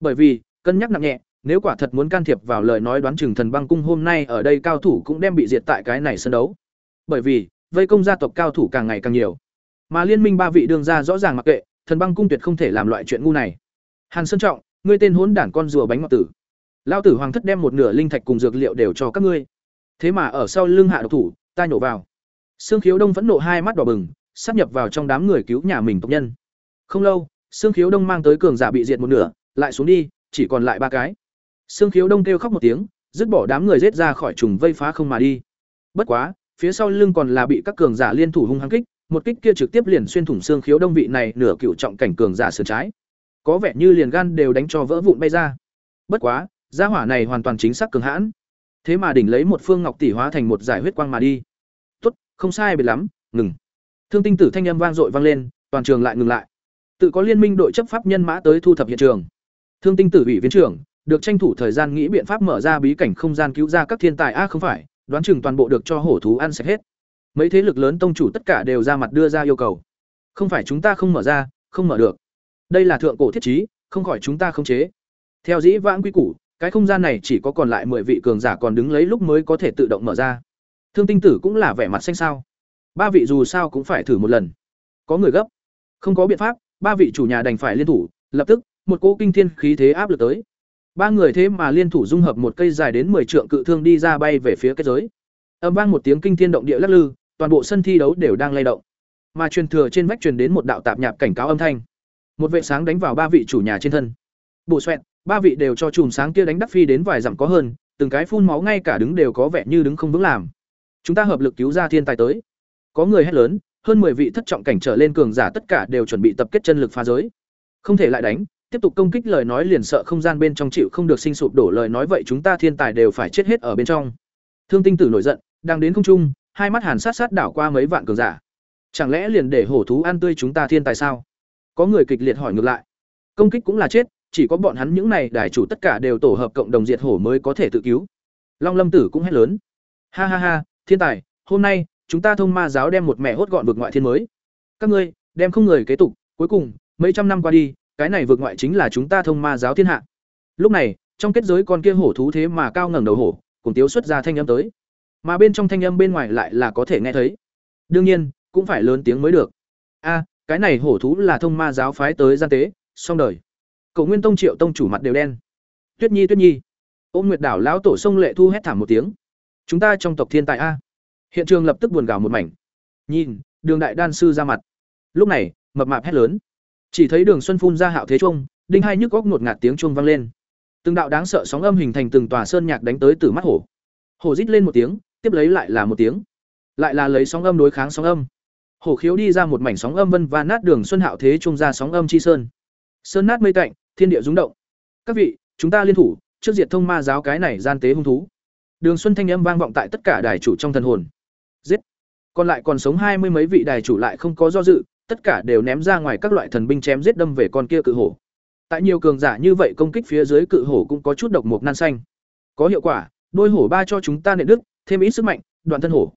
Bởi vì, cân nhắc nặng nhẹ, nếu quả thật muốn can thiệp vào lời nói đoán chừng thần băng cung hôm nay ở đây cao thủ cũng đem bị diệt tại cái này sân đấu. Bởi vì, vây công gia tộc cao thủ càng ngày càng nhiều. Mà liên minh ba vị đương gia rõ ràng mặc kệ, thần băng cung tuyệt không thể làm loại chuyện ngu này. Hàn Sơn Trọng, ngươi tên hỗn đản con rùa bánh ngọt tử. Lão tử hoàng thất đem một nửa linh thạch cùng dược liệu đều cho các ngươi. Thế mà ở sau lưng hạ độc thủ, ta nhổ vào. Sương Khiếu Đông vẫn nộ hai mắt đỏ bừng, sắp nhập vào trong đám người cứu nhà mình tộc nhân. Không lâu, Sương Khiếu Đông mang tới cường giả bị diệt một nửa, lại xuống đi, chỉ còn lại ba cái. Sương Khiếu Đông kêu khóc một tiếng, dứt bỏ đám người giết ra khỏi trùng vây phá không mà đi. Bất quá, phía sau lưng còn là bị các cường giả liên thủ hung hăng kích, một kích kia trực tiếp liền xuyên thủng xương khiếu đông vị này nửa cựu trọng cảnh cường giả sườn trái. Có vẻ như liền gan đều đánh cho vỡ vụn bay ra. Bất quá, gia hỏa này hoàn toàn chính xác cường hãn. Thế mà đỉnh lấy một phương ngọc tỷ hóa thành một giải huyết quang mà đi. Tốt, không sai biệt lắm, ngừng. Thương tinh tử thanh âm vang dội vang lên, toàn trường lại ngừng lại. Tự có liên minh đội chấp pháp nhân mã tới thu thập hiện trường. Thương tinh tử ủy viên trưởng, được tranh thủ thời gian nghĩ biện pháp mở ra bí cảnh không gian cứu ra các thiên tài a không phải, đoán chừng toàn bộ được cho hổ thú ăn sạch hết. Mấy thế lực lớn tông chủ tất cả đều ra mặt đưa ra yêu cầu. Không phải chúng ta không mở ra, không mở được. Đây là thượng cổ thiết trí, không khỏi chúng ta không chế. Theo dĩ vãng quy củ, cái không gian này chỉ có còn lại 10 vị cường giả còn đứng lấy lúc mới có thể tự động mở ra. Thương Tinh Tử cũng là vẻ mặt xanh sao. Ba vị dù sao cũng phải thử một lần. Có người gấp, không có biện pháp, ba vị chủ nhà đành phải liên thủ, lập tức, một cỗ kinh thiên khí thế áp lực tới. Ba người thế mà liên thủ dung hợp một cây dài đến 10 trượng cự thương đi ra bay về phía kết giới. Âm vang một tiếng kinh thiên động địa lắc lư, toàn bộ sân thi đấu đều đang lay động. Mà truyền thừa trên vách truyền đến một đạo tạp nhạp cảnh cáo âm thanh. Một vệ sáng đánh vào ba vị chủ nhà trên thân. Bộ xoẹt, ba vị đều cho chùm sáng kia đánh đắc phi đến vài dặm có hơn, từng cái phun máu ngay cả đứng đều có vẻ như đứng không vững làm. Chúng ta hợp lực cứu ra thiên tài tới. Có người hét lớn, hơn 10 vị thất trọng cảnh trở lên cường giả tất cả đều chuẩn bị tập kết chân lực phá giới. Không thể lại đánh, tiếp tục công kích lời nói liền sợ không gian bên trong chịu không được sinh sụp đổ lời nói vậy chúng ta thiên tài đều phải chết hết ở bên trong. Thương Tinh Tử nổi giận, đang đến không trung, hai mắt hàn sát sát đảo qua mấy vạn cường giả. Chẳng lẽ liền để hổ thú ăn tươi chúng ta thiên tài sao? Có người kịch liệt hỏi ngược lại. Công kích cũng là chết, chỉ có bọn hắn những này đại chủ tất cả đều tổ hợp cộng đồng diệt hổ mới có thể tự cứu. Long Lâm Tử cũng hét lớn. Ha ha ha, thiên tài, hôm nay chúng ta thông ma giáo đem một mẹ hốt gọn vực ngoại thiên mới. Các ngươi đem không người kế tục, cuối cùng mấy trăm năm qua đi, cái này vượt ngoại chính là chúng ta thông ma giáo thiên hạ. Lúc này, trong kết giới con kia hổ thú thế mà cao ngẩng đầu hổ, cùng tiếu xuất ra thanh âm tới. Mà bên trong thanh âm bên ngoài lại là có thể nghe thấy. Đương nhiên cũng phải lớn tiếng mới được. A cái này hổ thú là thông ma giáo phái tới gian tế xong đời. Cậu nguyên tông triệu tông chủ mặt đều đen. Tuyết nhi tuyết nhi. Ôm nguyệt đảo lão tổ sông lệ thu hét thảm một tiếng. Chúng ta trong tộc thiên tài a. Hiện trường lập tức buồn gào một mảnh. Nhìn đường đại đan sư ra mặt. Lúc này mập mạp hét lớn chỉ thấy đường xuân phun ra hạo thế trung đinh hai nhức góc ngột ngạt tiếng chuông vang lên. Từng đạo đáng sợ sóng âm hình thành từng tòa sơn nhạc đánh tới từ mắt hổ. Hổ rít lên một tiếng, tiếp lấy lại là một tiếng. Lại là lấy sóng âm đối kháng sóng âm. Hổ khiếu đi ra một mảnh sóng âm vân và nát đường xuân hạo thế trung ra sóng âm chi sơn. Sơn nát mây tạnh, thiên địa rúng động. Các vị, chúng ta liên thủ, trước diệt thông ma giáo cái này gian tế hung thú. Đường xuân thanh âm vang vọng tại tất cả đài chủ trong thần hồn. Giết! Còn lại còn sống hai mươi mấy vị đài chủ lại không có do dự tất cả đều ném ra ngoài các loại thần binh chém giết đâm về con kia cự hổ tại nhiều cường giả như vậy công kích phía dưới cự hổ cũng có chút độc mục nan xanh có hiệu quả đôi hổ ba cho chúng ta nệ đức thêm ít sức mạnh, đoạn thân hổ.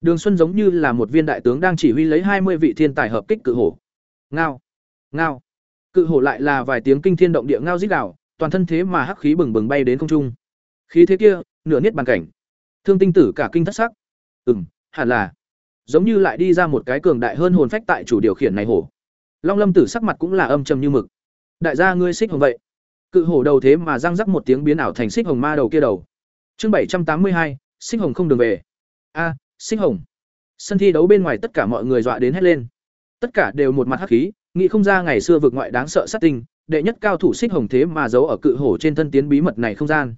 Đường Xuân giống như là một viên đại tướng đang chỉ huy lấy hai mươi vị thiên tài hợp kích cự hổ. Ngao, ngao. Cự hổ lại là vài tiếng kinh thiên động địa ngao rít gào, toàn thân thế mà hắc khí bừng bừng bay đến không trung. Khí thế kia, nửa niết bàn cảnh. Thương tinh tử cả kinh thất sắc. Ừm, hẳn là giống như lại đi ra một cái cường đại hơn hồn phách tại chủ điều khiển này hổ. Long Lâm Tử sắc mặt cũng là âm trầm như mực. Đại gia ngươi xích hồng vậy. Cự hổ đầu thế mà răng rắc một tiếng biến ảo thành xích hồng ma đầu kia đầu. Chương bảy trăm tám mươi hai xích hồng không đường về. A, xích hồng. Sân thi đấu bên ngoài tất cả mọi người dọa đến hét lên. Tất cả đều một mặt hắc khí, nghĩ không ra ngày xưa vực ngoại đáng sợ sát tinh, đệ nhất cao thủ xích hồng thế mà giấu ở cự hổ trên thân tiến bí mật này không gian.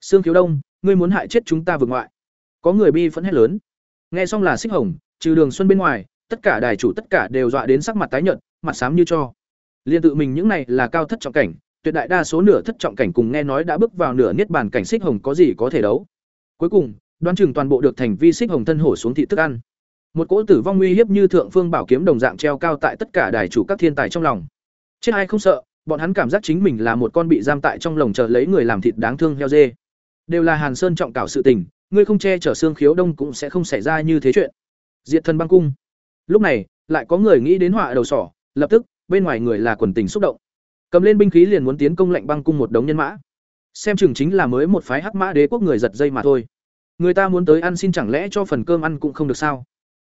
Sương Khiếu Đông, ngươi muốn hại chết chúng ta vực ngoại. Có người bi phẫn hét lớn. Nghe xong là xích hồng, trừ Đường Xuân bên ngoài, tất cả đài chủ tất cả đều dọa đến sắc mặt tái nhợt, mặt xám như cho. Liên tự mình những này là cao thất trọng cảnh, tuyệt đại đa số nửa thất trọng cảnh cùng nghe nói đã bước vào nửa niết bàn cảnh xích hồng có gì có thể đấu. Cuối cùng, đoán chừng toàn bộ được thành vi xích hồng thân hổ xuống thị thức ăn một cỗ tử vong uy hiếp như thượng phương bảo kiếm đồng dạng treo cao tại tất cả đài chủ các thiên tài trong lòng chết ai không sợ bọn hắn cảm giác chính mình là một con bị giam tại trong lồng chờ lấy người làm thịt đáng thương heo dê đều là hàn sơn trọng cảo sự tình ngươi không che chở xương khiếu đông cũng sẽ không xảy ra như thế chuyện. Diệt Thần băng cung. Lúc này, lại có người nghĩ đến họa đầu sỏ, lập tức, bên ngoài người là quần tình xúc động. Cầm lên binh khí liền muốn tiến công lệnh băng cung một đống nhân mã. Xem chừng chính là mới một phái hắc mã đế quốc người giật dây mà thôi. Người ta muốn tới ăn xin chẳng lẽ cho phần cơm ăn cũng không được sao?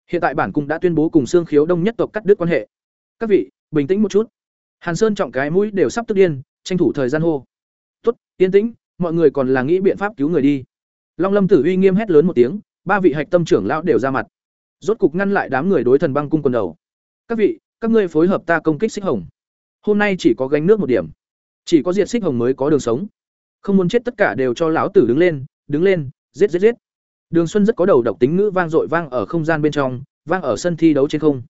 Hiện tại bản cung đã tuyên bố cùng xương khiếu đông nhất tộc cắt đứt quan hệ. Các vị, bình tĩnh một chút. Hàn sơn trọng cái mũi đều sắp tức điên, tranh thủ thời gian hô. Tuất yên tĩnh, mọi người còn là nghĩ biện pháp cứu người đi long lâm tử uy nghiêm hét lớn một tiếng, ba vị hạch tâm trưởng lão đều ra mặt. Rốt cục ngăn lại đám người đối thần băng cung quần đầu. Các vị, các ngươi phối hợp ta công kích xích hồng. Hôm nay chỉ có gánh nước một điểm. Chỉ có diệt xích hồng mới có đường sống. Không muốn chết tất cả đều cho lão tử đứng lên đứng lên, giết giết giết. Đường xuân rất có đầu độc tính ngữ vang dội vang ở không gian bên trong, vang ở sân thi đấu trên không.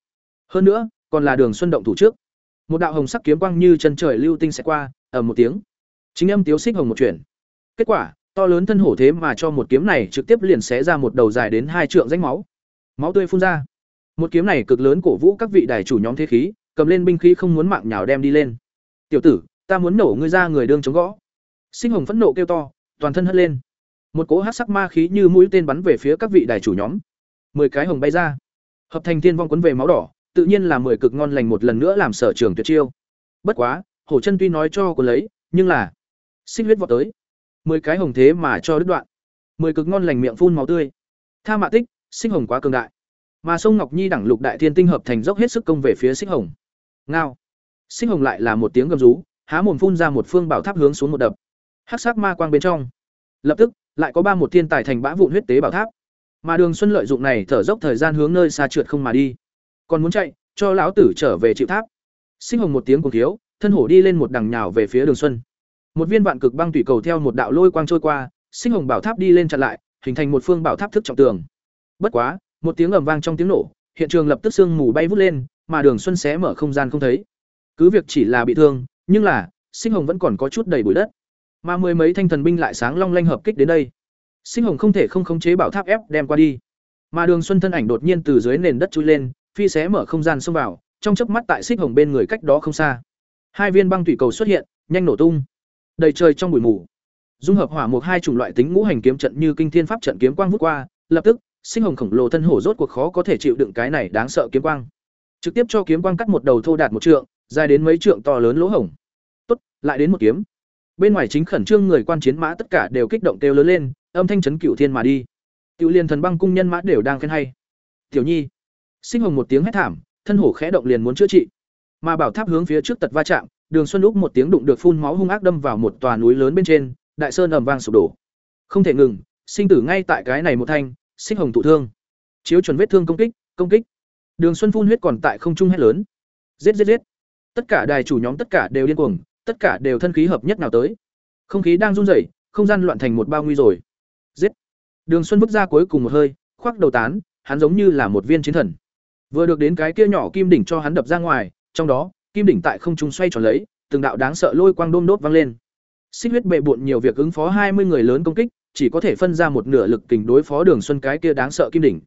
Hơn nữa, còn là đường xuân động thủ trước. Một đạo hồng sắc kiếm quang như chân trời lưu tinh sẽ qua ở một tiếng. Chính âm tiếu xích hồng một chuyển. Kết quả to lớn thân hổ thế mà cho một kiếm này trực tiếp liền xé ra một đầu dài đến hai trượng rãnh máu. Máu tươi phun ra. Một kiếm này cực lớn cổ vũ các vị đài chủ nhóm thế khí, cầm lên binh khí không muốn mạng nhào đem đi lên. Tiểu tử, ta muốn nổ ngươi ra người đương chống gõ. Sinh hồng phẫn nộ kêu to, toàn thân hất lên. Một cỗ hát sắc ma khí như mũi tên bắn về phía các vị đài chủ nhóm. Mười cái hồng bay ra. Hợp thành thiên vong quấn về máu đỏ, tự nhiên là mười cực ngon lành một lần nữa làm sở trường tuyệt chiêu. Bất quá, hổ chân tuy nói cho còn lấy, nhưng là sinh huyết vọt tới mười cái hồng thế mà cho đứt đoạn. Mười cực ngon lành miệng phun máu tươi. Tha mạ tích sinh hồng quá cường đại. Mà sông ngọc nhi đẳng lục đại thiên tinh hợp thành dốc hết sức công về phía xích hồng. Ngao. Xích hồng lại là một tiếng gầm rú, há mồm phun ra một phương bảo tháp hướng xuống một đập. Hắc sắc ma quang bên trong. Lập tức, lại có ba một thiên tài thành bã vụn huyết tế bảo tháp. Mà đường xuân lợi dụng này thở dốc thời gian hướng nơi xa trượt không mà đi. Còn muốn chạy, cho lão tử trở về chịu tháp. Sinh hồng một tiếng cùng thiếu, thân hổ đi lên một đằng nhào về phía đường xuân một viên vạn cực băng tủy cầu theo một đạo lôi quang trôi qua, sinh hồng bảo tháp đi lên chặn lại, hình thành một phương bảo tháp thức trọng tường. Bất quá, một tiếng ầm vang trong tiếng nổ, hiện trường lập tức sương mù bay vút lên, mà đường xuân xé mở không gian không thấy. Cứ việc chỉ là bị thương, nhưng là, sinh hồng vẫn còn có chút đầy bụi đất. Mà mười mấy thanh thần binh lại sáng long lanh hợp kích đến đây. Sinh hồng không thể không khống chế bảo tháp ép đem qua đi. Mà đường xuân thân ảnh đột nhiên từ dưới nền đất chui lên, phi xé mở không gian xông vào, trong chớp mắt tại xích hồng bên người cách đó không xa. Hai viên băng thủy cầu xuất hiện, nhanh nổ tung đầy trời trong bụi mù. Dung hợp hỏa một hai chủng loại tính ngũ hành kiếm trận như kinh thiên pháp trận kiếm quang vút qua, lập tức, sinh hồng khổng lồ thân hổ rốt cuộc khó có thể chịu đựng cái này đáng sợ kiếm quang. Trực tiếp cho kiếm quang cắt một đầu thô đạt một trượng, dài đến mấy trượng to lớn lỗ hổng. Tốt, lại đến một kiếm. Bên ngoài chính khẩn trương người quan chiến mã tất cả đều kích động kêu lớn lên, âm thanh chấn cựu thiên mà đi. Cựu liên thần băng cung nhân mã đều đang khen hay. Tiểu nhi, sinh hồng một tiếng hét thảm, thân hổ khẽ động liền muốn chữa trị mà bảo tháp hướng phía trước tật va chạm, đường xuân úc một tiếng đụng được phun máu hung ác đâm vào một tòa núi lớn bên trên, đại sơn ầm vang sụp đổ. Không thể ngừng, sinh tử ngay tại cái này một thanh sinh hồng thụ thương. Chiếu chuẩn vết thương công kích công kích. Đường xuân phun huyết còn tại không trung hét lớn. Giết giết giết. Tất cả đài chủ nhóm tất cả đều điên cuồng, tất cả đều thân khí hợp nhất nào tới. Không khí đang run rẩy, không gian loạn thành một bao nguy rồi. Giết. Đường xuân vứt ra cuối cùng một hơi, khoác đầu tán, hắn giống như là một viên chiến thần. Vừa được đến cái kia nhỏ kim đỉnh cho hắn đập ra ngoài trong đó, kim đỉnh tại không trung xoay tròn lấy, từng đạo đáng sợ lôi quang đôm đốt vang lên. Xích huyết bệ bộn nhiều việc ứng phó hai mươi người lớn công kích, chỉ có thể phân ra một nửa lực kình đối phó đường xuân cái kia đáng sợ kim đỉnh.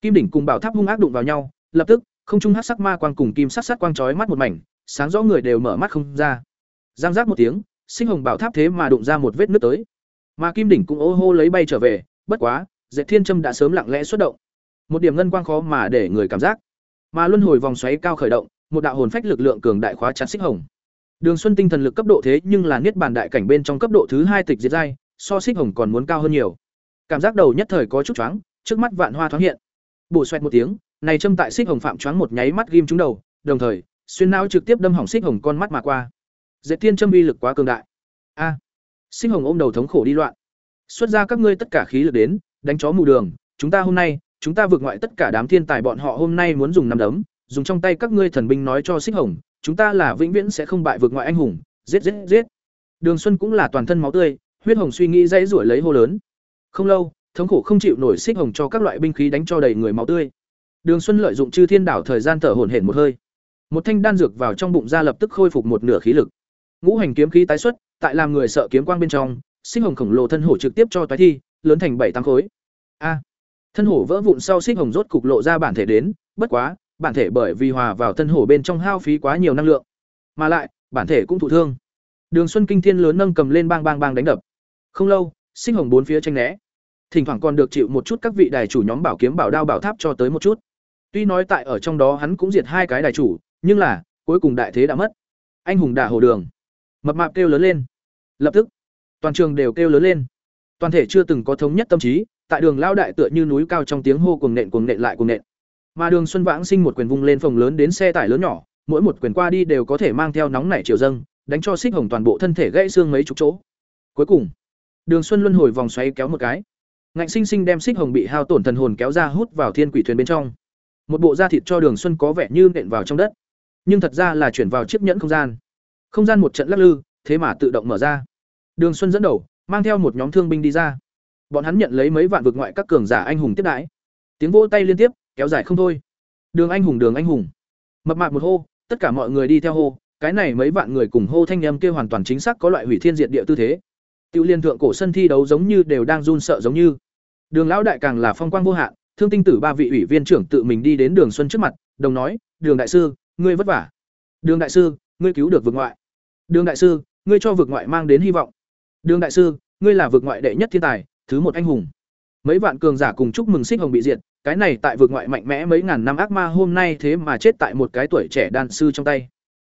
Kim đỉnh cùng bảo tháp hung ác đụng vào nhau, lập tức, không trung hát sắc ma quang cùng kim sắc sắc quang chói mắt một mảnh, sáng rõ người đều mở mắt không ra. Giang giác một tiếng sinh hồng bảo tháp thế mà đụng ra một vết nước tới. Mà kim đỉnh cũng ô hô lấy bay trở về, bất quá, dệt thiên trâm đã sớm lặng lẽ xuất động. Một điểm ngân quang khó mà để người cảm giác. Mà luân hồi vòng xoáy cao khởi động một đạo hồn phách lực lượng cường đại khóa chặt xích hồng. Đường xuân tinh thần lực cấp độ thế nhưng là niết bàn đại cảnh bên trong cấp độ thứ hai tịch diệt giai so xích hồng còn muốn cao hơn nhiều. Cảm giác đầu nhất thời có chút choáng trước mắt vạn hoa thoáng hiện. Bổ xoẹt một tiếng này châm tại xích hồng phạm choáng một nháy mắt ghim trúng đầu đồng thời xuyên não trực tiếp đâm hỏng xích hồng con mắt mà qua. Diệt thiên châm uy lực quá cường đại. A! À, xích hồng ôm đầu thống khổ đi loạn. Xuất ra các ngươi tất cả khí lực đến đánh chó mù đường chúng ta hôm nay chúng ta vượt ngoại tất cả đám thiên tài bọn họ hôm nay muốn dùng năm đấm dùng trong tay các ngươi thần binh nói cho xích hồng, chúng ta là vĩnh viễn sẽ không bại vượt ngoại anh hùng, giết giết giết. Đường xuân cũng là toàn thân máu tươi, huyết hồng suy nghĩ dãy ruổi lấy hô lớn. Không lâu, thống khổ không chịu nổi xích hồng cho các loại binh khí đánh cho đầy người máu tươi. Đường xuân lợi dụng chư thiên đảo thời gian thở hổn hển một hơi. Một thanh đan dược vào trong bụng ra lập tức khôi phục một nửa khí lực. Ngũ hành kiếm khí tái xuất, tại làm người sợ kiếm quang bên trong, xích hồng khổng lồ thân hổ trực tiếp cho toái thi, lớn thành bảy tám khối. A. Thân hổ vỡ vụn sau xích hồng rốt cục lộ ra bản thể đến, bất quá bản thể bởi vì hòa vào thân hổ bên trong hao phí quá nhiều năng lượng. Mà lại, bản thể cũng thụ thương. Đường xuân kinh thiên lớn nâng cầm lên bang bang bang đánh đập. Không lâu, sinh hồng bốn phía tranh né. Thỉnh thoảng còn được chịu một chút các vị đài chủ nhóm bảo kiếm bảo đao bảo tháp cho tới một chút. Tuy nói tại ở trong đó hắn cũng diệt hai cái đài chủ, nhưng là, cuối cùng đại thế đã mất. Anh hùng đả hồ đường. Mập mạp kêu lớn lên. Lập tức, toàn trường đều kêu lớn lên. Toàn thể chưa từng có thống nhất tâm trí, tại đường lao đại tựa như núi cao trong tiếng hô cuồng nện cuồng nện lại cuồng nện mà đường xuân vãng sinh một quyền vung lên phòng lớn đến xe tải lớn nhỏ, mỗi một quyền qua đi đều có thể mang theo nóng nảy chiều dâng, đánh cho xích hồng toàn bộ thân thể gãy xương mấy chục chỗ. Cuối cùng, đường xuân luân hồi vòng xoáy kéo một cái. Ngạnh sinh sinh đem xích hồng bị hao tổn thần hồn kéo ra hút vào thiên quỷ thuyền bên trong. Một bộ da thịt cho đường xuân có vẻ như nện vào trong đất, nhưng thật ra là chuyển vào chiếc nhẫn không gian. Không gian một trận lắc lư, thế mà tự động mở ra. Đường xuân dẫn đầu, mang theo một nhóm thương binh đi ra. Bọn hắn nhận lấy mấy vạn vực ngoại các cường giả anh hùng tiếp đãi. Tiếng vỗ tay liên tiếp kéo dài không thôi đường anh hùng đường anh hùng mập mạp một hô tất cả mọi người đi theo hô cái này mấy vạn người cùng hô thanh âm kia hoàn toàn chính xác có loại hủy thiên diệt địa tư thế Tiêu liên thượng cổ sân thi đấu giống như đều đang run sợ giống như. Đường lão đại càng là phong quang vô hạn, thương tinh tử ba vị ủy viên trưởng tự mình đi đến Đường Xuân trước mặt, đồng nói: "Đường đại sư, ngươi vất vả. Đường đại sư, ngươi cứu được vực ngoại. Đường đại sư, ngươi cho vực ngoại mang đến hy vọng. Đường đại sư, ngươi là vực ngoại đệ nhất thiên tài, thứ một anh hùng." Mấy vạn cường giả cùng chúc mừng Xích Hồng bị diệt, cái này tại vực ngoại mạnh mẽ mấy ngàn năm ác ma hôm nay thế mà chết tại một cái tuổi trẻ đan sư trong tay.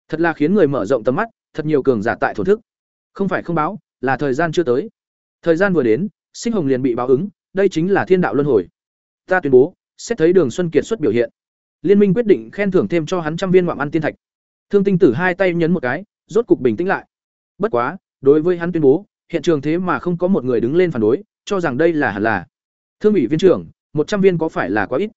Thật là khiến người mở rộng tầm mắt, thật nhiều cường giả tại thổ thức. Không phải không báo, là thời gian chưa tới. Thời gian vừa đến, Sinh Hồng liền bị báo ứng, đây chính là thiên đạo luân hồi. Ta tuyên bố, xét thấy Đường Xuân Kiệt xuất biểu hiện, liên minh quyết định khen thưởng thêm cho hắn trăm viên ngoạm ăn tiên thạch. Thương Tinh Tử hai tay nhấn một cái, rốt cục bình tĩnh lại. Bất quá, đối với hắn tuyên bố, hiện trường thế mà không có một người đứng lên phản đối, cho rằng đây là hẳn là. Thương ủy viên trưởng, một trăm viên có phải là quá ít?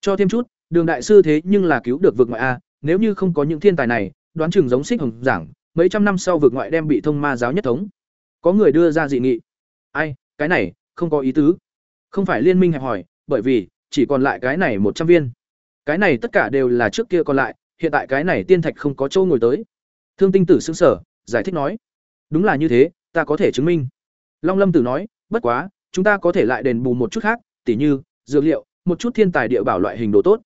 Cho thêm chút, Đường đại sư thế nhưng là cứu được vực ngoại a, nếu như không có những thiên tài này, đoán chừng giống Xích Hồng giảng, mấy trăm năm sau vực ngoại đem bị thông ma giáo nhất thống. Có người đưa ra dị nghị. Ai cái này không có ý tứ. Không phải liên minh hẹp hỏi bởi vì chỉ còn lại cái này một trăm viên. Cái này tất cả đều là trước kia còn lại hiện tại cái này tiên thạch không có chỗ ngồi tới. Thương tinh tử xứng sở giải thích nói. Đúng là như thế ta có thể chứng minh. Long lâm tử nói bất quá chúng ta có thể lại đền bù một chút khác tỉ như dược liệu một chút thiên tài địa bảo loại hình đồ tốt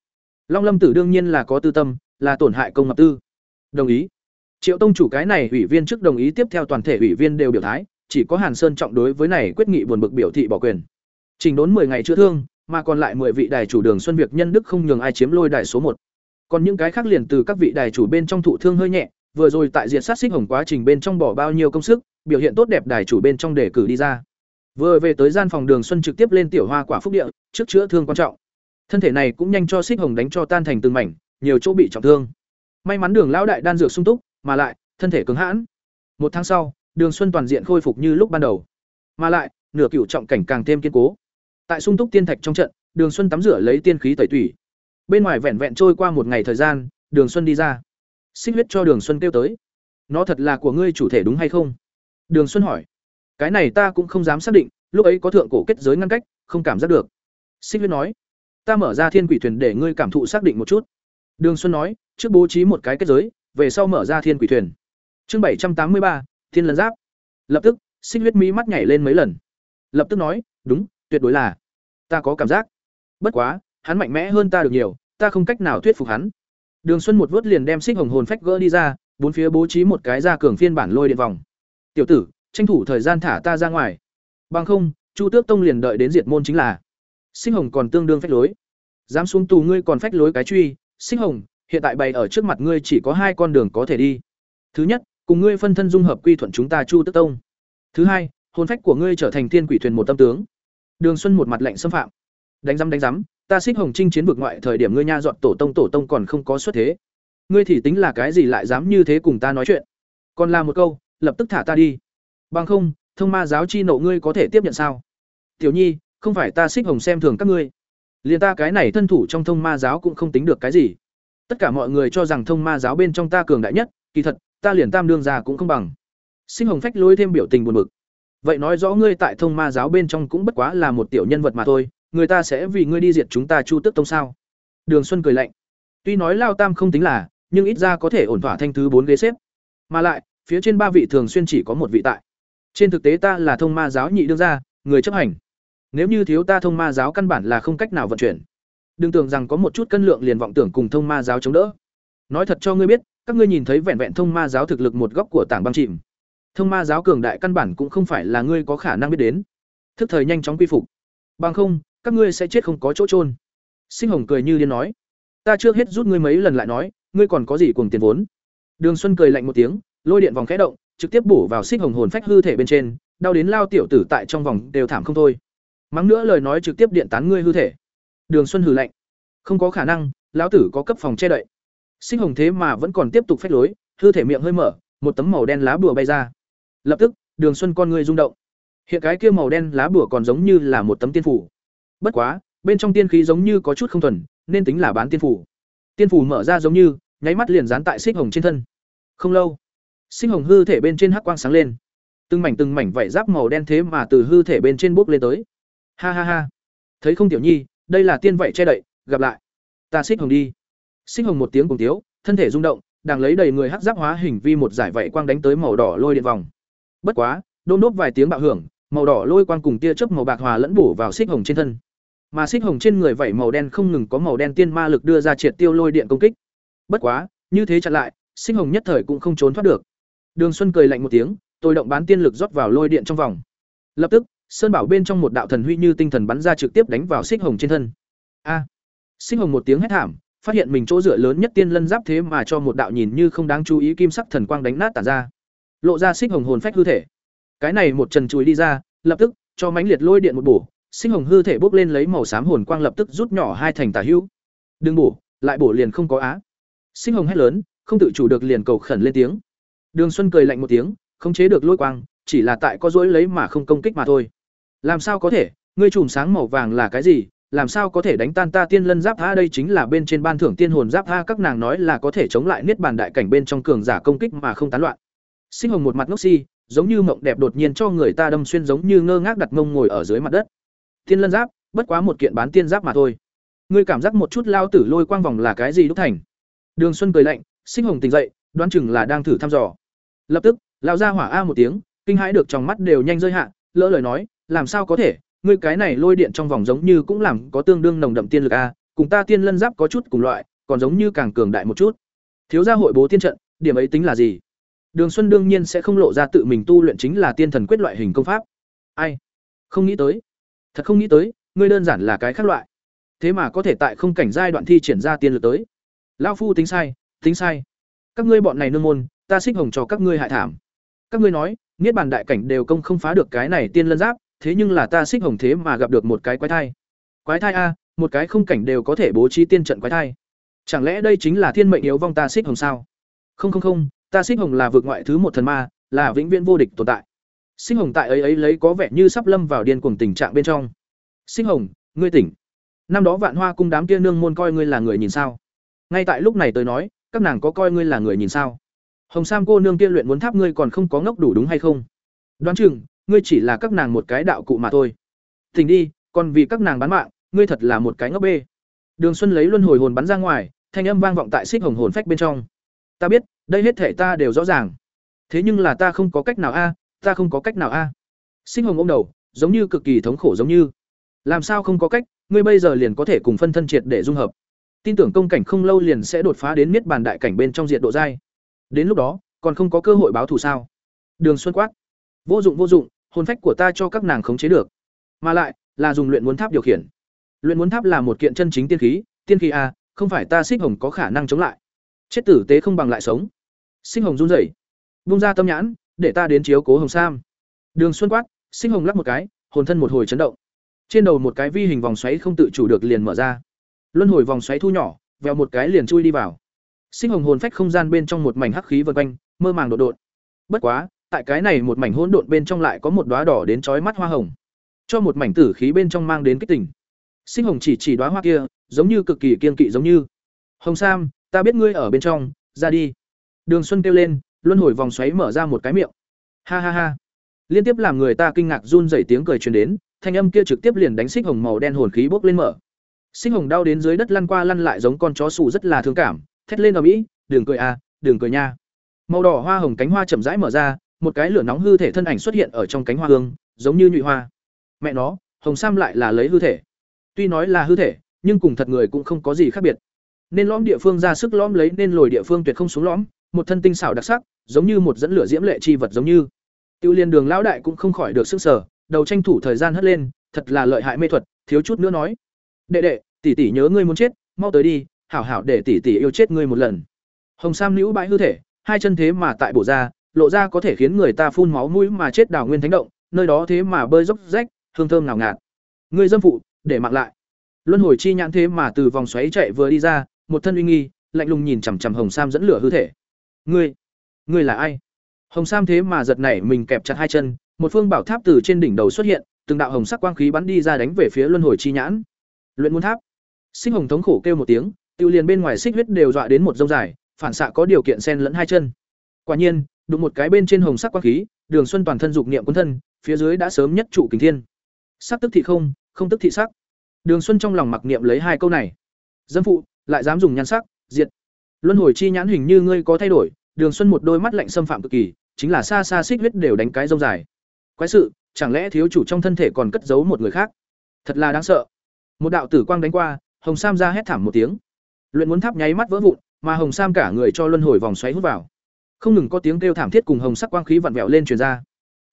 long lâm tử đương nhiên là có tư tâm là tổn hại công ngập tư đồng ý Triệu tông chủ cái này ủy viên trước đồng ý tiếp theo toàn thể ủy viên đều biểu thái, chỉ có Hàn Sơn trọng đối với này quyết nghị buồn bực biểu thị bỏ quyền. Trình đốn 10 ngày chữa thương, mà còn lại 10 vị đài chủ đường xuân việc nhân đức không nhường ai chiếm lôi đài số 1. Còn những cái khác liền từ các vị đài chủ bên trong thụ thương hơi nhẹ, vừa rồi tại diện sát xích hồng quá trình bên trong bỏ bao nhiêu công sức, biểu hiện tốt đẹp đài chủ bên trong để cử đi ra. Vừa về tới gian phòng Đường Xuân trực tiếp lên tiểu hoa quả phúc địa, trước chữa thương quan trọng. Thân thể này cũng nhanh cho xích hồng đánh cho tan thành từng mảnh, nhiều chỗ bị trọng thương. May mắn Đường lão đại đan dược sung túc, mà lại thân thể cứng hãn. Một tháng sau, Đường Xuân toàn diện khôi phục như lúc ban đầu, mà lại nửa cửu trọng cảnh càng thêm kiên cố. Tại sung túc tiên thạch trong trận, Đường Xuân tắm rửa lấy tiên khí tẩy tủy. Bên ngoài vẹn vẹn trôi qua một ngày thời gian, Đường Xuân đi ra. Xích huyết cho Đường Xuân kêu tới. Nó thật là của ngươi chủ thể đúng hay không? Đường Xuân hỏi. Cái này ta cũng không dám xác định, lúc ấy có thượng cổ kết giới ngăn cách, không cảm giác được. Xích huyết nói. Ta mở ra thiên quỷ thuyền để ngươi cảm thụ xác định một chút. Đường Xuân nói, trước bố trí một cái kết giới, về sau mở ra thiên quỷ thuyền chương bảy trăm tám mươi ba thiên lân giáp lập tức xích huyết mỹ mắt nhảy lên mấy lần lập tức nói đúng tuyệt đối là ta có cảm giác bất quá hắn mạnh mẽ hơn ta được nhiều ta không cách nào thuyết phục hắn đường xuân một vớt liền đem xích hồng hồn phách gỡ đi ra bốn phía bố trí một cái ra cường phiên bản lôi điện vòng tiểu tử tranh thủ thời gian thả ta ra ngoài bằng không chu tước tông liền đợi đến diệt môn chính là sinh hồng còn tương đương phách lối dám xuống tù ngươi còn phách lối cái truy sinh hồng hiện tại bày ở trước mặt ngươi chỉ có hai con đường có thể đi. Thứ nhất, cùng ngươi phân thân dung hợp quy thuận chúng ta Chu tước Tông. Thứ hai, hồn phách của ngươi trở thành thiên quỷ thuyền một tâm tướng. Đường Xuân một mặt lạnh xâm phạm. Đánh rắm đánh rắm, ta xích hồng trinh chiến vực ngoại thời điểm ngươi nha dọn tổ tông tổ tông còn không có xuất thế. Ngươi thì tính là cái gì lại dám như thế cùng ta nói chuyện? Còn là một câu, lập tức thả ta đi. Bằng không, thông ma giáo chi nộ ngươi có thể tiếp nhận sao? Tiểu Nhi, không phải ta xích hồng xem thường các ngươi. Liền ta cái này thân thủ trong thông ma giáo cũng không tính được cái gì. Tất cả mọi người cho rằng thông ma giáo bên trong ta cường đại nhất kỳ thật ta liền tam đương gia cũng không bằng. Sinh hồng phách lối thêm biểu tình buồn bực. Vậy nói rõ ngươi tại thông ma giáo bên trong cũng bất quá là một tiểu nhân vật mà thôi người ta sẽ vì ngươi đi diệt chúng ta chu tức tông sao? Đường xuân cười lạnh. Tuy nói lao tam không tính là nhưng ít ra có thể ổn thỏa thanh thứ bốn ghế xếp. Mà lại phía trên ba vị thường xuyên chỉ có một vị tại trên thực tế ta là thông ma giáo nhị đương gia, người chấp hành. Nếu như thiếu ta thông ma giáo căn bản là không cách nào vận chuyển. Đừng tưởng rằng có một chút cân lượng liền vọng tưởng cùng thông ma giáo chống đỡ. Nói thật cho ngươi biết, các ngươi nhìn thấy vẹn vẹn thông ma giáo thực lực một góc của tảng băng chìm. Thông ma giáo cường đại căn bản cũng không phải là ngươi có khả năng biết đến. Thức thời nhanh chóng quy phục. Bằng không, các ngươi sẽ chết không có chỗ trôn sinh hồng cười như điên nói. Ta chưa hết rút ngươi mấy lần lại nói, ngươi còn có gì cùng tiền vốn? Đường xuân cười lạnh một tiếng, lôi điện vòng khẽ động trực tiếp bổ vào xích hồng hồn phách hư thể bên trên, đau đến lao tiểu tử tại trong vòng đều thảm không thôi. Mắng nữa lời nói trực tiếp điện tán ngươi hư thể. Đường Xuân hừ lạnh, không có khả năng, lão tử có cấp phòng che đậy. Xích hồng thế mà vẫn còn tiếp tục phách lối, hư thể miệng hơi mở, một tấm màu đen lá bùa bay ra. Lập tức, Đường Xuân con ngươi rung động. Hiện cái kia màu đen lá bùa còn giống như là một tấm tiên phủ. Bất quá, bên trong tiên khí giống như có chút không thuần, nên tính là bán tiên phủ. Tiên phủ mở ra giống như, nháy mắt liền dán tại xích hồng trên thân. Không lâu, Sinh hồng hư thể bên trên hắc quang sáng lên. Từng mảnh từng mảnh vảy giáp màu đen thế mà từ hư thể bên trên bốc lên tới. Ha ha ha. Thấy không tiểu nhi, đây là tiên vậy che đậy, gặp lại. Ta xích hồng đi. Xích hồng một tiếng cùng tiếu, thân thể rung động, đang lấy đầy người hắc giáp hóa hình vi một giải vảy quang đánh tới màu đỏ lôi điện vòng. Bất quá, đôn đốp vài tiếng bạo hưởng, màu đỏ lôi quang cùng tia chớp màu bạc hòa lẫn bổ vào xích hồng trên thân. Mà xích hồng trên người vảy màu đen không ngừng có màu đen tiên ma lực đưa ra triệt tiêu lôi điện công kích. Bất quá, như thế chặn lại, xích hồng nhất thời cũng không trốn thoát được. Đường Xuân cười lạnh một tiếng, tôi động bán tiên lực rót vào lôi điện trong vòng. Lập tức, sơn bảo bên trong một đạo thần huy như tinh thần bắn ra trực tiếp đánh vào xích hồng trên thân. A! Xích hồng một tiếng hét thảm, phát hiện mình chỗ dựa lớn nhất tiên lân giáp thế mà cho một đạo nhìn như không đáng chú ý kim sắc thần quang đánh nát tản ra. Lộ ra xích hồng hồn phách hư thể. Cái này một trần chùi đi ra, lập tức cho mãnh liệt lôi điện một bổ, xích hồng hư thể bốc lên lấy màu xám hồn quang lập tức rút nhỏ hai thành tả hữu. Đừng bổ, lại bổ liền không có á. Xích hồng hét lớn, không tự chủ được liền cầu khẩn lên tiếng. Đường Xuân cười lạnh một tiếng, không chế được lôi quang, chỉ là tại có dối lấy mà không công kích mà thôi. Làm sao có thể, ngươi chùm sáng màu vàng là cái gì? Làm sao có thể đánh tan ta tiên lân giáp Tha đây chính là bên trên ban thưởng tiên hồn giáp Tha các nàng nói là có thể chống lại niết bàn đại cảnh bên trong cường giả công kích mà không tán loạn. Sinh hồng một mặt ngốc si, giống như mộng đẹp đột nhiên cho người ta đâm xuyên giống như ngơ ngác đặt mông ngồi ở dưới mặt đất. Tiên lân giáp, bất quá một kiện bán tiên giáp mà thôi. Ngươi cảm giác một chút lao tử lôi quang vòng là cái gì đúc thành? Đường Xuân cười lạnh, sinh hồng tỉnh dậy, đoán chừng là đang thử thăm dò. Lập tức, lão gia hỏa a một tiếng, kinh hãi được trong mắt đều nhanh rơi hạ, lỡ lời nói, làm sao có thể, ngươi cái này lôi điện trong vòng giống như cũng làm có tương đương nồng đậm tiên lực a, cùng ta tiên lân giáp có chút cùng loại, còn giống như càng cường đại một chút. Thiếu gia hội bố tiên trận, điểm ấy tính là gì? Đường Xuân đương nhiên sẽ không lộ ra tự mình tu luyện chính là tiên thần quyết loại hình công pháp. Ai? Không nghĩ tới. Thật không nghĩ tới, ngươi đơn giản là cái khác loại. Thế mà có thể tại không cảnh giai đoạn thi triển ra tiên lực tới. Lão phu tính sai, tính sai. Các ngươi bọn này nương môn, ta xích hồng cho các ngươi hại thảm. Các ngươi nói, niết bàn đại cảnh đều công không phá được cái này tiên lân giáp, thế nhưng là ta xích hồng thế mà gặp được một cái quái thai. Quái thai a, một cái không cảnh đều có thể bố trí tiên trận quái thai. Chẳng lẽ đây chính là thiên mệnh yếu vong ta xích hồng sao? Không không không, ta xích hồng là vượt ngoại thứ một thần ma là vĩnh viễn vô địch tồn tại xích hồng tại ấy ấy lấy có vẻ như sắp lâm vào điên cuồng tình trạng bên trong xích hồng ngươi tỉnh năm đó vạn hoa cung đám kia nương môn coi ngươi là người nhìn sao ngay tại lúc này tôi nói các nàng có coi ngươi là người nhìn sao hồng sam cô nương kia luyện muốn tháp ngươi còn không có ngốc đủ đúng hay không? Đoán chừng, ngươi chỉ là các nàng một cái đạo cụ mà thôi. Tỉnh đi, còn vì các nàng bán mạng, ngươi thật là một cái ngốc bê. Đường xuân lấy luân hồi hồn bắn ra ngoài, thanh âm vang vọng tại xích hồng hồn phách bên trong. Ta biết, đây hết thể ta đều rõ ràng. Thế nhưng là ta không có cách nào a, ta không có cách nào a. Sinh hồng ôm đầu, giống như cực kỳ thống khổ giống như. Làm sao không có cách, ngươi bây giờ liền có thể cùng phân thân triệt để dung hợp. Tin tưởng công cảnh không lâu liền sẽ đột phá đến miết bàn đại cảnh bên trong diện độ giai đến lúc đó, còn không có cơ hội báo thù sao? Đường xuân quát. Vô dụng vô dụng, hồn phách của ta cho các nàng khống chế được. Mà lại, là dùng luyện muốn tháp điều khiển. Luyện muốn tháp là một kiện chân chính tiên khí tiên khí a không phải ta xích hồng có khả năng chống lại. Chết tử tế không bằng lại sống. Sinh hồng run rẩy. Bung ra tâm nhãn, để ta đến chiếu cố hồng sam. Đường xuân quát sinh hồng lắp một cái, hồn thân một hồi chấn động. Trên đầu một cái vi hình vòng xoáy không tự chủ được liền mở ra. Luân hồi vòng xoáy thu nhỏ, vèo một cái liền chui đi vào sinh hồng hồn phách không gian bên trong một mảnh hắc khí vân quanh, mơ màng đột đột. Bất quá, tại cái này một mảnh hỗn độn bên trong lại có một đóa đỏ đến chói mắt hoa hồng. Cho một mảnh tử khí bên trong mang đến kích tỉnh sinh hồng chỉ chỉ đóa hoa kia, giống như cực kỳ kiên kỵ giống như. Hồng sam, ta biết ngươi ở bên trong, ra đi. Đường xuân kêu lên, luân hồi vòng xoáy mở ra một cái miệng. Ha ha ha. Liên tiếp làm người ta kinh ngạc run rẩy tiếng cười truyền đến, thanh âm kia trực tiếp liền đánh xích hồng màu đen hồn khí bốc lên mở. Xích hồng đau đến dưới đất lăn qua lăn lại giống con chó sù rất là thương cảm thét lên ở mỹ đường cười à đường cười nha. Màu đỏ hoa hồng cánh hoa chậm rãi mở ra, một cái lửa nóng hư thể thân ảnh xuất hiện ở trong cánh hoa hương, giống như nhụy hoa. Mẹ nó, hồng sam lại là lấy hư thể. Tuy nói là hư thể, nhưng cùng thật người cũng không có gì khác biệt. Nên lõm địa phương ra sức lõm lấy nên lồi địa phương tuyệt không xuống lõm, một thân tinh xảo đặc sắc, giống như một dẫn lửa diễm lệ chi vật giống như. Tiêu liên đường lão đại cũng không khỏi được sức sở đầu tranh thủ thời gian hất lên, thật là lợi hại mê thuật, thiếu chút nữa nói. Đệ đệ, tỷ tỷ nhớ ngươi muốn chết, mau tới đi hảo hảo để tỷ tỷ yêu chết ngươi một lần hồng sam nữ bãi hư thể hai chân thế mà tại bổ ra lộ ra có thể khiến người ta phun máu mũi mà chết đào nguyên thánh động, nơi đó thế mà bơi dốc rách, hương thơm nào ngạt. Ngươi dâm phụ, để mặc lại. Luân hồi chi nhãn thế mà từ vòng xoáy chạy vừa đi ra, một thân uy nghi, lạnh lùng nhìn chằm chằm Hồng Sam dẫn lửa hư thể. Ngươi, ngươi là ai? Hồng Sam thế mà giật nảy mình kẹp chặt hai chân, một phương bảo tháp từ trên đỉnh đầu xuất hiện, từng đạo hồng sắc quang khí bắn đi ra đánh về phía luân hồi chi nhãn. Luyện môn tháp. Sinh Hồng thống khổ kêu một tiếng, tiêu liền bên ngoài xích huyết đều dọa đến một rông dài, phản xạ có điều kiện xen lẫn hai chân. Quả nhiên, đụng một cái bên trên hồng sắc quang khí, Đường Xuân toàn thân dục niệm cuốn thân, phía dưới đã sớm nhất trụ kình thiên. Sắc tức thị không, không tức thị sắc. Đường Xuân trong lòng mặc niệm lấy hai câu này. Dâm phụ, lại dám dùng nhan sắc, diệt. Luân hồi chi nhãn hình như ngươi có thay đổi, Đường Xuân một đôi mắt lạnh xâm phạm cực kỳ, chính là xa xa xích huyết đều đánh cái rông dài. Quái sự, chẳng lẽ thiếu chủ trong thân thể còn cất giấu một người khác? Thật là đáng sợ. Một đạo tử quang đánh qua, Hồng Sam ra hét thảm một tiếng. Luyện muốn tháp nháy mắt vỡ vụn, mà Hồng Sam cả người cho luân hồi vòng xoáy hút vào. Không ngừng có tiếng kêu thảm thiết cùng hồng sắc quang khí vặn vẹo lên truyền ra.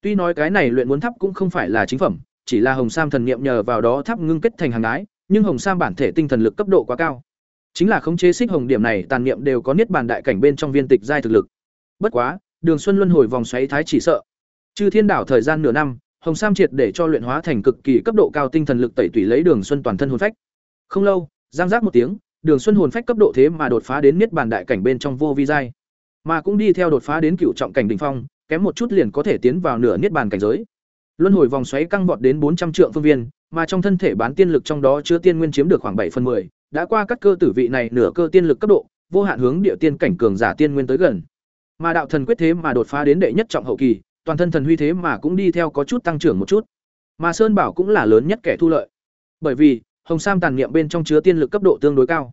Tuy nói cái này luyện muốn tháp cũng không phải là chính phẩm, chỉ là Hồng Sam thần niệm nhờ vào đó tháp ngưng kết thành hàng ái, nhưng Hồng Sam bản thể tinh thần lực cấp độ quá cao. Chính là khống chế xích hồng điểm này tàn niệm đều có niết bàn đại cảnh bên trong viên tịch giai thực lực. Bất quá, Đường Xuân luân hồi vòng xoáy thái chỉ sợ. Chư Thiên đảo thời gian nửa năm, Hồng Sam triệt để cho luyện hóa thành cực kỳ cấp độ cao tinh thần lực tẩy tủy lấy Đường Xuân toàn thân hồn phách. Không lâu, giang giác một tiếng, Đường Xuân hồn phách cấp độ thế mà đột phá đến niết bàn đại cảnh bên trong vô vi giai, mà cũng đi theo đột phá đến cựu trọng cảnh đỉnh phong, kém một chút liền có thể tiến vào nửa niết bàn cảnh giới. Luân hồi vòng xoáy căng vọt đến bốn trăm trượng phương viên, mà trong thân thể bán tiên lực trong đó chứa tiên nguyên chiếm được khoảng bảy phần 10, đã qua các cơ tử vị này nửa cơ tiên lực cấp độ, vô hạn hướng địa tiên cảnh cường giả tiên nguyên tới gần. Mà đạo thần quyết thế mà đột phá đến đệ nhất trọng hậu kỳ, toàn thân thần huy thế mà cũng đi theo có chút tăng trưởng một chút. Mà Sơn Bảo cũng là lớn nhất kẻ thu lợi. Bởi vì, Hồng Sam tàn niệm bên trong chứa tiên lực cấp độ tương đối cao.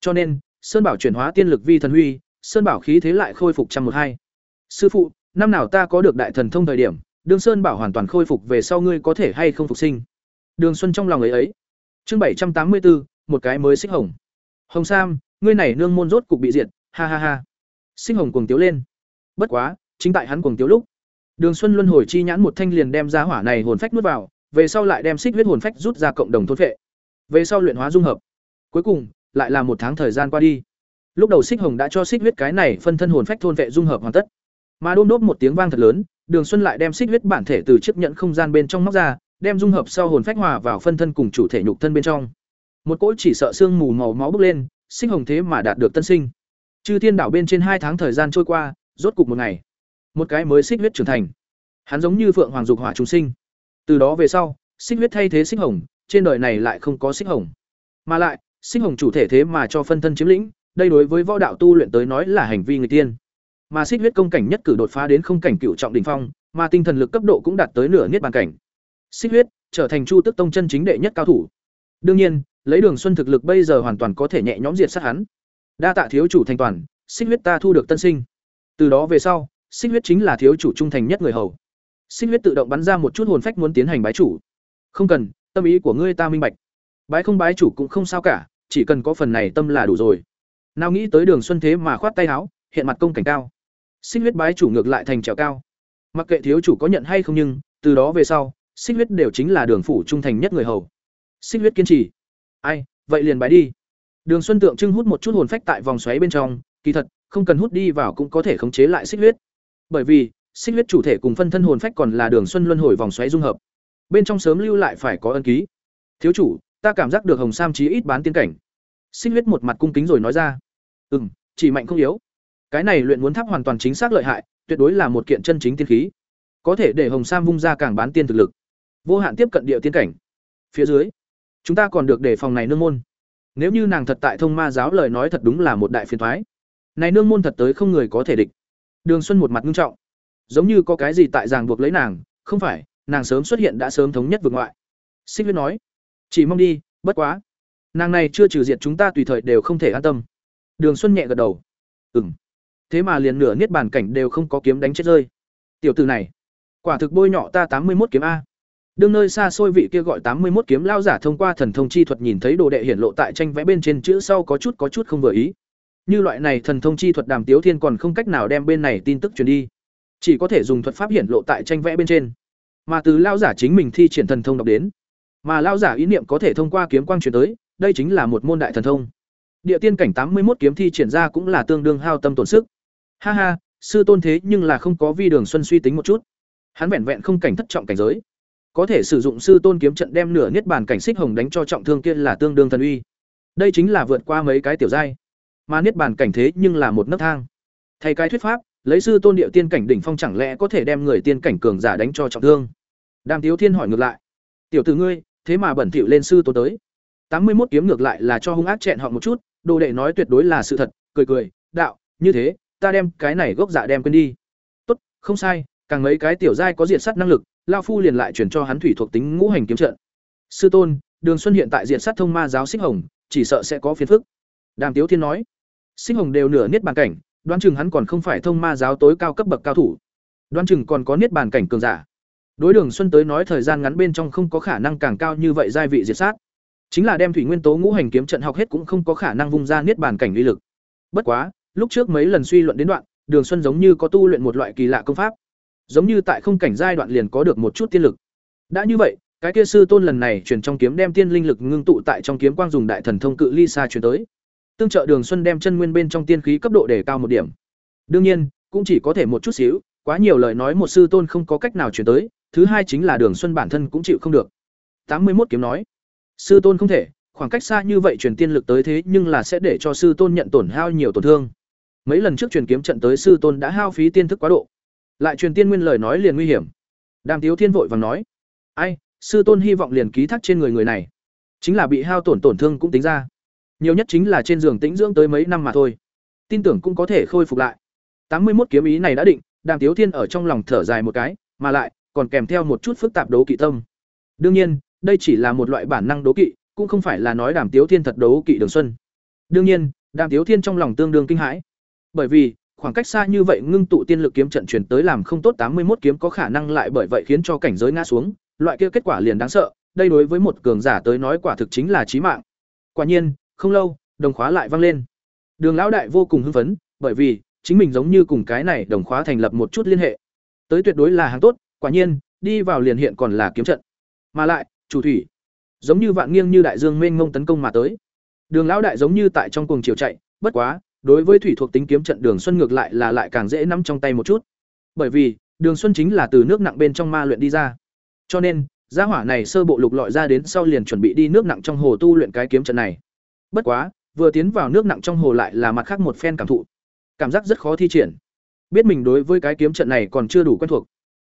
Cho nên, Sơn Bảo chuyển hóa tiên lực vi thần huy, Sơn Bảo khí thế lại khôi phục trăm một hai. Sư phụ, năm nào ta có được đại thần thông thời điểm, Đường Sơn Bảo hoàn toàn khôi phục về sau ngươi có thể hay không phục sinh. Đường Xuân trong lòng ấy ấy. Chương bảy trăm tám mươi bốn, một cái mới xích hồng. Hồng Sam, ngươi này nương môn rốt cục bị diệt, ha ha ha. Xích hồng cuồng tiếu lên. Bất quá, chính tại hắn cuồng tiếu lúc, Đường Xuân luân hồi chi nhãn một thanh liền đem ra hỏa này hồn phách nuốt vào, về sau lại đem xích huyết hồn phách rút ra cộng đồng thôn vệ. Về sau luyện hóa dung hợp. Cuối cùng, lại là một tháng thời gian qua đi. Lúc đầu xích hồng đã cho xích huyết cái này phân thân hồn phách thôn vệ dung hợp hoàn tất. Mà đôm đốp một tiếng vang thật lớn, Đường Xuân lại đem xích huyết bản thể từ chiếc nhận không gian bên trong móc ra, đem dung hợp sau hồn phách hòa vào phân thân cùng chủ thể nhục thân bên trong. Một cỗ chỉ sợ xương mù màu máu bốc lên, xích hồng thế mà đạt được tân sinh. Chư Thiên đảo bên trên hai tháng thời gian trôi qua, rốt cục một ngày, một cái mới xích huyết trưởng thành. Hắn giống như phượng hoàng dục hỏa trùng sinh. Từ đó về sau, xích huyết thay thế xích hồng, trên đời này lại không có xích hồng. Mà lại, xích hồng chủ thể thế mà cho phân thân chiếm lĩnh, đây đối với võ đạo tu luyện tới nói là hành vi người tiên. Mà xích huyết công cảnh nhất cử đột phá đến không cảnh cựu trọng đỉnh phong, mà tinh thần lực cấp độ cũng đạt tới nửa niết bàn cảnh. Xích huyết trở thành Chu Tức Tông chân chính đệ nhất cao thủ. Đương nhiên, lấy Đường Xuân thực lực bây giờ hoàn toàn có thể nhẹ nhõm diệt sát hắn. Đa tạ thiếu chủ thành toàn, xích huyết ta thu được tân sinh. Từ đó về sau, xích huyết chính là thiếu chủ trung thành nhất người hầu. Xích huyết tự động bắn ra một chút hồn phách muốn tiến hành bái chủ. Không cần, tâm ý của ngươi ta minh bạch. Bái không bái chủ cũng không sao cả, chỉ cần có phần này tâm là đủ rồi. Nào nghĩ tới Đường Xuân thế mà khoát tay áo, hiện mặt công cảnh cao. Xích huyết bái chủ ngược lại thành trèo cao. Mặc kệ thiếu chủ có nhận hay không nhưng, từ đó về sau, xích huyết đều chính là đường phủ trung thành nhất người hầu. Xích huyết kiên trì. Ai, vậy liền bái đi. Đường Xuân tượng trưng hút một chút hồn phách tại vòng xoáy bên trong, kỳ thật, không cần hút đi vào cũng có thể khống chế lại xích huyết. Bởi vì, xích huyết chủ thể cùng phân thân hồn phách còn là đường xuân luân hồi vòng xoáy dung hợp. Bên trong sớm lưu lại phải có ân ký. Thiếu chủ, ta cảm giác được Hồng Sam chí ít bán tiên cảnh. Xích huyết một mặt cung kính rồi nói ra. Ừm, chỉ mạnh không yếu. Cái này luyện muốn tháp hoàn toàn chính xác lợi hại, tuyệt đối là một kiện chân chính tiên khí. Có thể để Hồng Sam vung ra càng bán tiên thực lực. Vô hạn tiếp cận địa tiên cảnh. Phía dưới, chúng ta còn được đề phòng này nương môn. Nếu như nàng thật tại thông ma giáo lời nói thật đúng là một đại phiền thoái Này nương môn thật tới không người có thể địch. Đường Xuân một mặt nghiêm trọng, giống như có cái gì tại ràng buộc lấy nàng, không phải, nàng sớm xuất hiện đã sớm thống nhất vực ngoại. Xích Huyết nói, chỉ mong đi, bất quá, nàng này chưa trừ diệt chúng ta tùy thời đều không thể an tâm. Đường Xuân nhẹ gật đầu, ừm, thế mà liền nửa niết bàn cảnh đều không có kiếm đánh chết rơi. Tiểu tử này, quả thực bôi nhọ ta tám mươi một kiếm a. Đương nơi xa xôi vị kia gọi tám mươi một kiếm lao giả thông qua thần thông chi thuật nhìn thấy đồ đệ hiển lộ tại tranh vẽ bên trên chữ sau có chút có chút không vừa ý. Như loại này thần thông chi thuật Đàm Tiếu Thiên còn không cách nào đem bên này tin tức truyền đi, chỉ có thể dùng thuật pháp hiển lộ tại tranh vẽ bên trên. Mà từ lao giả chính mình thi triển thần thông đọc đến, mà lao giả ý niệm có thể thông qua kiếm quang truyền tới, đây chính là một môn đại thần thông. Địa tiên cảnh tám mươi một kiếm thi triển ra cũng là tương đương hao tâm tổn sức. Ha ha, sư tôn thế nhưng là không có vi đường xuân suy tính một chút. Hắn vẹn vẹn không cảnh thất trọng cảnh giới. Có thể sử dụng sư tôn kiếm trận đem nửa niết bàn cảnh xích hồng đánh cho trọng thương kia là tương đương thần uy. Đây chính là vượt qua mấy cái tiểu giai. Mà niết bàn cảnh thế nhưng là một nấc thang. Thay cái thuyết pháp lấy sư tôn điệu tiên cảnh đỉnh phong chẳng lẽ có thể đem người tiên cảnh cường giả đánh cho trọng thương? Đàm tiếu thiên hỏi ngược lại. Tiểu tử ngươi, thế mà bẩn thỉu lên sư tôn tới. Tám mươi một kiếm ngược lại là cho hung ác chẹn họ một chút, đồ đệ nói tuyệt đối là sự thật, cười cười, đạo, như thế, ta đem cái này gốc dạ đem quên đi. Tốt, không sai, càng mấy cái tiểu giai có diện sát năng lực, lao phu liền lại chuyển cho hắn thủy thuộc tính ngũ hành kiếm trận. Sư tôn, đường xuân hiện tại diện sát thông ma giáo xích hồng, chỉ sợ sẽ có phiền phức. Đàm tiếu thiên nói. Xích hồng đều nửa niết bàn cảnh đoán chừng hắn còn không phải thông ma giáo tối cao cấp bậc cao thủ. Đoán chừng còn có niết bàn cảnh cường giả. Đối đường xuân tới nói thời gian ngắn bên trong không có khả năng càng cao như vậy giai vị diệt sát. Chính là đem thủy nguyên tố ngũ hành kiếm trận học hết cũng không có khả năng vung ra niết bàn cảnh uy lực. Bất quá, lúc trước mấy lần suy luận đến đoạn, đường xuân giống như có tu luyện một loại kỳ lạ công pháp. Giống như tại không cảnh giai đoạn liền có được một chút tiên lực. Đã như vậy, cái kia sư tôn lần này truyền trong kiếm đem tiên linh lực ngưng tụ tại trong kiếm quang dùng đại thần thông cự ly xa truyền tới tương trợ đường xuân đem chân nguyên bên trong tiên khí cấp độ để cao một điểm. Đương nhiên, cũng chỉ có thể một chút xíu, quá nhiều lời nói một sư tôn không có cách nào truyền tới, thứ hai chính là đường xuân bản thân cũng chịu không được. Tám mươi một kiếm nói. Sư tôn không thể, khoảng cách xa như vậy truyền tiên lực tới thế nhưng là sẽ để cho sư tôn nhận tổn hao nhiều tổn thương. Mấy lần trước truyền kiếm trận tới sư tôn đã hao phí tiên thức quá độ. Lại truyền tiên nguyên lời nói liền nguy hiểm. Đàm tiếu thiên vội vàng nói. Ai, sư tôn hy vọng liền ký thác trên người người này. Chính là bị hao tổn tổn thương cũng tính ra nhiều nhất chính là trên giường tĩnh dưỡng tới mấy năm mà thôi. Tin tưởng cũng có thể khôi phục lại. Tám mươi một kiếm ý này đã định, đàm tiếu thiên ở trong lòng thở dài một cái, mà lại, còn kèm theo một chút phức tạp đấu kỵ tâm. Đương nhiên, đây chỉ là một loại bản năng đấu kỵ, cũng không phải là nói đàm tiếu thiên thật đấu kỵ đường xuân. Đương nhiên, đàm tiếu thiên trong lòng tương đương kinh hãi. Bởi vì, khoảng cách xa như vậy ngưng tụ tiên lực kiếm trận chuyển tới làm không tốt tám mươi một kiếm có khả năng lại bởi vậy khiến cho cảnh giới ngã xuống, loại kia kết quả liền đáng sợ, đây đối với một cường giả tới nói quả thực chính là chí mạng. Quả nhiên không lâu, đồng khóa lại vang lên. Đường lão đại vô cùng hưng phấn, bởi vì chính mình giống như cùng cái này đồng khóa thành lập một chút liên hệ. Tới tuyệt đối là hàng tốt, quả nhiên, đi vào liền hiện còn là kiếm trận. Mà lại, chủ thủy, giống như vạn nghiêng như đại dương mênh mông tấn công mà tới. Đường lão đại giống như tại trong cuồng chiều chạy, bất quá, đối với thủy thuộc tính kiếm trận đường xuân ngược lại là lại càng dễ nắm trong tay một chút. Bởi vì, đường xuân chính là từ nước nặng bên trong ma luyện đi ra. Cho nên, gia hỏa này sơ bộ lục lọi ra đến sau liền chuẩn bị đi nước nặng trong hồ tu luyện cái kiếm trận này bất quá, vừa tiến vào nước nặng trong hồ lại là mặt khác một phen cảm thụ. Cảm giác rất khó thi triển. Biết mình đối với cái kiếm trận này còn chưa đủ quen thuộc.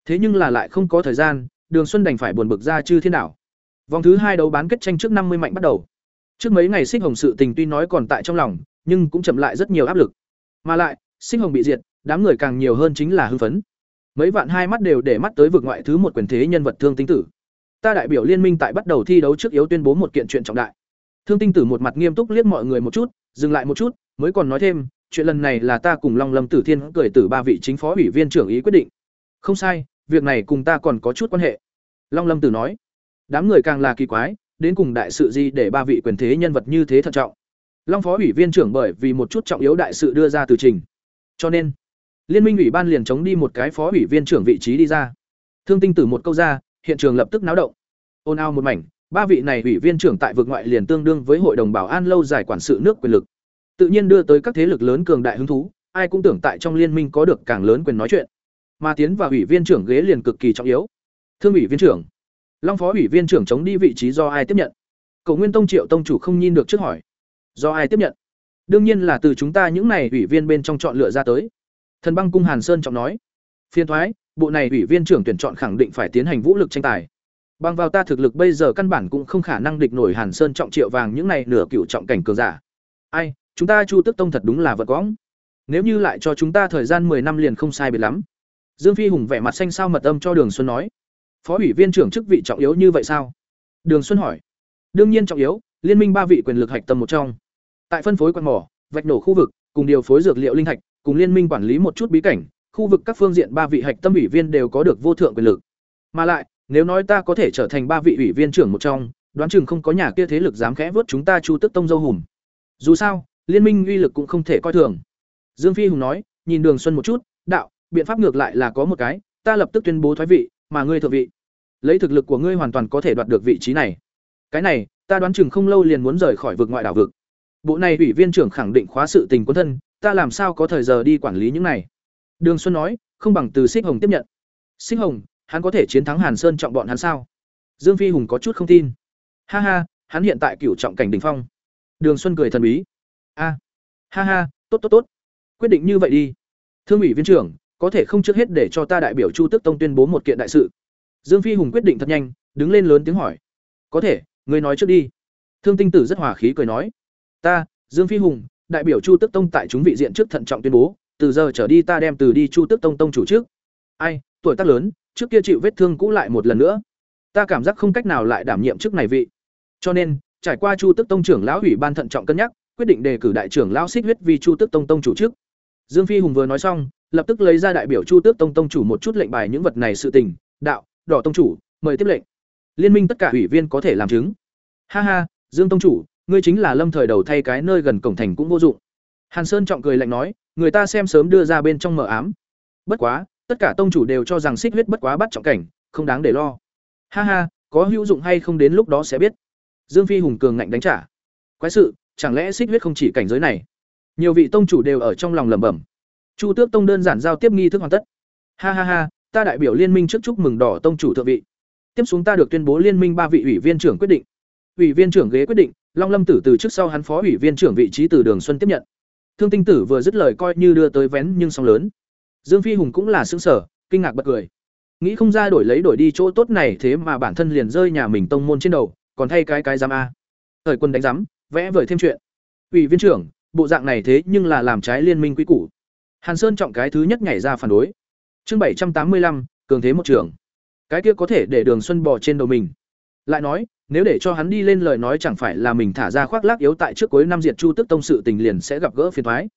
Thế nhưng là lại không có thời gian, đường xuân đành phải buồn bực ra chư thiên đảo vòng thứ hai đấu bán kết tranh trước năm mươi mạnh bắt đầu. Trước mấy ngày xích hồng sự tình tuy nói còn tại trong lòng, nhưng cũng chậm lại rất nhiều áp lực. Mà lại, xích hồng bị diệt, đám người càng nhiều hơn chính là hưng phấn. Mấy vạn hai mắt đều để mắt tới vực ngoại thứ một quyền thế nhân vật thương tinh tử. Ta đại biểu liên minh tại bắt đầu thi đấu trước yếu tuyên bố một kiện chuyện trọng đại thương tinh tử một mặt nghiêm túc liếc mọi người một chút, dừng lại một chút, mới còn nói thêm, chuyện lần này là ta cùng long lâm tử thiên cười tử ba vị chính phó ủy viên trưởng ý quyết định. Không sai, việc này cùng ta còn có chút quan hệ. Long lâm tử nói, đám người càng là kỳ quái, đến cùng đại sự gì để ba vị quyền thế nhân vật như thế thận trọng. Long phó ủy viên trưởng bởi vì một chút trọng yếu đại sự đưa ra từ trình. Cho nên, liên minh ủy ban liền chống đi một cái phó ủy viên trưởng vị trí đi ra. Thương tinh tử một câu ra, hiện trường lập tức náo động. Ôn ao một mảnh ba vị này ủy viên trưởng tại vực ngoại liền tương đương với hội đồng bảo an lâu dài quản sự nước quyền lực. Tự nhiên đưa tới các thế lực lớn cường đại hứng thú, ai cũng tưởng tại trong liên minh có được càng lớn quyền nói chuyện. Mà tiến vào ủy viên trưởng ghế liền cực kỳ trọng yếu. Thương ủy viên trưởng. Long phó ủy viên trưởng chống đi vị trí do ai tiếp nhận? Cầu nguyên tông triệu tông chủ không nhìn được trước hỏi. Do ai tiếp nhận? Đương nhiên là từ chúng ta những này ủy viên bên trong chọn lựa ra tới. Thần băng cung hàn sơn trọng nói. Phiên thoái, bộ này ủy viên trưởng tuyển chọn khẳng định phải tiến hành vũ lực tranh tài bằng vào ta thực lực bây giờ căn bản cũng không khả năng địch nổi hàn sơn trọng triệu vàng những này nửa cựu trọng cảnh cường giả. Ai, chúng ta chu tức tông thật đúng là vật quõng. Nếu như lại cho chúng ta thời gian 10 năm liền không sai biệt lắm. Dương phi hùng vẻ mặt xanh sao mật âm cho đường xuân nói. Phó ủy viên trưởng chức vị trọng yếu như vậy sao? Đường xuân hỏi. Đương nhiên trọng yếu, liên minh ba vị quyền lực hạch tâm một trong. Tại phân phối quan mỏ, vạch nổ khu vực, cùng điều phối dược liệu linh thạch, cùng liên minh quản lý một chút bí cảnh, khu vực các phương diện ba vị hạch tâm ủy viên đều có được vô thượng quyền lực. Mà lại nếu nói ta có thể trở thành ba vị ủy viên trưởng một trong đoán chừng không có nhà kia thế lực dám khẽ vớt chúng ta chu tức tông dâu hùm. Dù sao liên minh uy lực cũng không thể coi thường. Dương phi hùng nói nhìn đường xuân một chút đạo biện pháp ngược lại là có một cái ta lập tức tuyên bố thoái vị mà ngươi thượng vị. Lấy thực lực của ngươi hoàn toàn có thể đoạt được vị trí này. Cái này ta đoán chừng không lâu liền muốn rời khỏi vực ngoại đảo vực. Bộ này ủy viên trưởng khẳng định khóa sự tình quân thân ta làm sao có thời giờ đi quản lý những này? Đường Xuân nói, không bằng từ Xích Hồng tiếp nhận. Xích Hồng, hắn có thể chiến thắng Hàn Sơn trọng bọn hắn sao? Dương Phi Hùng có chút không tin. Ha ha, hắn hiện tại cửu trọng cảnh đỉnh phong. Đường Xuân cười thần bí. A, ha ha, tốt tốt tốt. Quyết định như vậy đi. Thương ủy viên trưởng, có thể không trước hết để cho ta đại biểu Chu Tức Tông tuyên bố một kiện đại sự. Dương Phi Hùng quyết định thật nhanh, đứng lên lớn tiếng hỏi. Có thể, người nói trước đi. Thương Tinh Tử rất hòa khí cười nói. Ta, Dương Phi Hùng, đại biểu Chu Tức Tông tại chúng vị diện trước thận trọng tuyên bố, từ giờ trở đi ta đem từ đi Chu Tức Tông tông chủ trước. Ai, tuổi tác lớn, trước kia chịu vết thương cũ lại một lần nữa. Ta cảm giác không cách nào lại đảm nhiệm chức này vị. Cho nên, trải qua Chu Tức Tông trưởng lão ủy ban thận trọng cân nhắc, quyết định đề cử đại trưởng lão Xích huyết vì Chu Tức Tông tông chủ trước. Dương Phi Hùng vừa nói xong, lập tức lấy ra đại biểu Chu Tước Tông tông chủ một chút lệnh bài những vật này sự tình, đạo, đỏ tông chủ, mời tiếp lệnh. Liên minh tất cả ủy viên có thể làm chứng. Ha ha, Dương tông chủ, ngươi chính là lâm thời đầu thay cái nơi gần cổng thành cũng vô dụng. Hàn Sơn trọng cười lạnh nói, người ta xem sớm đưa ra bên trong mở ám. Bất quá, tất cả tông chủ đều cho rằng xích huyết bất quá bắt trọng cảnh, không đáng để lo. Ha ha, có hữu dụng hay không đến lúc đó sẽ biết. Dương Phi hùng cường ngạnh đánh trả. Quái sự, chẳng lẽ xích huyết không chỉ cảnh giới này? Nhiều vị tông chủ đều ở trong lòng lẩm bẩm. Chu Tước Tông đơn giản giao tiếp nghi thức hoàn tất. Ha ha ha, ta đại biểu liên minh trước chúc mừng đỏ tông chủ thượng vị. Tiếp xuống ta được tuyên bố liên minh ba vị ủy viên trưởng quyết định. Ủy viên trưởng ghế quyết định, Long Lâm Tử từ trước sau hắn phó ủy viên trưởng vị trí từ Đường Xuân tiếp nhận. Thương Tinh Tử vừa dứt lời coi như đưa tới vén nhưng song lớn. Dương Phi Hùng cũng là sững sở, kinh ngạc bật cười. Nghĩ không ra đổi lấy đổi đi chỗ tốt này thế mà bản thân liền rơi nhà mình tông môn trên đầu, còn thay cái cái giám a. Thời quân đánh giám, vẽ vời thêm chuyện. Ủy viên trưởng, bộ dạng này thế nhưng là làm trái liên minh quy củ. Hàn Sơn trọng cái thứ nhất nhảy ra phản đối. Chương bảy trăm tám mươi lăm, cường thế một trưởng. Cái kia có thể để Đường Xuân bò trên đầu mình. Lại nói, nếu để cho hắn đi lên lời nói chẳng phải là mình thả ra khoác lác yếu tại trước cuối năm diệt Chu Tức Tông sự tình liền sẽ gặp gỡ phiền toái.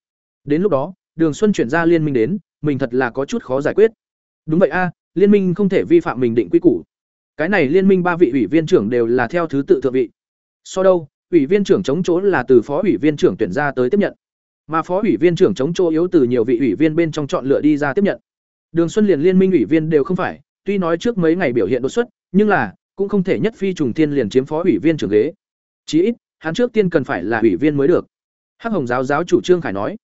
Đến lúc đó, Đường Xuân chuyển ra liên minh đến, mình thật là có chút khó giải quyết. Đúng vậy a, liên minh không thể vi phạm mình định quy củ. Cái này liên minh ba vị ủy viên trưởng đều là theo thứ tự thượng vị. So đâu, ủy viên trưởng chống chỗ là từ phó ủy viên trưởng tuyển ra tới tiếp nhận mà phó ủy viên trưởng chống chỗ yếu từ nhiều vị ủy viên bên trong chọn lựa đi ra tiếp nhận đường xuân liền liên minh ủy viên đều không phải tuy nói trước mấy ngày biểu hiện đột xuất nhưng là cũng không thể nhất phi trùng thiên liền chiếm phó ủy viên trưởng ghế chí ít hắn trước tiên cần phải là ủy viên mới được hắc hồng giáo giáo chủ trương khải nói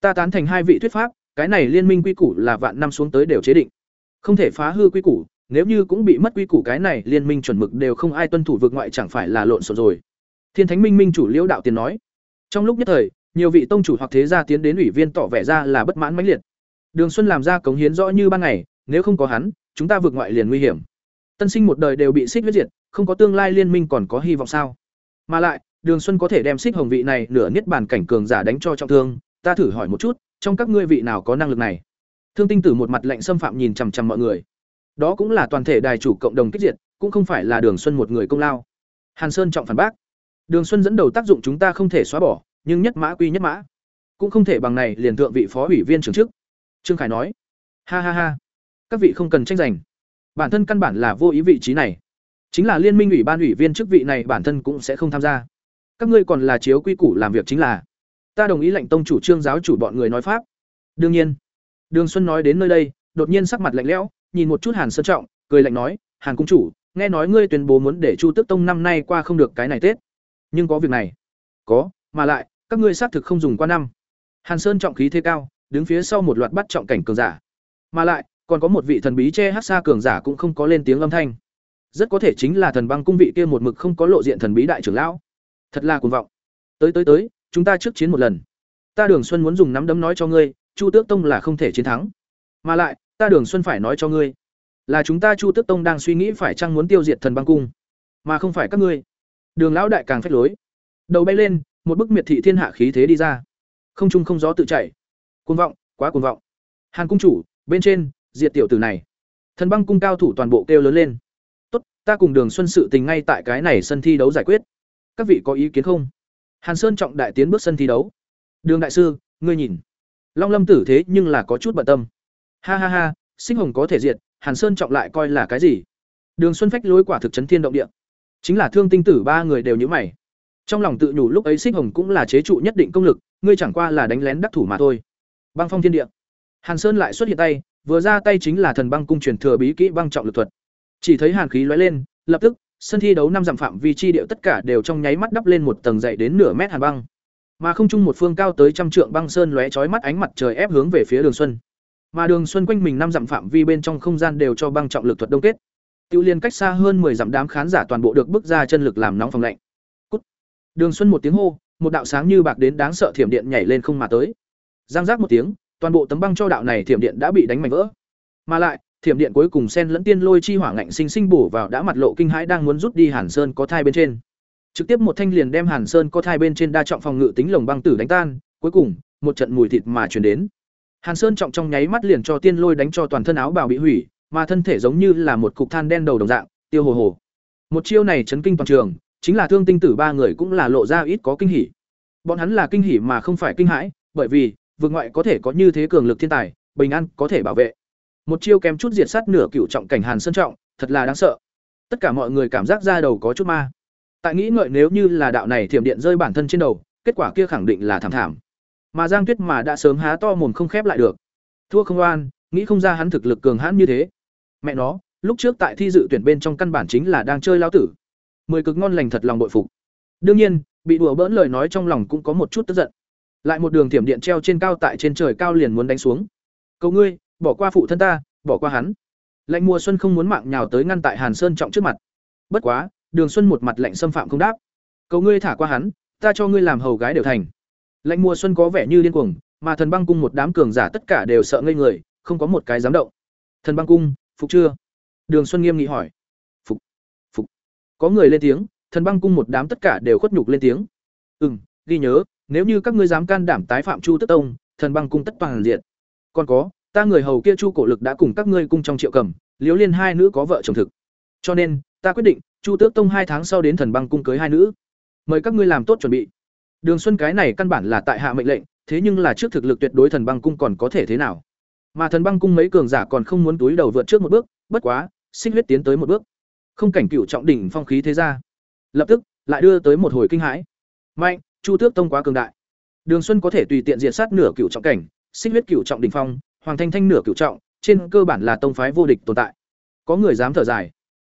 ta tán thành hai vị thuyết pháp cái này liên minh quy củ là vạn năm xuống tới đều chế định. Không thể phá hư quy củ, nếu như cũng bị mất quy củ cái này, liên minh chuẩn mực đều không ai tuân thủ vượt ngoại chẳng phải là lộn xộn rồi. Thiên thánh minh minh chủ liễu đạo tiền nói, trong lúc nhất thời, nhiều vị tông chủ hoặc thế gia tiến đến ủy viên tỏ vẻ ra là bất mãn mãnh liệt. Đường xuân làm ra cống hiến rõ như ban ngày, nếu không có hắn, chúng ta vượt ngoại liền nguy hiểm. Tân sinh một đời đều bị xích huyết diệt, không có tương lai liên minh còn có hy vọng sao? Mà lại, đường xuân có thể đem xích hồng vị này nửa niết bàn cảnh cường giả đánh cho trọng thương, ta thử hỏi một chút trong các ngươi vị nào có năng lực này? Thương tinh tử một mặt lạnh xâm phạm nhìn chằm chằm mọi người. Đó cũng là toàn thể đài chủ cộng đồng kích diệt, cũng không phải là đường xuân một người công lao. Hàn sơn trọng phản bác. Đường xuân dẫn đầu tác dụng chúng ta không thể xóa bỏ, nhưng nhất mã quy nhất mã. Cũng không thể bằng này liền thượng vị phó ủy viên trưởng chức. Trương khải nói. Ha ha ha. Các vị không cần tranh giành. Bản thân căn bản là vô ý vị trí này. Chính là liên minh ủy ban ủy viên chức vị này bản thân cũng sẽ không tham gia. Các ngươi còn là chiếu quy củ làm việc chính là ta đồng ý lệnh tông chủ trương giáo chủ bọn người nói pháp. Đương nhiên. Đường xuân nói đến nơi đây, đột nhiên sắc mặt lạnh lẽo, nhìn một chút hàn sơn trọng, cười lạnh nói, hàn cung chủ, nghe nói ngươi tuyên bố muốn để chu tước tông năm nay qua không được cái này tết. Nhưng có việc này. Có, mà lại, các ngươi xác thực không dùng qua năm. Hàn sơn trọng khí thế cao, đứng phía sau một loạt bắt trọng cảnh cường giả. Mà lại, còn có một vị thần bí che hát xa cường giả cũng không có lên tiếng âm thanh. Rất có thể chính là thần băng cung vị kia một mực không có lộ diện thần bí đại trưởng lão. Thật là cuồng vọng. Tới tới tới chúng ta trước chiến một lần. Ta đường xuân muốn dùng nắm đấm nói cho ngươi, chu tước tông là không thể chiến thắng. Mà lại, ta đường xuân phải nói cho ngươi, là chúng ta chu tước tông đang suy nghĩ phải chăng muốn tiêu diệt thần băng cung, mà không phải các ngươi. Đường lão đại càng phách lối. Đầu bay lên, một bức miệt thị thiên hạ khí thế đi ra. Không trung không gió tự chạy. Cuồng vọng, quá cuồng vọng. Hàn cung chủ, bên trên, diệt tiểu tử này. Thần băng cung cao thủ toàn bộ kêu lớn lên. Tốt, ta cùng đường xuân sự tình ngay tại cái này sân thi đấu giải quyết. Các vị có ý kiến không? Hàn sơn trọng đại tiến bước sân thi đấu. Đường đại sư, ngươi nhìn. Long lâm tử thế nhưng là có chút bận tâm. Ha ha ha, sinh hồng có thể diệt, hàn sơn trọng lại coi là cái gì? Đường xuân phách lối quả thực chấn thiên động địa. Chính là thương tinh tử ba người đều như mày. Trong lòng tự nhủ lúc ấy Sích hồng cũng là chế trụ nhất định công lực, ngươi chẳng qua là đánh lén đắc thủ mà thôi. Băng phong thiên địa. Hàn sơn lại xuất hiện tay, vừa ra tay chính là thần băng cung truyền thừa bí kỹ băng trọng lực thuật. Chỉ thấy hàn khí lóe lên, lập tức sân thi đấu năm dặm phạm vi chi điệu tất cả đều trong nháy mắt đắp lên một tầng dày đến nửa mét hàn băng mà không chung một phương cao tới trăm trượng băng sơn lóe chói mắt ánh mặt trời ép hướng về phía đường xuân Mà Đường Xuân quanh mình năm dặm phạm vi bên trong không gian đều cho băng trọng lực thuật đông kết. Tiêu Liên cách xa hơn 10 dặm đám khán giả toàn bộ được bước ra chân lực làm nóng phòng lạnh. Cút. Đường Xuân một tiếng hô, một đạo sáng như bạc đến đáng sợ thiểm điện nhảy lên không mà tới. Giang giác một tiếng, toàn bộ tấm băng cho đạo này thiểm điện đã bị đánh mảnh vỡ. Mà lại, thiểm điện cuối cùng xen lẫn tiên lôi chi hỏa ngạnh sinh sinh bổ vào đã mặt lộ kinh hãi đang muốn rút đi Hàn Sơn có thai bên trên. Trực tiếp một thanh liền đem Hàn Sơn có thai bên trên đa trọng phòng ngự tính lồng băng tử đánh tan, cuối cùng, một trận mùi thịt mà truyền đến. Hàn Sơn trọng trong nháy mắt liền cho tiên lôi đánh cho toàn thân áo bào bị hủy, mà thân thể giống như là một cục than đen đầu đồng dạng, tiêu hồ hồ. Một chiêu này chấn kinh toàn trường, chính là thương tinh tử ba người cũng là lộ ra ít có kinh hỉ. Bọn hắn là kinh hỉ mà không phải kinh hãi, bởi vì, vực ngoại có thể có như thế cường lực thiên tài, bình an có thể bảo vệ. Một chiêu kém chút diệt sát nửa cựu trọng cảnh Hàn Sơn trọng, thật là đáng sợ. Tất cả mọi người cảm giác ra đầu có chút ma. Tại nghĩ ngợi nếu như là đạo này thiểm điện rơi bản thân trên đầu, kết quả kia khẳng định là thảm thảm. Mà Giang Tuyết mà đã sớm há to mồm không khép lại được. Thua không oan, nghĩ không ra hắn thực lực cường hãn như thế. Mẹ nó, lúc trước tại thi dự tuyển bên trong căn bản chính là đang chơi lao tử. Mười cực ngon lành thật lòng bội phục. Đương nhiên, bị đùa bỡn lời nói trong lòng cũng có một chút tức giận. Lại một đường thiểm điện treo trên cao tại trên trời cao liền muốn đánh xuống. Cầu ngươi, bỏ qua phụ thân ta, bỏ qua hắn. Lạnh mùa xuân không muốn mạng nhào tới ngăn tại Hàn Sơn trọng trước mặt. Bất quá, Đường Xuân một mặt lạnh xâm phạm không đáp. Cầu ngươi thả qua hắn, ta cho ngươi làm hầu gái đều thành. Lạnh mùa xuân có vẻ như điên cuồng, mà thần băng cung một đám cường giả tất cả đều sợ ngây người, không có một cái dám động. Thần băng cung, phục chưa? Đường Xuân nghiêm nghị hỏi. Phục, phục. Có người lên tiếng, thần băng cung một đám tất cả đều khuất nhục lên tiếng. Ừm, ghi nhớ, nếu như các ngươi dám can đảm tái phạm Chu tất Tông, thần băng cung tất toàn diện. Còn có, ta người hầu kia Chu Cổ Lực đã cùng các ngươi cung trong triệu cầm, Liễu Liên hai nữ có vợ chồng thực. Cho nên, ta quyết định, Chu Tước Tông hai tháng sau đến thần băng cung cưới hai nữ. Mời các ngươi làm tốt chuẩn bị. Đường Xuân cái này căn bản là tại hạ mệnh lệnh, thế nhưng là trước thực lực tuyệt đối thần băng cung còn có thể thế nào? Mà thần băng cung mấy cường giả còn không muốn túi đầu vượt trước một bước, bất quá, sinh huyết tiến tới một bước. Không cảnh cựu trọng đỉnh phong khí thế ra. Lập tức, lại đưa tới một hồi kinh hãi. Mạnh, Chu Tước Tông quá cường đại. Đường Xuân có thể tùy tiện diệt sát nửa cựu trọng cảnh, sinh huyết cựu trọng đỉnh phong, Hoàng Thanh Thanh nửa cựu trọng, trên cơ bản là tông phái vô địch tồn tại. Có người dám thở dài.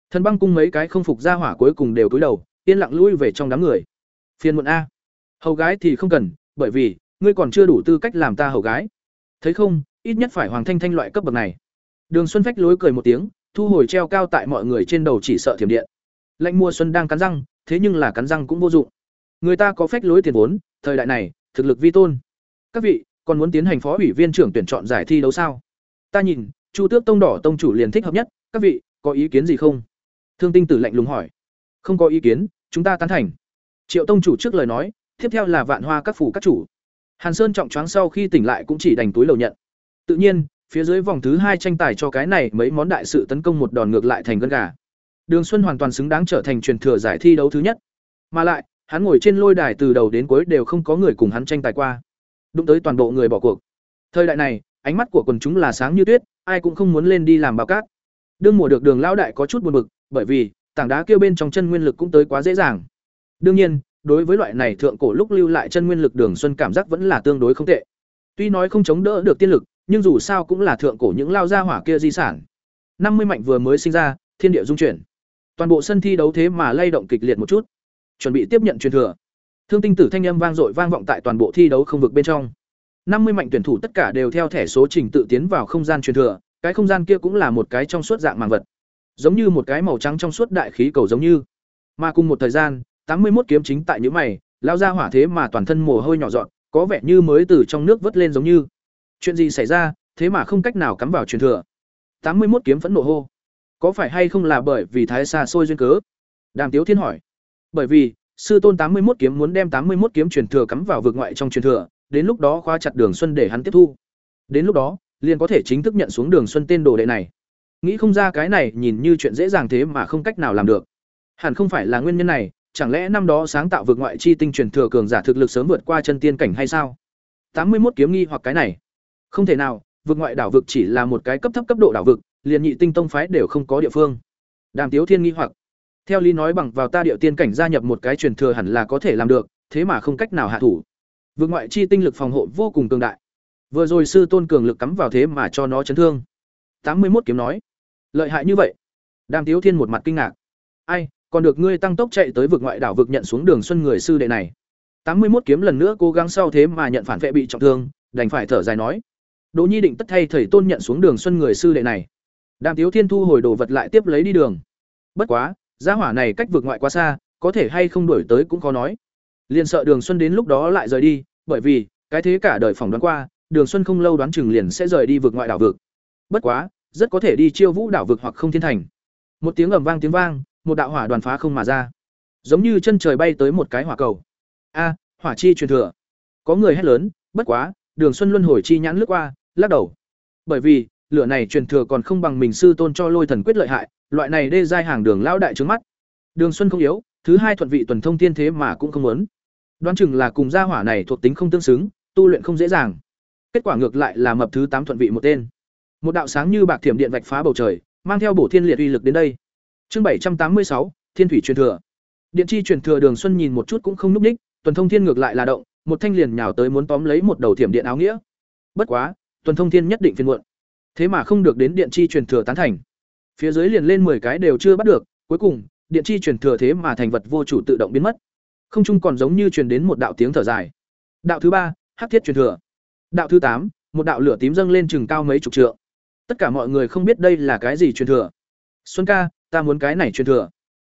Thần băng cung mấy cái không phục ra hỏa cuối cùng đều cúi đầu, yên lặng lui về trong đám người. Phiền muộn a. Hầu gái thì không cần, bởi vì ngươi còn chưa đủ tư cách làm ta hầu gái. Thấy không, ít nhất phải Hoàng Thanh Thanh loại cấp bậc này. Đường Xuân phách lối cười một tiếng, thu hồi treo cao tại mọi người trên đầu chỉ sợ thiểm điện. Lạnh mùa xuân đang cắn răng, thế nhưng là cắn răng cũng vô dụng. Người ta có phách lối tiền vốn, thời đại này, thực lực vi tôn. Các vị, còn muốn tiến hành phó ủy viên trưởng tuyển chọn giải thi đấu sao? Ta nhìn, Chu Tước Tông đỏ tông chủ liền thích hợp nhất, các vị, có ý kiến gì không? Thương Tinh Tử lạnh lùng hỏi. Không có ý kiến, chúng ta tán thành. Triệu tông chủ trước lời nói, tiếp theo là Vạn Hoa các phủ các chủ. Hàn Sơn trọng choáng sau khi tỉnh lại cũng chỉ đành túi lầu nhận. Tự nhiên, phía dưới vòng thứ hai tranh tài cho cái này mấy món đại sự tấn công một đòn ngược lại thành gân gà. Đường Xuân hoàn toàn xứng đáng trở thành truyền thừa giải thi đấu thứ nhất. Mà lại, hắn ngồi trên lôi đài từ đầu đến cuối đều không có người cùng hắn tranh tài qua. Đụng tới toàn bộ người bỏ cuộc. Thời đại này, ánh mắt của quần chúng là sáng như tuyết, ai cũng không muốn lên đi làm bao cát. Đương mùa được Đường lão đại có chút buồn bực, bởi vì tảng đá kêu bên trong chân nguyên lực cũng tới quá dễ dàng. Đương nhiên, đối với loại này thượng cổ lúc lưu lại chân nguyên lực Đường Xuân cảm giác vẫn là tương đối không tệ. Tuy nói không chống đỡ được tiên lực, nhưng dù sao cũng là thượng cổ những lao gia hỏa kia di sản. năm mươi mạnh vừa mới sinh ra, thiên địa dung chuyển. Toàn bộ sân thi đấu thế mà lay động kịch liệt một chút. Chuẩn bị tiếp nhận truyền thừa. Thương tinh tử thanh âm vang dội vang vọng tại toàn bộ thi đấu không vực bên trong. năm mươi mạnh tuyển thủ tất cả đều theo thẻ số trình tự tiến vào không gian truyền thừa, cái không gian kia cũng là một cái trong suốt dạng màng vật. Giống như một cái màu trắng trong suốt đại khí cầu giống như. Mà cùng một thời gian, tám mươi một kiếm chính tại những mày, lao ra hỏa thế mà toàn thân mồ hôi nhỏ giọt, có vẻ như mới từ trong nước vớt lên giống như. Chuyện gì xảy ra, thế mà không cách nào cắm vào truyền thừa. tám mươi một kiếm phẫn nộ hô. Có phải hay không là bởi vì thái xa xôi duyên cớ? Đàm Tiếu Thiên hỏi. Bởi vì, sư tôn tám mươi một kiếm muốn đem tám mươi một kiếm truyền thừa cắm vào vực ngoại trong truyền thừa, đến lúc đó khóa chặt Đường Xuân để hắn tiếp thu. Đến lúc đó, liền có thể chính thức nhận xuống Đường Xuân tên đồ đệ này. Nghĩ không ra cái này nhìn như chuyện dễ dàng thế mà không cách nào làm được. Hẳn không phải là nguyên nhân này, chẳng lẽ năm đó sáng tạo vực ngoại chi tinh truyền thừa cường giả thực lực sớm vượt qua chân tiên cảnh hay sao? tám mươi một kiếm nghi hoặc cái này. Không thể nào, vực ngoại đảo vực chỉ là một cái cấp thấp cấp độ đảo vực, liền nhị tinh tông phái đều không có địa phương. Đàm Tiếu Thiên nghi hoặc. Theo lý nói bằng vào ta điệu tiên cảnh gia nhập một cái truyền thừa hẳn là có thể làm được, thế mà không cách nào hạ thủ. Vực ngoại chi tinh lực phòng hộ vô cùng cường đại. Vừa rồi sư tôn cường lực cắm vào thế mà cho nó chấn thương. tám mươi một kiếm nói, lợi hại như vậy. Đàm Tiếu Thiên một mặt kinh ngạc. Ai, còn được ngươi tăng tốc chạy tới vực ngoại đảo vực nhận xuống đường xuân người sư đệ này. tám mươi một kiếm lần nữa cố gắng sau thế mà nhận phản vệ bị trọng thương, đành phải thở dài nói. Đỗ Nhi định tất thay thầy tôn nhận xuống đường xuân người sư đệ này. Đàm Tiếu Thiên thu hồi đồ vật lại tiếp lấy đi đường. Bất quá, gia hỏa này cách vượt ngoại quá xa, có thể hay không đuổi tới cũng khó nói. Liền sợ Đường Xuân đến lúc đó lại rời đi, bởi vì, cái thế cả đời phỏng đoán qua, Đường Xuân không lâu đoán chừng liền sẽ rời đi vượt ngoại đảo vực. Bất quá, rất có thể đi chiêu vũ đảo vực hoặc không thiên thành. Một tiếng ầm vang tiếng vang, một đạo hỏa đoàn phá không mà ra. Giống như chân trời bay tới một cái hỏa cầu. A, hỏa chi truyền thừa. Có người hét lớn, bất quá, Đường Xuân luân hồi chi nhãn lướt qua, lắc đầu. Bởi vì, lửa này truyền thừa còn không bằng mình sư tôn cho lôi thần quyết lợi hại, loại này đê giai hàng đường lão đại trướng mắt. Đường Xuân không yếu, thứ hai thuận vị tuần thông thiên thế mà cũng không muốn. Đoán chừng là cùng gia hỏa này thuộc tính không tương xứng, tu luyện không dễ dàng. Kết quả ngược lại là mập thứ tám thuận vị một tên. Một đạo sáng như bạc thiểm điện vạch phá bầu trời, mang theo bổ thiên liệt uy lực đến đây. Chương bảy trăm tám mươi sáu, Thiên thủy truyền thừa. Điện chi truyền thừa Đường Xuân nhìn một chút cũng không núp ních, tuần thông thiên ngược lại là động, một thanh liền nhào tới muốn tóm lấy một đầu thiểm điện áo nghĩa. Bất quá, tuần thông thiên nhất định phiền muộn. Thế mà không được đến điện chi truyền thừa tán thành. Phía dưới liền lên 10 cái đều chưa bắt được, cuối cùng, điện chi truyền thừa thế mà thành vật vô chủ tự động biến mất. Không trung còn giống như truyền đến một đạo tiếng thở dài. Đạo thứ ba, hắc thiết truyền thừa. Đạo thứ tám, một đạo lửa tím dâng lên chừng cao mấy chục trượng. Tất cả mọi người không biết đây là cái gì truyền thừa. Xuân ca, ta muốn cái này truyền thừa.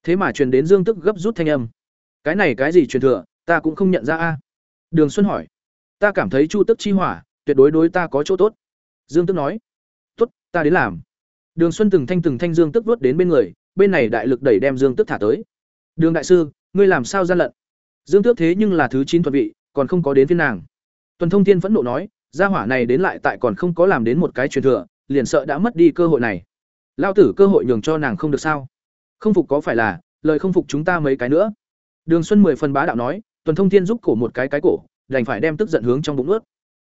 Thế mà truyền đến Dương Tức gấp rút thanh âm. Cái này cái gì truyền thừa, ta cũng không nhận ra a. Đường Xuân hỏi. Ta cảm thấy Chu Tức chi hỏa, tuyệt đối đối ta có chỗ tốt. Dương Tức nói. Ta đến làm. Đường Xuân từng thanh từng thanh Dương Tức vuốt đến bên người, bên này đại lực đẩy đem Dương Tức thả tới. Đường đại sư, ngươi làm sao gian lận? Dương Tước thế nhưng là thứ chín thuận vị, còn không có đến phiên nàng. Tuần Thông Thiên phẫn nộ nói, gia hỏa này đến lại tại còn không có làm đến một cái truyền thừa, liền sợ đã mất đi cơ hội này. Lao tử cơ hội nhường cho nàng không được sao? Không phục có phải là, lời không phục chúng ta mấy cái nữa. Đường Xuân mười phần bá đạo nói, Tuần Thông Thiên giúp cổ một cái cái cổ, đành phải đem tức giận hướng trong bụng ướt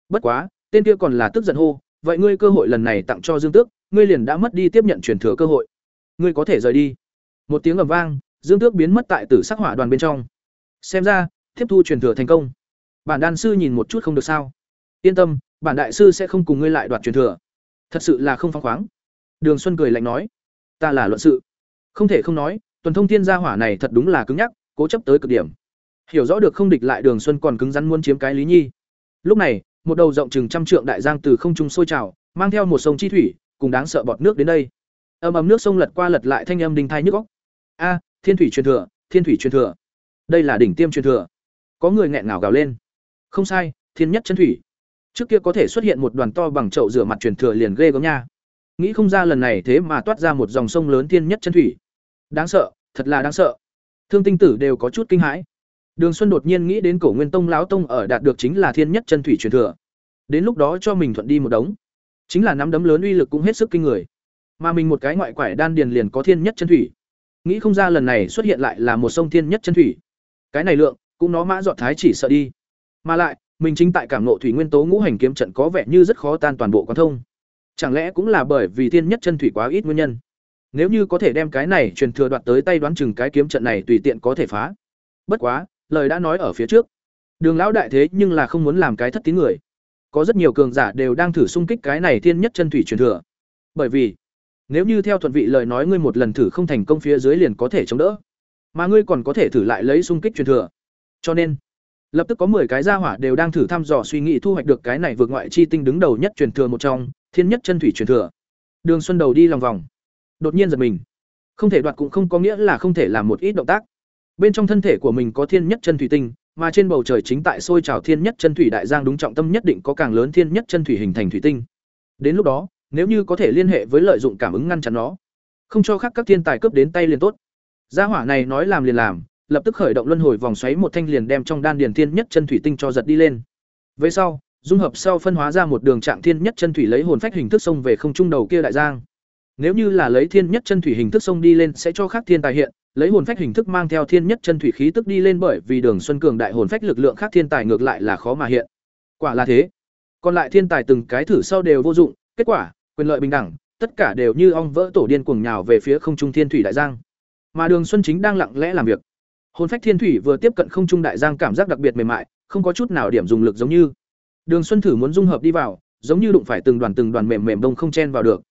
Bất quá, tên kia còn là tức giận hô, vậy ngươi cơ hội lần này tặng cho Dương Tước, ngươi liền đã mất đi tiếp nhận truyền thừa cơ hội. Ngươi có thể rời đi. Một tiếng ầm vang, Dương Tước biến mất tại Tử Sắc Hỏa đoàn bên trong. Xem ra, tiếp thu truyền thừa thành công. Bản đan sư nhìn một chút không được sao? Yên tâm, bản đại sư sẽ không cùng ngươi lại đoạt truyền thừa. Thật sự là không phăng khoáng. Đường Xuân cười lạnh nói, ta là luận sự. Không thể không nói, tuần thông thiên gia hỏa này thật đúng là cứng nhắc, cố chấp tới cực điểm. Hiểu rõ được không địch lại Đường Xuân còn cứng rắn muốn chiếm cái Lý Nhi. Lúc này, một đầu rộng chừng trăm trượng đại giang từ không trung sôi trào, mang theo một sông chi thủy, cùng đáng sợ bọt nước đến đây. Âm ầm nước sông lật qua lật lại thanh âm đình thai nhức óc. A, thiên thủy truyền thừa, thiên thủy truyền thừa. Đây là đỉnh tiêm truyền thừa. Có người nghẹn ngào gào lên. Không sai, thiên nhất chân thủy. Trước kia có thể xuất hiện một đoàn to bằng chậu rửa mặt truyền thừa liền ghê gớm nha. Nghĩ không ra lần này thế mà toát ra một dòng sông lớn thiên nhất chân thủy. Đáng sợ, thật là đáng sợ. Thương tinh tử đều có chút kinh hãi. Đường Xuân đột nhiên nghĩ đến cổ Nguyên Tông lão tông ở đạt được chính là thiên nhất chân thủy truyền thừa. Đến lúc đó cho mình thuận đi một đống. Chính là nắm đấm lớn uy lực cũng hết sức kinh người. Mà mình một cái ngoại quải đan điền liền có thiên nhất chân thủy. Nghĩ không ra lần này xuất hiện lại là một sông thiên nhất chân thủy. Cái này lượng, cũng nó mã dọn thái chỉ sợ đi. Mà lại, mình chính tại cảm ngộ thủy nguyên tố ngũ hành kiếm trận có vẻ như rất khó tan toàn bộ quan thông. Chẳng lẽ cũng là bởi vì thiên nhất chân thủy quá ít nguyên nhân? Nếu như có thể đem cái này truyền thừa đoạt tới tay đoán chừng cái kiếm trận này tùy tiện có thể phá. Bất quá, lời đã nói ở phía trước. Đường lão đại thế nhưng là không muốn làm cái thất tín người. Có rất nhiều cường giả đều đang thử xung kích cái này thiên nhất chân thủy truyền thừa. Bởi vì, nếu như theo thuận vị lời nói ngươi một lần thử không thành công phía dưới liền có thể chống đỡ, mà ngươi còn có thể thử lại lấy xung kích truyền thừa. Cho nên, lập tức có 10 cái gia hỏa đều đang thử thăm dò suy nghĩ thu hoạch được cái này vượt ngoại chi tinh đứng đầu nhất truyền thừa một trong, thiên nhất chân thủy truyền thừa. Đường Xuân đầu đi lòng vòng, đột nhiên giật mình. Không thể đoạt cũng không có nghĩa là không thể làm một ít động tác. Bên trong thân thể của mình có thiên nhất chân thủy tinh, mà trên bầu trời chính tại sôi trào thiên nhất chân thủy đại giang đúng trọng tâm nhất định có càng lớn thiên nhất chân thủy hình thành thủy tinh. Đến lúc đó, nếu như có thể liên hệ với lợi dụng cảm ứng ngăn chặn nó, không cho khác các thiên tài cướp đến tay liền tốt. Gia hỏa này nói làm liền làm, lập tức khởi động luân hồi vòng xoáy một thanh liền đem trong đan điền thiên nhất chân thủy tinh cho giật đi lên. Về sau, dung hợp sau phân hóa ra một đường trạng thiên nhất chân thủy lấy hồn phách hình thức sông về không trung đầu kia đại giang. Nếu như là lấy thiên nhất chân thủy hình thức sông đi lên sẽ cho khác thiên tài hiện, lấy hồn phách hình thức mang theo thiên nhất chân thủy khí tức đi lên bởi vì đường xuân cường đại hồn phách lực lượng khác thiên tài ngược lại là khó mà hiện. Quả là thế. Còn lại thiên tài từng cái thử sau đều vô dụng, kết quả, quyền lợi bình đẳng, tất cả đều như ong vỡ tổ điên cuồng nhào về phía không trung thiên thủy đại giang. Mà Đường Xuân chính đang lặng lẽ làm việc. Hồn phách thiên thủy vừa tiếp cận không trung đại giang cảm giác đặc biệt mềm mại, không có chút nào điểm dùng lực giống như. Đường Xuân thử muốn dung hợp đi vào, giống như đụng phải từng đoàn từng đoàn mềm mềm đông không chen vào được.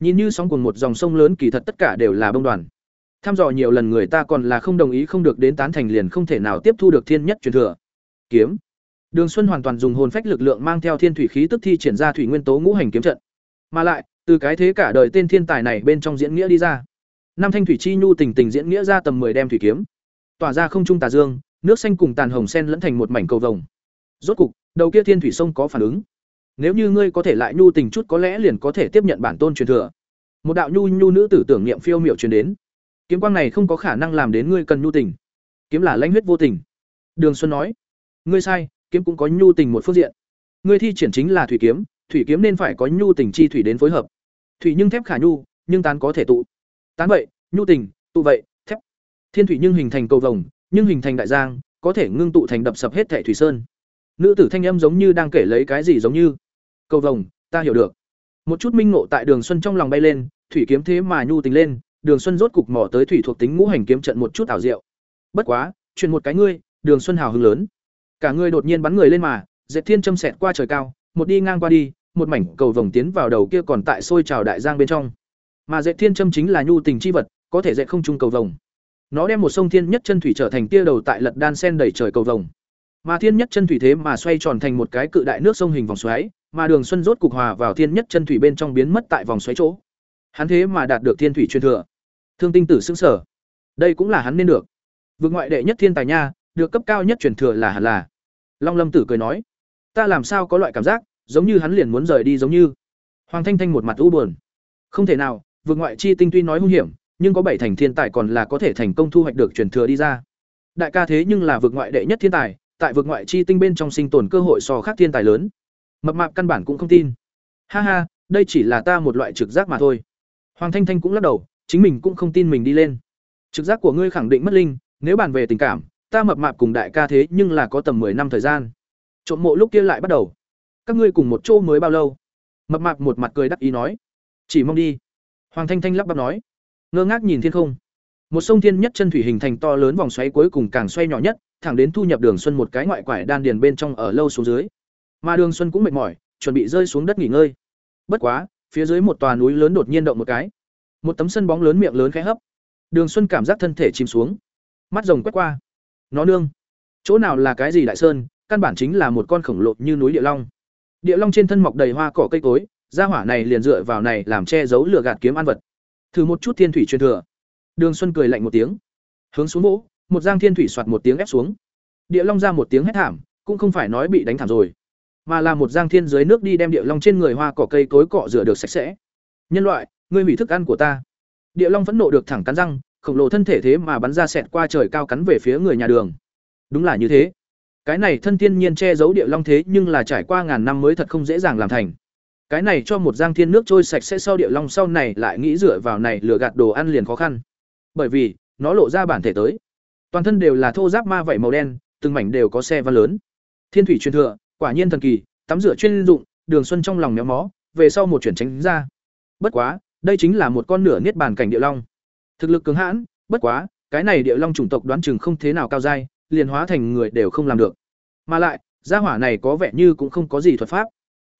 Nhìn như sóng cùng một dòng sông lớn kỳ thật tất cả đều là bông đoàn. Tham dò nhiều lần người ta còn là không đồng ý không được đến tán thành liền không thể nào tiếp thu được thiên nhất truyền thừa. Kiếm. Đường Xuân hoàn toàn dùng hồn phách lực lượng mang theo thiên thủy khí tức thi triển ra thủy nguyên tố ngũ hành kiếm trận. Mà lại, từ cái thế cả đời tên thiên tài này bên trong diễn nghĩa đi ra. Năm thanh thủy chi nhu tình tình diễn nghĩa ra tầm 10 đem thủy kiếm, tỏa ra không trung tà dương, nước xanh cùng tàn hồng sen lẫn thành một mảnh cầu vồng. Rốt cục, đầu kia thiên thủy sông có phản ứng. Nếu như ngươi có thể lại nhu tình chút có lẽ liền có thể tiếp nhận bản tôn truyền thừa. Một đạo nhu nhu nữ tử tưởng niệm phiêu miểu truyền đến. Kiếm quang này không có khả năng làm đến ngươi cần nhu tình. Kiếm là lãnh huyết vô tình. Đường Xuân nói, ngươi sai, kiếm cũng có nhu tình một phương diện. Ngươi thi triển chính là thủy kiếm, thủy kiếm nên phải có nhu tình chi thủy đến phối hợp. Thủy nhưng thép khả nhu, nhưng tán có thể tụ. Tán vậy, nhu tình, tụ vậy, thép. Thiên thủy nhưng hình thành cầu vồng, nhưng hình thành đại giang, có thể ngưng tụ thành đập sập hết thẻ thủy sơn. Nữ tử thanh âm giống như đang kể lấy cái gì giống như. Cầu vồng, ta hiểu được. Một chút minh ngộ tại Đường Xuân trong lòng bay lên, thủy kiếm thế mà nhu tình lên, Đường Xuân rốt cục mò tới thủy thuộc tính ngũ hành kiếm trận một chút ảo diệu. Bất quá, truyền một cái ngươi, Đường Xuân hào hứng lớn. Cả người đột nhiên bắn người lên mà, Dệt Thiên châm xẹt qua trời cao, một đi ngang qua đi, một mảnh cầu vồng tiến vào đầu kia còn tại sôi trào đại giang bên trong. Mà Dệt Thiên châm chính là nhu tình chi vật, có thể dệt không trung cầu vồng. Nó đem một sông thiên nhất chân thủy trở thành tia đầu tại lật đan sen đầy trời cầu vồng. Mà thiên nhất chân thủy thế mà xoay tròn thành một cái cự đại nước sông hình vòng xoáy, mà Đường Xuân rốt cục hòa vào thiên nhất chân thủy bên trong biến mất tại vòng xoáy chỗ. Hắn thế mà đạt được thiên thủy truyền thừa. Thương Tinh Tử sững sở. Đây cũng là hắn nên được. vượt ngoại đệ nhất thiên tài nha, được cấp cao nhất truyền thừa là hẳn là. Long Lâm Tử cười nói, ta làm sao có loại cảm giác, giống như hắn liền muốn rời đi giống như. Hoàng Thanh Thanh một mặt u buồn. Không thể nào, vượt ngoại chi tinh tuy nói hung hiểm, nhưng có bảy thành thiên tài còn là có thể thành công thu hoạch được truyền thừa đi ra. Đại ca thế nhưng là vượt ngoại đệ nhất thiên tài, tại vượt ngoại chi tinh bên trong sinh tồn cơ hội so khác thiên tài lớn. Mập mạp căn bản cũng không tin. Ha ha, đây chỉ là ta một loại trực giác mà thôi. Hoàng Thanh Thanh cũng lắc đầu, chính mình cũng không tin mình đi lên. Trực giác của ngươi khẳng định mất linh, nếu bàn về tình cảm, ta mập mạp cùng đại ca thế nhưng là có tầm 10 năm thời gian. Trộm mộ lúc kia lại bắt đầu. Các ngươi cùng một chỗ mới bao lâu? Mập mạp một mặt cười đắc ý nói, chỉ mong đi. Hoàng Thanh Thanh lắp bắp nói, ngơ ngác nhìn thiên không. Một sông thiên nhất chân thủy hình thành to lớn vòng xoáy cuối cùng càng xoay nhỏ nhất, thẳng đến thu nhập Đường Xuân một cái ngoại quải đan điền bên trong ở lâu xuống dưới. Mà Đường Xuân cũng mệt mỏi, chuẩn bị rơi xuống đất nghỉ ngơi. Bất quá, phía dưới một tòa núi lớn đột nhiên động một cái. Một tấm sân bóng lớn miệng lớn khẽ hấp. Đường Xuân cảm giác thân thể chìm xuống. Mắt rồng quét qua. Nó nương. Chỗ nào là cái gì đại sơn, căn bản chính là một con khổng lồ như núi địa long. Địa long trên thân mọc đầy hoa cỏ cây cối, ra hỏa này liền dựa vào này làm che giấu lửa gạt kiếm ăn vật. Thử một chút thiên thủy truyền thừa. Đường Xuân cười lạnh một tiếng, hướng xuống vỗ, một giang thiên thủy soạt một tiếng ép xuống. Địa long ra một tiếng hét thảm, cũng không phải nói bị đánh thảm rồi, mà là một giang thiên dưới nước đi đem địa long trên người hoa cỏ cây cối cọ rửa được sạch sẽ. Nhân loại, ngươi hủy thức ăn của ta. Địa long phẫn nộ được thẳng cắn răng, khổng lồ thân thể thế mà bắn ra sẹt qua trời cao cắn về phía người nhà đường. Đúng là như thế. Cái này thân thiên nhiên che giấu địa long thế nhưng là trải qua ngàn năm mới thật không dễ dàng làm thành. Cái này cho một giang thiên nước trôi sạch sẽ sau địa long sau này lại nghĩ dựa vào này lừa gạt đồ ăn liền khó khăn. Bởi vì, nó lộ ra bản thể tới. Toàn thân đều là thô giáp ma vảy màu đen, từng mảnh đều có xe văn lớn. Thiên thủy truyền thừa, quả nhiên thần kỳ, tắm rửa chuyên dụng, Đường Xuân trong lòng méo mó, về sau một chuyển tránh ra. Bất quá, đây chính là một con nửa niết bàn cảnh địa long. Thực lực cứng hãn, bất quá, cái này địa long chủng tộc đoán chừng không thế nào cao dai, liền hóa thành người đều không làm được. Mà lại, gia hỏa này có vẻ như cũng không có gì thuật pháp.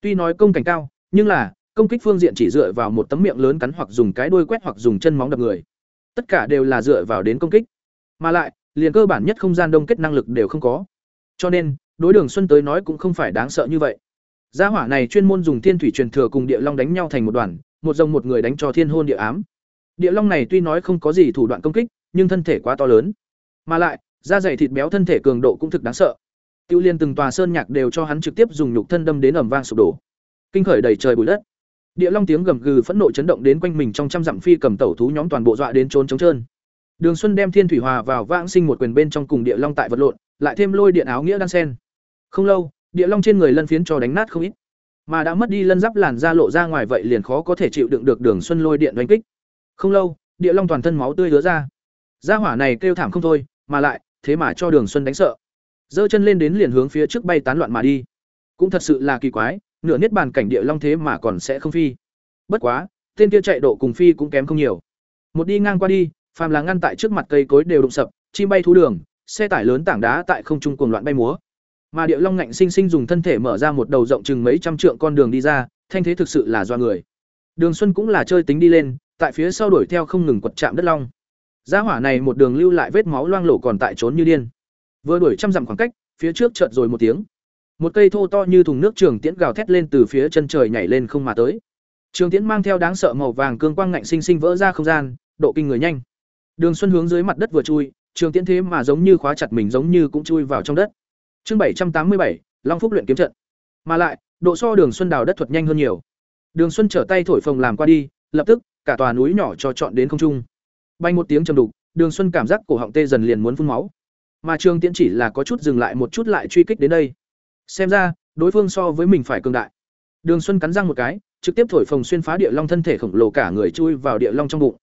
Tuy nói công cảnh cao, nhưng là công kích phương diện chỉ dựa vào một tấm miệng lớn cắn hoặc dùng cái đuôi quét hoặc dùng chân móng đập người. Tất cả đều là dựa vào đến công kích. Mà lại, liền cơ bản nhất không gian đông kết năng lực đều không có. Cho nên, đối Đường Xuân tới nói cũng không phải đáng sợ như vậy. Gia hỏa này chuyên môn dùng thiên thủy truyền thừa cùng địa long đánh nhau thành một đoàn, một dòng một người đánh cho thiên hôn địa ám. Địa long này tuy nói không có gì thủ đoạn công kích, nhưng thân thể quá to lớn, mà lại, da dày thịt béo thân thể cường độ cũng thực đáng sợ. Tiêu Liên từng tòa sơn nhạc đều cho hắn trực tiếp dùng nhục thân đâm đến ầm vang sụp đổ. Kinh khởi đầy trời bụi đất. Địa long tiếng gầm gừ phẫn nộ chấn động đến quanh mình trong trăm dặm phi cầm tẩu thú nhóm toàn bộ dọa đến trốn trống trơn. Đường Xuân đem Thiên Thủy Hòa vào vãng sinh một quyền bên trong cùng Địa Long tại vật lộn, lại thêm lôi điện áo nghĩa đan sen. Không lâu, Địa Long trên người lân phiến cho đánh nát không ít, mà đã mất đi lân giáp làn da lộ ra ngoài vậy liền khó có thể chịu đựng được Đường Xuân lôi điện đánh kích. Không lâu, Địa Long toàn thân máu tươi rứa ra. Gia hỏa này kêu thảm không thôi, mà lại, thế mà cho Đường Xuân đánh sợ. Giơ chân lên đến liền hướng phía trước bay tán loạn mà đi. Cũng thật sự là kỳ quái, nửa niết bàn cảnh Địa Long thế mà còn sẽ không phi. Bất quá, tên kia chạy độ cùng phi cũng kém không nhiều. Một đi ngang qua đi, phàm là ngăn tại trước mặt cây cối đều đụng sập, chim bay thú đường, xe tải lớn tảng đá tại không trung cuồng loạn bay múa. Mà Địa Long ngạnh sinh sinh dùng thân thể mở ra một đầu rộng chừng mấy trăm trượng con đường đi ra, thanh thế thực sự là do người. Đường Xuân cũng là chơi tính đi lên, tại phía sau đuổi theo không ngừng quật chạm đất long. Gia hỏa này một đường lưu lại vết máu loang lổ còn tại trốn như điên. Vừa đuổi trăm dặm khoảng cách, phía trước chợt rồi một tiếng. một cây thô to như thùng nước trường tiễn gào thét lên từ phía chân trời nhảy lên không mà tới trường tiễn mang theo đáng sợ màu vàng cương quang ngạnh sinh sinh vỡ ra không gian độ kinh người nhanh đường xuân hướng dưới mặt đất vừa chui trường tiễn thế mà giống như khóa chặt mình giống như cũng chui vào trong đất chương bảy trăm tám mươi bảy, long phúc luyện kiếm trận. Mà lại, độ so đường xuân đào đất thuật nhanh hơn nhiều. Đường xuân trở tay thổi phồng làm qua đi, lập tức, cả tòa núi nhỏ cho chọn đến không trung. Bay một tiếng trầm đục, đường xuân cảm giác cổ họng tê dần liền muốn phun máu. Mà trương tiễn chỉ là có chút dừng lại một chút lại truy kích đến đây. Xem ra, đối phương so với mình phải cường đại. Đường xuân cắn răng một cái, trực tiếp thổi phồng xuyên phá địa long thân thể khổng lồ cả người chui vào địa long trong bụng.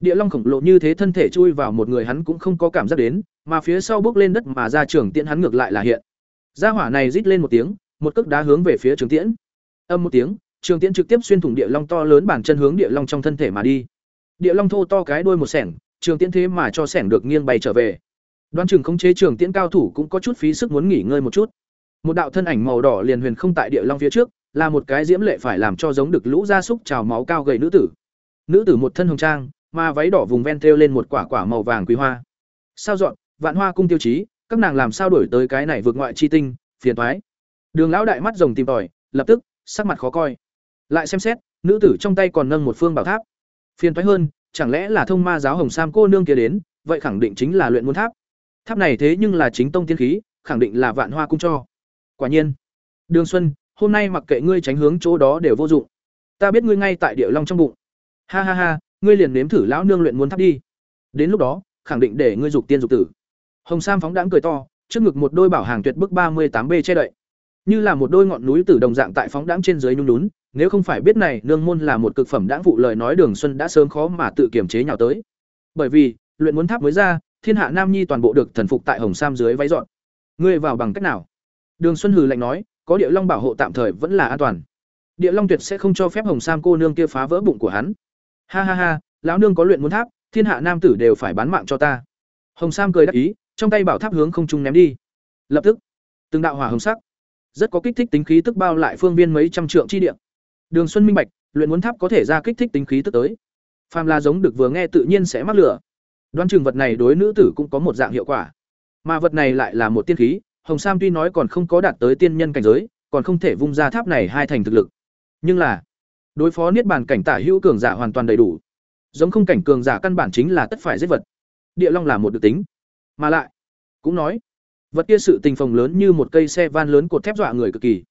Địa long khổng lồ như thế thân thể chui vào một người hắn cũng không có cảm giác đến, mà phía sau bước lên đất mà ra trường tiễn hắn ngược lại là hiện gia hỏa này rít lên một tiếng, một cước đá hướng về phía trường tiễn. Âm một tiếng, trường tiễn trực tiếp xuyên thủng địa long to lớn bản chân hướng địa long trong thân thể mà đi. Địa long thô to cái đuôi một sẻng, trường tiễn thế mà cho sẻng được nghiêng bay trở về. Đoán chừng khống chế trường tiễn cao thủ cũng có chút phí sức muốn nghỉ ngơi một chút. Một đạo thân ảnh màu đỏ liền huyền không tại địa long phía trước, là một cái diễm lệ phải làm cho giống được lũ gia súc trào máu cao gầy nữ tử. Nữ tử một thân hồng trang, mà váy đỏ vùng ven thêu lên một quả quả màu vàng quý hoa. Sao dọn, vạn hoa cung tiêu chí các nàng làm sao đổi tới cái này vượt ngoại chi tinh, phiền toái. Đường lão đại mắt rồng tìm tòi, lập tức, sắc mặt khó coi. Lại xem xét, nữ tử trong tay còn nâng một phương bảo tháp. Phiền toái hơn, chẳng lẽ là thông ma giáo hồng sam cô nương kia đến, vậy khẳng định chính là luyện muôn tháp. Tháp này thế nhưng là chính tông tiên khí, khẳng định là vạn hoa cung cho. Quả nhiên, đường xuân, hôm nay mặc kệ ngươi tránh hướng chỗ đó đều vô dụng. Ta biết ngươi ngay tại địa long trong bụng. Ha ha ha, ngươi liền nếm thử lão nương luyện muốn tháp đi. Đến lúc đó, khẳng định để ngươi dục tiên dục tử hồng sam phóng đãng cười to, trước ngực một đôi bảo hàng tuyệt bức ba mươi tám b che đậy. Như là một đôi ngọn núi tử đồng dạng tại phóng đãng trên dưới nhung nhún, nếu không phải biết này, nương môn là một cực phẩm đãng vụ lời nói đường xuân đã sớm khó mà tự kiềm chế nhào tới. Bởi vì, luyện muốn tháp mới ra, thiên hạ nam nhi toàn bộ được thần phục tại hồng sam dưới váy dọn. Ngươi vào bằng cách nào? Đường xuân hừ lạnh nói, có địa long bảo hộ tạm thời vẫn là an toàn. Địa long tuyệt sẽ không cho phép hồng sam cô nương kia phá vỡ bụng của hắn. Ha ha ha, lão nương có luyện muốn tháp, thiên hạ nam tử đều phải bán mạng cho ta. Hồng sam cười đắc ý trong tay bảo tháp hướng không trung ném đi. Lập tức, từng đạo hỏa hồng sắc, rất có kích thích tính khí tức bao lại phương viên mấy trăm trượng chi địa. Đường xuân minh bạch, luyện muốn tháp có thể ra kích thích tính khí tức tới. Phàm là giống được vừa nghe tự nhiên sẽ mắc lửa. Đoán chừng vật này đối nữ tử cũng có một dạng hiệu quả. Mà vật này lại là một tiên khí, hồng sam tuy nói còn không có đạt tới tiên nhân cảnh giới, còn không thể vung ra tháp này hai thành thực lực. Nhưng là, đối phó niết bàn cảnh tả hữu cường giả hoàn toàn đầy đủ. Giống không cảnh cường giả căn bản chính là tất phải giết vật. Địa long là một được tính mà lại, cũng nói, vật kia sự tình phòng lớn như một cây xe van lớn cột thép dọa người cực kỳ.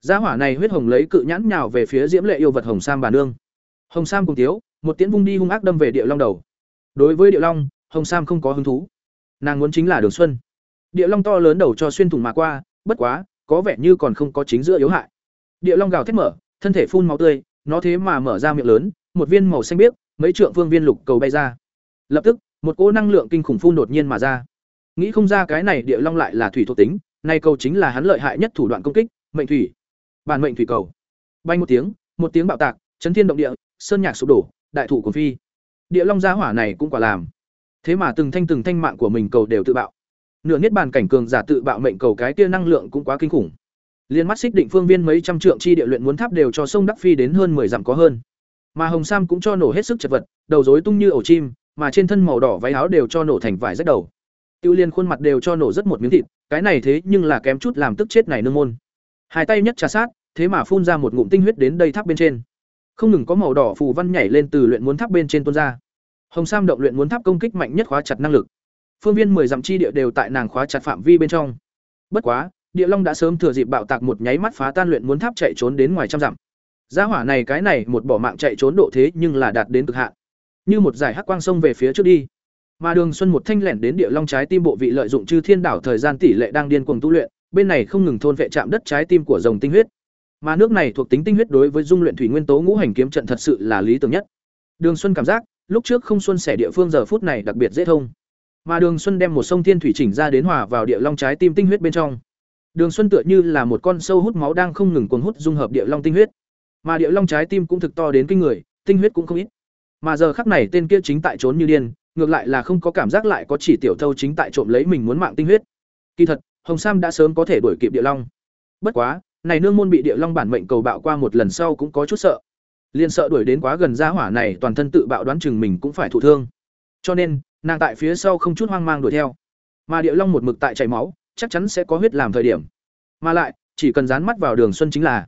Gia hỏa này huyết hồng lấy cự nhãn nhào về phía diễm lệ yêu vật hồng sam bà nương. Hồng sam cùng tiếu, một tiễn vung đi hung ác đâm về địa long đầu. Đối với địa long, hồng sam không có hứng thú. Nàng muốn chính là đường xuân. Địa long to lớn đầu cho xuyên thủng mà qua, bất quá, có vẻ như còn không có chính giữa yếu hại. Địa long gào thét mở, thân thể phun máu tươi, nó thế mà mở ra miệng lớn, một viên màu xanh biếc, mấy trượng phương viên lục cầu bay ra. Lập tức, một cỗ năng lượng kinh khủng phun đột nhiên mà ra nghĩ không ra cái này địa long lại là thủy thuộc tính, nay cầu chính là hắn lợi hại nhất thủ đoạn công kích, mệnh thủy. Bản mệnh thủy cầu. Bay một tiếng một tiếng bạo tạc, chấn thiên động địa, sơn nhạc sụp đổ, đại thủ của phi. Địa long gia hỏa này cũng quả làm. Thế mà từng thanh từng thanh mạng của mình cầu đều tự bạo. Nửa niết bàn cảnh cường giả tự bạo mệnh cầu cái kia năng lượng cũng quá kinh khủng. Liên mắt xích định phương viên mấy trăm trượng chi địa luyện muốn tháp đều cho sông đắc phi đến hơn 10 dặm có hơn. Mà hồng sam cũng cho nổ hết sức chật vật, đầu rối tung như ổ chim, mà trên thân màu đỏ váy áo đều cho nổ thành vải rách đầu tiêu liên khuôn mặt đều cho nổ rất một miếng thịt, cái này thế nhưng là kém chút làm tức chết này nương môn. Hai tay nhất trà sát, thế mà phun ra một ngụm tinh huyết đến đây tháp bên trên. Không ngừng có màu đỏ phù văn nhảy lên từ luyện muốn tháp bên trên tuôn ra. Hồng sam động luyện muốn tháp công kích mạnh nhất khóa chặt năng lực. Phương viên mười dặm chi địa đều tại nàng khóa chặt phạm vi bên trong. Bất quá, địa long đã sớm thừa dịp bạo tạc một nháy mắt phá tan luyện muốn tháp chạy trốn đến ngoài trăm dặm. Gia hỏa này cái này một bỏ mạng chạy trốn độ thế nhưng là đạt đến cực hạn. Như một giải hắc quang sông về phía trước đi mà đường xuân một thanh lẻn đến địa long trái tim bộ vị lợi dụng chư thiên đảo thời gian tỷ lệ đang điên cuồng tu luyện bên này không ngừng thôn vệ chạm đất trái tim của dòng tinh huyết mà nước này thuộc tính tinh huyết đối với dung luyện thủy nguyên tố ngũ hành kiếm trận thật sự là lý tưởng nhất đường xuân cảm giác lúc trước không xuân sẻ địa phương giờ phút này đặc biệt dễ thông mà Đường Xuân đem một sông thiên thủy chỉnh ra đến hòa vào địa long trái tim tinh huyết bên trong. Đường Xuân tựa như là một con sâu hút máu đang không ngừng cuồng hút dung hợp địa long tinh huyết. Mà địa long trái tim cũng thực to đến kinh người, tinh huyết cũng không ít. Mà giờ khắc này tên kia chính tại trốn như điên, ngược lại là không có cảm giác lại có chỉ tiểu thâu chính tại trộm lấy mình muốn mạng tinh huyết. Kỳ thật, Hồng Sam đã sớm có thể đuổi kịp địa long. Bất quá, này nương môn bị địa long bản mệnh cầu bạo qua một lần sau cũng có chút sợ. Liên sợ đuổi đến quá gần gia hỏa này toàn thân tự bạo đoán chừng mình cũng phải thụ thương. Cho nên, nàng tại phía sau không chút hoang mang đuổi theo mà địa long một mực tại chảy máu chắc chắn sẽ có huyết làm thời điểm mà lại chỉ cần dán mắt vào Đường Xuân chính là.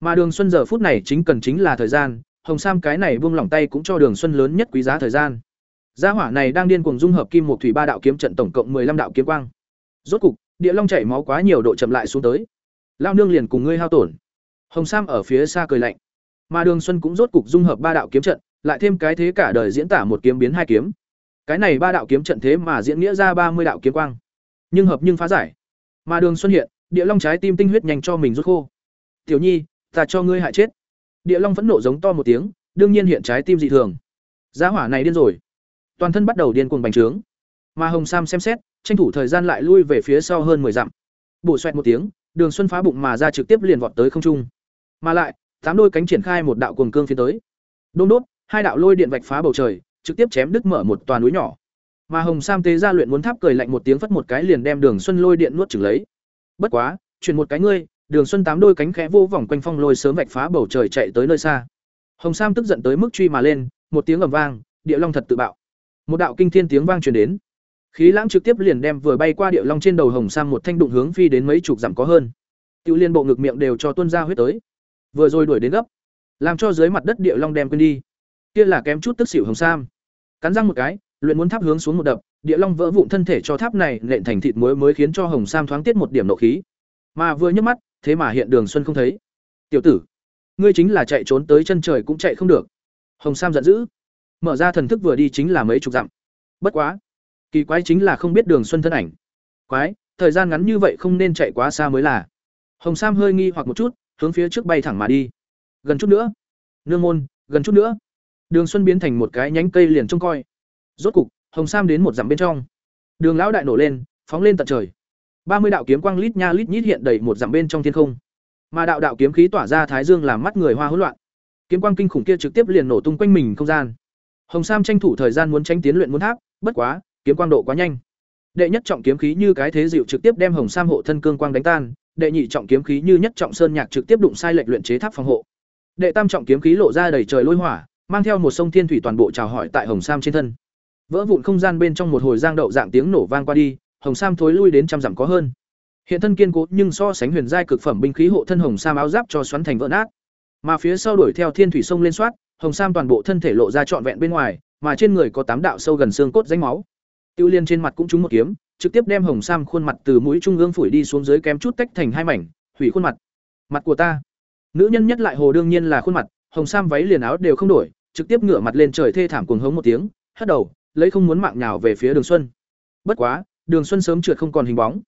Mà Đường Xuân giờ phút này chính cần chính là thời gian, Hồng Sam cái này buông lỏng tay cũng cho Đường Xuân lớn nhất quý giá thời gian. Gia hỏa này đang điên cuồng dung hợp kim một thủy ba đạo kiếm trận tổng cộng 15 đạo kiếm quang. Rốt cục, địa long chảy máu quá nhiều độ chậm lại xuống tới. Lao nương liền cùng ngươi hao tổn. Hồng Sam ở phía xa cười lạnh. Mà Đường Xuân cũng rốt cục dung hợp ba đạo kiếm trận, lại thêm cái thế cả đời diễn tả một kiếm biến hai kiếm. Cái này ba đạo kiếm trận thế mà diễn nghĩa ra ba mươi đạo kiếm quang. Nhưng hợp nhưng phá giải. Mà Đường Xuân hiện, địa long trái tim tinh huyết nhanh cho mình rút khô. "Tiểu Nhi, ta cho ngươi hại chết." Địa long vẫn nộ giống to một tiếng, đương nhiên hiện trái tim dị thường. Giá hỏa này điên rồi. Toàn thân bắt đầu điên cuồng bành trướng. Mà Hồng Sam xem xét, tranh thủ thời gian lại lui về phía sau hơn 10 dặm. Bổ xoẹt một tiếng, Đường Xuân phá bụng mà ra trực tiếp liền vọt tới không trung. Mà lại, tám đôi cánh triển khai một đạo cuồng cương phiến tới. Đôn đốt, hai đạo lôi điện vạch phá bầu trời, trực tiếp chém đứt mở một toàn núi nhỏ. Mà Hồng Sam tế ra luyện muốn tháp cười lạnh một tiếng phất một cái liền đem Đường Xuân lôi điện nuốt chửng lấy. Bất quá, chuyển một cái ngươi, Đường Xuân tám đôi cánh khẽ vô vòng quanh phong lôi sớm vạch phá bầu trời chạy tới nơi xa. Hồng Sam tức giận tới mức truy mà lên, một tiếng ầm vang, địa long thật tự bạo. Một đạo kinh thiên tiếng vang truyền đến. Khí lãng trực tiếp liền đem vừa bay qua địa long trên đầu Hồng Sam một thanh đụng hướng phi đến mấy chục dặm có hơn. Tiêu Liên bộ ngực miệng đều cho tuôn ra huyết tới. Vừa rồi đuổi đến gấp, làm cho dưới mặt đất địa long đem quên đi. Kia là kém chút tức xỉu Hồng Sam. Cắn răng một cái, luyện muốn tháp hướng xuống một đập, địa long vỡ vụn thân thể cho tháp này nện thành thịt muối mới khiến cho Hồng Sam thoáng tiết một điểm nộ khí. Mà vừa nhấc mắt, thế mà hiện Đường Xuân không thấy. "Tiểu tử, ngươi chính là chạy trốn tới chân trời cũng chạy không được." Hồng Sam giận dữ. Mở ra thần thức vừa đi chính là mấy chục dặm. Bất quá, kỳ quái chính là không biết Đường Xuân thân ảnh. Quái, thời gian ngắn như vậy không nên chạy quá xa mới là. Hồng Sam hơi nghi hoặc một chút, hướng phía trước bay thẳng mà đi. Gần chút nữa. Nương môn, gần chút nữa. Đường Xuân biến thành một cái nhánh cây liền trông coi. Rốt cục, Hồng Sam đến một dặm bên trong. Đường lão đại nổ lên, phóng lên tận trời. ba mươi đạo kiếm quang lít nha lít nhít hiện đầy một dặm bên trong thiên không. Mà đạo đạo kiếm khí tỏa ra thái dương làm mắt người hoa hỗn loạn. Kiếm quang kinh khủng kia trực tiếp liền nổ tung quanh mình không gian. Hồng Sam tranh thủ thời gian muốn tránh tiến luyện muốn tháp, bất quá, kiếm quang độ quá nhanh. Đệ nhất trọng kiếm khí như cái thế dịu trực tiếp đem Hồng Sam hộ thân cương quang đánh tan, đệ nhị trọng kiếm khí như nhất trọng sơn nhạc trực tiếp đụng sai lệch luyện chế tháp phòng hộ. Đệ tam trọng kiếm khí lộ ra đầy trời lôi hỏa, mang theo một sông thiên thủy toàn bộ chào hỏi tại Hồng Sam trên thân. Vỡ vụn không gian bên trong một hồi giang đậu dạng tiếng nổ vang qua đi, Hồng Sam thối lui đến trăm dặm có hơn. Hiện thân kiên cố nhưng so sánh huyền giai cực phẩm binh khí hộ thân Hồng Sam áo giáp cho xoắn thành vỡ nát. Mà phía sau đuổi theo thiên thủy sông lên soát, Hồng Sam toàn bộ thân thể lộ ra trọn vẹn bên ngoài, mà trên người có tám đạo sâu gần xương cốt rãnh máu. Tiêu Liên trên mặt cũng trúng một kiếm, trực tiếp đem Hồng Sam khuôn mặt từ mũi trung ương phủi đi xuống dưới kém chút tách thành hai mảnh, hủy khuôn mặt. Mặt của ta. Nữ nhân nhất lại hồ đương nhiên là khuôn mặt, Hồng Sam váy liền áo đều không đổi, trực tiếp ngửa mặt lên trời thê thảm cuồng hống một tiếng, hất đầu, lấy không muốn mạng nhào về phía Đường Xuân. Bất quá, Đường Xuân sớm trượt không còn hình bóng.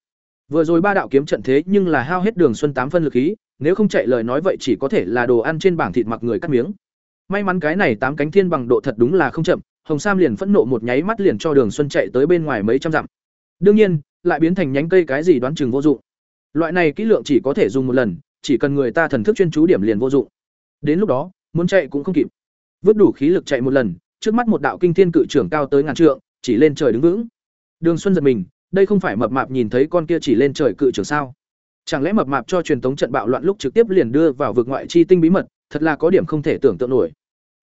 Vừa rồi ba đạo kiếm trận thế nhưng là hao hết Đường Xuân tám phân lực khí, nếu không chạy lời nói vậy chỉ có thể là đồ ăn trên bảng thịt mặc người cắt miếng. May mắn cái này tám cánh thiên bằng độ thật đúng là không chậm, Hồng Sam liền phẫn nộ một nháy mắt liền cho Đường Xuân chạy tới bên ngoài mấy trăm dặm. Đương nhiên, lại biến thành nhánh cây cái gì đoán chừng vô dụng. Loại này kỹ lượng chỉ có thể dùng một lần, chỉ cần người ta thần thức chuyên chú điểm liền vô dụng. Đến lúc đó, muốn chạy cũng không kịp. Vứt đủ khí lực chạy một lần, trước mắt một đạo kinh thiên cự trưởng cao tới ngàn trượng, chỉ lên trời đứng vững. Đường Xuân giật mình, đây không phải mập mạp nhìn thấy con kia chỉ lên trời cự trưởng sao? Chẳng lẽ mập mạp cho truyền thống trận bạo loạn lúc trực tiếp liền đưa vào vực ngoại chi tinh bí mật, thật là có điểm không thể tưởng tượng nổi.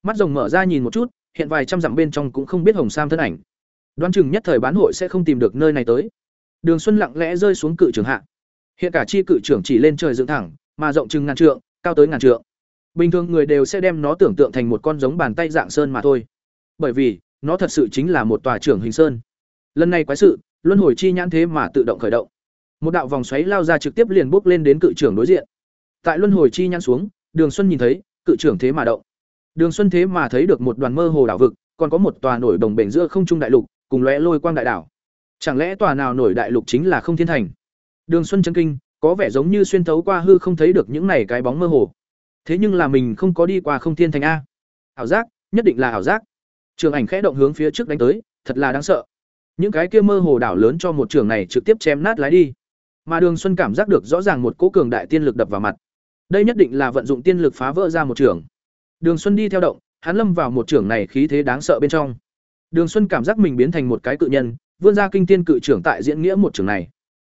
Mắt rồng mở ra nhìn một chút, hiện vài trăm dặm bên trong cũng không biết Hồng Sam thân ảnh. Đoán chừng nhất thời bán hội sẽ không tìm được nơi này tới. Đường Xuân lặng lẽ rơi xuống cự trưởng hạ. Hiện cả chi cự trưởng chỉ lên trời dựng thẳng, mà rộng chừng ngàn trượng, cao tới ngàn trượng. Bình thường người đều sẽ đem nó tưởng tượng thành một con giống bàn tay dạng sơn mà thôi. Bởi vì, nó thật sự chính là một tòa trưởng hình sơn. Lần này quái sự, luân hồi chi nhãn thế mà tự động khởi động. Một đạo vòng xoáy lao ra trực tiếp liền bốc lên đến cự trưởng đối diện. Tại luân hồi chi nhãn xuống, Đường Xuân nhìn thấy, cự trưởng thế mà động. Đường Xuân thế mà thấy được một đoàn mơ hồ đảo vực, còn có một tòa nổi đồng bền giữa không trung đại lục, cùng lóe lôi quang đại đảo. Chẳng lẽ tòa nào nổi đại lục chính là Không Thiên Thành? Đường Xuân chấn kinh, có vẻ giống như xuyên thấu qua hư không thấy được những này cái bóng mơ hồ. Thế nhưng là mình không có đi qua Không Thiên Thành a. Ảo giác, nhất định là ảo giác. Trường ảnh khẽ động hướng phía trước đánh tới, thật là đáng sợ. Những cái kia mơ hồ đảo lớn cho một trường này trực tiếp chém nát lái đi. Mà Đường Xuân cảm giác được rõ ràng một cỗ cường đại tiên lực đập vào mặt. Đây nhất định là vận dụng tiên lực phá vỡ ra một trường. Đường Xuân đi theo động, hắn lâm vào một trường này khí thế đáng sợ bên trong. Đường Xuân cảm giác mình biến thành một cái cự nhân, vươn ra kinh tiên cự trưởng tại diễn nghĩa một trường này.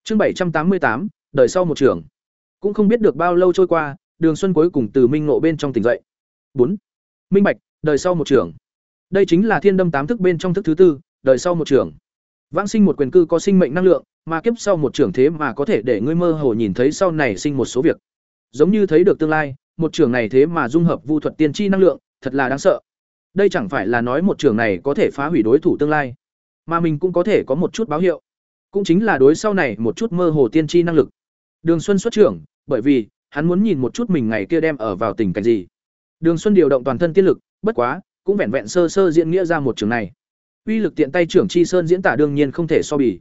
Chương bảy trăm tám mươi tám, đời sau một trường. Cũng không biết được bao lâu trôi qua, Đường Xuân cuối cùng từ minh ngộ bên trong tỉnh dậy. bốn, Minh bạch, đời sau một trường. Đây chính là thiên đâm tám thức bên trong thức thứ tư, đời sau một trường. Vãng sinh một quyền cư có sinh mệnh năng lượng, mà kiếp sau một trưởng thế mà có thể để ngươi mơ hồ nhìn thấy sau này sinh một số việc. Giống như thấy được tương lai, một trường này thế mà dung hợp vu thuật tiên tri năng lượng, thật là đáng sợ. Đây chẳng phải là nói một trường này có thể phá hủy đối thủ tương lai, mà mình cũng có thể có một chút báo hiệu. Cũng chính là đối sau này một chút mơ hồ tiên tri năng lực. Đường Xuân xuất trưởng, bởi vì hắn muốn nhìn một chút mình ngày kia đem ở vào tình cảnh gì. Đường Xuân điều động toàn thân tiên lực, bất quá, cũng vẹn vẹn sơ sơ diễn nghĩa ra một trường này. Uy lực tiện tay trưởng chi sơn diễn tả đương nhiên không thể so bì.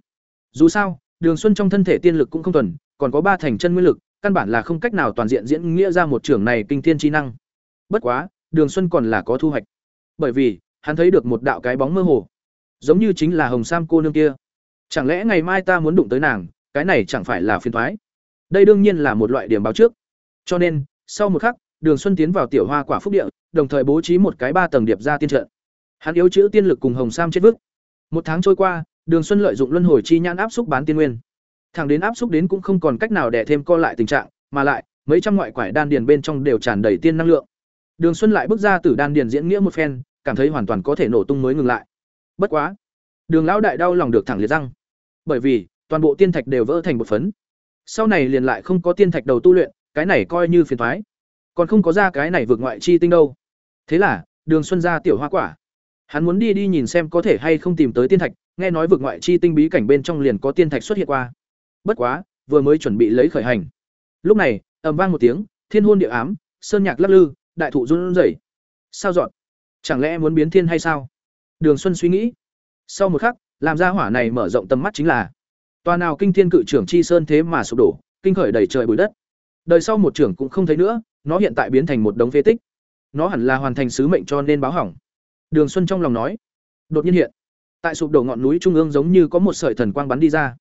Dù sao, Đường Xuân trong thân thể tiên lực cũng không thuần, còn có ba thành chân nguyên lực, căn bản là không cách nào toàn diện diễn nghĩa ra một trưởng này kinh thiên chi năng. Bất quá, Đường Xuân còn là có thu hoạch. Bởi vì, hắn thấy được một đạo cái bóng mơ hồ, giống như chính là Hồng Sam cô nương kia. Chẳng lẽ ngày mai ta muốn đụng tới nàng, cái này chẳng phải là phiền toái? Đây đương nhiên là một loại điểm báo trước. Cho nên, sau một khắc, Đường Xuân tiến vào tiểu hoa quả phúc địa, đồng thời bố trí một cái ba tầng điệp ra tiên trận. Hắn yếu chữ tiên lực cùng Hồng Sam chết vức. Một tháng trôi qua, Đường Xuân lợi dụng luân hồi chi nhãn áp xúc bán tiên nguyên. Thẳng đến áp xúc đến cũng không còn cách nào để thêm co lại tình trạng, mà lại, mấy trăm ngoại quải đan điền bên trong đều tràn đầy tiên năng lượng. Đường Xuân lại bước ra từ đan điền diễn nghĩa một phen, cảm thấy hoàn toàn có thể nổ tung mới ngừng lại. Bất quá, Đường lão đại đau lòng được thẳng liệt răng. Bởi vì, toàn bộ tiên thạch đều vỡ thành một phấn. Sau này liền lại không có tiên thạch đầu tu luyện, cái này coi như phiền toái. Còn không có ra cái này vượt ngoại chi tinh đâu. Thế là, Đường Xuân ra tiểu hoa quả. Hắn muốn đi đi nhìn xem có thể hay không tìm tới tiên thạch, nghe nói vượt ngoại chi tinh bí cảnh bên trong liền có tiên thạch xuất hiện qua. Bất quá, vừa mới chuẩn bị lấy khởi hành. Lúc này, ầm vang một tiếng, thiên hôn địa ám, sơn nhạc lắc lư, đại thụ run rẩy. Sao dọn? Chẳng lẽ muốn biến thiên hay sao? Đường Xuân suy nghĩ. Sau một khắc, làm ra hỏa này mở rộng tầm mắt chính là tòa nào kinh thiên cự trưởng chi sơn thế mà sụp đổ, kinh khởi đầy trời bụi đất. Đời sau một trưởng cũng không thấy nữa, nó hiện tại biến thành một đống phế tích. Nó hẳn là hoàn thành sứ mệnh cho nên báo hỏng. Đường Xuân trong lòng nói. Đột nhiên hiện, tại sụp đổ ngọn núi trung ương giống như có một sợi thần quang bắn đi ra.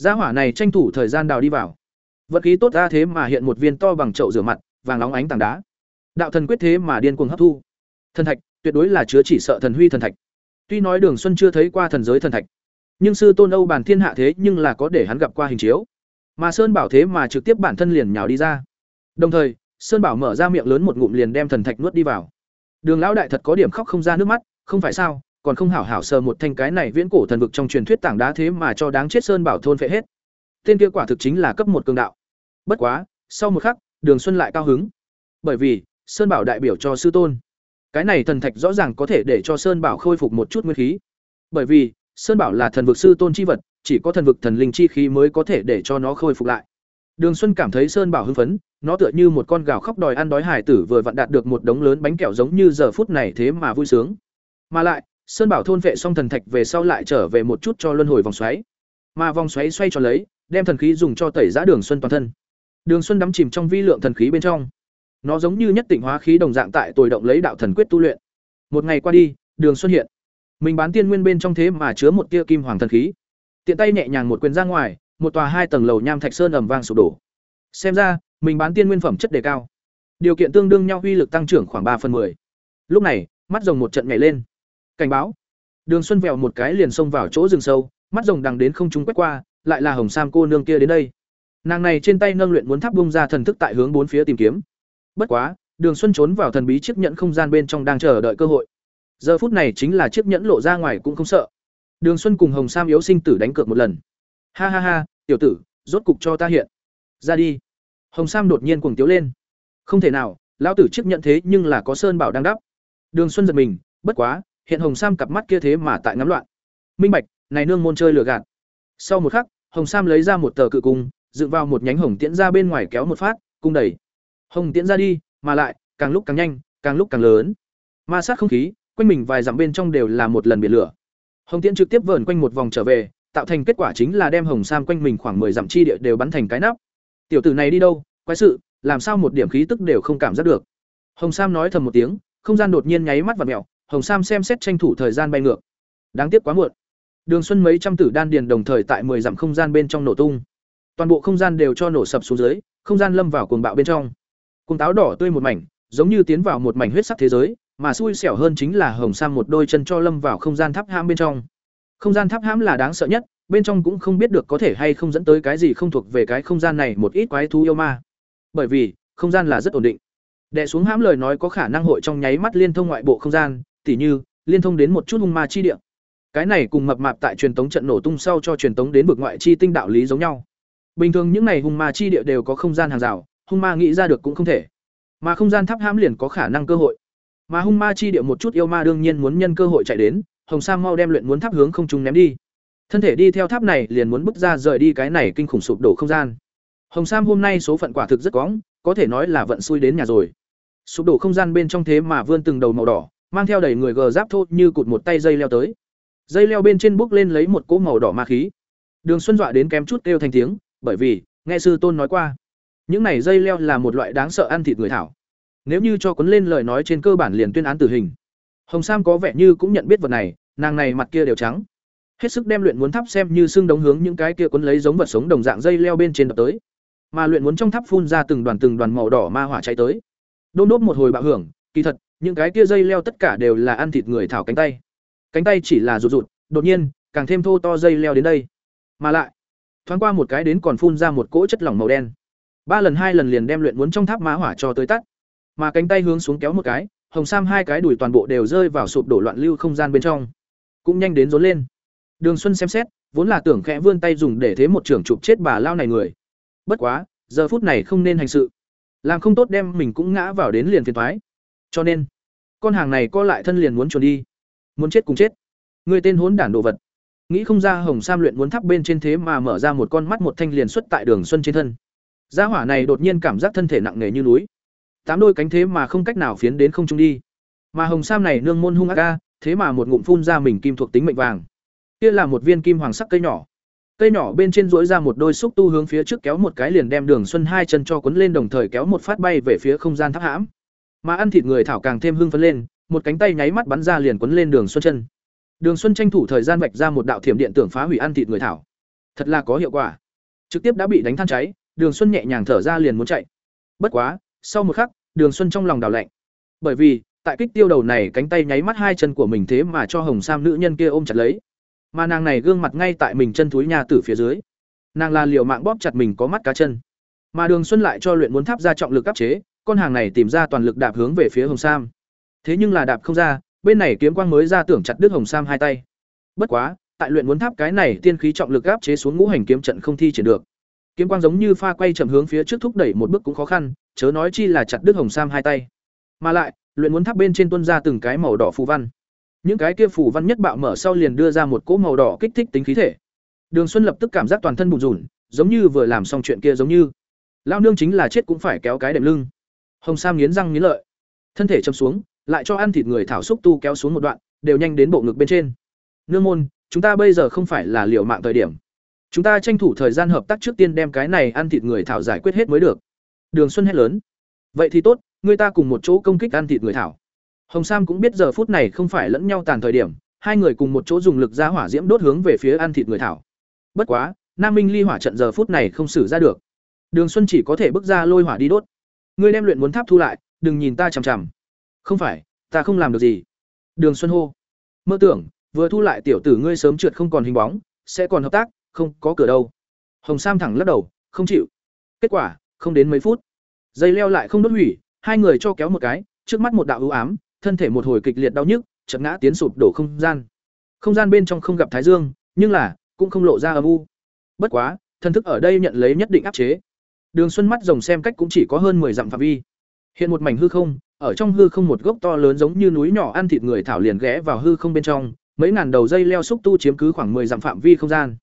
Gia hỏa này tranh thủ thời gian đào đi vào. Vật khí tốt ra thế mà hiện một viên to bằng chậu rửa mặt, vàng óng ánh tảng đá. Đạo thần quyết thế mà điên cuồng hấp thu. Thần thạch, tuyệt đối là chứa chỉ sợ thần huy thần thạch. Tuy nói Đường Xuân chưa thấy qua thần giới thần thạch, nhưng sư tôn Âu bản thiên hạ thế nhưng là có để hắn gặp qua hình chiếu. Mà Sơn Bảo thế mà trực tiếp bản thân liền nhào đi ra. Đồng thời, Sơn Bảo mở ra miệng lớn một ngụm liền đem thần thạch nuốt đi vào. Đường lão đại thật có điểm khóc không ra nước mắt, không phải sao, còn không hảo hảo sờ một thanh cái này viễn cổ thần vực trong truyền thuyết tảng đá thế mà cho đáng chết Sơn Bảo thôn phệ hết. Tên kia quả thực chính là cấp một cường đạo. Bất quá, sau một khắc, Đường Xuân lại cao hứng. Bởi vì, Sơn Bảo đại biểu cho sư tôn. Cái này thần thạch rõ ràng có thể để cho Sơn Bảo khôi phục một chút nguyên khí. Bởi vì, Sơn Bảo là thần vực sư tôn chi vật, chỉ có thần vực thần linh chi khí mới có thể để cho nó khôi phục lại. Đường Xuân cảm thấy Sơn Bảo hưng phấn, nó tựa như một con gào khóc đòi ăn đói hải tử vừa vặn đạt được một đống lớn bánh kẹo giống như giờ phút này thế mà vui sướng. Mà lại, Sơn Bảo thôn vệ xong thần thạch về sau lại trở về một chút cho luân hồi vòng xoáy. Mà vòng xoáy xoay cho lấy, đem thần khí dùng cho tẩy giã Đường Xuân toàn thân. Đường Xuân đắm chìm trong vi lượng thần khí bên trong. Nó giống như nhất tịnh hóa khí đồng dạng tại tồi động lấy đạo thần quyết tu luyện. Một ngày qua đi, Đường Xuân hiện, mình bán tiên nguyên bên trong thế mà chứa một tia kim hoàng thần khí. Tiện tay nhẹ nhàng một quyền ra ngoài, một tòa hai tầng lầu nham thạch sơn ầm vang sụp đổ. Xem ra, mình bán tiên nguyên phẩm chất đề cao. Điều kiện tương đương nhau huy lực tăng trưởng khoảng ba phần 10. Lúc này, mắt rồng một trận nhảy lên. Cảnh báo. Đường Xuân vẹo một cái liền xông vào chỗ rừng sâu, mắt rồng đằng đến không trúng quét qua, lại là Hồng Sam cô nương kia đến đây. Nàng này trên tay nâng luyện muốn tháp bung ra thần thức tại hướng bốn phía tìm kiếm. Bất quá, Đường Xuân trốn vào thần bí chiếc nhẫn không gian bên trong đang chờ đợi cơ hội. Giờ phút này chính là chiếc nhẫn lộ ra ngoài cũng không sợ. Đường Xuân cùng Hồng Sam yếu sinh tử đánh cược một lần. Ha ha ha, tiểu tử, rốt cục cho ta hiện. Ra đi. Hồng Sam đột nhiên cuồng tiếu lên. Không thể nào, lão tử chiếc nhẫn thế nhưng là có sơn bảo đang đắp. Đường Xuân giật mình, bất quá, hiện Hồng Sam cặp mắt kia thế mà tại ngắm loạn. Minh bạch, này nương môn chơi lừa gạt. Sau một khắc, Hồng Sam lấy ra một tờ cự cung, dựng vào một nhánh hồng tiễn ra bên ngoài kéo một phát, cung đẩy. Hồng tiễn ra đi, mà lại, càng lúc càng nhanh, càng lúc càng lớn. Ma sát không khí, quanh mình vài dặm bên trong đều là một lần biển lửa. Hồng tiễn trực tiếp vờn quanh một vòng trở về, tạo thành kết quả chính là đem Hồng Sam quanh mình khoảng 10 dặm chi địa đều bắn thành cái nắp. Tiểu tử này đi đâu? Quái sự, làm sao một điểm khí tức đều không cảm giác được. Hồng Sam nói thầm một tiếng, không gian đột nhiên nháy mắt và mèo, Hồng Sam xem xét tranh thủ thời gian bay ngược. Đáng tiếc quá muộn. Đường Xuân mấy trăm tử đan điền đồng thời tại 10 dặm không gian bên trong nổ tung. Toàn bộ không gian đều cho nổ sập xuống dưới, không gian lâm vào cuồng bạo bên trong. Cuồng táo đỏ tươi một mảnh, giống như tiến vào một mảnh huyết sắc thế giới, mà xui xẻo hơn chính là Hồng Sam một đôi chân cho lâm vào không gian tháp hãm bên trong. Không gian tháp hãm là đáng sợ nhất, bên trong cũng không biết được có thể hay không dẫn tới cái gì không thuộc về cái không gian này một ít quái thú yêu ma. Bởi vì, không gian là rất ổn định. đè xuống hãm lời nói có khả năng hội trong nháy mắt liên thông ngoại bộ không gian, tỉ như liên thông đến một chút hung ma chi địa. Cái này cùng mập mạp tại truyền tống trận nổ tung sau cho truyền tống đến vực ngoại chi tinh đạo lý giống nhau. Bình thường những này hung ma chi địa đều có không gian hàng rào, hung ma nghĩ ra được cũng không thể. Mà không gian tháp hãm liền có khả năng cơ hội. Mà hung ma chi địa một chút yêu ma đương nhiên muốn nhân cơ hội chạy đến, Hồng Sam mau đem luyện muốn tháp hướng không trung ném đi. Thân thể đi theo tháp này liền muốn bước ra rời đi cái này kinh khủng sụp đổ không gian. Hồng Sam hôm nay số phận quả thực rất quổng, có thể nói là vận xui đến nhà rồi. Sụp đổ không gian bên trong thế mà vươn từng đầu màu đỏ, mang theo đầy người gờ giáp thô như cụt một tay dây leo tới. Dây leo bên trên bốc lên lấy một cỗ màu đỏ ma khí. Đường Xuân dọa đến kém chút kêu thành tiếng, bởi vì, nghe sư tôn nói qua, những này dây leo là một loại đáng sợ ăn thịt người thảo. Nếu như cho cuốn lên lời nói trên cơ bản liền tuyên án tử hình. Hồng Sam có vẻ như cũng nhận biết vật này, nàng này mặt kia đều trắng. Hết sức đem luyện muốn thắp xem như xương đống hướng những cái kia cuốn lấy giống vật sống đồng dạng dây leo bên trên đập tới. Mà luyện muốn trong tháp phun ra từng đoàn từng đoàn màu đỏ ma hỏa cháy tới. Đôn đốt một hồi bạo hưởng, kỳ thật, những cái kia dây leo tất cả đều là ăn thịt người thảo cánh tay. Cánh tay chỉ là rụt rụt, đột nhiên, càng thêm thô to dây leo đến đây. Mà lại, thoáng qua một cái đến còn phun ra một cỗ chất lỏng màu đen. Ba lần hai lần liền đem luyện muốn trong tháp ma hỏa cho tới tắt. Mà cánh tay hướng xuống kéo một cái, hồng sam hai cái đùi toàn bộ đều rơi vào sụp đổ loạn lưu không gian bên trong. Cũng nhanh đến rốn lên. Đường Xuân xem xét, vốn là tưởng khẽ vươn tay dùng để thế một trưởng chụp chết bà lao này người. Bất quá, giờ phút này không nên hành sự. Làm không tốt đem mình cũng ngã vào đến liền phiền thoái cho nên, con hàng này co lại thân liền muốn chuồn đi. Muốn chết cùng chết. Người tên hốn đản đồ vật. Nghĩ không ra Hồng Sam luyện muốn thắp bên trên thế mà mở ra một con mắt một thanh liền xuất tại Đường Xuân trên thân. Gia hỏa này đột nhiên cảm giác thân thể nặng nề như núi. Tám đôi cánh thế mà không cách nào phiến đến không trung đi. Mà Hồng Sam này nương môn hung ác ca thế mà một ngụm phun ra mình kim thuộc tính mệnh vàng. Kia là một viên kim hoàng sắc cây nhỏ. Cây nhỏ bên trên rỗi ra một đôi xúc tu hướng phía trước kéo một cái liền đem Đường Xuân hai chân cho cuốn lên đồng thời kéo một phát bay về phía không gian tháp hãm. Mà ăn thịt người thảo càng thêm hưng phấn lên, một cánh tay nháy mắt bắn ra liền cuốn lên Đường Xuân chân. Đường Xuân tranh thủ thời gian vạch ra một đạo thiểm điện tưởng phá hủy ăn thịt người thảo. Thật là có hiệu quả. Trực tiếp đã bị đánh than cháy, Đường Xuân nhẹ nhàng thở ra liền muốn chạy. Bất quá, sau một khắc, Đường Xuân trong lòng đảo lạnh. Bởi vì, tại kích tiêu đầu này cánh tay nháy mắt hai chân của mình thế mà cho Hồng Sam nữ nhân kia ôm chặt lấy. Mà nàng này gương mặt ngay tại mình chân túi nhà tử phía dưới. Nàng là liều mạng bóp chặt mình có mắt cá chân. Mà Đường Xuân lại cho luyện muốn tháp ra trọng lực áp chế, con hàng này tìm ra toàn lực đạp hướng về phía Hồng Sam. Thế nhưng là đạp không ra, bên này kiếm quang mới ra tưởng chặt đứt Hồng Sam hai tay. Bất quá, tại luyện muốn tháp cái này tiên khí trọng lực áp chế xuống ngũ hành kiếm trận không thi triển được. Kiếm quang giống như pha quay chậm hướng phía trước thúc đẩy một bước cũng khó khăn, chớ nói chi là chặt đứt Hồng Sam hai tay. Mà lại, luyện muốn tháp bên trên tuôn ra từng cái màu đỏ phù văn. Những cái kia phù văn nhất bạo mở sau liền đưa ra một cỗ màu đỏ kích thích tính khí thể. Đường Xuân lập tức cảm giác toàn thân bùn rùn, giống như vừa làm xong chuyện kia giống như. Lao nương chính là chết cũng phải kéo cái đệm lưng. Hồng Sam nghiến răng nghiến lợi, thân thể châm xuống, lại cho ăn thịt người thảo xúc tu kéo xuống một đoạn, đều nhanh đến bộ ngực bên trên. Nương môn, chúng ta bây giờ không phải là liều mạng thời điểm. Chúng ta tranh thủ thời gian hợp tác trước tiên đem cái này ăn thịt người thảo giải quyết hết mới được. Đường Xuân hét lớn. Vậy thì tốt, người ta cùng một chỗ công kích ăn thịt người thảo. Hồng Sam cũng biết giờ phút này không phải lẫn nhau tàn thời điểm, hai người cùng một chỗ dùng lực ra hỏa diễm đốt hướng về phía ăn thịt người thảo. Bất quá, Nam Minh Ly hỏa trận giờ phút này không xử ra được. Đường Xuân chỉ có thể bước ra lôi hỏa đi đốt. Ngươi đem luyện muốn tháp thu lại, đừng nhìn ta chằm chằm. Không phải, ta không làm được gì. Đường Xuân hô. Mơ tưởng, vừa thu lại tiểu tử ngươi sớm trượt không còn hình bóng, sẽ còn hợp tác, không có cửa đâu. Hồng Sam thẳng lắc đầu, không chịu. Kết quả, không đến mấy phút, dây leo lại không đốt hủy, hai người cho kéo một cái, trước mắt một đạo ưu ám, thân thể một hồi kịch liệt đau nhức, chật ngã tiến sụp đổ không gian. Không gian bên trong không gặp Thái Dương, nhưng là cũng không lộ ra âm u. Bất quá, thân thức ở đây nhận lấy nhất định áp chế. Đường Xuân mắt rồng xem cách cũng chỉ có hơn 10 dặm phạm vi. Hiện một mảnh hư không, ở trong hư không một gốc to lớn giống như núi nhỏ ăn thịt người thảo liền ghé vào hư không bên trong, mấy ngàn đầu dây leo xúc tu chiếm cứ khoảng 10 dặm phạm vi không gian.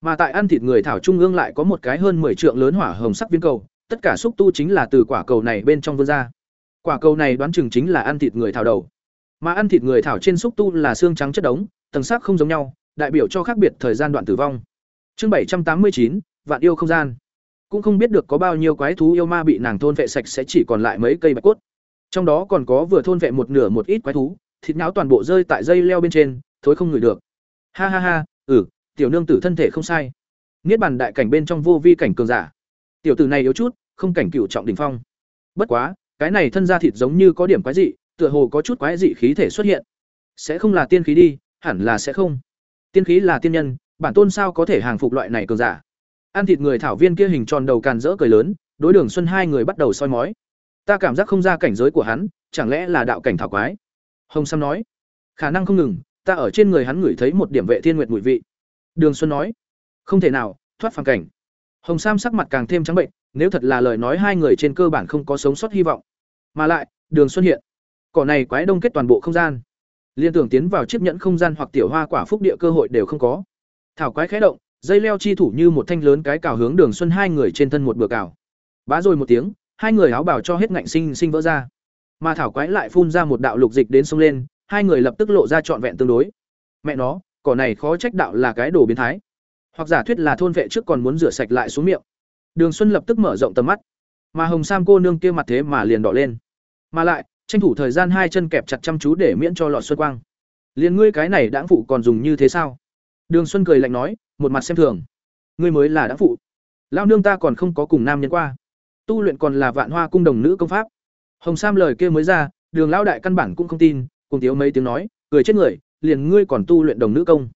Mà tại ăn thịt người thảo trung ương lại có một cái hơn 10 trượng lớn hỏa hồng sắc viên cầu, tất cả xúc tu chính là từ quả cầu này bên trong vươn ra. Quả cầu này đoán chừng chính là ăn thịt người thảo đầu. Mà ăn thịt người thảo trên xúc tu là xương trắng chất đống, tầng sắc không giống nhau, đại biểu cho khác biệt thời gian đoạn tử vong. Chương bảy trăm tám mươi chín, vạn yêu không gian. Cũng không biết được có bao nhiêu quái thú yêu ma bị nàng thôn vệ sạch sẽ chỉ còn lại mấy cây bạch cốt. Trong đó còn có vừa thôn vệ một nửa một ít quái thú, thịt nhão toàn bộ rơi tại dây leo bên trên, thối không ngửi được. Ha ha ha, ừ, tiểu nương tử thân thể không sai. Niết bàn đại cảnh bên trong vô vi cảnh cường giả. Tiểu tử này yếu chút, không cảnh cựu trọng đỉnh phong. Bất quá, cái này thân da thịt giống như có điểm quái dị, tựa hồ có chút quái dị khí thể xuất hiện. Sẽ không là tiên khí đi, hẳn là sẽ không. Tiên khí là tiên nhân, bản tôn sao có thể hàng phục loại này cường giả. Ăn thịt người thảo viên kia hình tròn đầu càn rỡ cười lớn, đối đường xuân hai người bắt đầu soi mói. Ta cảm giác không ra cảnh giới của hắn, chẳng lẽ là đạo cảnh thảo quái? Hồng Sam nói, khả năng không ngừng, ta ở trên người hắn ngửi thấy một điểm vệ thiên nguyệt mùi vị. Đường xuân nói. Không thể nào thoát phàm cảnh. Hồng sam sắc mặt càng thêm trắng bệnh nếu thật là lời nói hai người trên cơ bản không có sống sót hy vọng. Mà lại đường xuân hiện. Cỏ này quái đông kết toàn bộ không gian. Liên tưởng tiến vào chiếc nhẫn không gian hoặc tiểu hoa quả phúc địa cơ hội đều không có. Thảo quái khẽ động dây leo chi thủ như một thanh lớn cái cào hướng đường xuân hai người trên thân một bừa cào. Bá rồi một tiếng, hai người áo bảo cho hết ngạnh sinh sinh vỡ ra. Mà thảo quái lại phun ra một đạo lục dịch đến sông lên, hai người lập tức lộ ra trọn vẹn tương đối. Mẹ nó, cỏ này khó trách đạo là cái đồ biến thái. Hoặc giả thuyết là thôn vệ trước còn muốn rửa sạch lại xuống miệng. Đường xuân lập tức mở rộng tầm mắt. Mà hồng sam cô nương kia mặt thế mà liền đỏ lên. Mà lại, tranh thủ thời gian hai chân kẹp chặt chăm chú để miễn cho lọt xuân quang. Liền ngươi cái này đãng phụ còn dùng như thế sao? Đường xuân cười lạnh nói một mặt xem thường. Ngươi mới là đã phụ. Lao nương ta còn không có cùng nam nhân qua. Tu luyện còn là vạn hoa cung đồng nữ công pháp. Hồng sam lời kia mới ra, đường lão đại căn bản cũng không tin, cùng tiếu mấy tiếng nói, cười chết người, liền ngươi còn tu luyện đồng nữ công.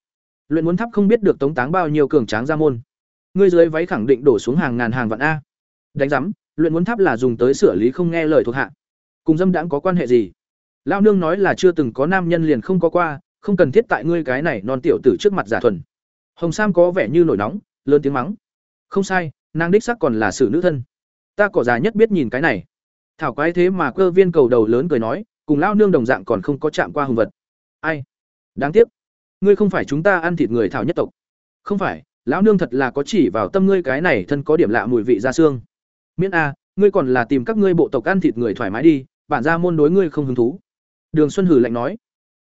Luyện muốn thắp không biết được tống táng bao nhiêu cường tráng ra môn. Ngươi dưới váy khẳng định đổ xuống hàng ngàn hàng vạn a. Đánh giám, luyện muốn tháp là dùng tới sửa lý không nghe lời thuộc hạ. Cùng dâm đãng có quan hệ gì? Lao nương nói là chưa từng có nam nhân liền không có qua, không cần thiết tại ngươi cái này non tiểu tử trước mặt giả thuần hồng sam có vẻ như nổi nóng, lớn tiếng mắng. Không sai, nàng đích sắc còn là sự nữ thân. Ta cỏ già nhất biết nhìn cái này. Thảo quái thế mà cơ viên cầu đầu lớn cười nói, cùng lao nương đồng dạng còn không có chạm qua hùng vật. Ai? Đáng tiếc. Ngươi không phải chúng ta ăn thịt người thảo nhất tộc. Không phải, lão nương thật là có chỉ vào tâm ngươi cái này thân có điểm lạ mùi vị ra xương. Miễn a, ngươi còn là tìm các ngươi bộ tộc ăn thịt người thoải mái đi, bản ra môn đối ngươi không hứng thú. Đường xuân hử lạnh nói.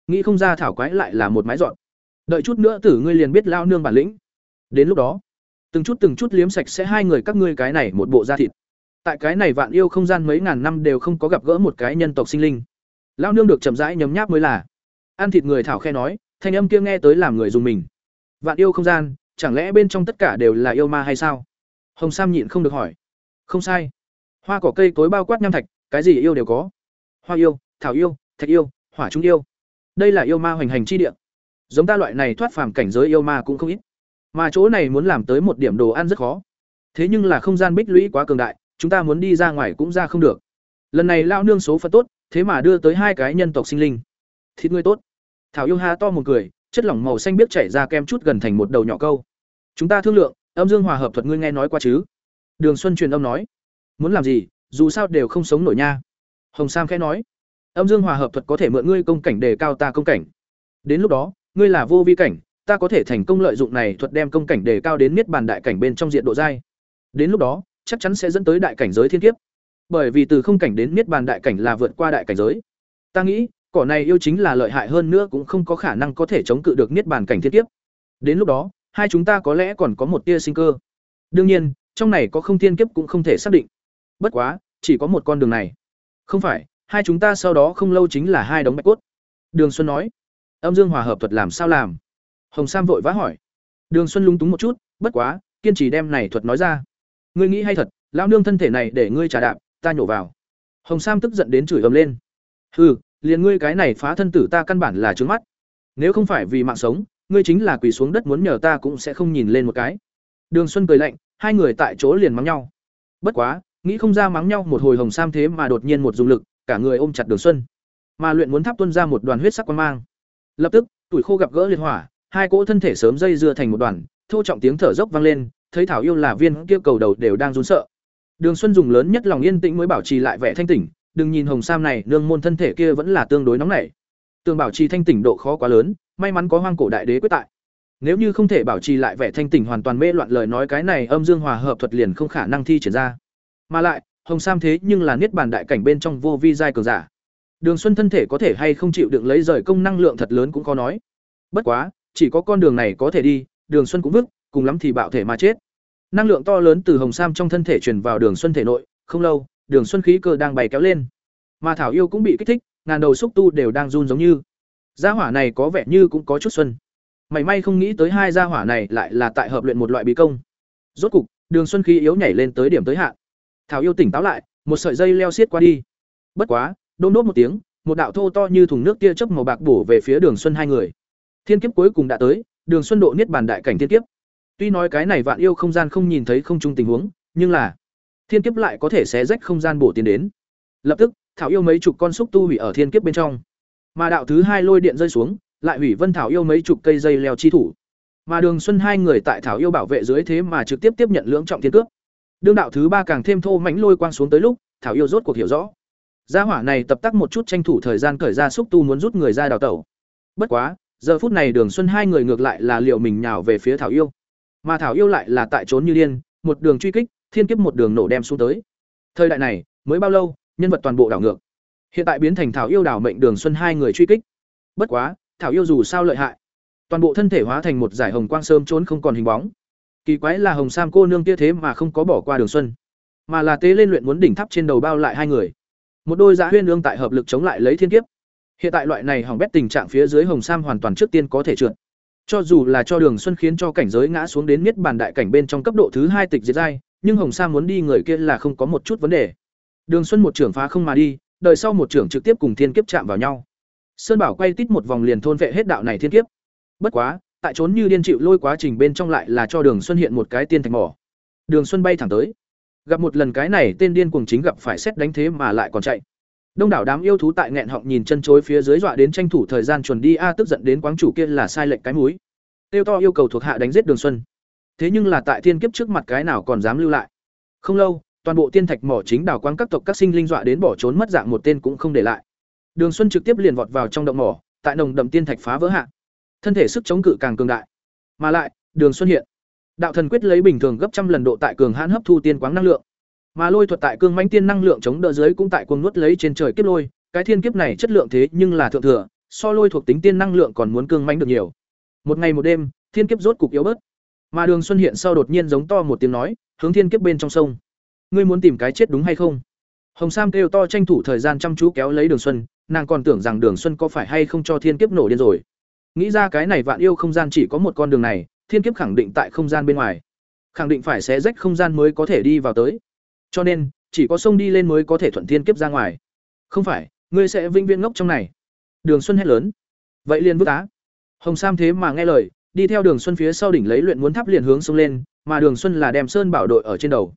Nghĩ không ra thảo quái lại là một mái dọn đợi chút nữa tử ngươi liền biết lao nương bản lĩnh. Đến lúc đó, từng chút từng chút liếm sạch sẽ hai người các ngươi cái này một bộ da thịt. Tại cái này vạn yêu không gian mấy ngàn năm đều không có gặp gỡ một cái nhân tộc sinh linh. Lao nương được chậm rãi nhấm nháp mới là. Ăn thịt người thảo khe nói, thanh âm kia nghe tới làm người dùng mình. Vạn yêu không gian, chẳng lẽ bên trong tất cả đều là yêu ma hay sao? Hồng sam nhịn không được hỏi. Không sai. Hoa cỏ cây cối bao quát nham thạch, cái gì yêu đều có. Hoa yêu, thảo yêu, thạch yêu, hỏa trung yêu. Đây là yêu ma hoành hành chi địa giống ta loại này thoát phàm cảnh giới yêu ma cũng không ít. Mà chỗ này muốn làm tới một điểm đồ ăn rất khó. Thế nhưng là không gian bích lũy quá cường đại, chúng ta muốn đi ra ngoài cũng ra không được. Lần này lao nương số phận tốt, thế mà đưa tới hai cái nhân tộc sinh linh. Thịt ngươi tốt. Thảo yêu ha to một cười, chất lỏng màu xanh biết chảy ra kem chút gần thành một đầu nhỏ câu. Chúng ta thương lượng, âm dương hòa hợp thuật ngươi nghe nói qua chứ? Đường xuân truyền âm nói. Muốn làm gì, dù sao đều không sống nổi nha. Hồng sam khẽ nói. Âm dương hòa hợp thuật có thể mượn ngươi công cảnh để cao ta công cảnh. Đến lúc đó ngươi là vô vi cảnh, ta có thể thành công lợi dụng này thuật đem công cảnh đề cao đến niết bàn đại cảnh bên trong diện độ dai đến lúc đó, chắc chắn sẽ dẫn tới đại cảnh giới thiên kiếp. Bởi vì từ không cảnh đến niết bàn đại cảnh là vượt qua đại cảnh giới. Ta nghĩ, cỏ này yêu chính là lợi hại hơn nữa cũng không có khả năng có thể chống cự được niết bàn cảnh thiên kiếp. Đến lúc đó, hai chúng ta có lẽ còn có một tia sinh cơ. Đương nhiên, trong này có không thiên kiếp cũng không thể xác định. Bất quá, chỉ có một con đường này. Không phải, hai chúng ta sau đó không lâu chính là hai đống bạch cốt. Đường xuân nói âm dương hòa hợp thuật làm sao làm? Hồng sam vội vã hỏi. Đường xuân lung túng một chút, bất quá, kiên trì đem này thuật nói ra. Ngươi nghĩ hay thật, lão nương thân thể này để ngươi trả đạp, ta nhổ vào. Hồng sam tức giận đến chửi ầm lên. Hừ, liền ngươi cái này phá thân tử ta căn bản là trướng mắt. Nếu không phải vì mạng sống, ngươi chính là quỳ xuống đất muốn nhờ ta cũng sẽ không nhìn lên một cái. Đường xuân cười lạnh, hai người tại chỗ liền mắng nhau. Bất quá, nghĩ không ra mắng nhau một hồi hồng sam thế mà đột nhiên một dùng lực, cả người ôm chặt đường xuân. Mà luyện muốn tháp tuân ra một đoàn huyết sắc quan mang lập tức, tuổi khô gặp gỡ liệt hỏa, hai cỗ thân thể sớm dây dưa thành một đoàn, thô trọng tiếng thở dốc vang lên, thấy thảo yêu là viên kia cầu đầu đều đang run sợ. Đường xuân dùng lớn nhất lòng yên tĩnh mới bảo trì lại vẻ thanh tỉnh, đừng nhìn hồng sam này, nương môn thân thể kia vẫn là tương đối nóng nảy. Tường bảo trì thanh tỉnh độ khó quá lớn, may mắn có hoang cổ đại đế quyết tại. Nếu như không thể bảo trì lại vẻ thanh tỉnh hoàn toàn mê loạn lời nói cái này, âm dương hòa hợp thuật liền không khả năng thi triển ra. Mà lại, hồng sam thế nhưng là niết bàn đại cảnh bên trong vô vi giai cường giả đường xuân thân thể có thể hay không chịu đựng lấy rời công năng lượng thật lớn cũng khó nói. Bất quá, chỉ có con đường này có thể đi, đường xuân cũng vứt, cùng lắm thì bạo thể mà chết. Năng lượng to lớn từ hồng sam trong thân thể truyền vào đường xuân thể nội, không lâu, đường xuân khí cơ đang bày kéo lên. Mà thảo yêu cũng bị kích thích, ngàn đầu xúc tu đều đang run giống như. Gia hỏa này có vẻ như cũng có chút xuân. Mảy may không nghĩ tới hai gia hỏa này lại là tại hợp luyện một loại bí công. Rốt cục, đường xuân khí yếu nhảy lên tới điểm tới hạn. Thảo yêu tỉnh táo lại, một sợi dây leo xiết qua đi. Bất quá đôm đốt một tiếng một đạo thô to như thùng nước tia chớp màu bạc bổ về phía đường xuân hai người thiên kiếp cuối cùng đã tới đường xuân độ niết bàn đại cảnh thiên kiếp tuy nói cái này vạn yêu không gian không nhìn thấy không chung tình huống nhưng là thiên kiếp lại có thể xé rách không gian bổ tiến đến lập tức thảo yêu mấy chục con xúc tu hủy ở thiên kiếp bên trong mà đạo thứ hai lôi điện rơi xuống lại hủy Vân Thảo yêu mấy chục cây dây leo chi thủ. Mà Đường Xuân hai người tại Thảo yêu bảo vệ dưới thế mà trực tiếp tiếp nhận lưỡng trọng thiên cướp. Đương đạo thứ ba càng thêm thô mãnh lôi quang xuống tới lúc, Thảo yêu rốt cuộc hiểu rõ. Gia hỏa này tập tắc một chút tranh thủ thời gian cởi ra xúc tu muốn rút người ra đào tẩu. Bất quá, giờ phút này Đường Xuân hai người ngược lại là liệu mình nhào về phía Thảo yêu. Mà Thảo yêu lại là tại trốn như điên, một đường truy kích, thiên kiếp một đường nổ đem xuống tới. Thời đại này, mới bao lâu, nhân vật toàn bộ đảo ngược. Hiện tại biến thành Thảo yêu đảo mệnh Đường Xuân hai người truy kích. Bất quá, Thảo yêu dù sao lợi hại, toàn bộ thân thể hóa thành một giải hồng quang sớm trốn không còn hình bóng. Kỳ quái là Hồng Sam cô nương kia thế mà không có bỏ qua Đường Xuân, mà là tế lên luyện muốn đỉnh tháp trên đầu bao lại hai người. Một đôi giá huyên ương tại hợp lực chống lại lấy thiên kiếp. Hiện tại loại này hỏng bét tình trạng phía dưới Hồng Sam hoàn toàn trước tiên có thể trượt. Cho dù là cho Đường Xuân khiến cho cảnh giới ngã xuống đến miết bàn đại cảnh bên trong cấp độ thứ hai tịch diệt giai, nhưng Hồng Sam muốn đi người kia là không có một chút vấn đề. Đường Xuân một trưởng phá không mà đi, đợi sau một trưởng trực tiếp cùng thiên kiếp chạm vào nhau. Sơn Bảo quay tít một vòng liền thôn vệ hết đạo này thiên kiếp. Bất quá, tại trốn như điên chịu lôi quá trình bên trong lại là cho Đường Xuân hiện một cái tiên thành mỏ. Đường Xuân bay thẳng tới. Gặp một lần cái này tên điên cuồng chính gặp phải xét đánh thế mà lại còn chạy. Đông đảo đám yêu thú tại nghẹn họng nhìn chân chối phía dưới dọa đến tranh thủ thời gian chuẩn đi a tức giận đến quáng chủ kia là sai lệnh cái mũi. Tiêu to yêu cầu thuộc hạ đánh giết Đường Xuân. Thế nhưng là tại thiên kiếp trước mặt cái nào còn dám lưu lại. Không lâu, toàn bộ tiên thạch mỏ chính đảo quang các tộc các sinh linh dọa đến bỏ trốn mất dạng một tên cũng không để lại. Đường Xuân trực tiếp liền vọt vào trong động mỏ, tại nồng đậm tiên thạch phá vỡ hạ. Thân thể sức chống cự càng cường đại. Mà lại, Đường Xuân hiện, đạo thần quyết lấy bình thường gấp trăm lần độ tại cường hãn hấp thu tiên quáng năng lượng. Mà lôi thuật tại cương mãnh tiên năng lượng chống đỡ dưới cũng tại cuồng nuốt lấy trên trời kiếp lôi, cái thiên kiếp này chất lượng thế nhưng là thượng thừa, so lôi thuộc tính tiên năng lượng còn muốn cương mãnh được nhiều. Một ngày một đêm, thiên kiếp rốt cục yếu bớt. Mà Đường Xuân hiện sau đột nhiên giống to một tiếng nói, hướng thiên kiếp bên trong sông. Ngươi muốn tìm cái chết đúng hay không? Hồng Sam kêu to tranh thủ thời gian chăm chú kéo lấy Đường Xuân, nàng còn tưởng rằng Đường Xuân có phải hay không cho thiên kiếp nổ điên rồi. Nghĩ ra cái này vạn yêu không gian chỉ có một con đường này, thiên kiếp khẳng định tại không gian bên ngoài. Khẳng định phải xé rách không gian mới có thể đi vào tới. Cho nên, chỉ có sông đi lên mới có thể thuận thiên kiếp ra ngoài. Không phải, ngươi sẽ vinh viễn ngốc trong này. Đường Xuân hét lớn. Vậy liền vứt á. Hồng Sam thế mà nghe lời, đi theo Đường Xuân phía sau đỉnh lấy luyện muốn tháp liền hướng sông lên, mà Đường Xuân là đem Sơn Bảo đội ở trên đầu.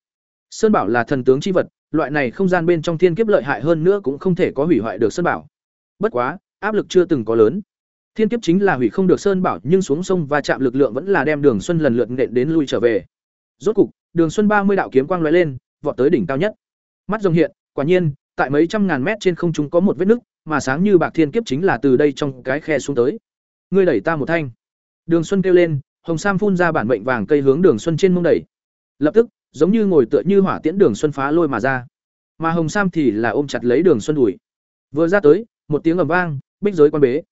Sơn Bảo là thần tướng chi vật, loại này không gian bên trong thiên kiếp lợi hại hơn nữa cũng không thể có hủy hoại được Sơn Bảo. Bất quá, áp lực chưa từng có lớn. Thiên kiếp chính là hủy không được Sơn Bảo, nhưng xuống sông và chạm lực lượng vẫn là đem Đường Xuân lần lượt nện đến lui trở về. Rốt cục, Đường Xuân ba mươi đạo kiếm quang lóe lên, vọt tới đỉnh cao nhất. Mắt rồng hiện, quả nhiên, tại mấy trăm ngàn mét trên không trung có một vết nứt, mà sáng như bạc thiên kiếp chính là từ đây trong cái khe xuống tới. Ngươi đẩy ta một thanh. Đường Xuân kêu lên, Hồng Sam phun ra bản mệnh vàng cây hướng Đường Xuân trên mông đẩy. Lập tức, giống như ngồi tựa như hỏa tiễn Đường Xuân phá lôi mà ra. Mà Hồng Sam thì là ôm chặt lấy Đường Xuân đuổi. Vừa ra tới, một tiếng ầm vang, bích giới quan bế.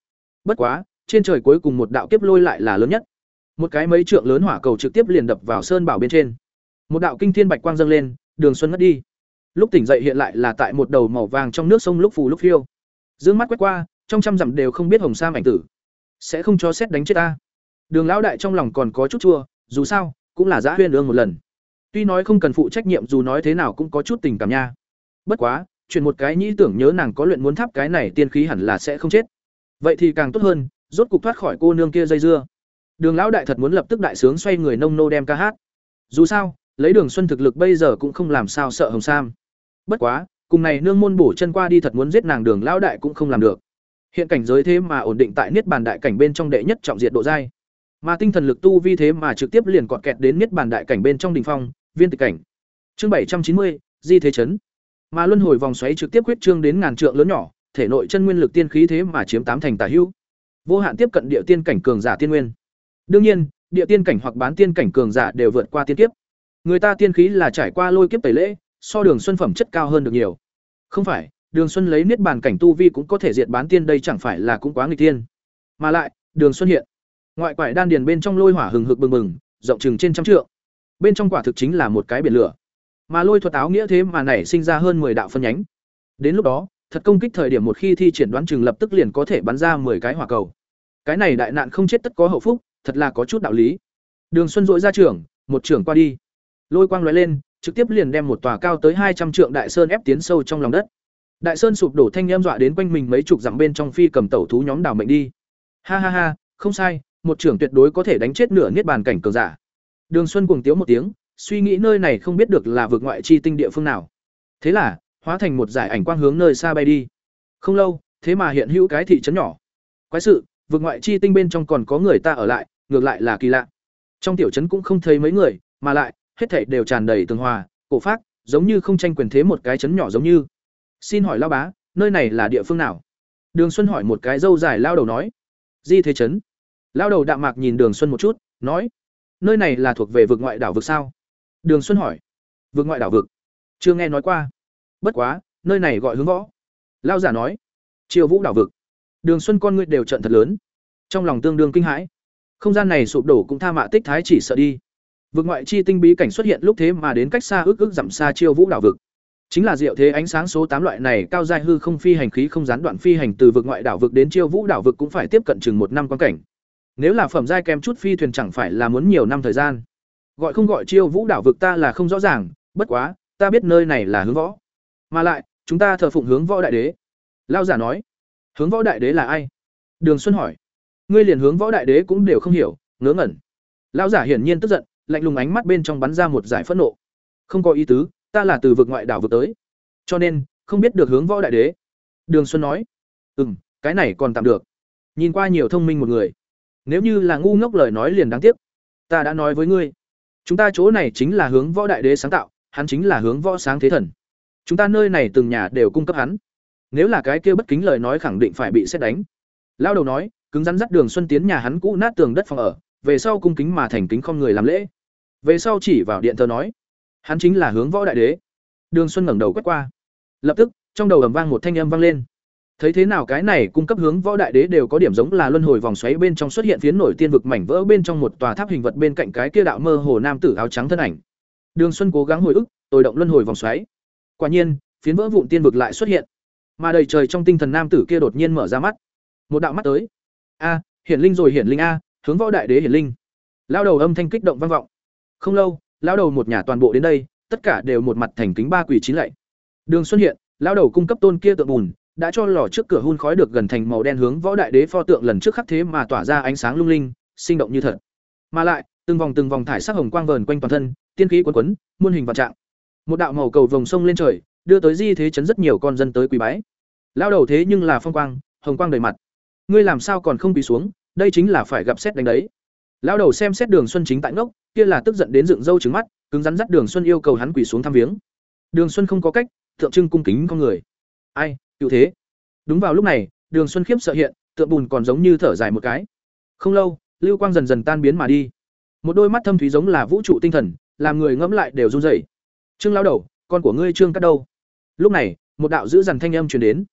Bất quá, trên trời cuối cùng một đạo kiếp lôi lại là lớn nhất. Một cái mấy trượng lớn hỏa cầu trực tiếp liền đập vào sơn bảo bên trên. Một đạo kinh thiên bạch quang dâng lên, Đường Xuân ngất đi. Lúc tỉnh dậy hiện lại là tại một đầu màu vàng trong nước sông lúc phù lúc phiêu. Dương mắt quét qua, trong trăm dặm đều không biết Hồng Sam ảnh tử. Sẽ không cho xét đánh chết ta. Đường lão đại trong lòng còn có chút chua, dù sao, cũng là giã huyên ương một lần. Tuy nói không cần phụ trách nhiệm dù nói thế nào cũng có chút tình cảm nha. Bất quá, chuyển một cái nhĩ tưởng nhớ nàng có luyện muốn thắp cái này tiên khí hẳn là sẽ không chết. Vậy thì càng tốt hơn, rốt cục thoát khỏi cô nương kia dây dưa. Đường lão đại thật muốn lập tức đại sướng xoay người nông nô đem ca hát. Dù sao, lấy Đường Xuân thực lực bây giờ cũng không làm sao sợ Hồng Sam. Bất quá, cùng này nương môn bổ chân qua đi thật muốn giết nàng Đường lão đại cũng không làm được. Hiện cảnh giới thế mà ổn định tại niết bàn đại cảnh bên trong đệ nhất trọng diệt độ giai. Mà tinh thần lực tu vi thế mà trực tiếp liền cọt kẹt đến niết bàn đại cảnh bên trong đỉnh phong, viên tịch cảnh. Chương bảy trăm chín mươi Di thế chấn. Mà luân hồi vòng xoáy trực tiếp quyết trương đến ngàn trượng lớn nhỏ, thể nội chân nguyên lực tiên khí thế mà chiếm tám thành tả hữu. Vô hạn tiếp cận địa tiên cảnh cường giả tiên nguyên. Đương nhiên, địa tiên cảnh hoặc bán tiên cảnh cường giả đều vượt qua tiên kiếp. Người ta tiên khí là trải qua lôi kiếp tẩy lễ, so Đường Xuân phẩm chất cao hơn được nhiều. Không phải, Đường Xuân lấy niết bàn cảnh tu vi cũng có thể diệt bán tiên đây chẳng phải là cũng quá nghịch tiên. Mà lại, Đường Xuân hiện, ngoại quải đan điền bên trong lôi hỏa hừng hực bừng bừng, rộng chừng trên trăm trượng. Bên trong quả thực chính là một cái biển lửa. Mà lôi thuật áo nghĩa thế mà nảy sinh ra hơn 10 đạo phân nhánh. Đến lúc đó, thật công kích thời điểm một khi thi triển đoán chừng lập tức liền có thể bắn ra 10 cái hỏa cầu. Cái này đại nạn không chết tất có hậu phúc, thật là có chút đạo lý. Đường Xuân dội ra trưởng, một trưởng qua đi. Lôi quang lóe lên, trực tiếp liền đem một tòa cao tới hai trăm trượng đại sơn ép tiến sâu trong lòng đất. Đại sơn sụp đổ thanh âm dọa đến quanh mình mấy chục dặm bên trong phi cầm tẩu thú nhóm đảo mệnh đi. Ha ha ha, không sai, một trưởng tuyệt đối có thể đánh chết nửa niết bàn cảnh cường giả. Đường Xuân cuồng tiếu một tiếng, suy nghĩ nơi này không biết được là vực ngoại chi tinh địa phương nào. Thế là, hóa thành một giải ảnh quang hướng nơi xa bay đi. Không lâu, thế mà hiện hữu cái thị trấn nhỏ. Quái sự, vượt ngoại chi tinh bên trong còn có người ta ở lại ngược lại là kỳ lạ. Trong tiểu trấn cũng không thấy mấy người mà lại hết thảy đều tràn đầy tường hòa cổ phác, giống như không tranh quyền thế một cái trấn nhỏ giống như. Xin hỏi lao bá nơi này là địa phương nào? Đường xuân hỏi một cái dâu dài lao đầu nói. Di thế trấn. Lao đầu đạm mạc nhìn đường xuân một chút nói. Nơi này là thuộc về vực ngoại đảo vực sao? Đường xuân hỏi. Vực ngoại đảo vực. Chưa nghe nói qua bất quá, nơi này gọi hướng võ. Lao giả nói, triều vũ đảo vực. Đường xuân con ngươi đều trận thật lớn. Trong lòng tương đương kinh hãi. Không gian này sụp đổ cũng tha mạ tích thái chỉ sợ đi. Vực ngoại chi tinh bí cảnh xuất hiện lúc thế mà đến cách xa ước ước giảm xa chiêu vũ đảo vực. Chính là diệu thế ánh sáng số tám loại này cao giai hư không phi hành khí không gián đoạn phi hành từ vực ngoại đảo vực đến chiêu vũ đảo vực cũng phải tiếp cận chừng một năm quan cảnh. Nếu là phẩm giai kèm chút phi thuyền chẳng phải là muốn nhiều năm thời gian. Gọi không gọi chiêu vũ đảo vực ta là không rõ ràng, bất quá, ta biết nơi này là hướng võ mà lại, chúng ta thờ phụng hướng võ đại đế. Lao giả nói, hướng võ đại đế là ai? Đường xuân hỏi, ngươi liền hướng võ đại đế cũng đều không hiểu, ngớ ngẩn. Lao giả hiển nhiên tức giận, lạnh lùng ánh mắt bên trong bắn ra một giải phẫn nộ. Không có ý tứ, ta là từ vực ngoại đảo vực tới. Cho nên, không biết được hướng võ đại đế. Đường xuân nói ừ m cái này còn tạm được. Nhìn qua nhiều thông minh một người. Nếu như là ngu ngốc lời nói liền đáng tiếc. Ta đã nói với ngươi, chúng ta chỗ này chính là hướng võ đại đế sáng tạo, hắn chính là hướng võ sáng thế thần chúng ta nơi này từng nhà đều cung cấp hắn. Nếu là cái kia bất kính lời nói khẳng định phải bị xét đánh. Lao đầu nói, cứng rắn dắt đường xuân tiến nhà hắn cũ nát tường đất phòng ở, về sau cung kính mà thành kính không người làm lễ. Về sau chỉ vào điện thờ nói, hắn chính là hướng võ đại đế. Đường xuân ngẩng đầu quét qua. Lập tức, trong đầu ầm vang một thanh âm vang lên. Thấy thế nào cái này cung cấp hướng võ đại đế đều có điểm giống là luân hồi vòng xoáy bên trong xuất hiện phiến nổi tiên vực mảnh vỡ bên trong một tòa tháp hình vật bên cạnh cái kia đạo mơ hồ nam tử áo trắng thân ảnh. Đường xuân cố gắng hồi ức, tôi động luân hồi vòng xoáy quả nhiên, phiến vỡ vụn tiên vực lại xuất hiện. Mà đầy trời trong tinh thần nam tử kia đột nhiên mở ra mắt. Một đạo mắt tới. A, hiển linh rồi hiển linh a, hướng võ đại đế hiển linh. Lao đầu âm thanh kích động vang vọng. Không lâu, lao đầu một nhà toàn bộ đến đây, tất cả đều một mặt thành kính ba quỷ chín lạy. Đường xuân hiện, lao đầu cung cấp tôn kia tượng bùn, đã cho lò trước cửa hun khói được gần thành màu đen hướng võ đại đế pho tượng lần trước khắc thế mà tỏa ra ánh sáng lung linh, sinh động như thật. Mà lại, từng vòng từng vòng thải sắc hồng quang vờn quanh toàn thân, tiên khí quấn quấn, muôn hình vạn trạng một đạo màu cầu vồng sông lên trời, đưa tới di thế chấn rất nhiều con dân tới quỳ bái. Lao đầu thế nhưng là phong quang, hồng quang đầy mặt. Ngươi làm sao còn không quỳ xuống, đây chính là phải gặp xét đánh đấy. Lao đầu xem xét đường xuân chính tại ngốc, kia là tức giận đến dựng râu trứng mắt, cứng rắn dắt đường xuân yêu cầu hắn quỳ xuống thăm viếng. Đường xuân không có cách, tượng trưng cung kính con người. Ai, cựu thế. Đúng vào lúc này, đường xuân khiếp sợ hiện, tượng bùn còn giống như thở dài một cái. Không lâu, lưu quang dần dần tan biến mà đi. Một đôi mắt thâm thúy giống là vũ trụ tinh thần, làm người ngẫm lại đều run rẩy trương lao đầu, con của ngươi trương cắt đâu? Lúc này, một đạo dữ dằn thanh âm truyền đến.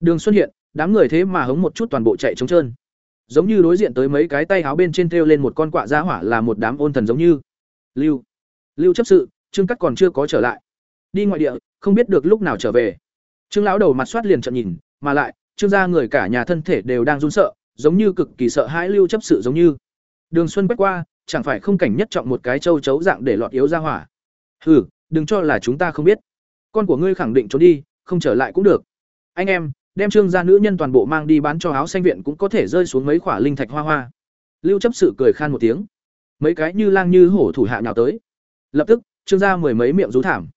Đường xuân hiện, đám người thế mà hống một chút toàn bộ chạy trống trơn. Giống như đối diện tới mấy cái tay háo bên trên thêu lên một con quạ giá hỏa là một đám ôn thần giống như. Lưu lưu chấp sự, trương cắt còn chưa có trở lại. Đi ngoại địa, không biết được lúc nào trở về. Trương lão đầu mặt soát liền trận nhìn, mà lại, trương gia người cả nhà thân thể đều đang run sợ, giống như cực kỳ sợ hãi lưu chấp sự giống như. Đường xuân quét qua, chẳng phải không cảnh nhất trọng một cái châu chấu dạng để lọt yếu ra hỏa. Hừ đừng cho là chúng ta không biết. Con của ngươi khẳng định trốn đi, không trở lại cũng được. Anh em, đem trương gia nữ nhân toàn bộ mang đi bán cho áo xanh viện cũng có thể rơi xuống mấy khoả linh thạch hoa hoa. Lưu chấp sự cười khan một tiếng. Mấy cái như lang như hổ thủ hạ nhào tới. Lập tức, trương gia mười mấy miệng rú thảm.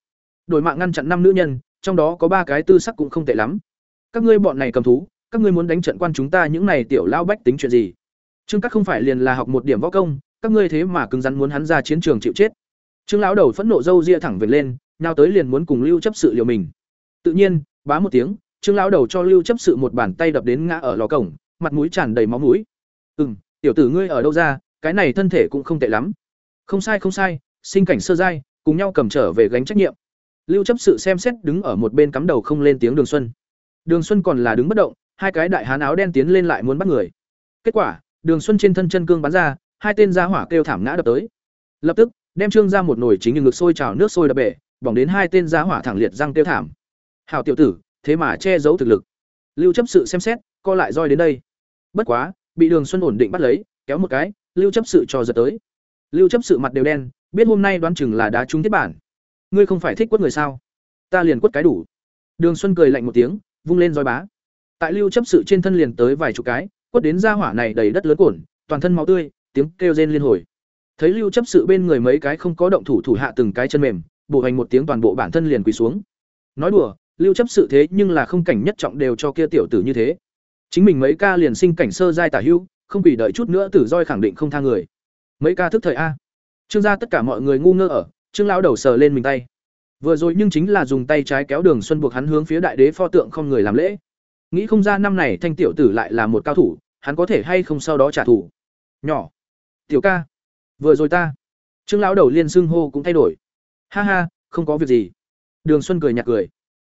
Đổi mạng ngăn chặn năm nữ nhân, trong đó có ba cái tư sắc cũng không tệ lắm. Các ngươi bọn này cầm thú, các ngươi muốn đánh trận quan chúng ta những này tiểu lao bách tính chuyện gì? Trương các không phải liền là học một điểm võ công, các ngươi thế mà cứng rắn muốn hắn ra chiến trường chịu chết trương lão đầu phẫn nộ râu ria thẳng về lên nào tới liền muốn cùng lưu chấp sự liều mình. Tự nhiên bá một tiếng trương lão đầu cho lưu chấp sự một bàn tay đập đến ngã ở lò cổng mặt mũi tràn đầy máu mũi. Ừm, tiểu tử ngươi ở đâu ra cái này thân thể cũng không tệ lắm. Không sai không sai sinh cảnh sơ giai cùng nhau cầm trở về gánh trách nhiệm. Lưu chấp sự xem xét đứng ở một bên cắm đầu không lên tiếng đường xuân. Đường xuân còn là đứng bất động hai cái đại hán áo đen tiến lên lại muốn bắt người. Kết quả đường xuân trên thân chân cương bắn ra hai tên gia hỏa kêu thảm ngã đập tới. Lập tức đem trương ra một nồi chính như ngực sôi trào nước sôi đập bể, bỏng đến hai tên gia hỏa thẳng liệt răng tiêu thảm. Hảo tiểu tử, thế mà che giấu thực lực. Lưu chấp sự xem xét, co lại roi đến đây. Bất quá, bị đường xuân ổn định bắt lấy, kéo một cái, lưu chấp sự cho giật tới. Lưu chấp sự mặt đều đen, biết hôm nay đoán chừng là đá trúng thiết bản. Ngươi không phải thích quất người sao? Ta liền quất cái đủ. Đường xuân cười lạnh một tiếng, vung lên roi bá. Tại lưu chấp sự trên thân liền tới vài chục cái, quất đến ra hỏa này đầy đất lớn cổn toàn thân máu tươi, tiếng kêu rên liên hồi thấy lưu chấp sự bên người mấy cái không có động thủ thủ hạ từng cái chân mềm bộ hành một tiếng toàn bộ bản thân liền quỳ xuống. Nói đùa, lưu chấp sự thế nhưng là không cảnh nhất trọng đều cho kia tiểu tử như thế. Chính mình mấy ca liền sinh cảnh sơ giai tả hưu, không bị đợi chút nữa tử roi khẳng định không tha người. Mấy ca thức thời a. Trương gia tất cả mọi người ngu ngơ ở, trương lão đầu sờ lên mình tay. Vừa rồi nhưng chính là dùng tay trái kéo đường xuân buộc hắn hướng phía đại đế pho tượng không người làm lễ. Nghĩ không ra năm này thanh tiểu tử lại là một cao thủ, hắn có thể hay không sau đó trả thù. Nhỏ. Tiểu ca vừa rồi ta. Trương lão đầu liên xưng hô cũng thay đổi. Ha ha, không có việc gì. Đường xuân cười nhạt cười.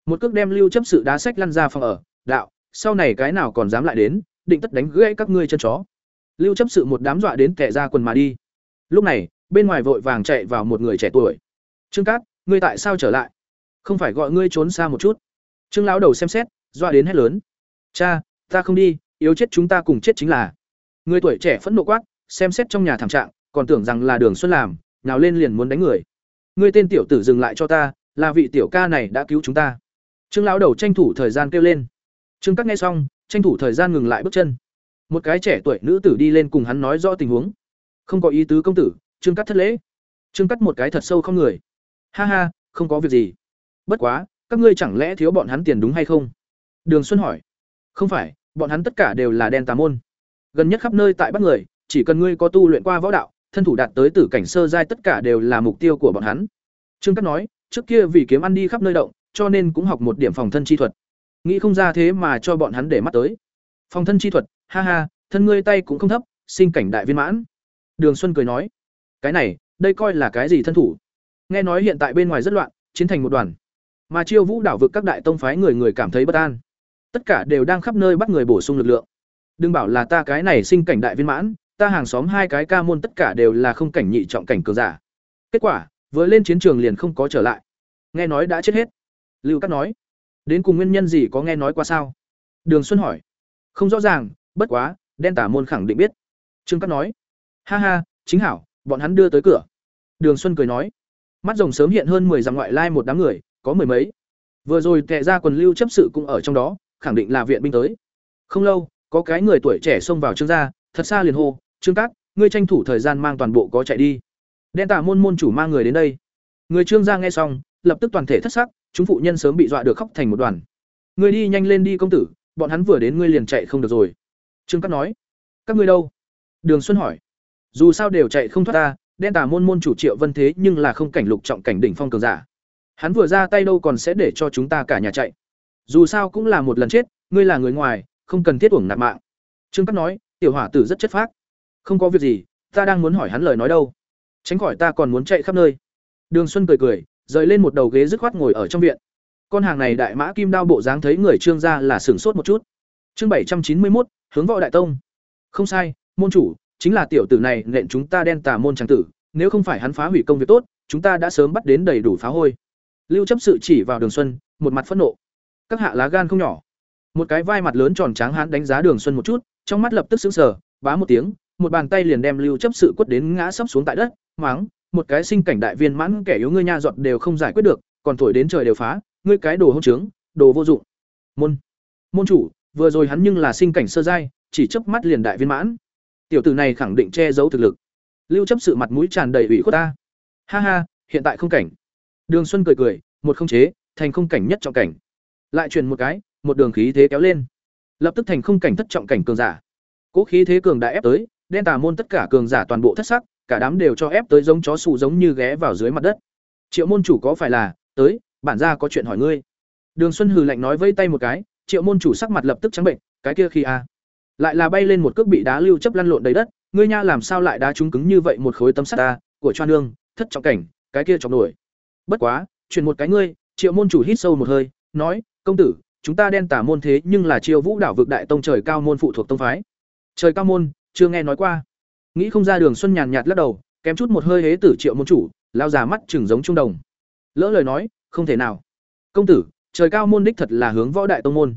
Một cước đem lưu chấp sự đá sách lăn ra phòng ở. Đạo, sau này cái nào còn dám lại đến, định tất đánh gãy các ngươi chân chó. Lưu chấp sự một đám dọa đến kẻ ra quần mà đi. Lúc này, bên ngoài vội vàng chạy vào một người trẻ tuổi. Trương cát, ngươi tại sao trở lại? Không phải gọi ngươi trốn xa một chút. Trương lão đầu xem xét, dọa đến hét lớn. Cha, ta không đi, yếu chết chúng ta cùng chết chính là. Người tuổi trẻ phẫn nộ quát, xem xét trong nhà thảm trạng còn tưởng rằng là đường xuân làm nào lên liền muốn đánh người. Ngươi tên tiểu tử dừng lại cho ta, là vị tiểu ca này đã cứu chúng ta. Trương lão đầu tranh thủ thời gian kêu lên. Trương cắt nghe xong, tranh thủ thời gian ngừng lại bước chân. Một cái trẻ tuổi nữ tử đi lên cùng hắn nói rõ tình huống. Không có ý tứ công tử, trương cắt thất lễ. Trương cắt một cái thật sâu không người. Ha ha, không có việc gì. Bất quá, các ngươi chẳng lẽ thiếu bọn hắn tiền đúng hay không? Đường xuân hỏi. Không phải, bọn hắn tất cả đều là đen tà môn. Gần nhất khắp nơi tại bắt người, chỉ cần ngươi có tu luyện qua võ đạo thân thủ đạt tới tử cảnh sơ giai tất cả đều là mục tiêu của bọn hắn. Trương Cát nói, trước kia vì kiếm ăn đi khắp nơi động, cho nên cũng học một điểm phòng thân chi thuật. Nghĩ không ra thế mà cho bọn hắn để mắt tới. Phòng thân chi thuật, ha ha, thân ngươi tay cũng không thấp, sinh cảnh đại viên mãn. Đường xuân cười nói, cái này, đây coi là cái gì thân thủ? Nghe nói hiện tại bên ngoài rất loạn, chiến thành một đoàn. Mà chiêu vũ đảo vực các đại tông phái người người cảm thấy bất an. Tất cả đều đang khắp nơi bắt người bổ sung lực lượng. Đừng bảo là ta cái này sinh cảnh đại viên mãn ta hàng xóm hai cái ca môn tất cả đều là không cảnh nhị trọng cảnh cường giả. Kết quả, vừa lên chiến trường liền không có trở lại. Nghe nói đã chết hết. Lưu cát nói, đến cùng nguyên nhân gì có nghe nói qua sao? Đường xuân hỏi, không rõ ràng, bất quá, đen tả môn khẳng định biết. Trương cát nói, ha ha, chính hảo, bọn hắn đưa tới cửa. Đường xuân cười nói, mắt rồng sớm hiện hơn mười dặm ngoại lai một đám người, có mười mấy. Vừa rồi tệ ra quần lưu chấp sự cũng ở trong đó, khẳng định là viện binh tới. Không lâu, có cái người tuổi trẻ xông vào trương gia, thật xa liền hô trương cát, ngươi tranh thủ thời gian mang toàn bộ có chạy đi. Đen tả môn môn chủ mang người đến đây. Người trương gia nghe xong, lập tức toàn thể thất sắc, chúng phụ nhân sớm bị dọa được khóc thành một đoàn. Ngươi đi nhanh lên đi công tử, bọn hắn vừa đến ngươi liền chạy không được rồi. Trương cát nói, các ngươi đâu? Đường xuân hỏi. Dù sao đều chạy không thoát ta, đen tà môn môn chủ triệu vân thế nhưng là không cảnh lục trọng cảnh đỉnh phong cường giả. Hắn vừa ra tay đâu còn sẽ để cho chúng ta cả nhà chạy. Dù sao cũng là một lần chết, ngươi là người ngoài, không cần thiết uổng nạp mạng. Trương cát nói, tiểu hỏa tử rất chất phác không có việc gì ta đang muốn hỏi hắn lời nói đâu. Tránh khỏi ta còn muốn chạy khắp nơi. Đường xuân cười cười rời lên một đầu ghế dứt khoát ngồi ở trong viện. Con hàng này đại mã kim đao bộ dáng thấy người trương gia là sửng sốt một chút. Chương bảy trăm chín mươi mốt, hướng võ đại tông. Không sai môn chủ chính là tiểu tử này nện chúng ta đen tà môn trang tử nếu không phải hắn phá hủy công việc tốt chúng ta đã sớm bắt đến đầy đủ phá hôi. Lưu chấp sự chỉ vào đường xuân một mặt phẫn nộ. Các hạ lá gan không nhỏ. Một cái vai mặt lớn tròn tráng hắn đánh giá đường xuân một chút trong mắt lập tức sững sờ bá một tiếng một bàn tay liền đem lưu chấp sự quất đến ngã sấp xuống tại đất máng một cái sinh cảnh đại viên mãn kẻ yếu ngươi nha giọt đều không giải quyết được, còn thổi đến trời đều phá, ngươi cái đồ hỗn trướng, đồ vô dụng. Môn môn chủ, vừa rồi hắn nhưng là sinh cảnh sơ giai, chỉ chớp mắt liền đại viên mãn. Tiểu tử này khẳng định che giấu thực lực. Lưu chấp sự mặt mũi tràn đầy ủy khuất ta. Ha ha, hiện tại không cảnh. Đường xuân cười cười, một không chế, thành không cảnh nhất trọng cảnh. Lại truyền một cái, một đường khí thế kéo lên. Lập tức thành không cảnh thất trọng cảnh cường giả. Cố khí thế cường đã ép tới đen tà môn tất cả cường giả toàn bộ thất sắc, cả đám đều cho ép tới giống chó sụ giống như ghé vào dưới mặt đất. Triệu môn chủ có phải là, tới, bản gia có chuyện hỏi ngươi. Đường xuân hừ lạnh nói vây tay một cái, triệu môn chủ sắc mặt lập tức trắng bệnh, cái kia khi a lại là bay lên một cước bị đá lưu chấp lăn lộn đầy đất, ngươi nha làm sao lại đá trúng cứng như vậy một khối tấm sắt ta, của choan nương, thất trọng cảnh, cái kia chọc nổi. Bất quá, truyền một cái ngươi. Triệu môn chủ hít sâu một hơi, nói, công tử, chúng ta đen tả môn thế nhưng là triệu vũ đảo vực đại tông trời cao môn phụ thuộc tông phái. Trời cao môn chưa nghe nói qua. Nghĩ không ra đường xuân nhàn nhạt lắc đầu, kém chút một hơi hế tử triệu môn chủ, lao già mắt chừng giống trung đồng. Lỡ lời nói, không thể nào. Công tử, trời cao môn đích thật là hướng võ đại tông môn.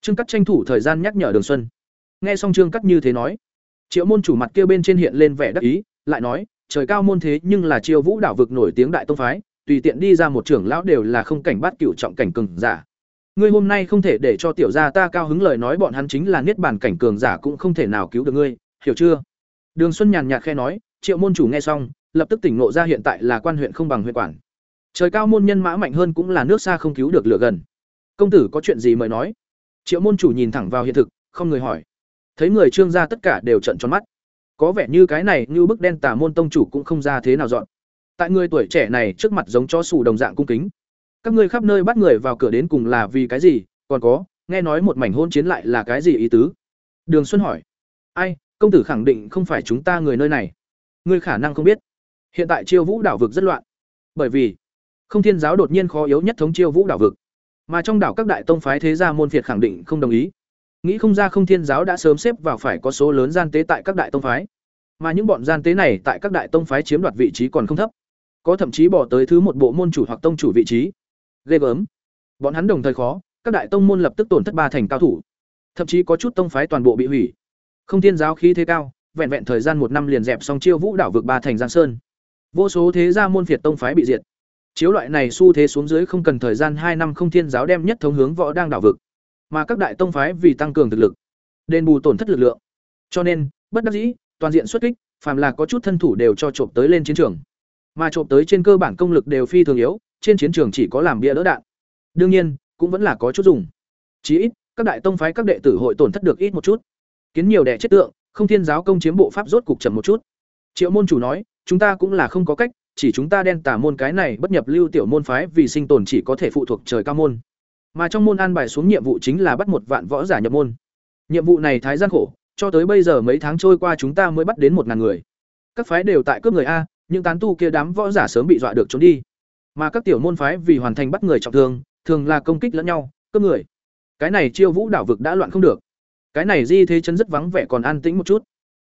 Trương cắt tranh thủ thời gian nhắc nhở đường xuân. Nghe xong trương cắt như thế nói, triệu môn chủ mặt kia bên trên hiện lên vẻ đắc ý, lại nói, trời cao môn thế nhưng là triều vũ đảo vực nổi tiếng đại tông phái, tùy tiện đi ra một trưởng lão đều là không cảnh bát cửu trọng cảnh cường giả. Ngươi hôm nay không thể để cho tiểu gia ta cao hứng lời nói bọn hắn chính là niết bàn cảnh cường giả cũng không thể nào cứu được ngươi hiểu chưa? Đường xuân nhàn nhạt khe nói, triệu môn chủ nghe xong, lập tức tỉnh ngộ ra hiện tại là quan huyện không bằng huyện quản. Trời cao môn nhân mã mạnh hơn cũng là nước xa không cứu được lửa gần. Công tử có chuyện gì mời nói? Triệu môn chủ nhìn thẳng vào hiện thực, không người hỏi. Thấy người trương gia tất cả đều trận tròn mắt. Có vẻ như cái này như bức đen tà môn tông chủ cũng không ra thế nào dọn. Tại người tuổi trẻ này trước mặt giống chó sù đồng dạng cung kính. Các ngươi khắp nơi bắt người vào cửa đến cùng là vì cái gì? Còn có, nghe nói một mảnh hôn chiến lại là cái gì ý tứ? Đường xuân hỏi. Ai công tử khẳng định không phải chúng ta người nơi này. Ngươi khả năng không biết. Hiện tại chiêu vũ đảo vực rất loạn. Bởi vì, không thiên giáo đột nhiên khó yếu nhất thống chiêu vũ đảo vực. Mà trong đảo các đại tông phái thế gia môn phiệt khẳng định không đồng ý. Nghĩ không ra không thiên giáo đã sớm xếp vào phải có số lớn gian tế tại các đại tông phái. Mà những bọn gian tế này tại các đại tông phái chiếm đoạt vị trí còn không thấp. Có thậm chí bỏ tới thứ một bộ môn chủ hoặc tông chủ vị trí. Ghê gớm. Bọn hắn đồng thời khó, các đại tông môn lập tức tổn thất ba thành cao thủ. Thậm chí có chút tông phái toàn bộ bị hủy không thiên giáo khí thế cao, vẹn vẹn thời gian một năm liền dẹp xong chiêu vũ đảo vực ba thành giang sơn. Vô số thế gia môn phiệt tông phái bị diệt. Chiếu loại này xu thế xuống dưới không cần thời gian hai năm không thiên giáo đem nhất thống hướng võ đang đảo vực. Mà các đại tông phái vì tăng cường thực lực, đền bù tổn thất lực lượng. Cho nên, bất đắc dĩ, toàn diện xuất kích, phàm là có chút thân thủ đều cho trộm tới lên chiến trường. Mà trộm tới trên cơ bản công lực đều phi thường yếu, trên chiến trường chỉ có làm bia đỡ đạn. Đương nhiên, cũng vẫn là có chút dùng. Chí ít, các đại tông phái các đệ tử hội tổn thất được ít một chút kiến nhiều đẻ chết tượng, không thiên giáo công chiếm bộ pháp rốt cục chậm một chút. Triệu môn chủ nói, chúng ta cũng là không có cách, chỉ chúng ta đen tả môn cái này bất nhập lưu tiểu môn phái vì sinh tồn chỉ có thể phụ thuộc trời cao môn. Mà trong môn an bài xuống nhiệm vụ chính là bắt một vạn võ giả nhập môn. Nhiệm vụ này thái gian khổ, cho tới bây giờ mấy tháng trôi qua chúng ta mới bắt đến một ngàn người. Các phái đều tại cướp người a, những tán tu kia đám võ giả sớm bị dọa được trốn đi. Mà các tiểu môn phái vì hoàn thành bắt người trọng thương, thường là công kích lẫn nhau, cướp người. Cái này chiêu vũ đảo vực đã loạn không được cái này di thế chân rất vắng vẻ còn an tĩnh một chút.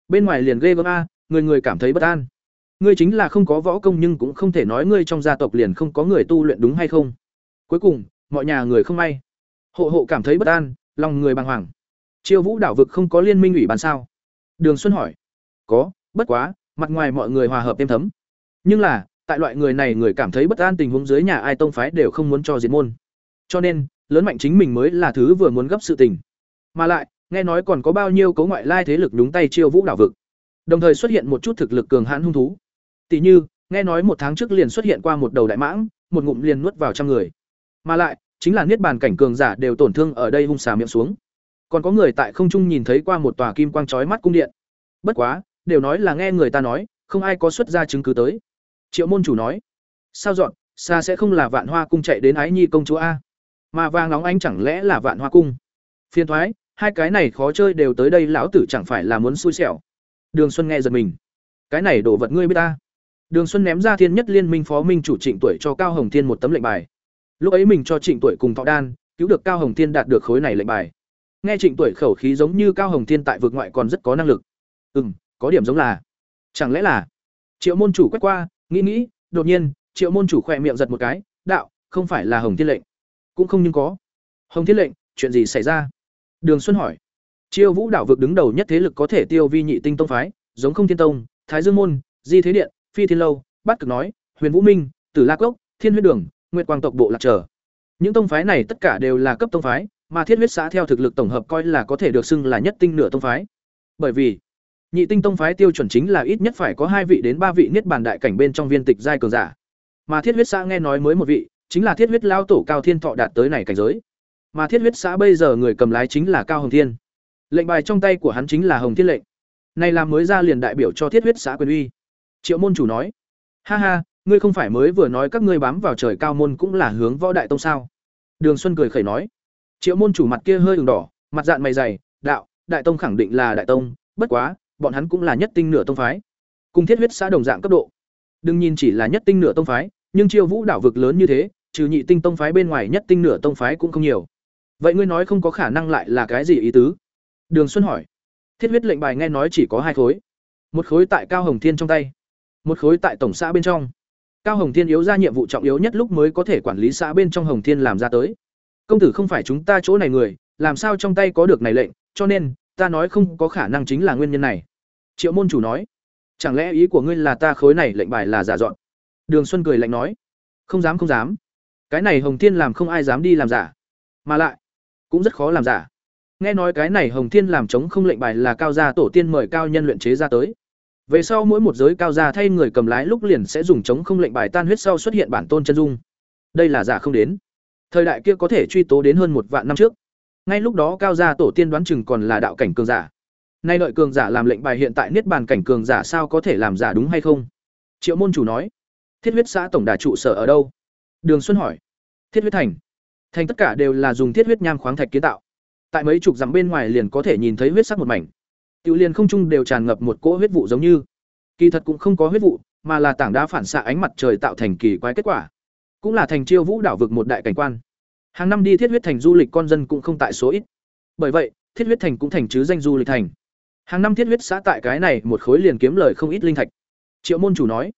Bên ngoài liền ghê gớm a, người người cảm thấy bất an. Ngươi chính là không có võ công nhưng cũng không thể nói ngươi trong gia tộc liền không có người tu luyện đúng hay không. Cuối cùng, mọi nhà người không may. Hộ hộ cảm thấy bất an, lòng người bàng hoàng. Chiêu vũ đảo vực không có liên minh ủy ban sao? Đường xuân hỏi. Có, bất quá, mặt ngoài mọi người hòa hợp êm thấm. Nhưng là, tại loại người này người cảm thấy bất an tình huống dưới nhà ai tông phái đều không muốn cho diệt môn. Cho nên, lớn mạnh chính mình mới là thứ vừa muốn gấp sự tình. Mà lại nghe nói còn có bao nhiêu cấu ngoại lai thế lực đúng tay chiêu vũ đảo vực. Đồng thời xuất hiện một chút thực lực cường hãn hung thú. Tỷ như, nghe nói một tháng trước liền xuất hiện qua một đầu đại mãng, một ngụm liền nuốt vào trăm người. Mà lại, chính là niết bàn cảnh cường giả đều tổn thương ở đây hung xà miệng xuống. Còn có người tại không trung nhìn thấy qua một tòa kim quang chói mắt cung điện. Bất quá, đều nói là nghe người ta nói, không ai có xuất ra chứng cứ tới. Triệu môn chủ nói, sao dọn, xa sẽ không là vạn hoa cung chạy đến ái nhi công chúa a. Mà vàng nóng anh chẳng lẽ là vạn hoa cung? Phiền thoái hai cái này khó chơi đều tới đây, lão tử chẳng phải là muốn xui xẻo. Đường xuân nghe giật mình. Cái này đổ vật ngươi biết ta? Đường xuân ném ra thiên nhất liên minh phó minh chủ trịnh tuổi cho cao hồng thiên một tấm lệnh bài. Lúc ấy mình cho trịnh tuổi cùng thọ đan cứu được cao hồng thiên đạt được khối này lệnh bài. Nghe trịnh tuổi khẩu khí giống như cao hồng thiên tại vực ngoại còn rất có năng lực. Ừ m có điểm giống là. Chẳng lẽ là? Triệu môn chủ quét qua, nghĩ nghĩ, đột nhiên, triệu môn chủ khỏe miệng giật một cái, đạo, không phải là hồng thiên lệnh. Cũng không nhưng có. Hồng thiên lệnh, chuyện gì xảy ra? Đường xuân hỏi. Chiêu vũ đảo vực đứng đầu nhất thế lực có thể tiêu vi nhị tinh tông phái, giống không thiên tông, thái dương môn, di thế điện, phi thiên lâu, bát cực nói, huyền vũ minh, tử la cốc, thiên huyết đường, nguyệt quang tộc bộ lạc trở. Những tông phái này tất cả đều là cấp tông phái, mà thiết huyết xã theo thực lực tổng hợp coi là có thể được xưng là nhất tinh nửa tông phái. Bởi vì, nhị tinh tông phái tiêu chuẩn chính là ít nhất phải có hai vị đến ba vị niết bàn đại cảnh bên trong viên tịch giai cường giả. Mà thiết huyết xã nghe nói mới một vị, chính là thiết huyết lao tổ cao thiên thọ đạt tới này cảnh giới mà thiết huyết xã bây giờ người cầm lái chính là cao hồng thiên. Lệnh bài trong tay của hắn chính là hồng thiên lệnh. Này làm mới ra liền đại biểu cho thiết huyết xã quyền uy. Triệu môn chủ nói, ha ha, ngươi không phải mới vừa nói các ngươi bám vào trời cao môn cũng là hướng võ đại tông sao? Đường xuân cười khẩy nói, triệu môn chủ mặt kia hơi ửng đỏ, mặt dạng mày dày, đạo, đại tông khẳng định là đại tông, bất quá, bọn hắn cũng là nhất tinh nửa tông phái, cùng thiết huyết xã đồng dạng cấp độ. Đừng nhìn chỉ là nhất tinh nửa tông phái, nhưng chiêu vũ đảo vực lớn như thế, trừ nhị tinh tông phái bên ngoài nhất tinh nửa tông phái cũng không nhiều vậy ngươi nói không có khả năng lại là cái gì ý tứ? Đường xuân hỏi. Thiết huyết lệnh bài nghe nói chỉ có hai khối. Một khối tại cao hồng thiên trong tay, một khối tại tổng xã bên trong. Cao hồng thiên yếu ra nhiệm vụ trọng yếu nhất lúc mới có thể quản lý xã bên trong hồng thiên làm ra tới. Công tử không phải chúng ta chỗ này người, làm sao trong tay có được này lệnh, cho nên, ta nói không có khả năng chính là nguyên nhân này. Triệu môn chủ nói. Chẳng lẽ ý của ngươi là ta khối này lệnh bài là giả dọn đường xuân cười lạnh nói. Không dám không dám. Cái này hồng thiên làm không ai dám đi làm giả. Mà lại cũng rất khó làm giả. Nghe nói cái này hồng thiên làm chống không lệnh bài là cao gia tổ tiên mời cao nhân luyện chế ra tới. Về sau mỗi một giới cao gia thay người cầm lái lúc liền sẽ dùng chống không lệnh bài tan huyết sau xuất hiện bản tôn chân dung. Đây là giả không đến. Thời đại kia có thể truy tố đến hơn một vạn năm trước. Ngay lúc đó cao gia tổ tiên đoán chừng còn là đạo cảnh cường giả. Nay đợi cường giả làm lệnh bài hiện tại niết bàn cảnh cường giả sao có thể làm giả đúng hay không? Triệu môn chủ nói. Thiết huyết xã tổng đà trụ sở ở đâu? Đường xuân hỏi. Thiết huyết thành thành tất cả đều là dùng thiết huyết nham khoáng thạch kiến tạo. Tại mấy chục dặm bên ngoài liền có thể nhìn thấy huyết sắc một mảnh. Tiểu liền không trung đều tràn ngập một cỗ huyết vụ giống như. Kỳ thật cũng không có huyết vụ, mà là tảng đá phản xạ ánh mặt trời tạo thành kỳ quái kết quả. Cũng là thành chiêu vũ đảo vực một đại cảnh quan. Hàng năm đi thiết huyết thành du lịch con dân cũng không tại số ít. Bởi vậy, thiết huyết thành cũng thành chứ danh du lịch thành. Hàng năm thiết huyết xã tại cái này một khối liền kiếm lời không ít linh thạch. Triệu môn chủ nói,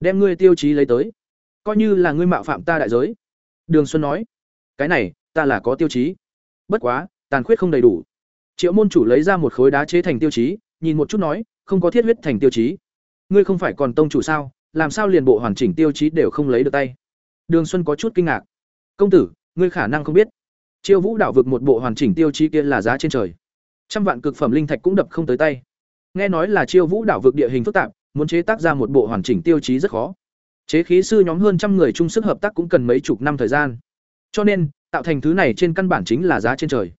đem ngươi tiêu chí lấy tới. Coi như là ngươi mạo phạm ta đại giới. Đường xuân nói cái này, ta là có tiêu chí. Bất quá, tàn khuyết không đầy đủ. Triệu môn chủ lấy ra một khối đá chế thành tiêu chí, nhìn một chút nói, không có thiết huyết thành tiêu chí. Ngươi không phải còn tông chủ sao, làm sao liền bộ hoàn chỉnh tiêu chí đều không lấy được tay? Đường xuân có chút kinh ngạc. Công tử, ngươi khả năng không biết. Triệu vũ đảo vực một bộ hoàn chỉnh tiêu chí kia là giá trên trời. Trăm vạn cực phẩm linh thạch cũng đập không tới tay. Nghe nói là triệu vũ đảo vực địa hình phức tạp, muốn chế tác ra một bộ hoàn chỉnh tiêu chí rất khó. Chế khí sư nhóm hơn trăm người chung sức hợp tác cũng cần mấy chục năm thời gian cho nên, tạo thành thứ này trên căn bản chính là giá trên trời.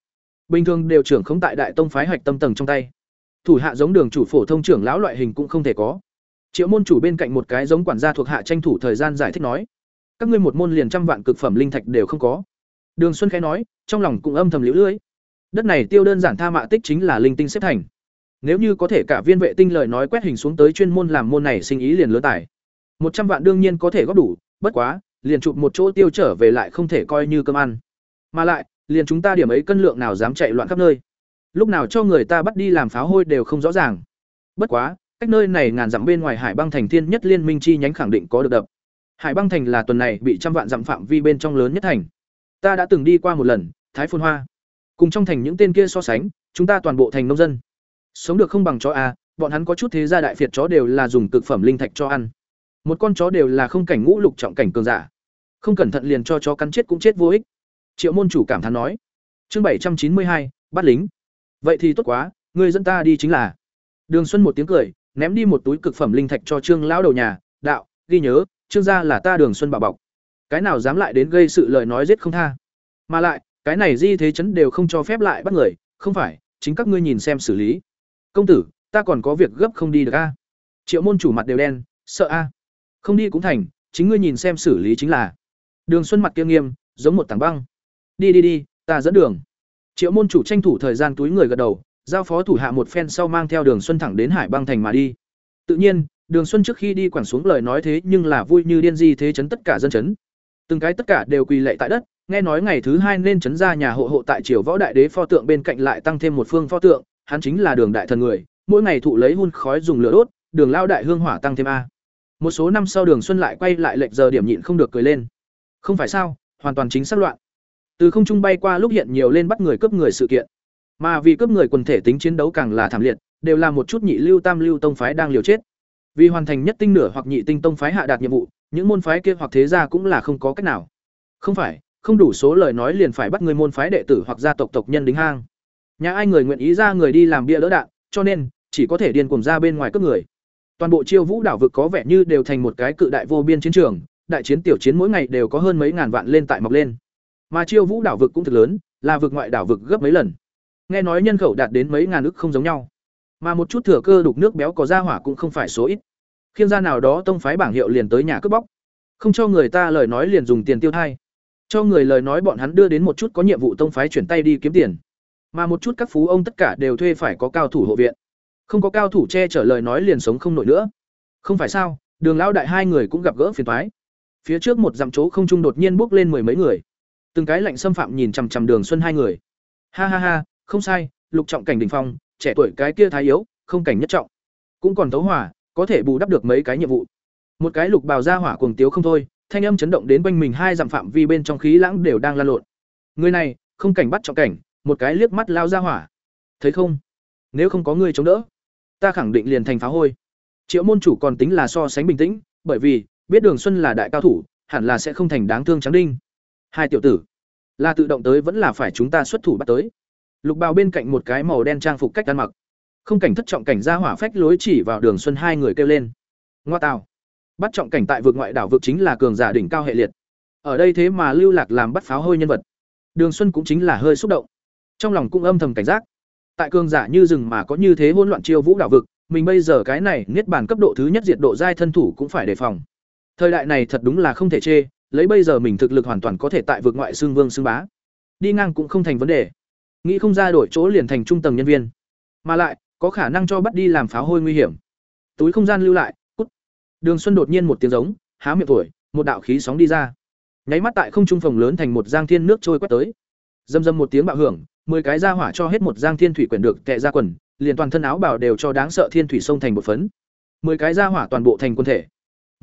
Bình thường đều trưởng không tại đại tông phái hạch tâm tầng trong tay. Thủ hạ giống đường chủ phổ thông trưởng lão loại hình cũng không thể có. Triệu môn chủ bên cạnh một cái giống quản gia thuộc hạ tranh thủ thời gian giải thích nói, các ngươi một môn liền trăm vạn cực phẩm linh thạch đều không có. Đường xuân khẽ nói, trong lòng cũng âm thầm liễu lưỡi đất này tiêu đơn giản tha mạ tích chính là linh tinh xếp thành. Nếu như có thể cả viên vệ tinh lời nói quét hình xuống tới chuyên môn làm môn này sinh ý liền lứa tải một trăm vạn đương nhiên có thể góp đủ, bất quá liền chụp một chỗ tiêu trở về lại không thể coi như cơm ăn. Mà lại, liền chúng ta điểm ấy cân lượng nào dám chạy loạn khắp nơi. Lúc nào cho người ta bắt đi làm pháo hôi đều không rõ ràng. Bất quá, cách nơi này ngàn dặm bên ngoài hải băng thành thiên nhất liên minh chi nhánh khẳng định có được đập. Hải băng thành là tuần này bị trăm vạn dặm phạm vi bên trong lớn nhất thành. Ta đã từng đi qua một lần, thái Phồn hoa. Cùng trong thành những tên kia so sánh, chúng ta toàn bộ thành nông dân. Sống được không bằng chó a bọn hắn có chút thế gia đại phiệt chó đều là dùng cực phẩm linh thạch cho ăn. Một con chó đều là không cảnh ngũ lục trọng cảnh cường giả không cẩn thận liền cho chó cắn chết cũng chết vô ích. Triệu môn chủ cảm thán nói. Chương bảy trăm chín mươi hai, bắt lính. Vậy thì tốt quá người dẫn ta đi chính là. Đường xuân một tiếng cười, ném đi một túi cực phẩm linh thạch cho trương lão đầu nhà. Đạo, ghi nhớ, trương gia là ta đường xuân bảo bọc. Cái nào dám lại đến gây sự lời nói giết không tha. Mà lại, cái này di thế chấn đều không cho phép lại bắt người, không phải, chính các ngươi nhìn xem xử lý. Công tử, ta còn có việc gấp không đi được a. Triệu môn chủ mặt đều đen, sợ a. Không đi cũng thành, chính ngươi nhìn xem xử lý chính là đường xuân mặt kia nghiêm, giống một tảng băng. Đi đi đi, ta dẫn đường. Triệu môn chủ tranh thủ thời gian túi người gật đầu, giao phó thủ hạ một phen sau mang theo đường xuân thẳng đến hải băng thành mà đi. Tự nhiên, đường xuân trước khi đi quẳng xuống lời nói thế nhưng là vui như điên gì thế chấn tất cả dân chấn. Từng cái tất cả đều quỳ lạy tại đất, nghe nói ngày thứ hai nên chấn ra nhà hộ hộ tại triều võ đại đế pho tượng bên cạnh lại tăng thêm một phương pho tượng, hắn chính là đường đại thần người, mỗi ngày thụ lấy hun khói dùng lửa đốt, đường lao đại hương hỏa tăng thêm a. Một số năm sau đường xuân lại quay lại lệnh giờ điểm nhịn không được cười lên không phải sao, hoàn toàn chính xác loạn. Từ không trung bay qua lúc hiện nhiều lên bắt người cướp người sự kiện. Mà vì cướp người quần thể tính chiến đấu càng là thảm liệt, đều là một chút nhị lưu tam lưu tông phái đang liều chết. Vì hoàn thành nhất tinh nửa hoặc nhị tinh tông phái hạ đạt nhiệm vụ, những môn phái kia hoặc thế gia cũng là không có cách nào. Không phải, không đủ số lời nói liền phải bắt người môn phái đệ tử hoặc gia tộc tộc nhân đính hang. Nhà ai người nguyện ý ra người đi làm bia lỡ đạn, cho nên, chỉ có thể điên cùng ra bên ngoài cướp người. Toàn bộ chiêu vũ đảo vực có vẻ như đều thành một cái cự đại vô biên chiến trường đại chiến tiểu chiến mỗi ngày đều có hơn mấy ngàn vạn lên tại mọc lên. Mà chiêu vũ đảo vực cũng thực lớn, là vực ngoại đảo vực gấp mấy lần. Nghe nói nhân khẩu đạt đến mấy ngàn ức không giống nhau. Mà một chút thừa cơ đục nước béo có ra hỏa cũng không phải số ít. Khiêm gia nào đó tông phái bảng hiệu liền tới nhà cướp bóc. Không cho người ta lời nói liền dùng tiền tiêu thai. Cho người lời nói bọn hắn đưa đến một chút có nhiệm vụ tông phái chuyển tay đi kiếm tiền. Mà một chút các phú ông tất cả đều thuê phải có cao thủ hộ viện. Không có cao thủ che chở lời nói liền sống không nổi nữa. Không phải sao, đường lão đại hai người cũng gặp gỡ phiền toái phía trước một dặm chỗ không trung đột nhiên bước lên mười mấy người. Từng cái lạnh xâm phạm nhìn chằm chằm đường xuân hai người. Ha ha ha, không sai, lục trọng cảnh đỉnh phong, trẻ tuổi cái kia thái yếu, không cảnh nhất trọng. Cũng còn tấu hỏa có thể bù đắp được mấy cái nhiệm vụ. Một cái lục bào ra hỏa cuồng tiếu không thôi, thanh âm chấn động đến quanh mình hai dặm phạm vi bên trong khí lãng đều đang lan lộn. Người này, không cảnh bắt trọng cảnh, một cái liếc mắt lao ra hỏa. Thấy không? Nếu không có người chống đỡ, ta khẳng định liền thành phá hôi. Triệu môn chủ còn tính là so sánh bình tĩnh, bởi vì biết đường xuân là đại cao thủ, hẳn là sẽ không thành đáng thương trắng đinh. Hai tiểu tử, là tự động tới vẫn là phải chúng ta xuất thủ bắt tới. Lục bào bên cạnh một cái màu đen trang phục cách ăn mặc. Không cảnh thất trọng cảnh ra hỏa phách lối chỉ vào đường xuân hai người kêu lên. Ngoa tào. Bắt trọng cảnh tại vực ngoại đảo vực chính là cường giả đỉnh cao hệ liệt. Ở đây thế mà lưu lạc làm bắt pháo hơi nhân vật. Đường xuân cũng chính là hơi xúc động. Trong lòng cũng âm thầm cảnh giác. Tại cường giả như rừng mà có như thế hỗn loạn chiêu vũ đảo vực, mình bây giờ cái này niết bàn cấp độ thứ nhất diệt độ giai thân thủ cũng phải đề phòng thời đại này thật đúng là không thể chê, lấy bây giờ mình thực lực hoàn toàn có thể tại vực ngoại xương vương xương bá. Đi ngang cũng không thành vấn đề. Nghĩ không ra đổi chỗ liền thành trung tầng nhân viên. Mà lại, có khả năng cho bắt đi làm pháo hôi nguy hiểm. Túi không gian lưu lại, cút. Đường xuân đột nhiên một tiếng giống, há miệng thổi một đạo khí sóng đi ra. Nháy mắt tại không trung phòng lớn thành một giang thiên nước trôi quét tới. Dâm dâm một tiếng bạo hưởng, mười cái ra hỏa cho hết một giang thiên thủy quyển được tệ ra quần, liền toàn thân áo bảo đều cho đáng sợ thiên thủy sông thành một phấn. Mười cái ra hỏa toàn bộ thành quân thể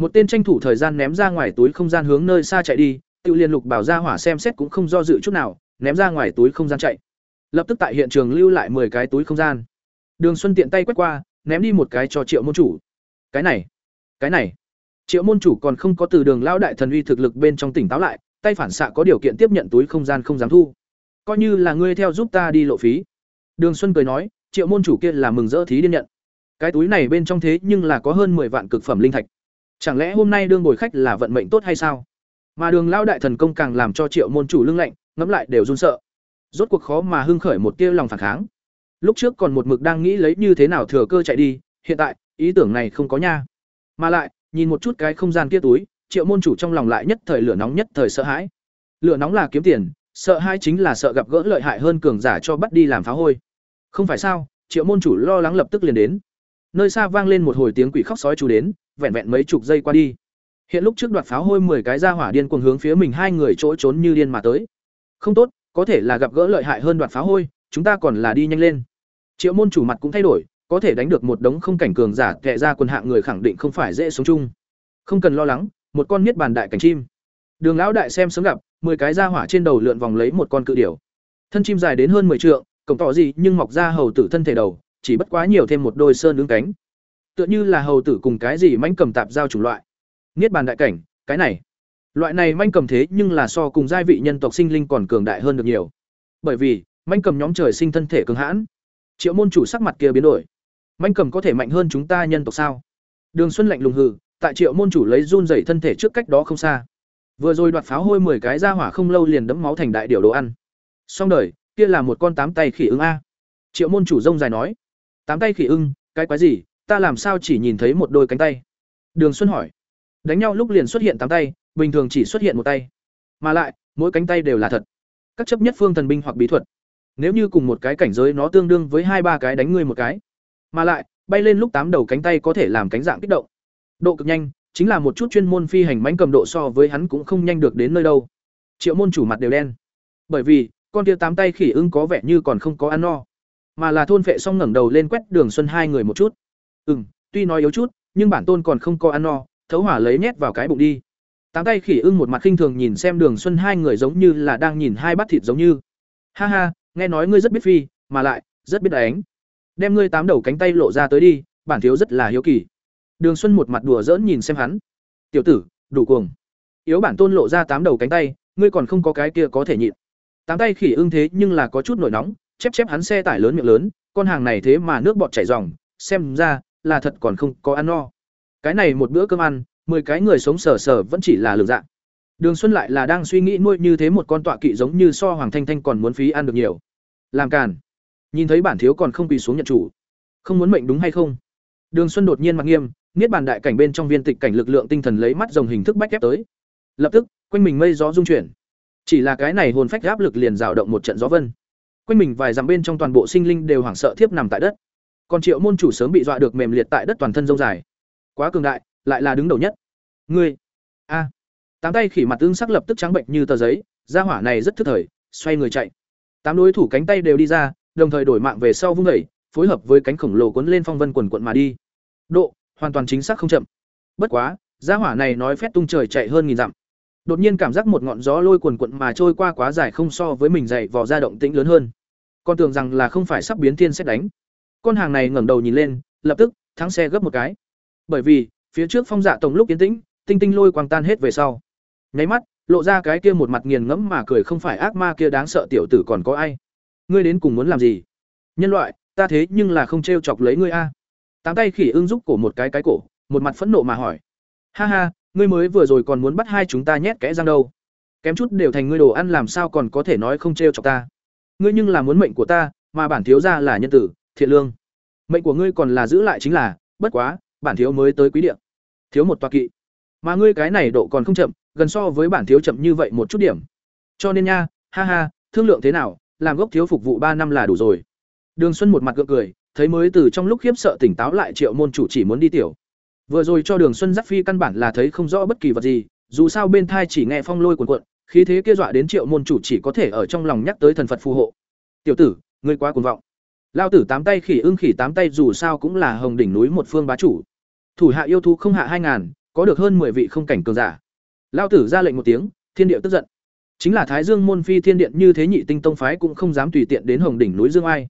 một tên tranh thủ thời gian ném ra ngoài túi không gian hướng nơi xa chạy đi tự liên lục bảo ra hỏa xem xét cũng không do dự chút nào, ném ra ngoài túi không gian chạy. Lập tức tại hiện trường lưu lại mười cái túi không gian. Đường xuân tiện tay quét qua, ném đi một cái cho triệu môn chủ. Cái này cái này. Triệu môn chủ còn không có từ đường lão đại thần uy thực lực bên trong tỉnh táo lại, tay phản xạ có điều kiện tiếp nhận túi không gian không dám thu. Coi như là ngươi theo giúp ta đi lộ phí. Đường xuân cười nói, triệu môn chủ kia là mừng rỡ thí điên nhận. Cái túi này bên trong thế nhưng là có hơn mười vạn cực phẩm linh thạch chẳng lẽ hôm nay đương bồi khách là vận mệnh tốt hay sao? Mà đường lão đại thần công càng làm cho triệu môn chủ lưng lạnh, ngẫm lại đều run sợ. Rốt cuộc khó mà hưng khởi một tia lòng phản kháng. Lúc trước còn một mực đang nghĩ lấy như thế nào thừa cơ chạy đi, hiện tại, ý tưởng này không có nha. Mà lại, nhìn một chút cái không gian kia túi, triệu môn chủ trong lòng lại nhất thời lửa nóng nhất thời sợ hãi. Lửa nóng là kiếm tiền, sợ hãi chính là sợ gặp gỡ lợi hại hơn cường giả cho bắt đi làm phá hôi. Không phải sao, triệu môn chủ lo lắng lập tức liền đến. Nơi xa vang lên một hồi tiếng quỷ khóc sói chú đến vẹn vẹn mấy chục giây qua đi. Hiện lúc trước đoạt pháo hôi mười cái ra hỏa điên cuồng hướng phía mình hai người chỗ trốn như điên mà tới. Không tốt, có thể là gặp gỡ lợi hại hơn đoạt pháo hôi, chúng ta còn là đi nhanh lên. Triệu môn chủ mặt cũng thay đổi, có thể đánh được một đống không cảnh cường giả kệ ra quần hạng người khẳng định không phải dễ sống chung. Không cần lo lắng, một con niết bàn đại cảnh chim. Đường lão đại xem sớm gặp, mười cái ra hỏa trên đầu lượn vòng lấy một con cự điểu. Thân chim dài đến hơn mười trượng, cổng tỏ gì nhưng mọc ra hầu tử thân thể đầu, chỉ bất quá nhiều thêm một đôi sơn ứng cánh tựa như là hầu tử cùng cái gì manh cầm tạp giao chủng loại. Niết bàn đại cảnh, cái này. Loại này manh cầm thế nhưng là so cùng giai vị nhân tộc sinh linh còn cường đại hơn được nhiều. Bởi vì, manh cầm nhóm trời sinh thân thể cường hãn. Triệu môn chủ sắc mặt kia biến đổi. Manh cầm có thể mạnh hơn chúng ta nhân tộc sao? Đường xuân lạnh lùng hừ, tại triệu môn chủ lấy run dày thân thể trước cách đó không xa. Vừa rồi đoạt pháo hôi mười cái ra hỏa không lâu liền đẫm máu thành đại điều đồ ăn. Xong đời, kia là một con tám tay khỉ ưng a. Triệu môn chủ rông dài nói. Tám tay khỉ ưng, cái quái gì? Ta làm sao chỉ nhìn thấy một đôi cánh tay? Đường xuân hỏi. Đánh nhau lúc liền xuất hiện tám tay, bình thường chỉ xuất hiện một tay. Mà lại, mỗi cánh tay đều là thật. Các chấp nhất phương thần binh hoặc bí thuật. Nếu như cùng một cái cảnh giới nó tương đương với hai ba cái đánh ngươi một cái. Mà lại, bay lên lúc tám đầu cánh tay có thể làm cánh dạng kích động. Độ cực nhanh, chính là một chút chuyên môn phi hành mánh cầm độ so với hắn cũng không nhanh được đến nơi đâu. Triệu môn chủ mặt đều đen. Bởi vì, con tia tám tay khỉ ưng có vẻ như còn không có ăn no. Mà là thôn phệ xong ngẩng đầu lên quét đường xuân hai người một chút ừ m tuy nói yếu chút, nhưng bản tôn còn không có ăn no, thấu hỏa lấy nhét vào cái bụng đi. Tám tay khỉ ưng một mặt khinh thường nhìn xem đường xuân hai người giống như là đang nhìn hai bát thịt giống như. Ha ha, nghe nói ngươi rất biết phi, mà lại, rất biết đánh. Đem ngươi tám đầu cánh tay lộ ra tới đi, bản thiếu rất là hiếu kỳ. Đường xuân một mặt đùa giỡn nhìn xem hắn. Tiểu tử, đủ cuồng. Yếu bản tôn lộ ra tám đầu cánh tay, ngươi còn không có cái kia có thể nhịn. Tám tay khỉ ưng thế nhưng là có chút nổi nóng, chép chép hắn xe tải lớn miệng lớn, con hàng này thế mà nước bọt chảy ròng, xem ra là thật còn không có ăn no. Cái này một bữa cơm ăn, mười cái người sống sờ sờ vẫn chỉ là lường dạng. Đường xuân lại là đang suy nghĩ nuôi như thế một con tọa kỵ giống như so hoàng thanh thanh còn muốn phí ăn được nhiều. Làm càn. Nhìn thấy bản thiếu còn không quỳ xuống nhận chủ. Không muốn mệnh đúng hay không? Đường xuân đột nhiên mặt nghiêm, niết bàn đại cảnh bên trong viên tịch cảnh lực lượng tinh thần lấy mắt dòng hình thức bách ép tới. Lập tức, quanh mình mây gió rung chuyển. Chỉ là cái này hồn phách áp lực liền rào động một trận gió vân. Quanh mình vài dặm bên trong toàn bộ sinh linh đều hoảng sợ thiếp nằm tại đất còn triệu môn chủ sớm bị dọa được mềm liệt tại đất toàn thân dâu dài. Quá cường đại, lại là đứng đầu nhất. Ngươi, a. Tám tay khỉ mặt tương sắc lập tức trắng bệnh như tờ giấy, gia hỏa này rất thức thời, xoay người chạy. Tám đối thủ cánh tay đều đi ra, đồng thời đổi mạng về sau vung đẩy phối hợp với cánh khổng lồ cuốn lên phong vân quần quận mà đi. Độ, hoàn toàn chính xác không chậm. Bất quá, gia hỏa này nói phét tung trời chạy hơn nghìn dặm. Đột nhiên cảm giác một ngọn gió lôi quần quận mà trôi qua quá dài không so với mình dày vò ra động tĩnh lớn hơn. Con tưởng rằng là không phải sắp biến thiên xét đánh con hàng này ngẩng đầu nhìn lên, lập tức, thắng xe gấp một cái. Bởi vì, phía trước phong dạ tổng lúc yên tĩnh, tinh tinh lôi quang tan hết về sau. Nháy mắt, lộ ra cái kia một mặt nghiền ngẫm mà cười không phải ác ma kia đáng sợ tiểu tử còn có ai. Ngươi đến cùng muốn làm gì? Nhân loại, ta thế nhưng là không t chọc lấy ngươi a. Tám tay khỉ ưng giúp cổ một cái cái cổ, một mặt phẫn nộ mà hỏi. Ha ha, ngươi mới vừa rồi còn muốn bắt hai chúng ta nhét kẽ răng đâu. Kém chút đều thành ngươi đồ ăn làm sao còn có thể nói không t chọc ta. Ngươi nhưng là muốn mệnh của ta, mà bản thiếu gia là nhân tử thiện lương. Mệnh của ngươi còn là giữ lại chính là, bất quá, bản thiếu mới tới quý địa. Thiếu một toa kỵ. Mà ngươi cái này độ còn không chậm, gần so với bản thiếu chậm như vậy một chút điểm. Cho nên nha, ha ha, thương lượng thế nào, làm gốc thiếu phục vụ ba năm là đủ rồi. Đường xuân một mặt gượng cười, thấy mới từ trong lúc khiếp sợ tỉnh táo lại triệu môn chủ chỉ muốn đi tiểu. Vừa rồi cho đường xuân dắt phi căn bản là thấy không rõ bất kỳ vật gì, dù sao bên thai chỉ nghe phong lôi cuồn cuộn, khí thế kia dọa đến triệu môn chủ chỉ có thể ở trong lòng nhắc tới thần phật phù hộ. Tiểu tử, ngươi quá cuồng vọng lao tử tám tay khỉ ưng khỉ tám tay dù sao cũng là hồng đỉnh núi một phương bá chủ. Thủ hạ yêu thú không hạ hai ngàn, có được hơn mười vị không cảnh cường giả. Lao tử ra lệnh một tiếng, thiên địa tức giận. Chính là thái dương môn phi thiên điện như thế nhị tinh tông phái cũng không dám tùy tiện đến hồng đỉnh núi dương ai.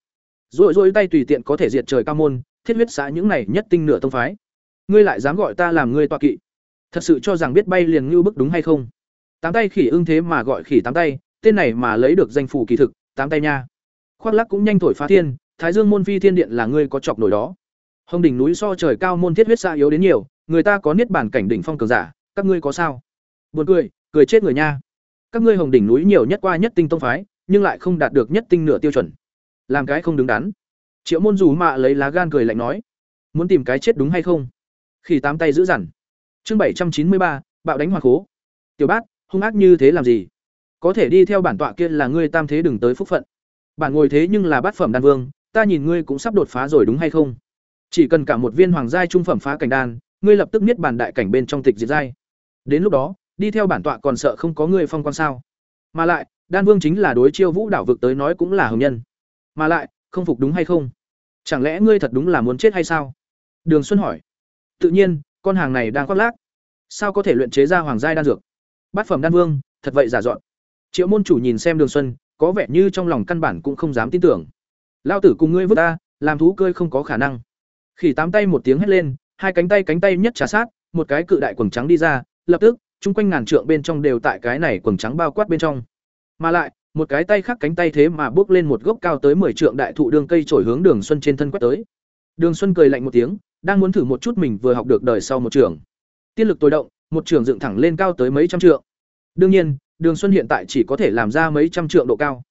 Rồi rồi tay tùy tiện có thể diệt trời cao môn, thiết huyết xã những này nhất tinh nửa tông phái. Ngươi lại dám gọi ta làm ngươi toa kỵ. Thật sự cho rằng biết bay liền như bức đúng hay không? Tám tay khỉ ưng thế mà gọi khỉ tám tay, tên này mà lấy được danh phủ kỳ thực, tám tay nha. Khoác lắc cũng nhanh thổi phá thiên thái dương môn phi thiên điện là ngươi có chọc nổi đó. Hồng đỉnh núi so trời cao môn thiết huyết xa yếu đến nhiều, người ta có niết bản cảnh đỉnh phong cường giả, các ngươi có sao? Buồn cười cười chết người nha. Các ngươi hồng đỉnh núi nhiều nhất qua nhất tinh tông phái, nhưng lại không đạt được nhất tinh nửa tiêu chuẩn. Làm cái không đứng đắn. Triệu môn dù mạ lấy lá gan cười lạnh nói, muốn tìm cái chết đúng hay không? Khi tám tay giữ dằn. Chương bảy trăm chín mươi ba, bạo đánh hoàng cố. Tiểu bát hung ác như thế làm gì? Có thể đi theo bản tọa kia là ngươi tam thế đừng tới phúc phận. Bản ngồi thế nhưng là bát phẩm đan vương ta nhìn ngươi cũng sắp đột phá rồi đúng hay không? Chỉ cần cả một viên hoàng giai trung phẩm phá cảnh đan, ngươi lập tức niết bản đại cảnh bên trong tịch diệt giai. Đến lúc đó, đi theo bản tọa còn sợ không có ngươi phong quan sao? Mà lại, đan vương chính là đối chiêu vũ đảo vực tới nói cũng là hồng nhân. Mà lại, không phục đúng hay không? Chẳng lẽ ngươi thật đúng là muốn chết hay sao? Đường xuân hỏi. Tự nhiên, con hàng này đang khoác lác. Sao có thể luyện chế ra hoàng giai đan dược? Bát phẩm đan vương, thật vậy giả dọn. Triệu môn chủ nhìn xem đường xuân, có vẻ như trong lòng căn bản cũng không dám tin tưởng lao tử cùng ngươi vứt ta làm thú cơi không có khả năng khỉ tám tay một tiếng hét lên hai cánh tay cánh tay nhất trả sát một cái cự đại quần trắng đi ra lập tức chung quanh ngàn trượng bên trong đều tại cái này quần trắng bao quát bên trong mà lại một cái tay khác cánh tay thế mà bước lên một gốc cao tới 10 trượng đại thụ đường cây trổi hướng Đường Xuân trên thân quét tới. Đường Xuân cười lạnh một tiếng, đang muốn thử một chút mình vừa học được đời sau một trường. Tiên lực tối động, một trường dựng thẳng lên cao tới mấy trăm trượng. Đương nhiên, Đường Xuân hiện tại chỉ có thể làm ra mấy trăm trượng độ cao.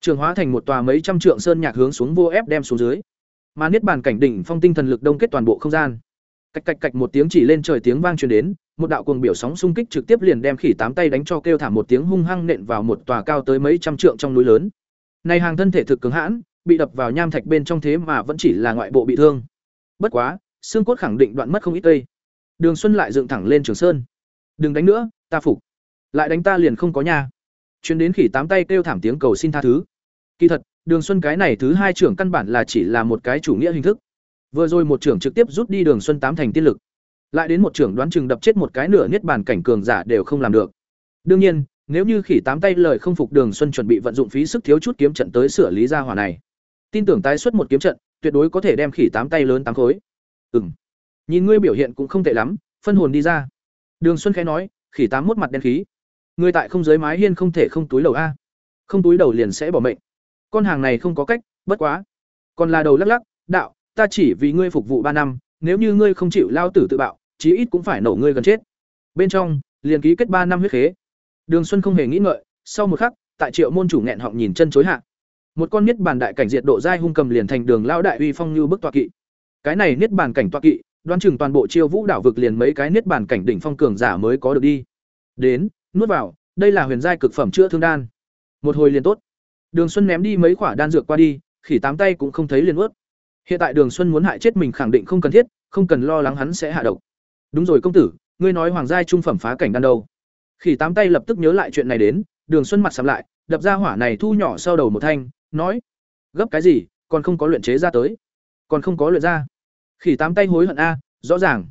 Trường hóa thành một tòa mấy trăm trượng sơn nhạc hướng xuống vô ép đem xuống dưới. Mà niết bàn cảnh đỉnh phong tinh thần lực đông kết toàn bộ không gian. Cạch cạch cạch một tiếng chỉ lên trời tiếng vang truyền đến, một đạo cuồng biểu sóng xung kích trực tiếp liền đem khỉ tám tay đánh cho kêu thảm một tiếng hung hăng nện vào một tòa cao tới mấy trăm trượng trong núi lớn. Này hàng thân thể thực cứng hãn, bị đập vào nham thạch bên trong thế mà vẫn chỉ là ngoại bộ bị thương. Bất quá, xương cốt khẳng định đoạn mất không ít cây. Đường Xuân lại dựng thẳng lên Trường Sơn. "Đừng đánh nữa, ta phục. Lại đánh ta liền không có nhà." Chuyến đến khỉ tám tay kêu thảm tiếng cầu xin tha thứ. Kỳ thật, Đường Xuân cái này thứ hai trưởng căn bản là chỉ là một cái chủ nghĩa hình thức. Vừa rồi một trưởng trực tiếp rút đi Đường Xuân tám thành tiên lực. Lại đến một trưởng đoán chừng đập chết một cái nửa niết bàn cảnh cường giả đều không làm được. Đương nhiên nếu như khỉ tám tay lời không phục đường xuân chuẩn bị vận dụng phí sức thiếu chút kiếm trận tới sửa lý gia hỏa này. Tin tưởng tái xuất một kiếm trận tuyệt đối có thể đem khỉ tám tay lớn tám khối. Ừ m nhìn ngươi biểu hiện cũng không tệ lắm phân hồn đi ra. Đường xuân khẽ nói khỉ tám mốt mặt đen khí ngươi tại không giới mái hiên không thể không túi đầu a. Không túi đầu liền sẽ bỏ mệnh. Con hàng này không có cách, bất quá. Còn là đầu lắc lắc, đạo, ta chỉ vì ngươi phục vụ ba năm, nếu như ngươi không chịu lao tử tự bạo, chí ít cũng phải nổ ngươi gần chết. Bên trong, liền ký kết ba năm huyết khế. Đường xuân không hề nghĩ ngợi, sau một khắc, tại triệu môn chủ nghẹn họng nhìn chân chối hạ. Một con niết bàn đại cảnh diệt độ dai hung cầm liền thành đường lao đại uy phong như bức tọa kỵ. Cái này niết bàn cảnh tọa kỵ, đoán chừng toàn bộ chiêu vũ đảo vực liền mấy cái niết bàn cảnh đỉnh phong cường giả mới có được đi. Đến nuốt vào, đây là huyền giai cực phẩm chữa thương đan. Một hồi liền tốt. Đường xuân ném đi mấy quả đan dược qua đi, khỉ tám tay cũng không thấy liền ướt hiện tại đường xuân muốn hại chết mình khẳng định không cần thiết, không cần lo lắng hắn sẽ hạ độc. Đúng rồi công tử, ngươi nói hoàng giai trung phẩm phá cảnh đan đâu? Khỉ tám tay lập tức nhớ lại chuyện này đến, đường xuân mặt sắm lại, đập ra hỏa này thu nhỏ sau đầu một thanh, nói, gấp cái gì, còn không có luyện chế ra tới. Còn không có luyện ra. Khỉ tám tay hối hận a, rõ ràng.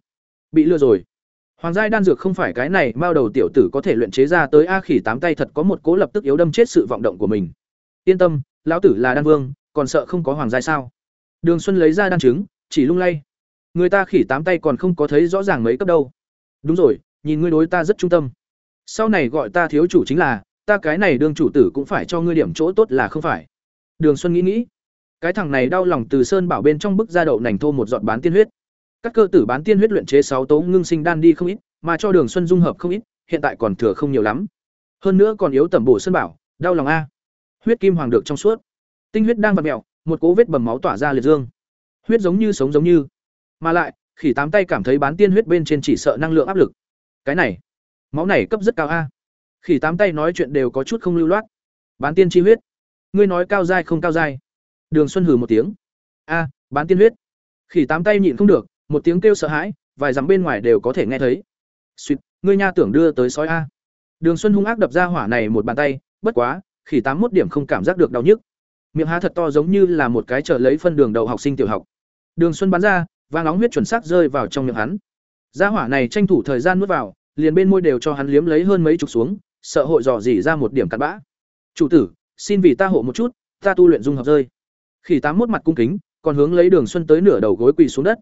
Bị lừa rồi hoàng giai đan dược không phải cái này, mao đầu tiểu tử có thể luyện chế ra tới a khỉ tám tay thật có một cố lập tức yếu đâm chết sự vọng động của mình. Yên tâm, lão tử là đan vương, còn sợ không có hoàng giai sao? Đường xuân lấy ra đan trứng, chỉ lung lay. Người ta khỉ tám tay còn không có thấy rõ ràng mấy cấp đâu. Đúng rồi, nhìn ngươi đối ta rất trung tâm. Sau này gọi ta thiếu chủ chính là, ta cái này đương chủ tử cũng phải cho ngươi điểm chỗ tốt là không phải. Đường xuân nghĩ nghĩ. Cái thằng này đau lòng từ sơn bảo bên trong bức ra đậu nành thô một giọt bán tiên huyết các cơ tử bán tiên huyết luyện chế sáu tố ngưng sinh đan đi không ít mà cho đường xuân dung hợp không ít hiện tại còn thừa không nhiều lắm hơn nữa còn yếu tẩm bổ sơn bảo đau lòng a huyết kim hoàng được trong suốt Tinh huyết đang vặn mèo, một cố vết bầm máu tỏa ra liệt dương. Huyết giống như sống giống như. Mà lại, khỉ tám tay cảm thấy bán tiên huyết bên trên chỉ sợ năng lượng áp lực. Cái này, máu này cấp rất cao a. Khỉ tám tay nói chuyện đều có chút không lưu loát. Bán tiên chi huyết. Ngươi nói cao dai không cao dai? Đường Xuân hừ một tiếng. A, bán tiên huyết. Khỉ tám tay nhịn không được, một tiếng kêu sợ hãi, vài dặm bên ngoài đều có thể nghe thấy. suýt ngươi nha tưởng đưa tới sói a. Đường Xuân hung ác đập ra hỏa này một bàn tay, bất quá, khỉ tám mốt điểm không cảm giác được đau nhức. Miệng há thật to giống như là một cái chợ lấy phân đường đầu học sinh tiểu học. Đường Xuân bắn ra, vàng nóng huyết chuẩn xác rơi vào trong miệng hắn. Gia hỏa này tranh thủ thời gian nuốt vào, liền bên môi đều cho hắn liếm lấy hơn mấy chục xuống, sợ hội dò dỉ ra một điểm cặn bã. "Chủ tử, xin vì ta hộ một chút, ta tu luyện dung hợp rơi." Khỉ tám mốt mặt cung kính, còn hướng lấy Đường Xuân tới nửa đầu gối quỳ xuống đất.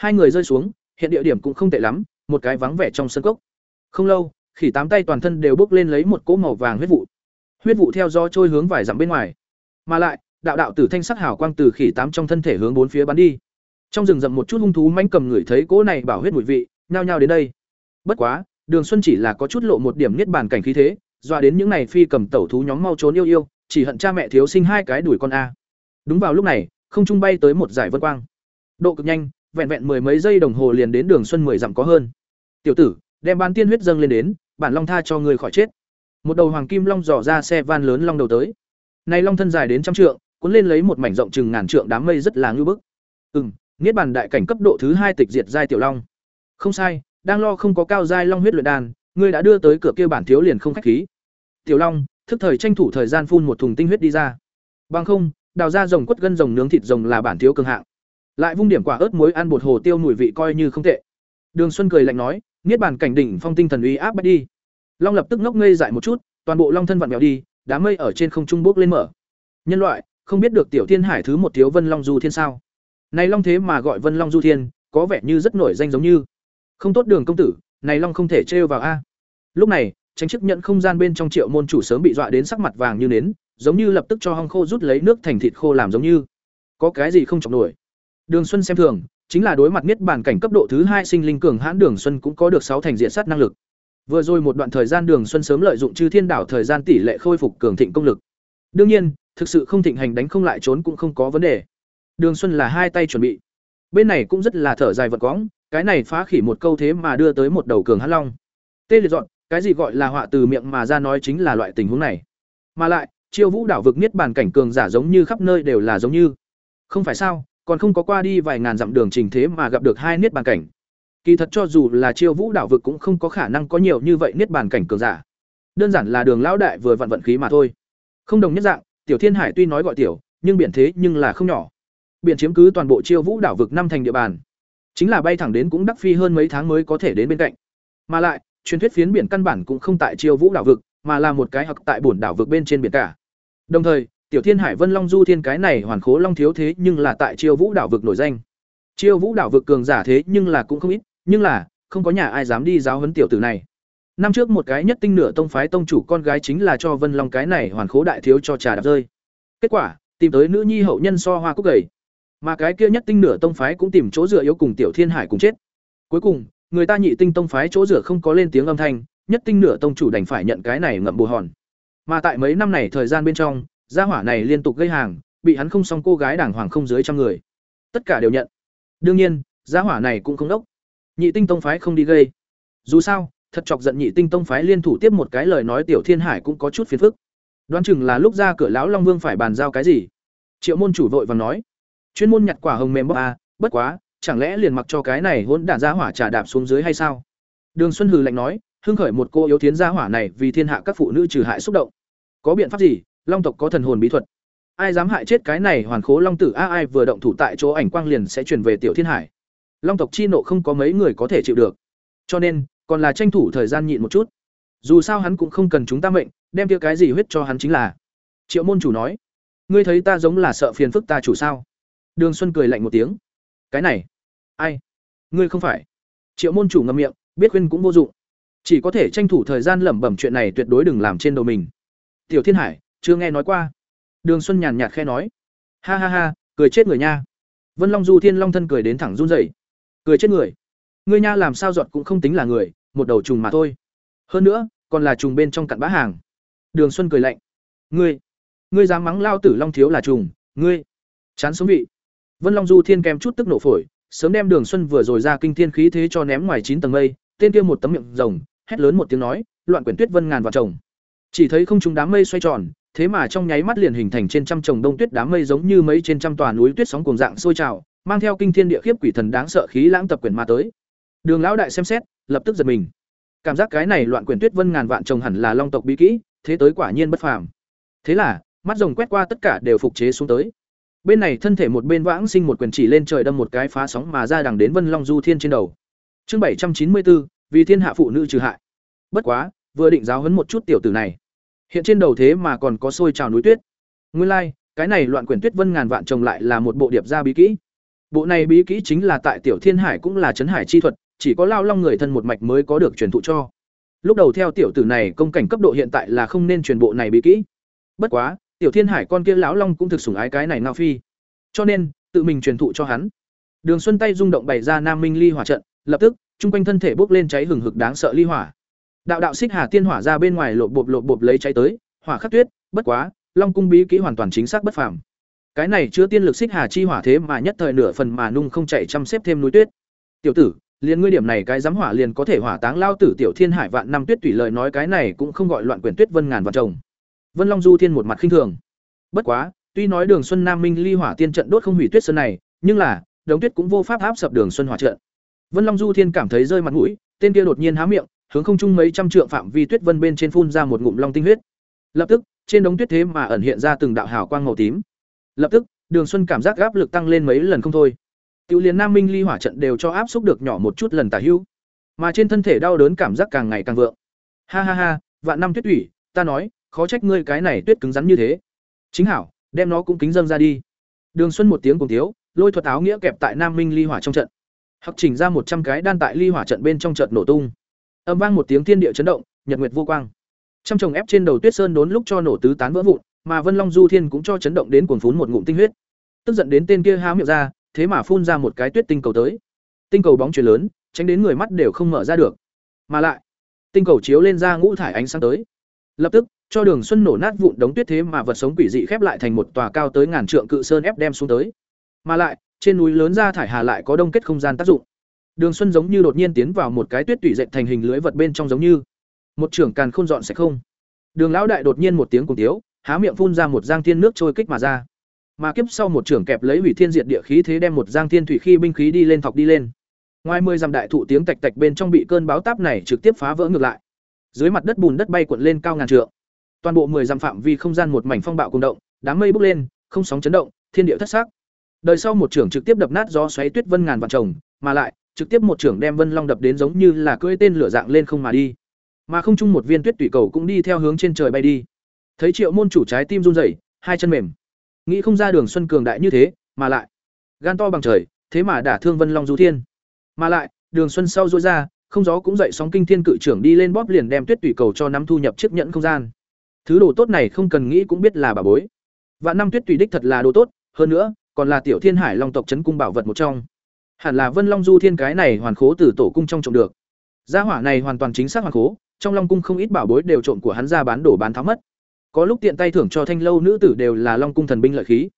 Hai người rơi xuống, hiện địa điểm cũng không tệ lắm, một cái vắng vẻ trong sân cốc. Không lâu, khỉ tám tay toàn thân đều bốc lên lấy một cỗ màu vàng huyết vụ. Huyết vụ theo gió trôi hướng vài dặm bên ngoài. Mà lại, đạo đạo tử thanh sắc hào quang từ khỉ tám trong thân thể hướng bốn phía bắn đi. Trong rừng rậm một chút hung thú manh cầm người thấy cỗ này bảo huyết mùi vị, nhao nhao đến đây. Bất quá, Đường Xuân chỉ là có chút lộ một điểm niết bàn cảnh khí thế, dọa đến những này phi cầm tẩu thú nhóm mau trốn yêu yêu, chỉ hận cha mẹ thiếu sinh hai cái đuổi con a. Đúng vào lúc này, không trung bay tới một giải vân quang. Độ cực nhanh, vẹn vẹn mười mấy giây đồng hồ liền đến Đường Xuân mười dặm có hơn. "Tiểu tử, đem bán tiên huyết dâng lên đến, bản long tha cho người khỏi chết." Một đầu hoàng kim long dò ra xe van lớn long đầu tới. nay long thân dài đến trăm trượng, cuốn lên lấy một mảnh rộng chừng ngàn trượng đám mây rất là ngưu bức. Ừm, niết bàn đại cảnh cấp độ thứ hai tịch diệt giai tiểu long. Không sai, đang lo không có cao giai long huyết luyện đan, ngươi đã đưa tới cửa kia bản thiếu liền không khách khí. Tiểu long, thức thời tranh thủ thời gian phun một thùng tinh huyết đi ra. Bằng không, đào ra rồng quất gân rồng nướng thịt rồng là bản thiếu cường hạng. Lại vung điểm quả ớt muối ăn bột hồ tiêu mùi vị coi như không tệ. Đường Xuân cười lạnh nói, niết bàn cảnh đỉnh phong tinh thần uy áp bắt đi. Long lập tức ngốc ngây dại một chút, toàn bộ long thân vặn mèo đi, đám mây ở trên không trung bốc lên mở. Nhân loại, không biết được tiểu thiên hải thứ một thiếu vân long du thiên sao? Này long thế mà gọi vân long du thiên, có vẻ như rất nổi danh giống như. Không tốt đường công tử, này long không thể trêu vào a. Lúc này, tránh chức nhận không gian bên trong triệu môn chủ sớm bị dọa đến sắc mặt vàng như nến, giống như lập tức cho hong khô rút lấy nước thành thịt khô làm giống như. Có cái gì không chọc nổi. Đường Xuân xem thường, chính là đối mặt niết bàn cảnh cấp độ thứ hai sinh linh cường hãn Đường Xuân cũng có được sáu thành diện sát năng lực. Vừa rồi một đoạn thời gian Đường Xuân sớm lợi dụng Chư Thiên Đảo thời gian tỷ lệ khôi phục cường thịnh công lực. Đương nhiên, thực sự không thịnh hành đánh không lại trốn cũng không có vấn đề. Đường Xuân là hai tay chuẩn bị. Bên này cũng rất là thở dài vật quổng, cái này phá khỉ một câu thế mà đưa tới một đầu cường hãn long. Tê liệt dọn, cái gì gọi là họa từ miệng mà ra nói chính là loại tình huống này. Mà lại, Chiêu Vũ đảo vực niết bàn cảnh cường giả giống như khắp nơi đều là giống như. Không phải sao, còn không có qua đi vài ngàn dặm đường trình thế mà gặp được hai niết bàn cảnh. Kỳ thật cho dù là Chiêu Vũ đảo vực cũng không có khả năng có nhiều như vậy niết bàn cảnh cường giả. Đơn giản là Đường lão đại vừa vận vận khí mà thôi. Không đồng nhất dạng, Tiểu Thiên Hải tuy nói gọi tiểu, nhưng biển thế nhưng là không nhỏ. Biển chiếm cứ toàn bộ Chiêu Vũ đảo vực năm thành địa bàn. Chính là bay thẳng đến cũng đắc phi hơn mấy tháng mới có thể đến bên cạnh. Mà lại, truyền thuyết phiến biển căn bản cũng không tại Chiêu Vũ đảo vực, mà là một cái hoặc tại bổn đảo vực bên trên biển cả. Đồng thời, Tiểu Thiên Hải Vân Long Du Thiên cái này hoàn khố long thiếu thế nhưng là tại Chiêu Vũ đảo vực nổi danh. Chiêu Vũ đảo vực cường giả thế nhưng là cũng không ít, nhưng là không có nhà ai dám đi giáo huấn tiểu tử này. Năm trước một cái nhất tinh nửa tông phái tông chủ con gái chính là cho Vân Long cái này hoàn khố đại thiếu cho trà đạp rơi. Kết quả, tìm tới nữ nhi hậu nhân so hoa cúc gầy. Mà cái kia nhất tinh nửa tông phái cũng tìm chỗ dựa yếu cùng Tiểu Thiên Hải cùng chết. Cuối cùng, người ta nhị tinh tông phái chỗ dựa không có lên tiếng âm thanh, nhất tinh nửa tông chủ đành phải nhận cái này ngậm bù hòn. Mà tại mấy năm này thời gian bên trong, gia hỏa này liên tục gây hàng, bị hắn không xong cô gái đàng hoàng không dưới trăm người. Tất cả đều nhận. Đương nhiên, gia hỏa này cũng không đốc. Nhị tinh tông phái không đi gây. Dù sao, thật chọc giận nhị tinh tông phái liên thủ tiếp một cái lời nói tiểu thiên hải cũng có chút phiền phức. Đoán chừng là lúc ra cửa lão Long Vương phải bàn giao cái gì. Triệu môn chủ vội vàng nói, chuyên môn nhặt quả hồng mềm bóc a, à, bất quá, chẳng lẽ liền mặc cho cái này hỗn đản gia hỏa trà đạp xuống dưới hay sao? Đường Xuân hừ lạnh nói, hưng khởi một cô yếu thiến gia hỏa này vì thiên hạ các phụ nữ trừ hại xúc động. Có biện pháp gì? Long tộc có thần hồn bí thuật. Ai dám hại chết cái này hoàn khố long tử a ai vừa động thủ tại chỗ ảnh quang liền sẽ truyền về tiểu thiên hải. Long tộc chi nộ không có mấy người có thể chịu được. Cho nên, còn là tranh thủ thời gian nhịn một chút. Dù sao hắn cũng không cần chúng ta mệnh, đem kia cái gì huyết cho hắn chính là. Triệu môn chủ nói, ngươi thấy ta giống là sợ phiền phức ta chủ sao? Đường Xuân cười lạnh một tiếng. Cái này, ai? Ngươi không phải. Triệu môn chủ ngậm miệng, biết khuyên cũng vô dụng. Chỉ có thể tranh thủ thời gian lẩm bẩm chuyện này tuyệt đối đừng làm trên đầu mình. Tiểu Thiên Hải, chưa nghe nói qua. Đường Xuân nhàn nhạt khe nói. Ha ha ha, cười chết người nha. Vân Long Du Thiên Long thân cười đến thẳng run rẩy. Cười chết người. Ngươi nha làm sao giọt cũng không tính là người, một đầu trùng mà thôi. Hơn nữa, còn là trùng bên trong cặn bã hàng. Đường Xuân cười lạnh. Ngươi, ngươi dám mắng lao tử long thiếu là trùng ngươi chán sống vị vân long du thiên kèm chút tức nổ phổi sớm đem đường xuân vừa rồi ra kinh thiên khí thế cho ném ngoài chín tầng mây tên kia một tấm miệng rồng hét lớn một tiếng nói loạn quyển tuyết vân ngàn vào chồng chỉ thấy không chúng đám mây xoay tròn thế mà trong nháy mắt liền hình thành trên trăm chồng đông tuyết đám mây giống như mấy trên trăm tòa núi tuyết sóng cuồng dạng sôi trào, mang theo kinh thiên địa khiếp quỷ thần đáng sợ khí lãng tập quyển mà tới. Đường lão đại xem xét, lập tức giật mình. Cảm giác cái này loạn quyển tuyết vân ngàn vạn chồng hẳn là long tộc bí kỹ, thế tới quả nhiên bất phàm. Thế là, mắt rồng quét qua tất cả đều phục chế xuống tới. Bên này thân thể một bên vãng sinh một quyền chỉ lên trời đâm một cái phá sóng mà ra đằng đến vân long du thiên trên đầu. Chương bảy trăm chín mươi bốn, vì thiên hạ phụ nữ trừ hại. Bất quá, vừa định giáo huấn một chút tiểu tử này hiện trên đầu thế mà còn có sôi trào núi tuyết. Nguyên lai、like, cái này loạn quyển tuyết vân ngàn vạn trồng lại là một bộ điệp gia bí kỹ. Bộ này bí kỹ chính là tại tiểu thiên hải cũng là trấn hải chi thuật chỉ có lao long người thân một mạch mới có được truyền thụ cho. Lúc đầu theo tiểu tử này công cảnh cấp độ hiện tại là không nên truyền bộ này bí kỹ. Bất quá tiểu thiên hải con kia lão long cũng thực sủng ái cái này ngao phi. Cho nên tự mình truyền thụ cho hắn. Đường xuân tay rung động bày ra nam minh ly hỏa trận lập tức chung quanh thân thể bốc lên cháy hừng hực đáng sợ ly hỏa đạo đạo xích hà tiên hỏa ra bên ngoài lộp bộp lộp bộp lấy cháy tới, hỏa khắc tuyết, bất quá, long cung bí kỹ hoàn toàn chính xác bất phàm. Cái này chứa tiên lực xích hà chi hỏa thế mà nhất thời nửa phần mà nung không chạy chăm xếp thêm núi tuyết. Tiểu tử, liền ngươi điểm này cái giám hỏa liền có thể hỏa táng lao tử tiểu thiên hải vạn năm tuyết tùy lời nói cái này cũng không gọi loạn quyển tuyết vân ngàn vạn chồng. Vân long du thiên một mặt khinh thường. Bất quá, tuy nói đường xuân nam minh ly hỏa tiên trận đốt không hủy tuyết sơn này, nhưng là, đống tuyết cũng vô pháp áp sập đường xuân hỏa trận. Vân long du thiên cảm thấy rơi mặt mũi, tên kia đột nhiên há miệng hướng không trung mấy trăm trượng phạm vi tuyết vân bên trên phun ra một ngụm long tinh huyết. Lập tức, trên đống tuyết thế mà ẩn hiện ra từng đạo hào quang màu tím. Lập tức, đường xuân cảm giác áp lực tăng lên mấy lần không thôi. Tiểu liền nam minh ly hỏa trận đều cho áp xúc được nhỏ một chút lần tả hữu, mà trên thân thể đau đớn cảm giác càng ngày càng vượng. Ha ha ha, vạn năm tuyết ủy ta nói, khó trách ngươi cái này tuyết cứng rắn như thế. Chính hảo, đem nó cũng kính dâng ra đi. Đường xuân một tiếng cùng thiếu, lôi thuật áo nghĩa kẹp tại nam minh ly hỏa trong trận. Hắc chỉnh ra một trăm cái đan tại ly hỏa trận bên trong trận nổ tung âm vang một tiếng thiên địa chấn động, nhật nguyệt vô quang. Trăm chồng ép trên đầu tuyết sơn đốn lúc cho nổ tứ tán vỡ vụn, mà vân long du thiên cũng cho chấn động đến cuồng phún một ngụm tinh huyết. Tức giận đến tên kia há miệng ra, thế mà phun ra một cái tuyết tinh cầu tới. Tinh cầu bóng chuyển lớn, tránh đến người mắt đều không mở ra được. Mà lại, tinh cầu chiếu lên ra ngũ thải ánh sáng tới. Lập tức, cho đường xuân nổ nát vụn đống tuyết thế mà vật sống quỷ dị khép lại thành một tòa cao tới ngàn trượng cự sơn ép đem xuống tới. Mà lại, trên núi lớn ra thải hà lại có đông kết không gian tác dụng đường xuân giống như đột nhiên tiến vào một cái tuyết tụy dệt thành hình lưới vật bên trong giống như. Một trưởng càn không dọn sẽ không. Đường lão đại đột nhiên một tiếng cùng tiếu, há miệng phun ra một giang thiên nước trôi kích mà ra. Mà kiếp sau một trưởng kẹp lấy hủy thiên diệt địa khí thế đem một giang thiên thủy khi binh khí đi lên thọc đi lên. Ngoài mười dặm đại thụ tiếng tạch tạch bên trong bị cơn báo táp này trực tiếp phá vỡ ngược lại. Dưới mặt đất bùn đất bay cuộn lên cao ngàn trượng. Toàn bộ mười dặm phạm vi không gian một mảnh phong bạo cùng động, đám mây bốc lên, không sóng chấn động, thiên địa thất sắc. Đời sau một trưởng trực tiếp đập nát gió xoáy tuyết vân ngàn vạn trồng mà lại trực tiếp một trưởng đem vân long đập đến giống như là cưỡi tên lửa dạng lên không mà đi. Mà không chung một viên tuyết tụy cầu cũng đi theo hướng trên trời bay đi. Thấy triệu môn chủ trái tim run rẩy, hai chân mềm. Nghĩ không ra đường xuân cường đại như thế, mà lại. Gan to bằng trời, thế mà đả thương vân long du thiên. Mà lại, đường xuân sau rũa ra, không gió cũng dậy sóng kinh thiên cự trưởng đi lên bóp liền đem tuyết tụy cầu cho nắm thu nhập chiếc nhẫn không gian. Thứ đồ tốt này không cần nghĩ cũng biết là bà bối. Vạn năm tuyết tùy đích thật là đồ tốt, hơn nữa, còn là tiểu thiên hải long tộc trấn cung bảo vật một trong hẳn là vân long du thiên cái này hoàn khố từ tổ cung trong trộm được. Gia hỏa này hoàn toàn chính xác hoàn khố, trong long cung không ít bảo bối đều trộm của hắn ra bán đổ bán tháo mất. Có lúc tiện tay thưởng cho thanh lâu nữ tử đều là long cung thần binh lợi khí.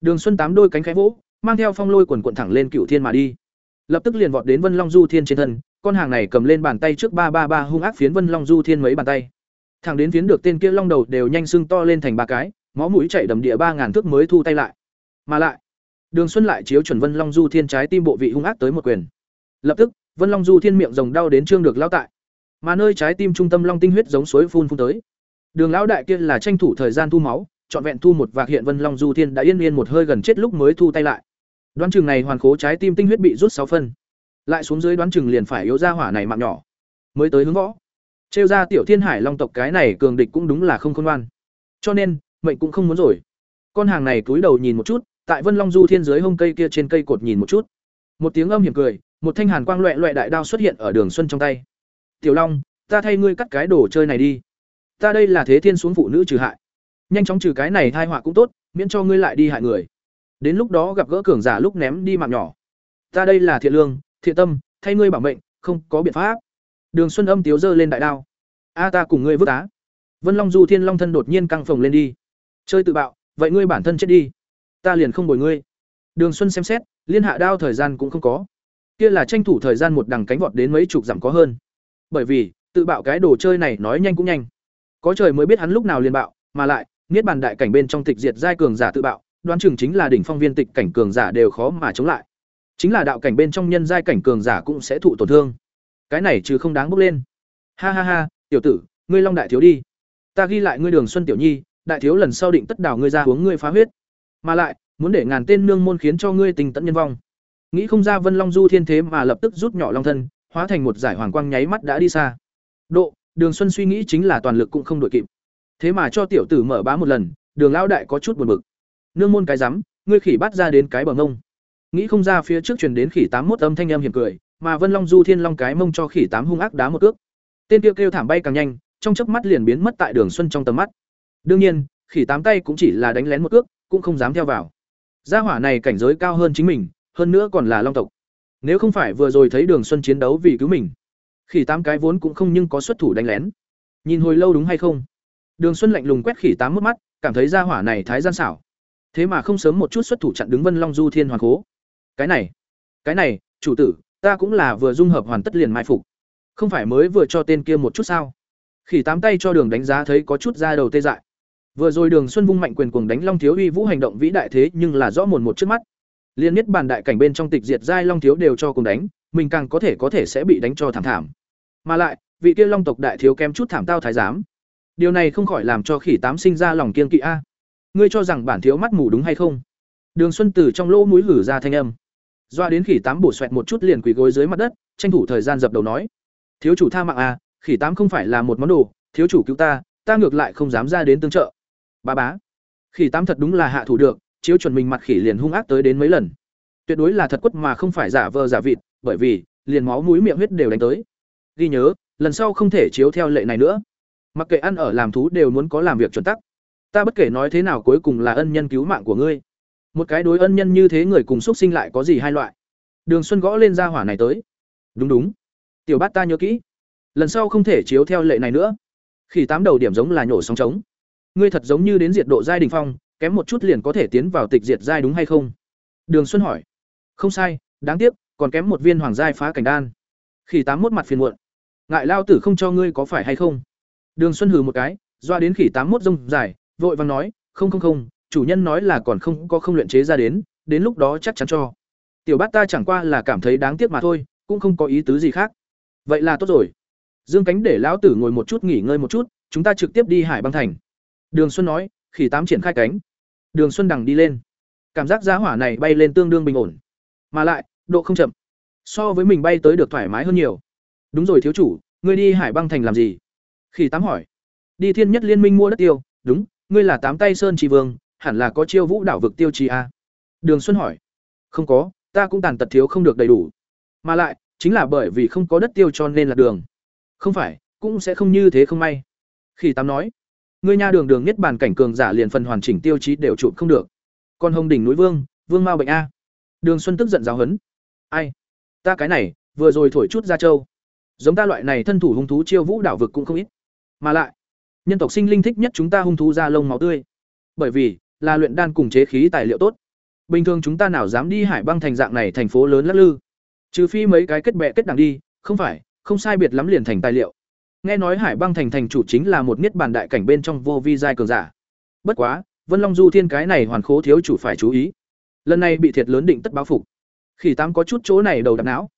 Đường xuân tám đôi cánh khẽ vỗ, mang theo phong lôi quần quận thẳng lên cựu thiên mà đi. Lập tức liền vọt đến vân long du thiên trên thân, con hàng này cầm lên bàn tay trước ba ba ba hung ác phiến vân long du thiên mấy bàn tay. Thẳng đến phiến được tên kia long đầu đều nhanh sưng to lên thành ba cái, máu mũi chảy đầm địa ba ngàn thước mới thu tay lại. Mà lại đường xuân lại chiếu chuẩn vân long du thiên trái tim bộ vị hung ác tới một quyền. Lập tức, vân long du thiên miệng rồng đau đến trương được lao tại. Mà nơi trái tim trung tâm long tinh huyết giống suối phun phun tới. Đường lão đại kia là tranh thủ thời gian thu máu, trọn vẹn thu một vạc hiện vân long du thiên đã yên yên một hơi gần chết lúc mới thu tay lại. Đoán chừng này hoàn khố trái tim tinh huyết bị rút sáu phân. Lại xuống dưới đoán chừng liền phải yếu ra hỏa này mạng nhỏ. Mới tới hướng võ. Trêu ra tiểu thiên hải long tộc cái này cường địch cũng đúng là không khôn ngoan. Cho nên, mệnh cũng không muốn rồi. Con hàng này cúi đầu nhìn một chút tại vân long du thiên dưới hông cây kia trên cây cột nhìn một chút. Một tiếng âm hiểm cười, một thanh hàn quang loẹ loẹ đại đao xuất hiện ở đường xuân trong tay. Tiểu long, ta thay ngươi cắt cái đồ chơi này đi. Ta đây là thế thiên xuống phụ nữ trừ hại. Nhanh chóng trừ cái này thai họa cũng tốt, miễn cho ngươi lại đi hại người. Đến lúc đó gặp gỡ cường giả lúc ném đi mạng nhỏ. Ta đây là thiện lương, thiện tâm, thay ngươi bảo mệnh, không có biện pháp. Đường xuân âm tiếu dơ lên đại đao. A, ta cùng ngươi vứt á. Vân long du thiên long thân đột nhiên căng phồng lên đi. Chơi tự bạo, vậy ngươi bản thân chết đi ta liền không bồi ngươi. Đường xuân xem xét, liên hạ đao thời gian cũng không có. Kia là tranh thủ thời gian một đằng cánh vọt đến mấy chục dặm có hơn. Bởi vì, tự bạo cái đồ chơi này nói nhanh cũng nhanh. Có trời mới biết hắn lúc nào liền bạo, mà lại, niết bàn đại cảnh bên trong tịch diệt giai cường giả tự bạo, đoán chừng chính là đỉnh phong viên tịch cảnh cường giả đều khó mà chống lại. Chính là đạo cảnh bên trong nhân giai cảnh cường giả cũng sẽ thụ tổn thương. Cái này chứ không đáng bốc lên. Ha ha ha, tiểu tử, ngươi long đại thiếu đi. Ta ghi lại ngươi đường xuân tiểu nhi, đại thiếu lần sau định tất đảo ngươi ra uống ngươi phá huyết mà lại, muốn để ngàn tên nương môn khiến cho ngươi tình tận nhân vong. Nghĩ không ra vân long du thiên thế mà lập tức rút nhỏ long thân, hóa thành một giải hoàng quang nháy mắt đã đi xa. Độ, đường xuân suy nghĩ chính là toàn lực cũng không đội kịp. Thế mà cho tiểu tử mở bá một lần, đường lão đại có chút buồn bực. Nương môn cái rắm, ngươi khỉ bắt ra đến cái bờ ngông. Nghĩ không ra phía trước truyền đến khỉ tám mốt âm thanh em hiểm cười, mà vân long du thiên long cái mông cho khỉ tám hung ác đá một cước. Tên kêu kêu thảm bay càng nhanh, trong chớp mắt liền biến mất tại đường xuân trong tầm mắt. Đương nhiên khỉ tám tay cũng chỉ là đánh lén một cước, cũng không dám theo vào. Gia hỏa này cảnh giới cao hơn chính mình, hơn nữa còn là long tộc. Nếu không phải vừa rồi thấy đường xuân chiến đấu vì cứu mình, khỉ tám cái vốn cũng không nhưng có xuất thủ đánh lén. Nhìn hồi lâu đúng hay không? Đường xuân lạnh lùng quét khỉ tám mất mắt, cảm thấy gia hỏa này thái gian xảo. Thế mà không sớm một chút xuất thủ chặn đứng vân long du thiên hoàng cố cái này cái này, chủ tử, ta cũng là vừa dung hợp hoàn tất liền mai phục. Không phải mới vừa cho tên kia một chút sao? Khỉ tám tay cho đường đánh giá thấy có chút ra đầu tê dại vừa rồi đường xuân vung mạnh quyền cuồng đánh long thiếu uy vũ hành động vĩ đại thế nhưng là rõ mồn một trước mắt. Liên nhất bàn đại cảnh bên trong tịch diệt giai long thiếu đều cho cùng đánh, mình càng có thể có thể sẽ bị đánh cho thảm thảm. Mà lại, vị kia long tộc đại thiếu kém chút thảm tao thái giám. Điều này không khỏi làm cho khỉ tám sinh ra lòng kiên kỵ a. Ngươi cho rằng bản thiếu mắt mù đúng hay không? Đường xuân từ trong lỗ mũi hử ra thanh âm. Doa đến khỉ tám bổ xoẹt một chút liền quỳ gối dưới mặt đất, tranh thủ thời gian dập đầu nói. Thiếu chủ tha mạng à khỉ tám không phải là một món đồ, thiếu chủ cứu ta ta ngược lại không dám ra đến tương trợ ba bá. Khỉ tám thật đúng là hạ thủ được, chiếu chuẩn mình mặt khỉ liền hung ác tới đến mấy lần. Tuyệt đối là thật quất mà không phải giả vờ giả vịt, bởi vì, liền máu mũi miệng huyết đều đánh tới. Ghi nhớ, lần sau không thể chiếu theo lệ này nữa. Mặc kệ ăn ở làm thú đều muốn có làm việc chuẩn tắc. Ta bất kể nói thế nào cuối cùng là ân nhân cứu mạng của ngươi. Một cái đối ân nhân như thế người cùng x sinh lại có gì hai loại? Đường xuân gõ lên ra hỏa này tới. Đúng đúng. Tiểu bát ta nhớ kỹ. Lần sau không thể chiếu theo lệ này nữa. Khi tám đầu điểm giống là nhổ sóng trống ngươi thật giống như đến diệt độ giai đình phong, kém một chút liền có thể tiến vào tịch diệt giai đúng hay không? Đường xuân hỏi. Không sai, đáng tiếc, còn kém một viên hoàng giai phá cảnh đan. Khi tám mốt mặt phiền muộn. Ngại lao tử không cho ngươi có phải hay không? Đường xuân hừ một cái, doa đến khỉ tám mốt rông dài, vội vàng nói, không không không, chủ nhân nói là còn không có không luyện chế ra đến đến lúc đó chắc chắn cho. Tiểu bát ta chẳng qua là cảm thấy đáng tiếc mà thôi, cũng không có ý tứ gì khác. Vậy là tốt rồi. Dương cánh để lão tử ngồi một chút nghỉ ngơi một chút, chúng ta trực tiếp đi hải băng thành đường xuân nói, khỉ tám triển khai cánh. Đường xuân đằng đi lên. Cảm giác giá hỏa này bay lên tương đương bình ổn. Mà lại, độ không chậm. So với mình bay tới được thoải mái hơn nhiều. Đúng rồi thiếu chủ, ngươi đi hải băng thành làm gì? Khỉ tám hỏi. Đi thiên nhất liên minh mua đất tiêu. Đúng, ngươi là tám tay sơn trì vương, hẳn là có chiêu vũ đảo vực tiêu chí a à? đường xuân hỏi. Không có, ta cũng tàn tật thiếu không được đầy đủ. Mà lại, chính là bởi vì không có đất tiêu cho nên là đường. Không phải, cũng sẽ không như thế không may. Khi tám nói ngươi nha đường đường nhất bản cảnh cường giả liền phần hoàn chỉnh tiêu chí đều chụp không được. Còn hồng đỉnh núi vương vương mao bệnh a. Đường xuân tức giận giáo hấn ai? Ta cái này, vừa rồi thổi chút ra châu giống ta loại này thân thủ hung thú chiêu vũ đảo vực cũng không ít. Mà lại, nhân tộc sinh linh thích nhất chúng ta hung thú da lông máu tươi. Bởi vì, là luyện đan cùng chế khí tài liệu tốt. Bình thường chúng ta nào dám đi hải băng thành dạng này thành phố lớn lắc lư. Trừ phi mấy cái kết bẹ kết đảng đi, không phải, không sai biệt lắm liền thành tài liệu nghe nói hải băng thành thành chủ chính là một niết bàn đại cảnh bên trong vô vi giai cường giả. Bất quá, vân long du thiên cái này hoàn khố thiếu chủ phải chú ý. Lần này bị thiệt lớn định tất báo phục. Khỉ tám có chút chỗ này đầu đạp não.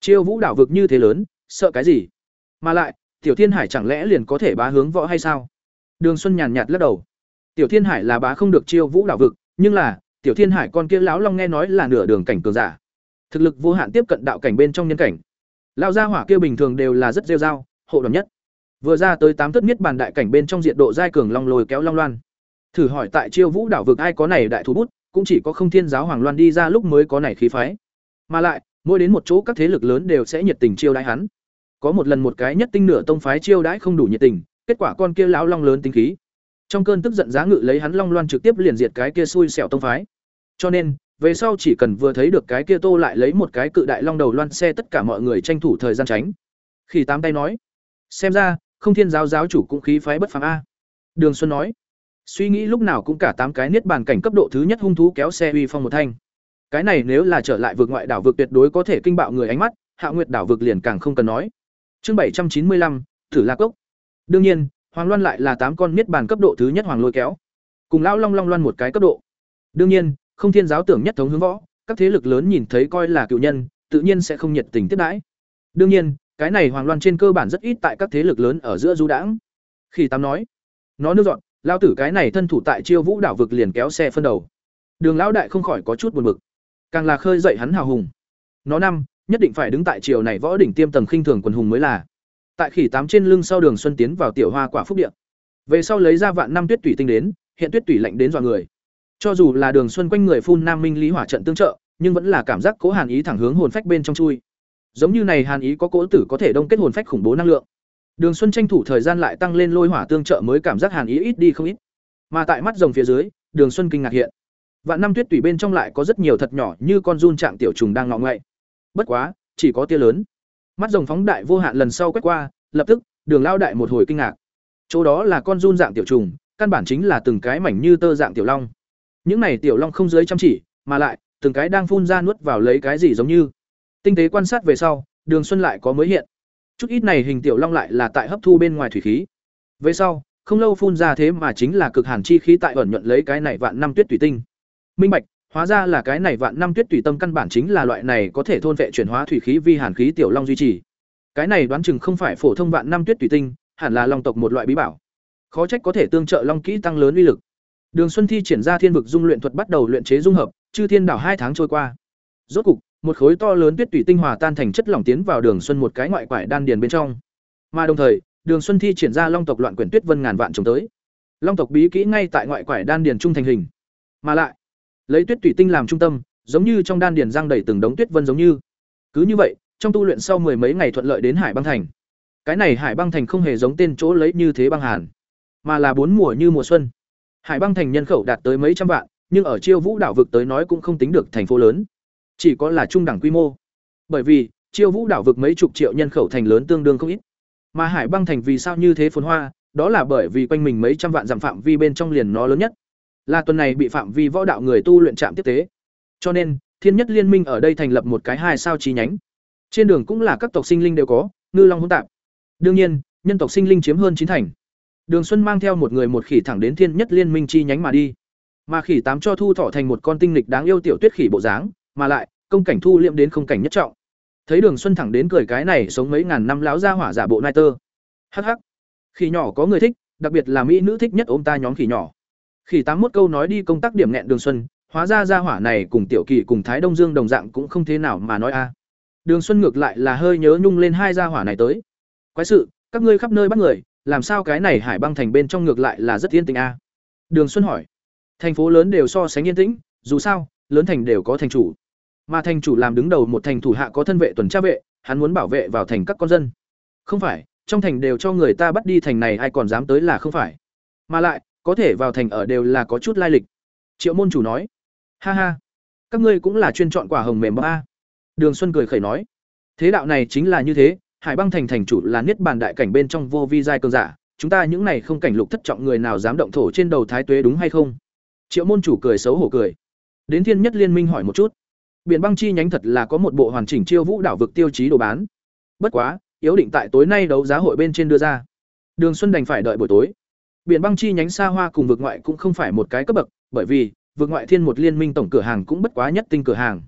Chiêu vũ đảo vực như thế lớn, sợ cái gì? Mà lại, tiểu thiên hải chẳng lẽ liền có thể bá hướng võ hay sao? Đường xuân nhàn nhạt lắc đầu. Tiểu thiên hải là bá không được chiêu vũ đảo vực, nhưng là, tiểu thiên hải con kia lão long nghe nói là nửa đường cảnh cường giả. Thực lực vô hạn tiếp cận đạo cảnh bên trong nhân cảnh. Lao gia hỏa kia bình thường đều là rất rêu dao hộ đoàn nhất. Vừa ra tới tám thất miết bàn đại cảnh bên trong diện độ giai cường long lồi kéo long loan. Thử hỏi tại chiêu vũ đảo vực ai có này đại thú bút, cũng chỉ có không thiên giáo hoàng loan đi ra lúc mới có này khí phái. Mà lại, mỗi đến một chỗ các thế lực lớn đều sẽ nhiệt tình chiêu đãi hắn. Có một lần một cái nhất tinh nửa tông phái chiêu đãi không đủ nhiệt tình, kết quả con kia lão long lớn tính khí. Trong cơn tức giận giá ngự lấy hắn long loan trực tiếp liền diệt cái kia xui xẻo tông phái. Cho nên, về sau chỉ cần vừa thấy được cái kia tô lại lấy một cái cự đại long đầu loan xe tất cả mọi người tranh thủ thời gian tránh. Khi tám tay nói xem ra không thiên giáo giáo chủ cũng khí phái bất phàm a đường xuân nói Suy nghĩ lúc nào cũng cả tám cái niết bàn cảnh cấp độ thứ nhất hung thú kéo xe uy phong một thanh. Cái này nếu là trở lại vượt ngoại đảo vực tuyệt đối có thể kinh bạo người ánh mắt, Hạ Nguyệt đảo vực liền càng không cần nói. Chương bảy trăm chín mươi lăm, Thử La Cốc. Đương nhiên, Hoàng Loan lại là tám con niết bàn cấp độ thứ nhất hoàng lôi kéo. Cùng lão Long Long Loan một cái cấp độ. Đương nhiên, không thiên giáo tưởng nhất thống hướng võ, các thế lực lớn nhìn thấy coi là cựu nhân, tự nhiên sẽ không nhiệt tình tiếp đãi. Đương nhiên, cái này Hoàng Loan trên cơ bản rất ít tại các thế lực lớn ở giữa du đãng. Khi tám nói, nó nước dọn, lao tử cái này thân thủ tại Chiêu Vũ đảo vực liền kéo xe phân đầu. Đường lão đại không khỏi có chút buồn bực. Càng là khơi dậy hắn hào hùng. Nó năm, nhất định phải đứng tại chiều này võ đỉnh tiêm tầng khinh thường quần hùng mới là. Tại khỉ tám trên lưng sau đường xuân tiến vào tiểu hoa quả phúc địa. Về sau lấy ra vạn năm tuyết tủy tinh đến, hiện tuyết tủy lạnh đến dọa người. Cho dù là đường xuân quanh người phun nam minh lý hỏa trận tương trợ, nhưng vẫn là cảm giác cố hàn ý thẳng hướng hồn phách bên trong chui. Giống như này hàn ý có cỗ tử có thể đông kết hồn phách khủng bố năng lượng. Đường Xuân tranh thủ thời gian lại tăng lên lôi hỏa tương trợ mới cảm giác hàn ý ít đi không ít. Mà tại mắt rồng phía dưới, Đường Xuân kinh ngạc hiện. Vạn năm tuyết tủy bên trong lại có rất nhiều thật nhỏ như con run trạng tiểu trùng đang ngọ ngậy. Bất quá, chỉ có tia lớn. Mắt rồng phóng đại vô hạn lần sau quét qua, lập tức, Đường lao đại một hồi kinh ngạc. Chỗ đó là con run dạng tiểu trùng, căn bản chính là từng cái mảnh như tơ dạng tiểu long. Những này tiểu long không dưới chăm chỉ, mà lại từng cái đang phun ra nuốt vào lấy cái gì giống như. Tinh tế quan sát về sau, Đường Xuân lại có mới hiện. Chút ít này hình tiểu long lại là tại hấp thu bên ngoài thủy khí. Về sau, không lâu phun ra thế mà chính là cực hàn chi khí tại ẩn nhuận lấy cái này vạn năm tuyết thủy tinh. Minh bạch, hóa ra là cái này vạn năm tuyết thủy tâm căn bản chính là loại này có thể thôn vệ chuyển hóa thủy khí vi hàn khí tiểu long duy trì. Cái này đoán chừng không phải phổ thông vạn năm tuyết thủy tinh, hẳn là long tộc một loại bí bảo. Khó trách có thể tương trợ long kỹ tăng lớn uy lực. Đường Xuân thi triển ra thiên vực dung luyện thuật bắt đầu luyện chế dung hợp, chư thiên đảo hai tháng trôi qua. Rốt cục, một khối to lớn tuyết tủy tinh hòa tan thành chất lỏng tiến vào đường xuân một cái ngoại quải đan điền bên trong. Mà đồng thời, đường xuân thi triển ra long tộc loạn quyển tuyết vân ngàn vạn trồng tới. Long tộc bí kỹ ngay tại ngoại quải đan điền trung thành hình. Mà lại, lấy tuyết tủy tinh làm trung tâm, giống như trong đan điền giang đầy từng đống tuyết vân giống như. Cứ như vậy, trong tu luyện sau mười mấy ngày thuận lợi đến hải băng thành. Cái này hải băng thành không hề giống tên chỗ lấy như thế băng hàn, mà là bốn mùa như mùa xuân. Hải băng thành nhân khẩu đạt tới mấy trăm vạn, nhưng ở chiêu vũ đảo vực tới nói cũng không tính được thành phố lớn chỉ có là trung đẳng quy mô. Bởi vì, chiêu vũ đảo vực mấy chục triệu nhân khẩu thành lớn tương đương không ít. Mà hải băng thành vì sao như thế phồn hoa, đó là bởi vì quanh mình mấy trăm vạn dặm phạm vi bên trong liền nó lớn nhất. Là tuần này bị phạm vi võ đạo người tu luyện trạm tiếp tế. Cho nên, thiên nhất liên minh ở đây thành lập một cái hai sao chi nhánh. Trên đường cũng là các tộc sinh linh đều có, ngư long hỗn tạp. Đương nhiên, nhân tộc sinh linh chiếm hơn chín thành. Đường xuân mang theo một người một khỉ thẳng đến thiên nhất liên minh chi nhánh mà đi. Mà khỉ tám cho thu thọ thành một con tinh lịch đáng yêu tiểu tuyết khỉ bộ dáng mà lại, công cảnh thu liệm đến không cảnh nhất trọng. Thấy đường xuân thẳng đến cười cái này sống mấy ngàn năm láo ra hỏa giả bộ nai tơ. Hắc hắc, khỉ nhỏ có người thích, đặc biệt là mỹ nữ thích nhất ôm ta nhóm khỉ nhỏ. Khỉ tám mốt câu nói đi công tác điểm nghẹn đường xuân, hóa ra ra hỏa này cùng tiểu kỳ cùng thái đông dương đồng dạng cũng không thế nào mà nói a. Đường xuân ngược lại là hơi nhớ nhung lên hai gia hỏa này tới. Quái sự, các ngươi khắp nơi bắt người, làm sao cái này hải băng thành bên trong ngược lại là rất yên tĩnh a? Đường xuân hỏi. Thành phố lớn đều so sánh yên tĩnh, dù sao, lớn thành đều có thành chủ mà thành chủ làm đứng đầu một thành thủ hạ có thân vệ tuần tra vệ, hắn muốn bảo vệ vào thành các con dân. Không phải, trong thành đều cho người ta bắt đi thành này ai còn dám tới là không phải. Mà lại, có thể vào thành ở đều là có chút lai lịch. Triệu môn chủ nói, ha ha, các ngươi cũng là chuyên chọn quả hồng mềm ba đường xuân cười khẩy nói, thế đạo này chính là như thế, hải băng thành thành chủ là niết bàn đại cảnh bên trong vô vi giai cường giả, chúng ta những này không cảnh lục thất trọng người nào dám động thổ trên đầu thái tuế đúng hay không? Triệu môn chủ cười xấu hổ cười. Đến thiên nhất liên minh hỏi một chút biển băng chi nhánh thật là có một bộ hoàn chỉnh chiêu vũ đảo vực tiêu chí đồ bán. Bất quá, yếu định tại tối nay đấu giá hội bên trên đưa ra. Đường xuân đành phải đợi buổi tối. Biển băng chi nhánh xa hoa cùng vực ngoại cũng không phải một cái cấp bậc, bởi vì, vực ngoại thiên một liên minh tổng cửa hàng cũng bất quá nhất tinh cửa hàng.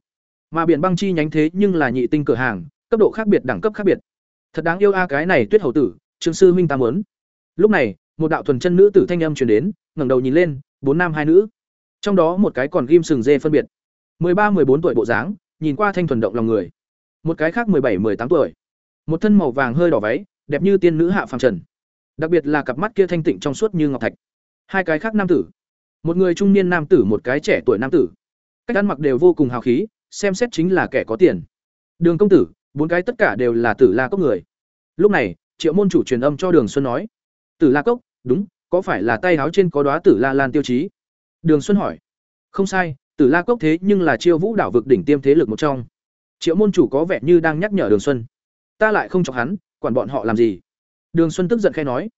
Mà biển băng chi nhánh thế nhưng là nhị tinh cửa hàng, cấp độ khác biệt, đẳng cấp khác biệt. Thật đáng yêu a, cái này tuyết hầu tử, trương sư minh ta muốn. Lúc này, một đạo thuần chân nữ tử thanh âm truyền đến, ngẩng đầu nhìn lên, bốn nam hai nữ. Trong đó một cái còn ghim sừng dê phân biệt. 13 14 tuổi bộ dáng, nhìn qua thanh thuần động lòng người. Một cái khác 17 18 tuổi. Một thân màu vàng hơi đỏ váy, đẹp như tiên nữ hạ phàm trần. Đặc biệt là cặp mắt kia thanh tịnh trong suốt như ngọc thạch. Hai cái khác nam tử. Một người trung niên nam tử, một cái trẻ tuổi nam tử. Cách ăn mặc đều vô cùng hào khí, xem xét chính là kẻ có tiền. Đường công tử, bốn cái tất cả đều là Tử La cốc người. Lúc này, Triệu môn chủ truyền âm cho Đường Xuân nói: "Tử La cốc, đúng, có phải là tay áo trên có đóa Tử La Lan tiêu chí?" Đường Xuân hỏi: "Không sai, Tử La Cốc thế nhưng là chiêu vũ đảo vực đỉnh tiêm thế lực một trong. Triệu môn chủ có vẻ như đang nhắc nhở Đường Xuân. Ta lại không chọc hắn, quản bọn họ làm gì? Đường Xuân tức giận khẽ nói.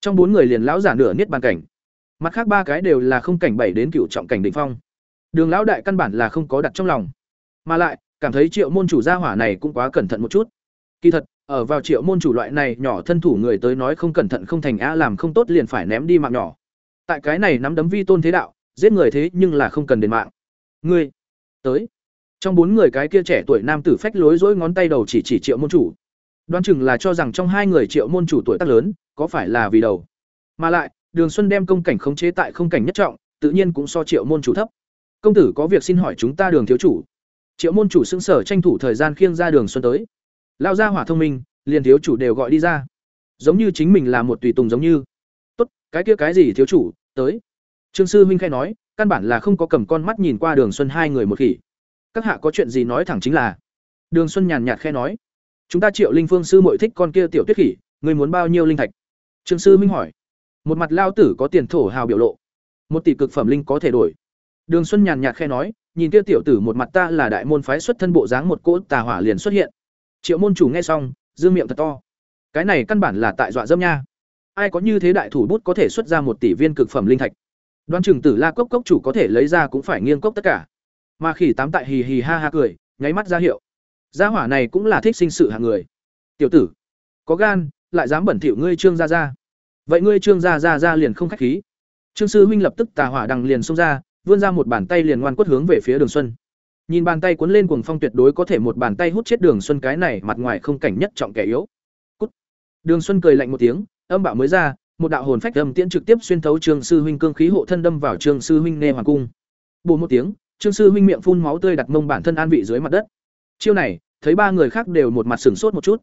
Trong bốn người liền lão giả nửa niết bàn cảnh. mặt khác ba cái đều là không cảnh bảy đến cựu trọng cảnh đỉnh phong đường lão đại căn bản là không có đặt trong lòng mà lại cảm thấy triệu môn chủ gia hỏa này cũng quá cẩn thận một chút kỳ thật ở vào triệu môn chủ loại này nhỏ thân thủ người tới nói không cẩn thận không thành a làm không tốt liền phải ném đi mạng nhỏ tại cái này nắm đấm vi tôn thế đạo giết người thế nhưng là không cần đền mạng ngươi, tới. Trong bốn người cái kia trẻ tuổi nam tử phách lối dỗi ngón tay đầu chỉ chỉ triệu môn chủ. Đoán chừng là cho rằng trong hai người triệu môn chủ tuổi tác lớn, có phải là vì đầu. Mà lại, đường xuân đem công cảnh khống chế tại không cảnh nhất trọng, tự nhiên cũng so triệu môn chủ thấp. Công tử có việc xin hỏi chúng ta đường thiếu chủ. Triệu môn chủ xưng sở tranh thủ thời gian khiêng ra đường xuân tới. Lao ra hỏa thông minh, liền thiếu chủ đều gọi đi ra. Giống như chính mình là một tùy tùng giống như. Tốt, cái kia cái gì thiếu chủ, tới. Trương sư huynh khai nói căn bản là không có cầm con mắt nhìn qua đường xuân hai người một khỉ. Các hạ có chuyện gì nói thẳng chính là. Đường xuân nhàn nhạt khe nói. Chúng ta triệu linh phương sư mội thích con kia tiểu tuyết khỉ người muốn bao nhiêu linh thạch? Trương sư minh hỏi. Một mặt lao tử có tiền thổ hào biểu lộ. Một tỷ cực phẩm linh có thể đổi. Đường xuân nhàn nhạt khe nói, nhìn kia tiểu tử một mặt ta là đại môn phái xuất thân bộ dáng một cỗ tà hỏa liền xuất hiện. Triệu môn chủ nghe xong, dương miệng thật to. Cái này căn bản là tại dọa dâm nha. Ai có như thế đại thủ bút có thể xuất ra một tỷ viên cực phẩm linh thạch? Đoán chừng tử la cốc cốc chủ có thể lấy ra cũng phải nghiêng cốc tất cả. Mà khỉ tám tại hì hì ha ha cười, nháy mắt ra hiệu. Gia hỏa này cũng là thích sinh sự hạng người. Tiểu tử, có gan, lại dám bẩn thỉu ngươi trương gia gia. Vậy ngươi trương gia gia gia liền không khách khí. Trương sư huynh lập tức tà hỏa đằng liền xông ra, vươn ra một bàn tay liền ngoan quất hướng về phía đường xuân. Nhìn bàn tay cuốn lên cuồng phong tuyệt đối có thể một bàn tay hút chết đường xuân cái này mặt ngoài không cảnh nhất trọng kẻ yếu. Cút. đường xuân cười lạnh một tiếng, âm bạo mới ra một đạo hồn phách âm tiễn trực tiếp xuyên thấu trương sư huynh cương khí hộ thân đâm vào trương sư huynh nghe hoàng cung. Bù một tiếng, trương sư huynh miệng phun máu tươi đặt mông bản thân an vị dưới mặt đất. Chiêu này, thấy ba người khác đều một mặt sửng sốt một chút.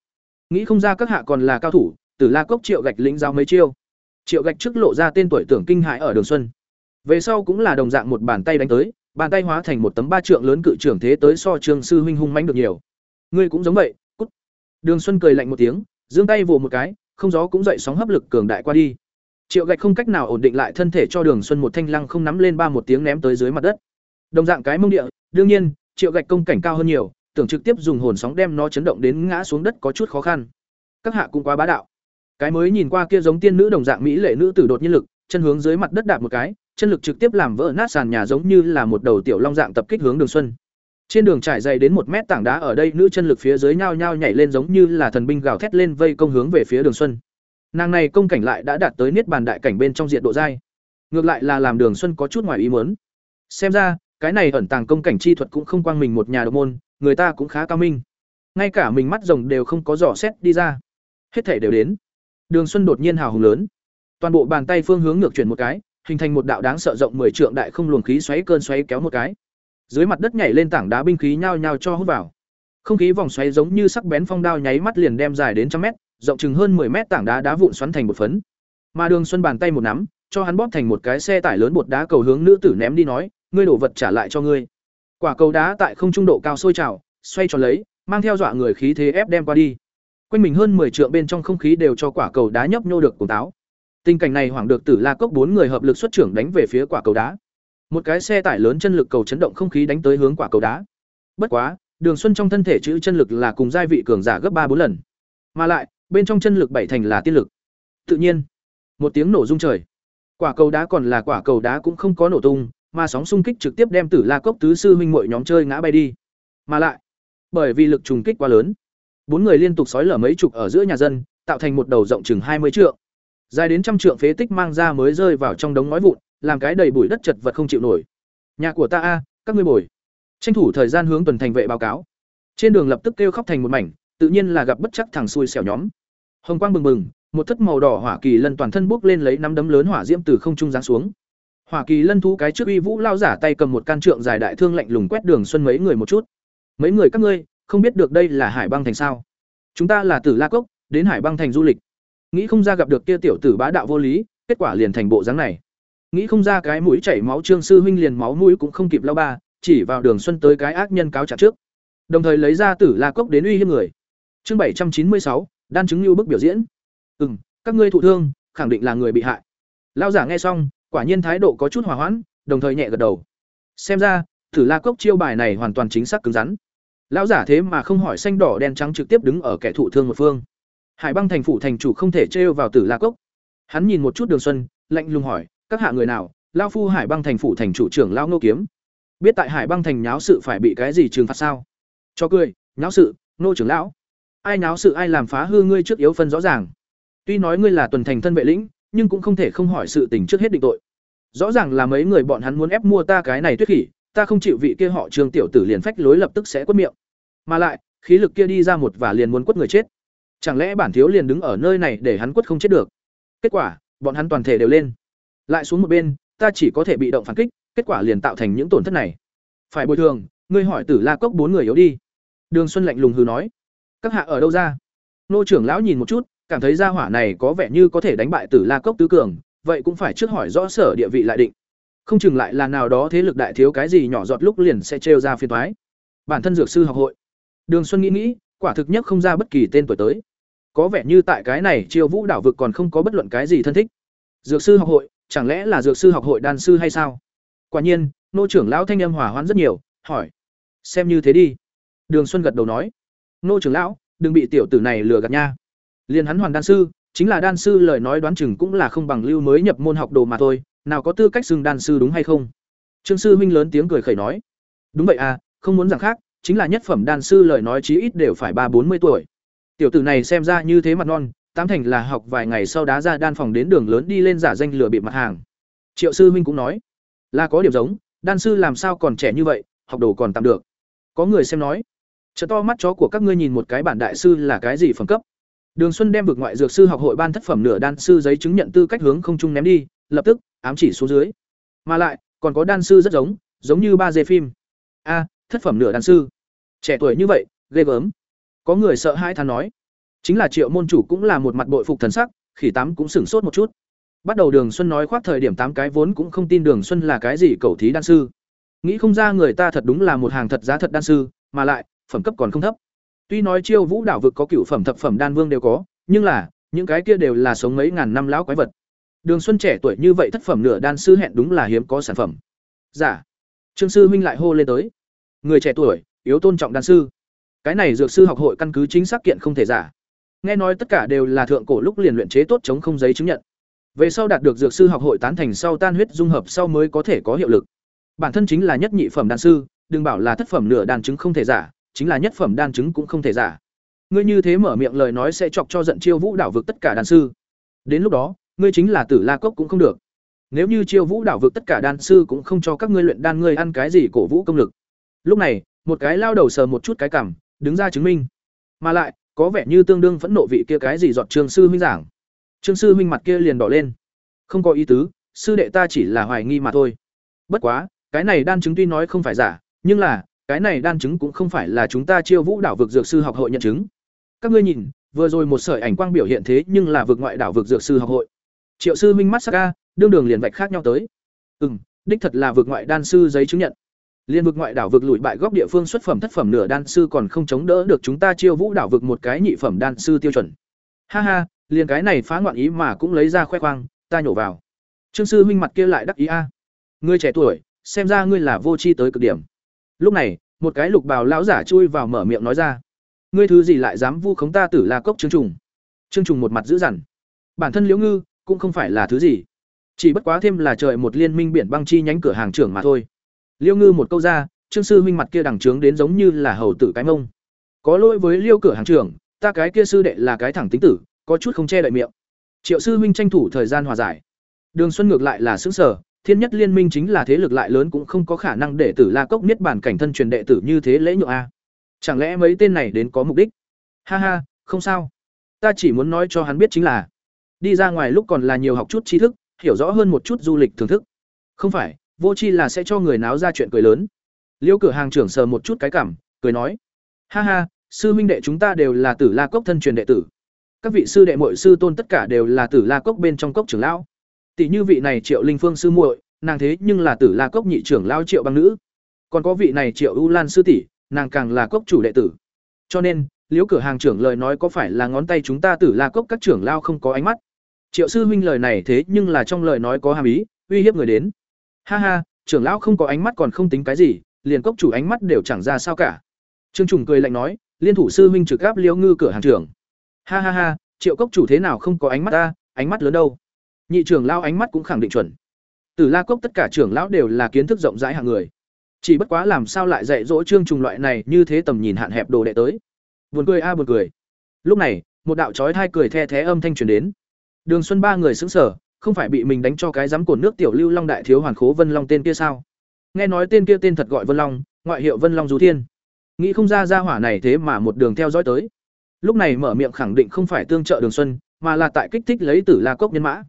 Nghĩ không ra các hạ còn là cao thủ, tử la cốc triệu gạch lĩnh giao mấy chiêu. Triệu gạch trước lộ ra tên tuổi tưởng kinh hãi ở đường xuân. Về sau cũng là đồng dạng một bàn tay đánh tới, bàn tay hóa thành một tấm ba trượng lớn cự trưởng thế tới so trương sư huynh hung mãnh được nhiều. Ngươi cũng giống vậy, cút. Đường xuân cười lạnh một tiếng, giương tay vồ một cái không gió cũng dậy sóng hấp lực cường đại qua đi. Triệu gạch không cách nào ổn định lại thân thể cho đường xuân một thanh lăng không nắm lên ba một tiếng ném tới dưới mặt đất. Đồng dạng cái mông địa, đương nhiên, triệu gạch công cảnh cao hơn nhiều, tưởng trực tiếp dùng hồn sóng đem nó chấn động đến ngã xuống đất có chút khó khăn. Các hạ cũng quá bá đạo. Cái mới nhìn qua kia giống tiên nữ đồng dạng mỹ lệ nữ tử đột nhiên lực, chân hướng dưới mặt đất đạp một cái, chân lực trực tiếp làm vỡ nát sàn nhà giống như là một đầu tiểu long dạng tập kích hướng đường xuân trên đường trải dày đến một mét tảng đá ở đây, nữ chân lực phía dưới nhao nhao nhảy lên giống như là thần binh gào thét lên vây công hướng về phía đường xuân. Nàng này công cảnh lại đã đạt tới niết bàn đại cảnh bên trong diện độ dai ngược lại là làm đường xuân có chút ngoài ý muốn. Xem ra, cái này ẩn tàng công cảnh chi thuật cũng không quang mình một nhà độc môn, người ta cũng khá cao minh. Ngay cả mình mắt rồng đều không có dò xét đi ra. Hết thể đều đến. Đường xuân đột nhiên hào hùng lớn. Toàn bộ bàn tay phương hướng ngược chuyển một cái, hình thành một đạo đáng sợ rộng 10 trượng đại không luồng khí xoáy cơn xoáy kéo một cái. Dưới mặt đất nhảy lên tảng đá binh khí nhao nhao cho hút vào. Không khí vòng xoáy giống như sắc bén phong đao nháy mắt liền đem dài đến trăm mét, rộng chừng hơn 10 mét tảng đá đá vụn xoắn thành một phấn. Mà Đường Xuân bàn tay một nắm, cho hắn bóp thành một cái xe tải lớn bột đá cầu hướng nữ tử ném đi nói, ngươi đổ vật trả lại cho ngươi. Quả cầu đá tại không trung độ cao sôi trào, xoay tròn lấy, mang theo dọa người khí thế ép đem qua đi. Quanh mình hơn 10 trượng bên trong không khí đều cho quả cầu đá nhấp nhô được cùng táo. Tình cảnh này hoảng được Tử La Cốc bốn người hợp lực xuất trưởng đánh về phía quả cầu đá. Một cái xe tải lớn chân lực cầu chấn động không khí đánh tới hướng quả cầu đá. Bất quá, Đường Xuân trong thân thể chữ chân lực là cùng giai vị cường giả gấp ba bốn lần. Mà lại, bên trong chân lực bảy thành là tiên lực. Tự nhiên, một tiếng nổ rung trời. Quả cầu đá còn là quả cầu đá cũng không có nổ tung, mà sóng xung kích trực tiếp đem Tử La Cốc tứ sư huynh muội nhóm chơi ngã bay đi. Mà lại, bởi vì lực trùng kích quá lớn, bốn người liên tục sói lở mấy chục ở giữa nhà dân, tạo thành một đầu rộng chừng hai mươi trượng dài đến trăm trượng phế tích mang ra mới rơi vào trong đống ngói vụn làm cái đầy bụi đất chật vật không chịu nổi. Nhà của ta a, các ngươi bồi. Tranh thủ thời gian hướng tuần thành vệ báo cáo. Trên đường lập tức kêu khóc thành một mảnh, tự nhiên là gặp bất chắc thằng xui xẻo nhóm. Hồng quang bừng bừng, một thất màu đỏ hỏa kỳ lân toàn thân bốc lên lấy năm đấm lớn hỏa diễm từ không trung giáng xuống. Hỏa kỳ lân thú cái trước uy vũ lao giả tay cầm một can trượng dài đại thương lạnh lùng quét đường xuân mấy người một chút. Mấy người các ngươi, không biết được đây là hải băng thành sao? Chúng ta là tử la cốc, đến hải băng thành du lịch. Nghĩ không ra gặp được kia tiểu tử bá đạo vô lý, kết quả liền thành bộ dáng này nghĩ không ra cái mũi chảy máu trương sư huynh liền máu mũi cũng không kịp lao ba, chỉ vào đường xuân tới cái ác nhân cáo trạng trước. Đồng thời lấy ra tử la cốc đến uy hiếp người. Chương bảy trăm chín mươi sáu, đan chứng lưu bức biểu diễn. Ừ m các ngươi thụ thương, khẳng định là người bị hại. Lao giả nghe xong, quả nhiên thái độ có chút hòa hoãn, đồng thời nhẹ gật đầu. Xem ra, tử la cốc chiêu bài này hoàn toàn chính xác cứng rắn. Lão giả thế mà không hỏi xanh đỏ đen trắng trực tiếp đứng ở kẻ thụ thương một phương. Hải băng thành phủ thành chủ không thể trêu vào tử la cốc. Hắn nhìn một chút đường xuân, lạnh lùng hỏi các hạ người nào, lao phu hải băng thành phủ thành chủ trưởng lao ngô kiếm. Biết tại hải băng thành nháo sự phải bị cái gì trừng phạt sao? Cho cười, nháo sự nô trưởng lão. Ai nháo sự ai làm phá hư ngươi trước yếu phân rõ ràng. Tuy nói ngươi là tuần thành thân vệ lĩnh, nhưng cũng không thể không hỏi sự tình trước hết định tội. Rõ ràng là mấy người bọn hắn muốn ép mua ta cái này tuyết khỉ, ta không chịu vị kia họ trương tiểu tử liền phách lối lập tức sẽ quất miệng. Mà lại, khí lực kia đi ra một và liền muốn quất người chết. Chẳng lẽ bản thiếu liền đứng ở nơi này để hắn quất không chết được? Kết quả, bọn hắn toàn thể đều lên lại xuống một bên, ta chỉ có thể bị động phản kích, kết quả liền tạo thành những tổn thất này. Phải bồi thường, ngươi hỏi tử la cốc bốn người yếu đi. Đường xuân lạnh lùng hừ nói. Các hạ ở đâu ra? Nô trưởng lão nhìn một chút, cảm thấy gia hỏa này có vẻ như có thể đánh bại tử la cốc tứ cường, vậy cũng phải trước hỏi rõ sở địa vị lại định. Không chừng lại là nào đó thế lực đại thiếu cái gì nhỏ giọt lúc liền sẽ trêu ra phiền thoái bản thân dược sư học hội. Đường xuân nghĩ nghĩ, quả thực nhất không ra bất kỳ tên tuổi tới. Có vẻ như tại cái này chiêu vũ đảo vực còn không có bất luận cái gì thân thích. Dược sư học hội chẳng lẽ là dược sư học hội đan sư hay sao? Quả nhiên, nô trưởng lão thanh âm hỏa hoãn rất nhiều, hỏi. Xem như thế đi. Đường xuân gật đầu nói. Nô trưởng lão, đừng bị tiểu tử này lừa gạt nha. Liền hắn hoàn đan sư, chính là đan sư lời nói đoán chừng cũng là không bằng lưu mới nhập môn học đồ mà thôi, nào có tư cách xưng đan sư đúng hay không? Trương sư huynh lớn tiếng cười khẩy nói. Đúng vậy à không muốn rằng khác, chính là nhất phẩm đan sư lời nói chí ít đều phải ba bốn mươi tuổi. Tiểu tử này xem ra như thế mặt non tám thành là học vài ngày sau đá ra đan phòng đến đường lớn đi lên giả danh lừa bị mặt hàng. Triệu sư huynh cũng nói, là có điểm giống, đan sư làm sao còn trẻ như vậy, học đồ còn tạm được. Có người xem nói chợ to mắt chó của các ngươi nhìn một cái bản đại sư là cái gì phẩm cấp? Đường xuân đem vực ngoại dược sư học hội ban thất phẩm nửa đan sư giấy chứng nhận tư cách hướng không trung ném đi, lập tức, ám chỉ xuống dưới. Mà lại, còn có đan sư rất giống giống như ba dê phim. A, thất phẩm nửa đan sư. Trẻ tuổi như vậy, ghê gớm. Có người sợ hai thán nói chính là triệu môn chủ cũng là một mặt bội phục thần sắc, khỉ tám cũng sửng sốt một chút. Bắt đầu đường xuân nói khoác thời điểm tám cái vốn cũng không tin đường xuân là cái gì cầu thí đan sư. Nghĩ không ra người ta thật đúng là một hàng thật giá thật đan sư, mà lại, phẩm cấp còn không thấp. Tuy nói chiêu vũ đảo vực có cựu phẩm thập phẩm đan vương đều có, nhưng là, những cái kia đều là sống mấy ngàn năm lão quái vật. Đường xuân trẻ tuổi như vậy thất phẩm nửa đan sư hẹn đúng là hiếm có sản phẩm. Giả dạ. trương sư huynh lại hô lên tới. Người trẻ tuổi, yếu tôn trọng đan sư. Cái này dược sư học hội căn cứ chính xác kiện không thể giả nghe nói tất cả đều là thượng cổ lúc liền luyện chế tốt chống không giấy chứng nhận. Về sau đạt được dược sư học hội tán thành sau tan huyết dung hợp sau mới có thể có hiệu lực. Bản thân chính là nhất nhị phẩm đan sư, đừng bảo là thất phẩm nửa đan chứng không thể giả, chính là nhất phẩm đan chứng cũng không thể giả. Ngươi như thế mở miệng lời nói sẽ chọc cho giận chiêu vũ đảo vực tất cả đan sư. Đến lúc đó, ngươi chính là tử la cốc cũng không được. Nếu như chiêu vũ đảo vực tất cả đan sư cũng không cho các ngươi luyện đan ngươi ăn cái gì cổ vũ công lực. Lúc này, một cái lao đầu sờ một chút cái cảm đứng ra chứng minh. Mà lại có vẻ như tương đương phẫn nộ vị kia cái gì dọn trương sư huynh giảng. Trương sư huynh mặt kia liền đỏ lên. Không có ý tứ, sư đệ ta chỉ là hoài nghi mà thôi. Bất quá, cái này đan chứng tuy nói không phải giả, nhưng là, cái này đan chứng cũng không phải là chúng ta chiêu vũ đảo vực dược sư học hội nhận chứng. Các ngươi nhìn, vừa rồi một sợi ảnh quang biểu hiện thế nhưng là vực ngoại đảo vực dược sư học hội. Triệu sư huynh mắt sắc ca đương đường liền vạch khác nhau tới. Ừ đích thật là vực ngoại đan sư giấy chứng nhận liên vực ngoại đảo vực lùi bại góc địa phương xuất phẩm thất phẩm nửa đan sư còn không chống đỡ được chúng ta chiêu vũ đảo vực một cái nhị phẩm đan sư tiêu chuẩn. Ha ha, liền cái này phá ngoạn ý mà cũng lấy ra khoe khoang, ta nhổ vào. Trương sư huynh mặt kia lại đắc ý a. À. Ngươi trẻ tuổi, xem ra ngươi là vô tri tới cực điểm. Lúc này, một cái lục bào lão giả chui vào mở miệng nói ra. Ngươi thứ gì lại dám vu khống ta tử la cốc trương trùng? Trương trùng một mặt dữ dằn. Bản thân liễu ngư cũng không phải là thứ gì. Chỉ bất quá thêm là trời một liên minh biển băng chi nhánh cửa hàng trưởng mà thôi liêu ngư một câu ra, trương sư huynh mặt kia đằng trướng đến giống như là hầu tử cái mông. Có lỗi với liêu cửa hàng trưởng, ta cái kia sư đệ là cái thẳng tính tử, có chút không che đậy miệng. Triệu sư huynh tranh thủ thời gian hòa giải. Đường xuân ngược lại là xứng sở thiên nhất liên minh chính là thế lực lại lớn cũng không có khả năng để tử la cốc niết bản cảnh thân truyền đệ tử như thế lễ nhượng a. Chẳng lẽ mấy tên này đến có mục đích? Ha ha, không sao. Ta chỉ muốn nói cho hắn biết chính là, đi ra ngoài lúc còn là nhiều học chút tri thức, hiểu rõ hơn một chút du lịch thưởng thức. Không phải vô chi là sẽ cho người náo ra chuyện cười lớn. Liêu cửa hàng trưởng sờ một chút cái cảm, cười nói. Ha ha, sư minh đệ chúng ta đều là tử la cốc thân truyền đệ tử. Các vị sư đệ mội sư tôn tất cả đều là tử la cốc bên trong cốc trưởng lão. Tỷ như vị này triệu linh phương sư muội, nàng thế nhưng là tử la cốc nhị trưởng lão triệu băng nữ. Còn có vị này triệu u lan sư tỷ, nàng càng là cốc chủ đệ tử. Cho nên liễu cửa hàng trưởng lời nói có phải là ngón tay chúng ta tử la cốc các trưởng lao không có ánh mắt? Triệu sư huynh lời này thế nhưng là trong lời nói có hàm ý, uy hiếp người đến ha ha trưởng lão không có ánh mắt còn không tính cái gì liền cốc chủ ánh mắt đều chẳng ra sao cả trương trùng cười lạnh nói liên thủ sư huynh trực gáp liễu ngư cửa hàng trưởng ha ha ha triệu cốc chủ thế nào không có ánh mắt ta ánh mắt lớn đâu nhị trưởng lão ánh mắt cũng khẳng định chuẩn Từ La Cốc tất cả trưởng lão đều là kiến thức rộng rãi hạng người. Chỉ bất quá làm sao lại dạy dỗ Trương Trùng loại này như thế tầm nhìn hạn hẹp đồ đệ tới. Buồn cười a buồn cười. Lúc này, một đạo chói thai cười the thé âm thanh truyền đến. Đường Xuân ba người sững sờ, không phải bị mình đánh cho cái giám cồn nước tiểu lưu long đại thiếu hoàn khố Vân Long tên kia sao? Nghe nói tên kia tên thật gọi Vân Long, ngoại hiệu Vân Long Du Thiên. Nghĩ không ra ra hỏa này thế mà một đường theo dõi tới. Lúc này mở miệng khẳng định không phải tương trợ Đường Xuân, mà là tại kích thích lấy Tử La Cốc nhân mã.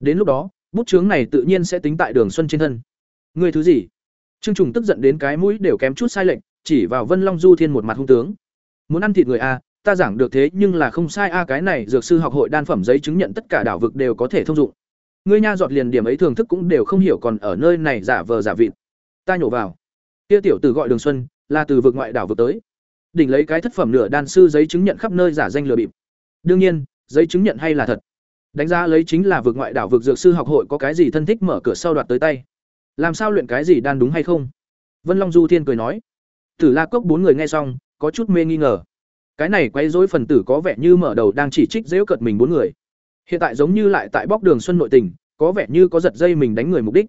Đến lúc đó, bút chướng này tự nhiên sẽ tính tại Đường Xuân trên thân. Ngươi thứ gì? Trương Trùng tức giận đến cái mũi đều kém chút sai lệch, chỉ vào Vân Long Du Thiên một mặt hung tướng. Muốn ăn thịt người a, ta giảng được thế nhưng là không sai a cái này dược sư học hội đan phẩm giấy chứng nhận tất cả đảo vực đều có thể thông dụng. Ngươi nha giọt liền điểm ấy thưởng thức cũng đều không hiểu còn ở nơi này giả vờ giả vịt. Ta nhổ vào. Kia tiểu tử gọi Đường Xuân, là từ vực ngoại đảo vực tới. Đỉnh lấy cái thất phẩm nửa đan sư giấy chứng nhận khắp nơi giả danh lừa bịp. Đương nhiên, giấy chứng nhận hay là thật. Đánh giá lấy chính là vực ngoại đảo vực dược sư học hội có cái gì thân thích mở cửa sau đoạt tới tay. Làm sao luyện cái gì đan đúng hay không? Vân Long Du Thiên cười nói. Tử La Cốc bốn người nghe xong, có chút mê nghi ngờ. Cái này quấy rối phần tử có vẻ như mở đầu đang chỉ trích dễu cợt mình bốn người. Hiện tại giống như lại tại bóc đường xuân nội tình, có vẻ như có giật dây mình đánh người mục đích.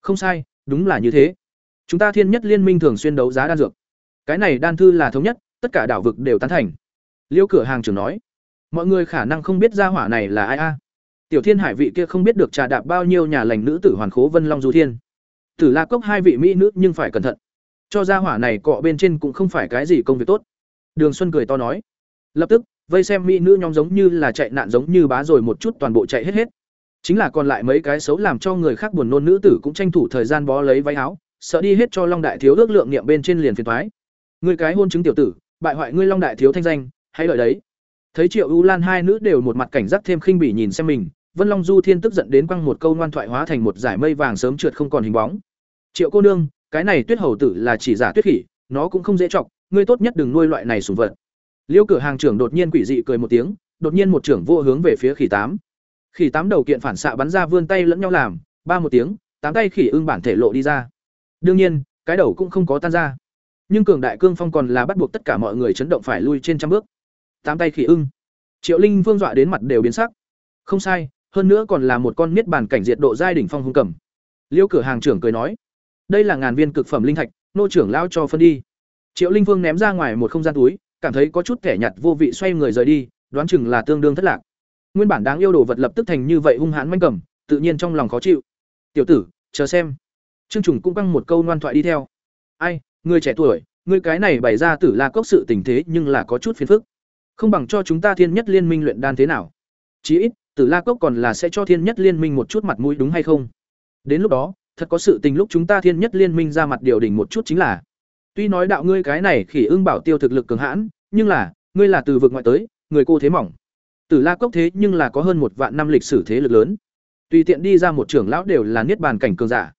Không sai, đúng là như thế. Chúng ta Thiên Nhất Liên minh thường xuyên đấu giá đan dược. Cái này đan thư là thống nhất, tất cả đảo vực đều tán thành. Liêu cửa hàng trưởng nói, mọi người khả năng không biết gia hỏa này là ai a. Tiểu Thiên Hải vị kia không biết được trà đạp bao nhiêu nhà lành nữ tử hoàn khố Vân Long Du Thiên. Tử La Cốc hai vị mỹ nữ nhưng phải cẩn thận. Cho gia hỏa này cọ bên trên cũng không phải cái gì công việc tốt. Đường Xuân cười to nói. Lập tức, vây xem mỹ nữ nhóm giống như là chạy nạn giống như bá rồi một chút toàn bộ chạy hết hết. Chính là còn lại mấy cái xấu làm cho người khác buồn nôn nữ tử cũng tranh thủ thời gian bó lấy váy áo, sợ đi hết cho Long đại thiếu ước lượng niệm bên trên liền phiền toái. Ngươi cái hôn chứng tiểu tử, bại hoại ngươi Long đại thiếu thanh danh, hãy lợi đấy. Thấy Triệu ưu Lan hai nữ đều một mặt cảnh giác thêm khinh bỉ nhìn xem mình, Vân Long Du Thiên tức giận đến quăng một câu ngoan thoại hóa thành một giải mây vàng sớm trượt không còn hình bóng. Triệu cô nương, cái này Tuyết hầu tử là chỉ giả tuyết khỉ, nó cũng không dễ chọc, ngươi tốt nhất đừng nuôi loại này sùng vật. Liêu cửa hàng trưởng đột nhiên quỷ dị cười một tiếng, đột nhiên một trưởng vô hướng về phía khỉ tám. Khỉ tám đầu kiện phản xạ bắn ra vươn tay lẫn nhau làm, ba một tiếng, tám tay khỉ ưng bản thể lộ đi ra. Đương nhiên, cái đầu cũng không có tan ra. Nhưng cường đại cương phong còn là bắt buộc tất cả mọi người chấn động phải lui trên trăm bước. Tám tay khỉ ưng. Triệu Linh Vương dọa đến mặt đều biến sắc. Không sai, hơn nữa còn là một con niết bàn cảnh diệt độ giai đỉnh phong hung cầm. Liêu cửa hàng trưởng cười nói, đây là ngàn viên cực phẩm linh thạch, nô trưởng lao cho phân đi. Triệu Linh Vương ném ra ngoài một không gian túi, cảm thấy có chút kẻ nhặt vô vị xoay người rời đi, đoán chừng là tương đương thất lạc. Nguyên bản đáng yêu đồ vật lập tức thành như vậy hung hãn manh cầm, tự nhiên trong lòng khó chịu. "Tiểu tử, chờ xem." Trương Trùng cũng căng một câu ngoan thoại đi theo. "Ai, người trẻ tuổi, người cái này bày ra tử la cốc sự tình thế nhưng là có chút phiền phức. Không bằng cho chúng ta thiên nhất liên minh luyện đan thế nào? Chí ít, tử la cốc còn là sẽ cho thiên nhất liên minh một chút mặt mũi đúng hay không? Đến lúc đó, thật có sự tình lúc chúng ta thiên nhất liên minh ra mặt điều đỉnh một chút chính là Tuy nói đạo ngươi cái này khỉ ưng bảo tiêu thực lực cường hãn, nhưng là, ngươi là từ vực ngoại tới, người cô thế mỏng. Tử La Cốc thế nhưng là có hơn một vạn năm lịch sử thế lực lớn. Tùy tiện đi ra một trưởng lão đều là niết bàn cảnh cường giả.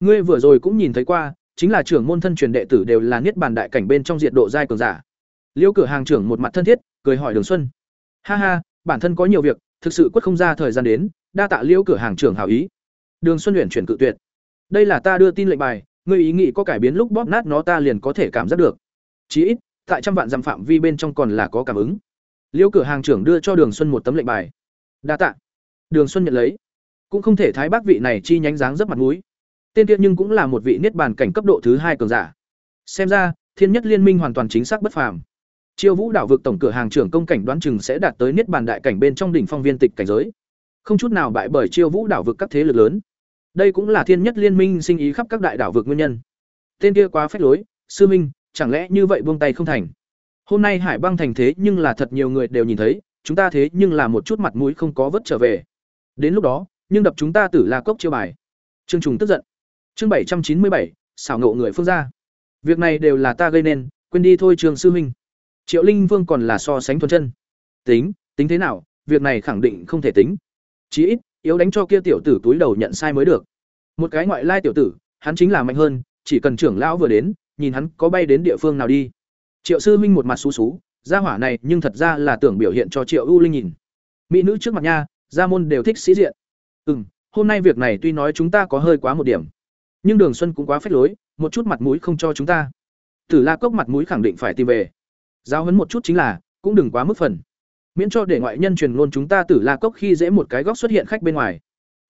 Ngươi vừa rồi cũng nhìn thấy qua, chính là trưởng môn thân truyền đệ tử đều là niết bàn đại cảnh bên trong diện độ giai cường giả. Liễu cửa hàng trưởng một mặt thân thiết, cười hỏi Đường Xuân: "Ha ha, bản thân có nhiều việc, thực sự quất không ra thời gian đến, đa tạ Liễu cửa hàng trưởng hảo ý." Đường Xuân luyện chuyển cự tuyệt. "Đây là ta đưa tin lệnh bài, ngươi ý nghĩ có cải biến lúc bóp nát nó ta liền có thể cảm giác được. Chí ít, tại trăm vạn dặm phạm vi bên trong còn là có cảm ứng. Liêu cửa hàng trưởng đưa cho đường xuân một tấm lệnh bài. Đa tạ. Đường xuân nhận lấy. Cũng không thể thái bác vị này chi nhánh dáng rất mặt mũi. Tên tiên nhưng cũng là một vị niết bàn cảnh cấp độ thứ hai cường giả. Xem ra, thiên nhất liên minh hoàn toàn chính xác bất phàm. Chiêu vũ đảo vực tổng cửa hàng trưởng công cảnh đoán chừng sẽ đạt tới niết bàn đại cảnh bên trong đỉnh phong viên tịch cảnh giới. Không chút nào bại bởi chiêu vũ đảo vực các thế lực lớn đây cũng là thiên nhất liên minh sinh ý khắp các đại đảo vực nguyên nhân. Tên kia quá phách lối, sư minh, chẳng lẽ như vậy buông tay không thành. Hôm nay Hải Băng thành thế nhưng là thật nhiều người đều nhìn thấy, chúng ta thế nhưng là một chút mặt mũi không có vớt trở về. Đến lúc đó, nhưng đập chúng ta tử la cốc chiêu bài. Trương Trùng tức giận. Chương bảy trăm chín mươi bảy, xảo ngộ người phương gia. Việc này đều là ta gây nên, quên đi thôi Trường sư huynh. Triệu Linh Vương còn là so sánh thuần chân. Tính, tính thế nào, việc này khẳng định không thể tính. Chí ít, yếu đánh cho kia tiểu tử túi đầu nhận sai mới được. Một cái ngoại lai tiểu tử, hắn chính là mạnh hơn, chỉ cần trưởng lão vừa đến, nhìn hắn có bay đến địa phương nào đi. Triệu sư minh một mặt xú xú, gia hỏa này nhưng thật ra là tưởng biểu hiện cho triệu ưu linh nhìn. Mỹ nữ trước mặt nha, gia môn đều thích sĩ diện. Ừ m hôm nay việc này tuy nói chúng ta có hơi quá một điểm, nhưng đường xuân cũng quá phép lối, một chút mặt mũi không cho chúng ta. Tử la cốc mặt mũi khẳng định phải tìm về. Giáo hấn một chút chính là, cũng đừng quá mức phần miễn cho để ngoại nhân truyền ngôn chúng ta tử la cốc khi dễ một cái góc xuất hiện khách bên ngoài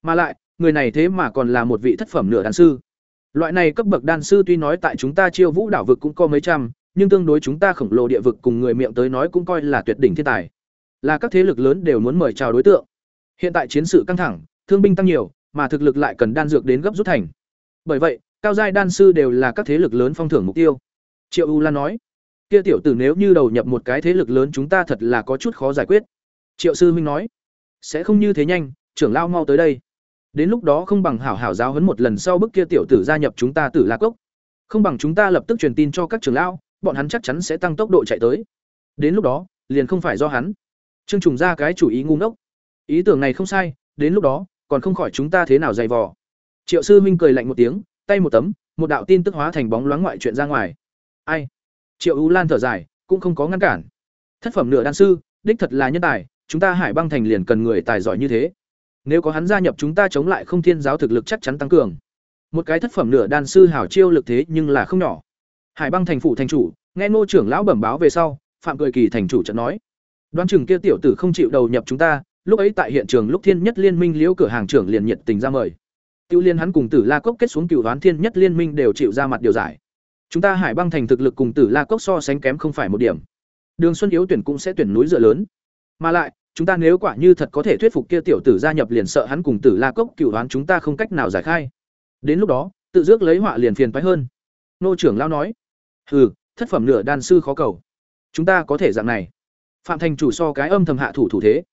mà lại người này thế mà còn là một vị thất phẩm nửa đan sư. Loại này cấp bậc đan sư tuy nói tại chúng ta Chiêu Vũ đảo vực cũng có mấy trăm, nhưng tương đối chúng ta khổng lồ địa vực cùng người miệng tới nói cũng coi là tuyệt đỉnh thiên tài. Là các thế lực lớn đều muốn mời chào đối tượng. Hiện tại chiến sự căng thẳng, thương binh tăng nhiều, mà thực lực lại cần đan dược đến gấp rút thành. Bởi vậy, cao giai đan sư đều là các thế lực lớn phong thưởng mục tiêu. Triệu U Lan nói, kia tiểu tử nếu như đầu nhập một cái thế lực lớn chúng ta thật là có chút khó giải quyết. Triệu sư huynh nói, sẽ không như thế nhanh, trưởng lao mau tới đây. Đến lúc đó không bằng hảo hảo giáo huấn một lần sau bức kia tiểu tử gia nhập chúng ta Tử lạc Cốc. Không bằng chúng ta lập tức truyền tin cho các trưởng lão, bọn hắn chắc chắn sẽ tăng tốc độ chạy tới. Đến lúc đó, liền không phải do hắn. Trương Trùng ra cái chủ ý ngu ngốc. Ý tưởng này không sai, đến lúc đó, còn không khỏi chúng ta thế nào dày vò. Triệu sư huynh cười lạnh một tiếng, tay một tấm, một đạo tin tức hóa thành bóng loáng ngoại chuyện ra ngoài. Ai? Triệu ưu Lan thở dài, cũng không có ngăn cản. Thất phẩm nửa đan sư, đích thật là nhân tài, chúng ta Hải Băng Thành liền cần người tài giỏi như thế. Nếu có hắn gia nhập chúng ta chống lại Không Thiên giáo thực lực chắc chắn tăng cường. Một cái thất phẩm nửa đan sư hảo chiêu lực thế nhưng là không nhỏ. Hải Băng thành phủ thành chủ, nghe Ngô trưởng lão bẩm báo về sau, Phạm Cười Kỳ thành chủ chợt nói: "Đoán chừng kia tiểu tử không chịu đầu nhập chúng ta." Lúc ấy tại hiện trường lúc Thiên Nhất Liên Minh liễu cửa hàng trưởng liền nhiệt tình ra mời. Tiêu Liên hắn cùng Tử La Cốc kết xuống cửu đoán Thiên Nhất Liên Minh đều chịu ra mặt điều giải. Chúng ta Hải Băng thành thực lực cùng Tử La Cốc so sánh kém không phải một điểm. Đường Xuân yếu tuyển cũng sẽ tuyển núi dựa lớn. Mà lại, chúng ta nếu quả như thật có thể thuyết phục kia tiểu tử gia nhập liền sợ hắn cùng Tử La Cốc cửu đoán chúng ta không cách nào giải khai. Đến lúc đó, tự dước lấy họa liền phiền phái hơn. Nô trưởng lao nói: "Hừ, thất phẩm nửa đan sư khó cầu. Chúng ta có thể dạng này." Phạm Thành chủ so cái âm thầm hạ thủ thủ thế.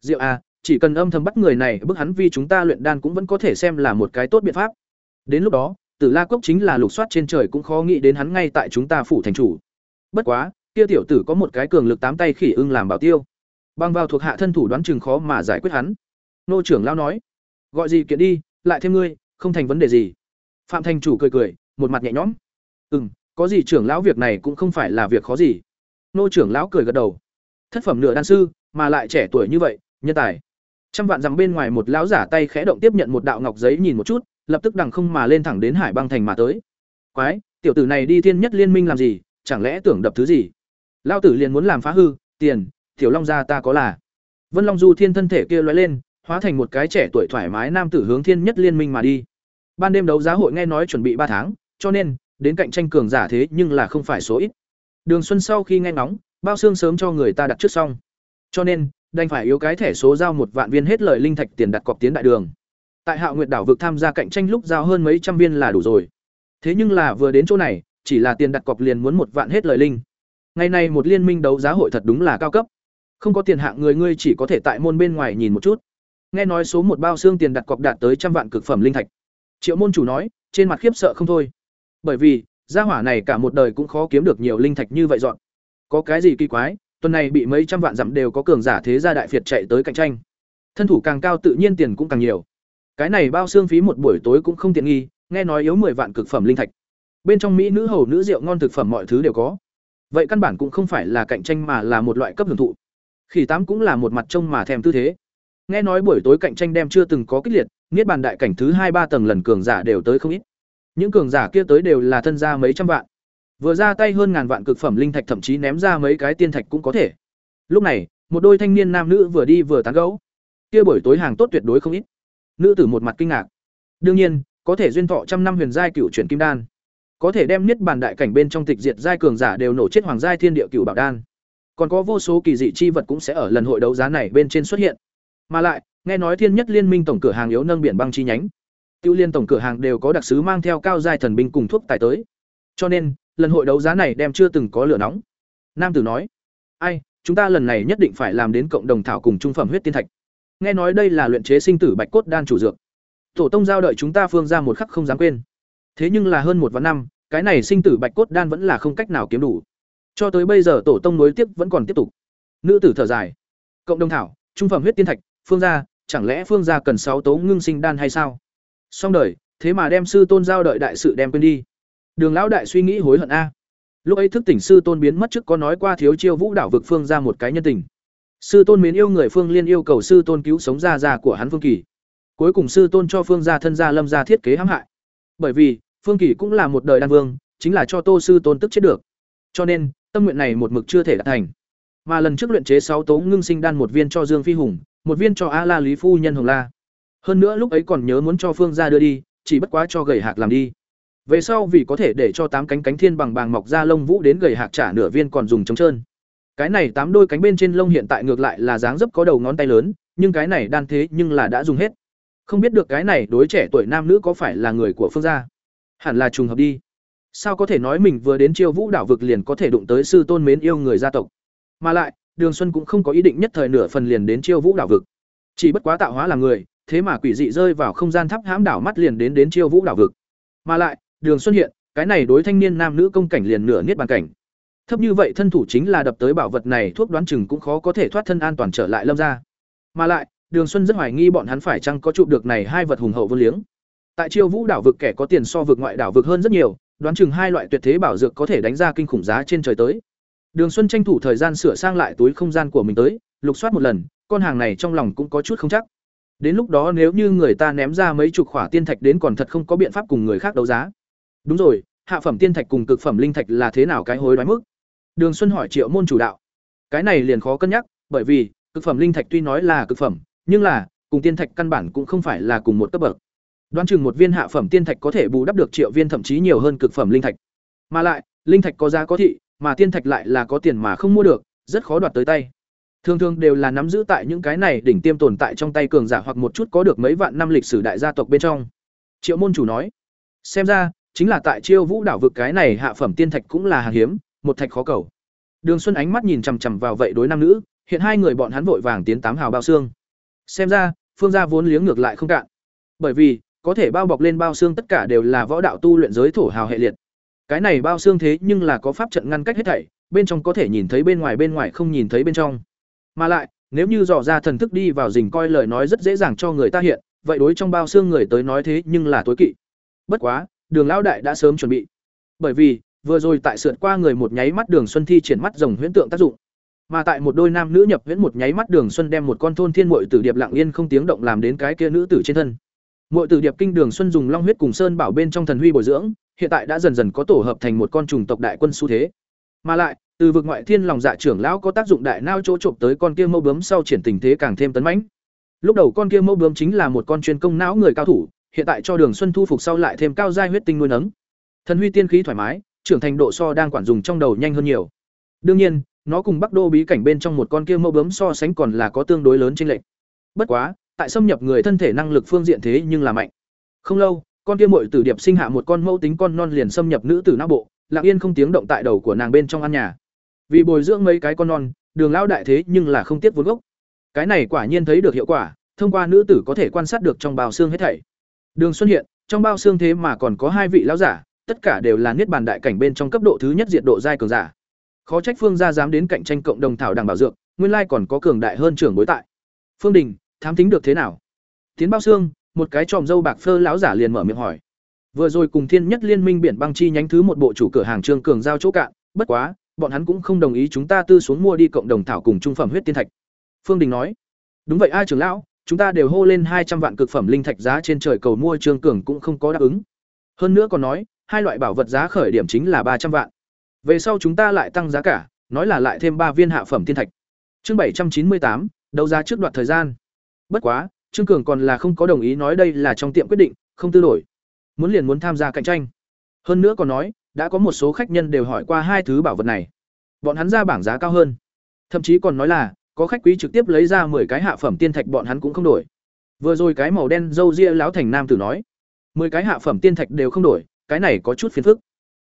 Diệu a, à, chỉ cần âm thầm bắt người này bức hắn vì chúng ta luyện đan cũng vẫn có thể xem là một cái tốt biện pháp. Đến lúc đó, Tử La Cốc chính là lục soát trên trời cũng khó nghĩ đến hắn ngay tại chúng ta phủ thành chủ. Bất quá, kia tiểu tử có một cái cường lực tám tay khỉ ưng làm bảo tiêu. Băng vào thuộc hạ thân thủ đoán chừng khó mà giải quyết hắn. Nô trưởng lão nói, gọi gì kiện đi, lại thêm ngươi, không thành vấn đề gì. Phạm thành chủ cười cười, một mặt nhẹ nhõm. Ừm, có gì trưởng lão việc này cũng không phải là việc khó gì. Nô trưởng lão cười gật đầu. Thất phẩm nửa đan sư, mà lại trẻ tuổi như vậy, nhân tài. Trăm vạn dặm bên ngoài một lão giả tay khẽ động tiếp nhận một đạo ngọc giấy nhìn một chút, lập tức đằng không mà lên thẳng đến Hải Băng thành mà tới. Quái, tiểu tử này đi thiên nhất liên minh làm gì, chẳng lẽ tưởng đập thứ gì? Lão tử liền muốn làm phá hư, tiền, tiểu long gia ta có là. Vân Long Du Thiên thân thể kia lóe lên, hóa thành một cái trẻ tuổi thoải mái nam tử hướng thiên nhất liên minh mà đi. Ban đêm đấu giá hội nghe nói chuẩn bị ba tháng, cho nên đến cạnh tranh cường giả thế nhưng là không phải số ít. Đường Xuân sau khi nghe ngóng, bao xương sớm cho người ta đặt trước xong. Cho nên, đành phải yếu cái thẻ số giao một vạn viên hết lời linh thạch tiền đặt cọc tiến đại đường. Tại Hạo Nguyệt đảo vực tham gia cạnh tranh lúc giao hơn mấy trăm viên là đủ rồi. Thế nhưng là vừa đến chỗ này, chỉ là tiền đặt cọc liền muốn một vạn hết lời linh. Ngày nay một liên minh đấu giá hội thật đúng là cao cấp. Không có tiền hạng người ngươi chỉ có thể tại môn bên ngoài nhìn một chút. Nghe nói số một bao xương tiền đặt cọc đạt tới trăm vạn cực phẩm linh thạch. Triệu môn chủ nói, trên mặt khiếp sợ không thôi. Bởi vì, gia hỏa này cả một đời cũng khó kiếm được nhiều linh thạch như vậy dọn. Có cái gì kỳ quái, tuần này bị mấy trăm vạn dặm đều có cường giả thế gia đại phiệt chạy tới cạnh tranh. Thân thủ càng cao tự nhiên tiền cũng càng nhiều. Cái này bao xương phí một buổi tối cũng không tiện nghi, nghe nói yếu 10 vạn cực phẩm linh thạch. Bên trong mỹ nữ hầu nữ rượu ngon thực phẩm mọi thứ đều có. Vậy căn bản cũng không phải là cạnh tranh mà là một loại cấp hưởng thụ. Khỉ tám cũng là một mặt trông mà thèm tư thế. Nghe nói buổi tối cạnh tranh đem chưa từng có kích liệt, niết bàn đại cảnh thứ hai ba tầng lần cường giả đều tới không ít. Những cường giả kia tới đều là thân gia mấy trăm vạn. Vừa ra tay hơn ngàn vạn cực phẩm linh thạch thậm chí ném ra mấy cái tiên thạch cũng có thể. Lúc này, một đôi thanh niên nam nữ vừa đi vừa tán gẫu. Kia buổi tối hàng tốt tuyệt đối không ít. Nữ tử một mặt kinh ngạc. Đương nhiên, có thể duyên thọ trăm năm huyền giai cửu chuyển kim đan, có thể đem niết bàn đại cảnh bên trong tịch diệt giai cường giả đều nổ chết hoàng giai thiên địa cửu bảo đan. Còn có vô số kỳ dị chi vật cũng sẽ ở lần hội đấu giá này bên trên xuất hiện. Mà lại, nghe nói Thiên Nhất Liên Minh tổng cửa hàng yếu nâng biển băng chi nhánh. Tiêu Liên tổng cửa hàng đều có đặc sứ mang theo cao giai thần binh cùng thuốc tài tới. Cho nên, lần hội đấu giá này đem chưa từng có lửa nóng. Nam tử nói: "Ai, chúng ta lần này nhất định phải làm đến cộng đồng thảo cùng trung phẩm huyết tiên thạch. Nghe nói đây là luyện chế sinh tử bạch cốt đan chủ dược. Tổ tông giao đợi chúng ta phương ra một khắc không dám quên. Thế nhưng là hơn một vạn năm, cái này sinh tử bạch cốt đan vẫn là không cách nào kiếm đủ. Cho tới bây giờ tổ tông nối tiếp vẫn còn tiếp tục. Nữ tử thở dài. Cộng đồng thảo, trung phẩm huyết tiên thạch, phương gia, chẳng lẽ phương gia cần sáu tố ngưng sinh đan hay sao? Xong đời, thế mà đem sư tôn giao đợi đại sự đem quên đi. Đường lão đại suy nghĩ hối hận a. Lúc ấy thức tỉnh sư tôn biến mất trước có nói qua thiếu chiêu vũ đảo vực phương ra một cái nhân tình. Sư tôn mến yêu người phương liên yêu cầu sư tôn cứu sống gia gia của hắn Phương Kỳ. Cuối cùng sư tôn cho phương gia thân gia lâm gia thiết kế hãm hại. Bởi vì, Phương Kỳ cũng là một đời đan vương, chính là cho Tô sư tôn tức chết được. Cho nên, tâm nguyện này một mực chưa thể đạt thành. Mà lần trước luyện chế sáu tố ngưng sinh đan một viên cho Dương Phi Hùng, một viên cho A La Lý phu nhân Hồng La. hơn nữa lúc ấy còn nhớ muốn cho phương gia đưa đi chỉ bất quá cho gầy hạc làm đi về sau vì có thể để cho tám cánh cánh thiên bằng bàng mọc ra lông vũ đến gầy hạc trả nửa viên còn dùng trống trơn cái này tám đôi cánh bên trên lông hiện tại ngược lại là dáng dấp có đầu ngón tay lớn, nhưng cái này đan thế nhưng là đã dùng hết. Không biết được cái này đối trẻ tuổi nam nữ có phải là người của phương gia? Hẳn là trùng hợp đi. Sao có thể nói mình vừa đến chiêu vũ đảo vực liền có thể đụng tới sư tôn mến yêu người gia tộc? Mà lại, đường xuân cũng không có ý định nhất thời nửa phần liền đến chiêu vũ đảo vực. Chỉ bất quá tạo hóa là người, thế mà quỷ dị rơi vào không gian thắp hãm đảo mắt liền đến đến chiêu vũ đảo vực. Mà lại, đường xuân hiện, cái này đối thanh niên nam nữ công cảnh liền nửa niết bàn cảnh thấp như vậy thân thủ chính là đập tới bảo vật này, thuốc đoán chừng cũng khó có thể thoát thân an toàn trở lại lâm ra mà lại, đường xuân rất hoài nghi bọn hắn phải chăng có chụp được này hai vật hùng hậu vô liếng. Tại chiêu vũ đảo vực kẻ có tiền so vực ngoại đảo vực hơn rất nhiều, đoán chừng hai loại tuyệt thế bảo dược có thể đánh ra kinh khủng giá trên trời tới. Đường xuân tranh thủ thời gian sửa sang lại túi không gian của mình tới, lục soát một lần, con hàng này trong lòng cũng có chút không chắc. Đến lúc đó nếu như người ta ném ra mấy chục khỏa tiên thạch đến còn thật không có biện pháp cùng người khác đấu giá. Đúng rồi, hạ phẩm tiên thạch cùng cực phẩm linh thạch là thế nào cái hối đoái mức? Đường xuân hỏi triệu môn chủ đạo. Cái này liền khó cân nhắc, bởi vì, cực phẩm linh thạch tuy nói là cực phẩm, nhưng là, cùng tiên thạch căn bản cũng không phải là cùng một cấp bậc. Đoán chừng một viên hạ phẩm tiên thạch có thể bù đắp được triệu viên thậm chí nhiều hơn cực phẩm linh thạch. Mà lại, linh thạch có giá có thị, mà tiên thạch lại là có tiền mà không mua được, rất khó đoạt tới tay. Thường thường đều là nắm giữ tại những cái này đỉnh tiêm tồn tại trong tay cường giả hoặc một chút có được mấy vạn năm lịch sử đại gia tộc bên trong. Triệu môn chủ nói, xem ra, chính là tại chiêu vũ đảo vực cái này hạ phẩm tiên thạch cũng là hàng hiếm một thạch khó cầu. Đường xuân ánh mắt nhìn chằm chằm vào vậy đối nam nữ, hiện hai người bọn hắn vội vàng tiến tám hào bao xương. Xem ra, phương gia vốn liếng ngược lại không cạn. Bởi vì, có thể bao bọc lên bao xương tất cả đều là võ đạo tu luyện giới thổ hào hệ liệt. Cái này bao xương thế nhưng là có pháp trận ngăn cách hết thảy, bên trong có thể nhìn thấy bên ngoài bên ngoài không nhìn thấy bên trong. Mà lại, nếu như dò ra thần thức đi vào rình coi lời nói rất dễ dàng cho người ta hiện, vậy đối trong bao xương người tới nói thế nhưng là tối kỵ. Bất quá, đường lão đại đã sớm chuẩn bị. Bởi vì vừa rồi tại sượt qua người một nháy mắt đường xuân thi triển mắt rồng huyễn tượng tác dụng. Mà tại một đôi nam nữ nhập huyễn một nháy mắt đường xuân đem một con thôn thiên mội tử điệp lặng yên không tiếng động làm đến cái kia nữ tử trên thân. Mội tử điệp kinh đường xuân dùng long huyết cùng sơn bảo bên trong thần huy bồi dưỡng, hiện tại đã dần dần có tổ hợp thành một con trùng tộc đại quân xu thế. Mà lại, từ vực ngoại thiên lòng dạ trưởng lão có tác dụng đại nao chỗ trộm tới con kia mâu bướm sau triển tình thế càng thêm tấn mãnh. Lúc đầu con kia mâu bướm chính là một con chuyên công não người cao thủ, hiện tại cho đường xuân thu phục sau lại thêm cao giai huyết tinh nuôi nấng. Thần huy tiên khí thoải mái trưởng thành độ so đang quản dùng trong đầu nhanh hơn nhiều. Đương nhiên, nó cùng bắc đô bí cảnh bên trong một con kia mâu bướm so sánh còn là có tương đối lớn trên lệch. bất quá, tại xâm nhập người thân thể năng lực phương diện thế nhưng là mạnh. Không lâu, con kia muội tử điệp sinh hạ một con mẫu tính con non liền xâm nhập nữ tử não bộ, lặng yên không tiếng động tại đầu của nàng bên trong ăn nhà. Vì bồi dưỡng mấy cái con non, đường lão đại thế nhưng là không tiếc vốn gốc. Cái này quả nhiên thấy được hiệu quả, thông qua nữ tử có thể quan sát được trong bao xương hết thảy. Đường xuất hiện, trong bao xương thế mà còn có hai vị lão giả tất cả đều là niết bàn đại cảnh bên trong cấp độ thứ nhất diệt độ giai cường giả. Khó trách phương gia dám đến cạnh tranh cộng đồng thảo đằng bảo dược, nguyên lai còn có cường đại hơn trưởng bối tại. Phương đình, thám tính được thế nào? Tiến bao xương một cái tròm dâu bạc phơ lão giả liền mở miệng hỏi. Vừa rồi cùng thiên nhất liên minh biển băng chi nhánh thứ một bộ chủ cửa hàng trương cường giao chỗ cạn, bất quá, bọn hắn cũng không đồng ý chúng ta tư xuống mua đi cộng đồng thảo cùng trung phẩm huyết tiên thạch. Phương đình nói. Đúng vậy ai trưởng lão, chúng ta đều hô lên hai trăm vạn cực phẩm linh thạch giá trên trời cầu mua trương cường cũng không có đáp ứng. Hơn nữa còn nói hai loại bảo vật giá khởi điểm chính là ba trăm vạn. Về sau chúng ta lại tăng giá cả nói là lại thêm ba viên hạ phẩm tiên thạch. Chương bảy trăm chín mươi tám đấu giá trước đoạn thời gian. Bất quá trương cường còn là không có đồng ý nói đây là trong tiệm quyết định không tư đổi. Muốn liền muốn tham gia cạnh tranh. Hơn nữa còn nói đã có một số khách nhân đều hỏi qua hai thứ bảo vật này. Bọn hắn ra bảng giá cao hơn. Thậm chí còn nói là có khách quý trực tiếp lấy ra 10 cái hạ phẩm tiên thạch bọn hắn cũng không đổi. Vừa rồi cái màu đen dâu ria lão thành nam tử nói, 10 cái hạ phẩm tiên thạch đều không đổi, cái này có chút phiền phức.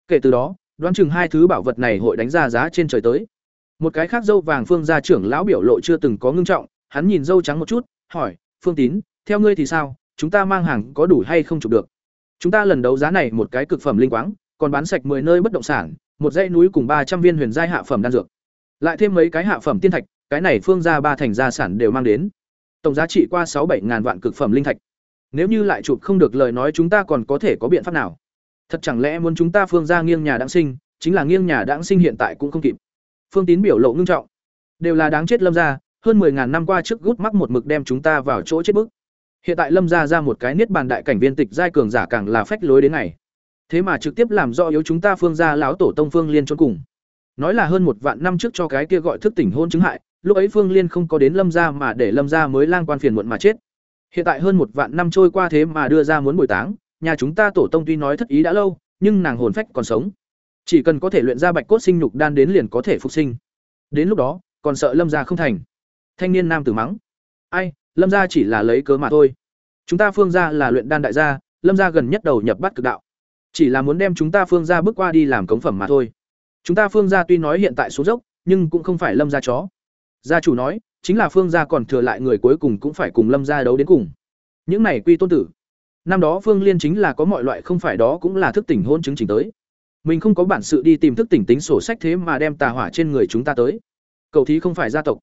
Kể từ đó, đoán chừng hai thứ bảo vật này hội đánh ra giá trên trời tới. Một cái khác dâu vàng Phương gia trưởng lão biểu lộ chưa từng có ngưng trọng, hắn nhìn dâu trắng một chút, hỏi, "Phương Tín, theo ngươi thì sao, chúng ta mang hàng có đủ hay không chụp được?" Chúng ta lần đấu giá này một cái cực phẩm linh quáng, còn bán sạch 10 nơi bất động sản, một dãy núi cùng 300 viên huyền giai hạ phẩm đan dược. Lại thêm mấy cái hạ phẩm tiên thạch, cái này phương gia ba thành gia sản đều mang đến tổng giá trị qua sáu bảy ngàn vạn cực phẩm linh thạch nếu như lại chụp không được lời nói chúng ta còn có thể có biện pháp nào thật chẳng lẽ muốn chúng ta phương gia nghiêng nhà đáng sinh chính là nghiêng nhà đáng sinh hiện tại cũng không kịp. Phương tín biểu lộ ngưng trọng. Đều là đáng chết lâm gia hơn mười ngàn năm qua trước gút mắc một mực đem chúng ta vào chỗ chết bức. Hiện tại lâm gia ra một cái niết bàn đại cảnh viên tịch giai cường giả càng là phách lối đến ngày. Thế mà trực tiếp làm rõ yếu chúng ta phương gia lão tổ tông phương liên trốn cùng. Nói là hơn một vạn năm trước cho cái kia gọi thức tỉnh hôn chứng hại lúc ấy Phương Liên không có đến Lâm gia mà để Lâm gia mới lang quan phiền muộn mà chết. Hiện tại hơn một vạn năm trôi qua thế mà đưa ra muốn bồi táng, nhà chúng ta tổ tông tuy nói thất ý đã lâu, nhưng nàng hồn phách còn sống. Chỉ cần có thể luyện ra bạch cốt sinh nhục đan đến liền có thể phục sinh. Đến lúc đó, còn sợ Lâm gia không thành. Thanh niên nam tử mắng: "Ai, Lâm gia chỉ là lấy cớ mà thôi. Chúng ta Phương gia là luyện đan đại gia, Lâm gia gần nhất đầu nhập bắt cực đạo. Chỉ là muốn đem chúng ta Phương gia bước qua đi làm cống phẩm mà thôi. Chúng ta Phương gia tuy nói hiện tại xuống dốc, nhưng cũng không phải Lâm gia chó." Gia chủ nói, chính là Phương gia còn thừa lại người cuối cùng cũng phải cùng Lâm gia đấu đến cùng. Những này quy tôn tử. Năm đó Phương Liên chính là có mọi loại không phải đó cũng là thức tỉnh hôn chứng chỉnh tới. Mình không có bản sự đi tìm thức tỉnh tính sổ sách thế mà đem tà hỏa trên người chúng ta tới. Cầu thí không phải gia tộc.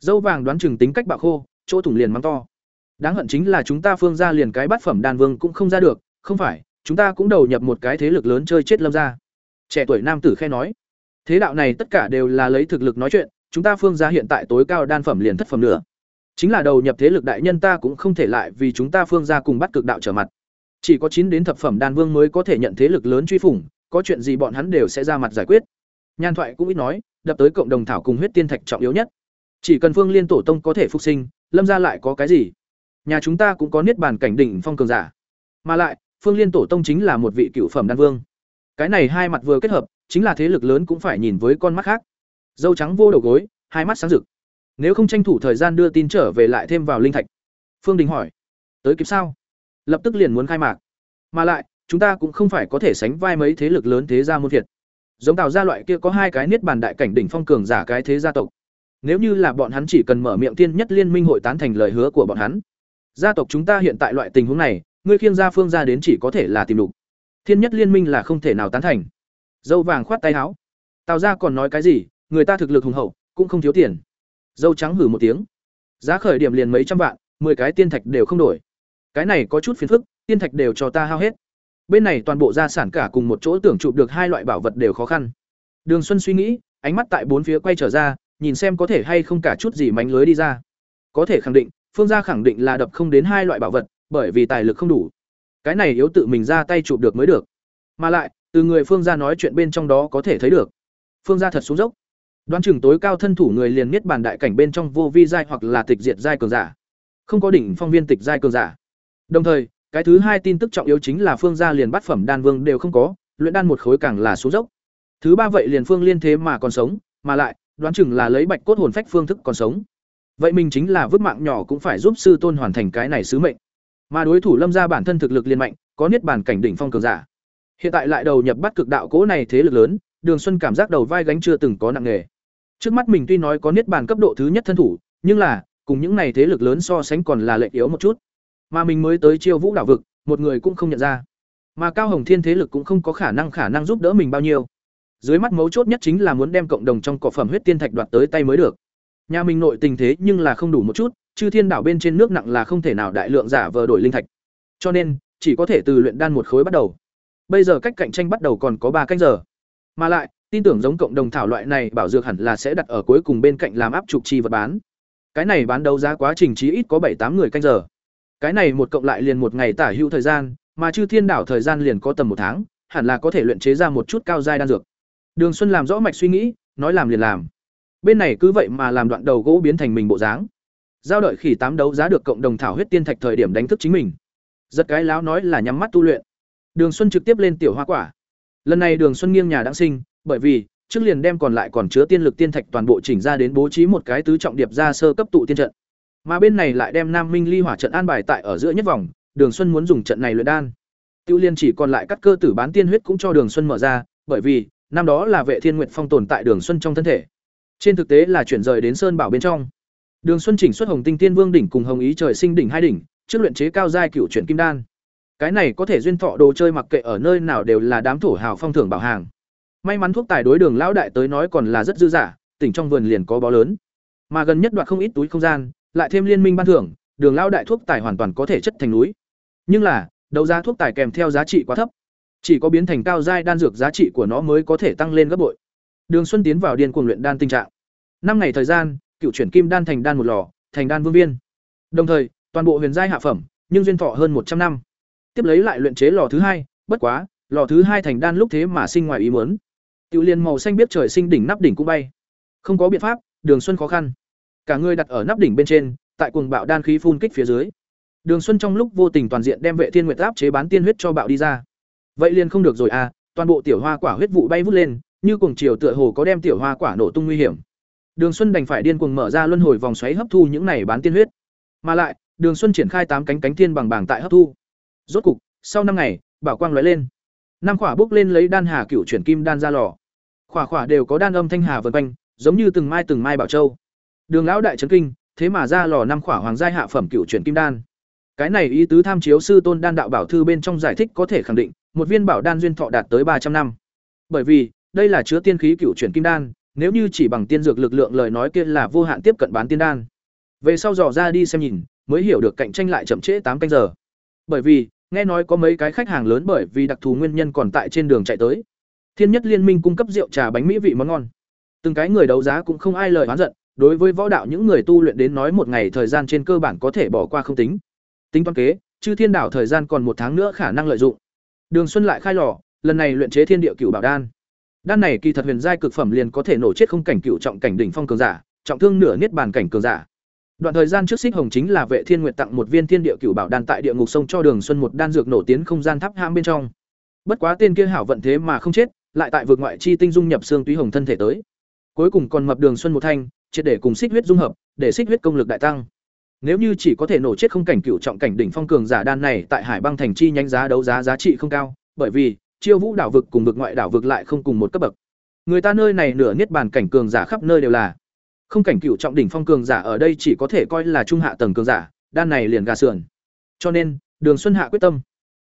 Dâu vàng đoán chừng tính cách bạo khô, chỗ thủng liền mắng to. Đáng hận chính là chúng ta Phương gia liền cái bát phẩm đan vương cũng không ra được, không phải, chúng ta cũng đầu nhập một cái thế lực lớn chơi chết Lâm gia. Trẻ tuổi nam tử khe nói, thế đạo này tất cả đều là lấy thực lực nói chuyện, chúng ta Phương gia hiện tại tối cao đan phẩm liền thất phẩm nữa. Chính là đầu nhập thế lực đại nhân ta cũng không thể lại vì chúng ta Phương gia cùng bắt cực đạo trở mặt. Chỉ có chín đến thập phẩm đan vương mới có thể nhận thế lực lớn truy phủng, có chuyện gì bọn hắn đều sẽ ra mặt giải quyết. Nhan thoại cũng ít nói, đập tới cộng đồng thảo cùng huyết tiên thạch trọng yếu nhất. Chỉ cần Phương Liên tổ tông có thể phục sinh, Lâm gia lại có cái gì? Nhà chúng ta cũng có niết bàn cảnh đỉnh phong cường giả. Mà lại, Phương Liên tổ tông chính là một vị cựu phẩm đan vương. Cái này hai mặt vừa kết hợp, chính là thế lực lớn cũng phải nhìn với con mắt khác. Dâu trắng vô đầu gối, hai mắt sáng rực. Nếu không tranh thủ thời gian đưa tin trở về lại thêm vào linh thạch. Phương Đình hỏi, tới kịp sao? Lập tức liền muốn khai mạc. Mà lại, chúng ta cũng không phải có thể sánh vai mấy thế lực lớn thế gia muôn thiệt. Giống Tào gia loại kia có hai cái niết bàn đại cảnh đỉnh phong cường giả cái thế gia tộc. Nếu như là bọn hắn chỉ cần mở miệng tiên nhất liên minh hội tán thành lời hứa của bọn hắn. Gia tộc chúng ta hiện tại loại tình huống này, ngươi khiêng gia phương gia đến chỉ có thể là tìm đục Thiên nhất liên minh là không thể nào tán thành. Dâu vàng khoát tay áo. Tào gia còn nói cái gì, người ta thực lực hùng hậu, cũng không thiếu tiền. Dâu trắng hử một tiếng. Giá khởi điểm liền mấy trăm vạn, 10 cái tiên thạch đều không đổi. Cái này có chút phiền phức, tiên thạch đều cho ta hao hết. Bên này toàn bộ gia sản cả cùng một chỗ tưởng chụp được hai loại bảo vật đều khó khăn. Đường Xuân suy nghĩ, ánh mắt tại bốn phía quay trở ra, nhìn xem có thể hay không cả chút gì mánh lưới đi ra. Có thể khẳng định, Phương gia khẳng định là đập không đến hai loại bảo vật, bởi vì tài lực không đủ. Cái này yếu tự mình ra tay chụp được mới được. Mà lại, từ người Phương gia nói chuyện bên trong đó có thể thấy được. Phương gia thật xuống dốc. Đoán chừng tối cao thân thủ người liền miết bàn đại cảnh bên trong vô vi giai hoặc là tịch diệt giai cường giả. Không có đỉnh phong viên tịch giai cường giả. Đồng thời, cái thứ hai tin tức trọng yếu chính là Phương gia liền bắt phẩm đan vương đều không có, luyện đan một khối càng là xuống dốc. Thứ ba vậy liền Phương Liên thế mà còn sống, mà lại, đoán chừng là lấy bạch cốt hồn phách phương thức còn sống. Vậy mình chính là vứt mạng nhỏ cũng phải giúp sư tôn hoàn thành cái này sứ mệnh. Mà đối thủ Lâm gia bản thân thực lực liên mạnh, có niết bàn cảnh đỉnh phong cường giả. Hiện tại lại đầu nhập bắt cực đạo cố này thế lực lớn, Đường Xuân cảm giác đầu vai gánh chưa từng có nặng nghề. Trước mắt mình tuy nói có niết bàn cấp độ thứ nhất thân thủ, nhưng là, cùng những này thế lực lớn so sánh còn là lệch yếu một chút. Mà mình mới tới Chiêu Vũ đảo vực, một người cũng không nhận ra. Mà Cao Hồng Thiên thế lực cũng không có khả năng khả năng giúp đỡ mình bao nhiêu. Dưới mắt mấu chốt nhất chính là muốn đem cộng đồng trong cỏ phẩm huyết tiên thạch đoạt tới tay mới được. Nhà mình nội tình thế nhưng là không đủ một chút, chư thiên đảo bên trên nước nặng là không thể nào đại lượng giả vờ đổi linh thạch. Cho nên, chỉ có thể từ luyện đan một khối bắt đầu. Bây giờ cách cạnh tranh bắt đầu còn có ba canh giờ. Mà lại, tin tưởng giống cộng đồng thảo loại này bảo dược hẳn là sẽ đặt ở cuối cùng bên cạnh làm áp trục chi vật bán. Cái này bán đấu giá quá trình chí ít có bảy tám người canh giờ. Cái này một cộng lại liền một ngày tả hữu thời gian, mà chư thiên đảo thời gian liền có tầm một tháng, hẳn là có thể luyện chế ra một chút cao giai đan dược. Đường Xuân làm rõ mạch suy nghĩ, nói làm liền làm. Bên này cứ vậy mà làm đoạn đầu gỗ biến thành mình bộ dáng. Giao đợi khỉ tám đấu giá được cộng đồng thảo huyết tiên thạch thời điểm đánh thức chính mình. Giật cái láo nói là nhắm mắt tu luyện. Đường Xuân trực tiếp lên tiểu hoa quả. Lần này Đường Xuân nghiêng nhà đãng sinh, bởi vì trước liền đem còn lại còn chứa tiên lực tiên thạch toàn bộ chỉnh ra đến bố trí một cái tứ trọng điệp ra sơ cấp tụ tiên trận. Mà bên này lại đem Nam Minh Ly Hỏa trận an bài tại ở giữa nhất vòng, Đường Xuân muốn dùng trận này luyện đan. Tiêu Liên chỉ còn lại cắt cơ tử bán tiên huyết cũng cho Đường Xuân mở ra, bởi vì năm đó là Vệ Thiên nguyện Phong tồn tại Đường Xuân trong thân thể. Trên thực tế là chuyển rời đến Sơn Bảo bên trong. Đường Xuân chỉnh xuất Hồng Tinh Tiên Vương đỉnh cùng Hồng Ý Trời Sinh đỉnh hai đỉnh, trước luyện chế cao giai cựu chuyển kim đan. Cái này có thể duyên thọ đồ chơi mặc kệ ở nơi nào đều là đám thổ hào phong thưởng bảo hàng. May mắn thuốc tài đối đường lão đại tới nói còn là rất dư giả, tỉnh trong vườn liền có bó lớn. Mà gần nhất đoạt không ít túi không gian, lại thêm liên minh ban thưởng, đường lão đại thuốc tài hoàn toàn có thể chất thành núi. Nhưng là, đấu giá thuốc tài kèm theo giá trị quá thấp. Chỉ có biến thành cao giai đan dược giá trị của nó mới có thể tăng lên gấp bội. Đường Xuân tiến vào điên cuồng luyện đan tình trạng. Năm ngày thời gian, cựu chuyển kim đan thành đan một lò, thành đan vương viên. Đồng thời, toàn bộ huyền giai hạ phẩm, nhưng duyên thọ hơn một trăm năm. Tiếp lấy lại luyện chế lò thứ hai, bất quá, lò thứ hai thành đan lúc thế mà sinh ngoài ý muốn. Tiểu liên màu xanh biết trời sinh đỉnh nắp đỉnh cũng bay. Không có biện pháp, Đường Xuân khó khăn. Cả người đặt ở nắp đỉnh bên trên, tại cuồng bạo đan khí phun kích phía dưới. Đường Xuân trong lúc vô tình toàn diện đem Vệ Thiên Nguyệt áp chế bán tiên huyết cho bạo đi ra. Vậy liền không được rồi à, toàn bộ tiểu hoa quả huyết vụ bay vút lên, như cuồng chiều tựa hồ có đem tiểu hoa quả nổ tung nguy hiểm. Đường Xuân đành phải điên cuồng mở ra luân hồi vòng xoáy hấp thu những này bán tiên huyết. Mà lại, Đường Xuân triển khai tám cánh cánh tiên bằng bảng tại hấp thu. Rốt cục, sau năm ngày, bảo quang lóe lên. Năm quả bước lên lấy đan hà cựu chuyển kim đan ra lò. Khỏa khỏa đều có đan âm thanh hà vần quanh, giống như từng mai từng mai bảo châu. Đường lão đại chấn kinh, thế mà ra lò năm khỏa hoàng giai hạ phẩm cựu chuyển kim đan. Cái này ý tứ tham chiếu sư tôn đan đạo bảo thư bên trong giải thích có thể khẳng định, một viên bảo đan duyên thọ đạt tới ba trăm năm. Bởi vì, đây là chứa tiên khí cựu chuyển kim đan, nếu như chỉ bằng tiên dược lực lượng lời nói kia là vô hạn tiếp cận bán tiên đan. Về sau dò ra đi xem nhìn, mới hiểu được cạnh tranh lại chậm trễ tám canh giờ. Bởi vì, nghe nói có mấy cái khách hàng lớn bởi vì đặc thù nguyên nhân còn tại trên đường chạy tới. Thiên Nhất Liên Minh cung cấp rượu trà bánh mỹ vị món ngon. Từng cái người đấu giá cũng không ai lời oán giận, đối với võ đạo những người tu luyện đến nói một ngày thời gian trên cơ bản có thể bỏ qua không tính. Tính toán kế, chư thiên đảo thời gian còn một tháng nữa khả năng lợi dụng. Đường Xuân lại khai lò, lần này luyện chế thiên địa cửu bảo đan. Đan này kỳ thật huyền giai cực phẩm liền có thể nổ chết không cảnh cửu trọng cảnh đỉnh phong cường giả, trọng thương nửa niết bàn cảnh cường giả. Đoạn thời gian trước Xích Hồng chính là Vệ Thiên Nguyệt tặng một viên thiên địa cửu bảo đan tại địa ngục sông cho Đường Xuân một đan dược nổ tiến không gian tháp hãm bên trong. Bất quá tên kia hảo vận thế mà không chết, lại tại vực ngoại chi tinh dung nhập xương túy hồng thân thể tới. Cuối cùng còn mập Đường Xuân một thanh, triệt để cùng xích huyết dung hợp, để xích huyết công lực đại tăng. Nếu như chỉ có thể nổ chết không cảnh cửu trọng cảnh đỉnh phong cường giả đan này tại Hải Băng thành chi nhánh giá đấu giá giá trị không cao, bởi vì Chiêu Vũ đảo vực cùng vực ngoại đảo vực lại không cùng một cấp bậc. Người ta nơi này nửa niết bàn cảnh cường giả khắp nơi đều là. Không cảnh cửu trọng đỉnh phong cường giả ở đây chỉ có thể coi là trung hạ tầng cường giả, đan này liền gà sườn. Cho nên, Đường Xuân Hạ quyết tâm,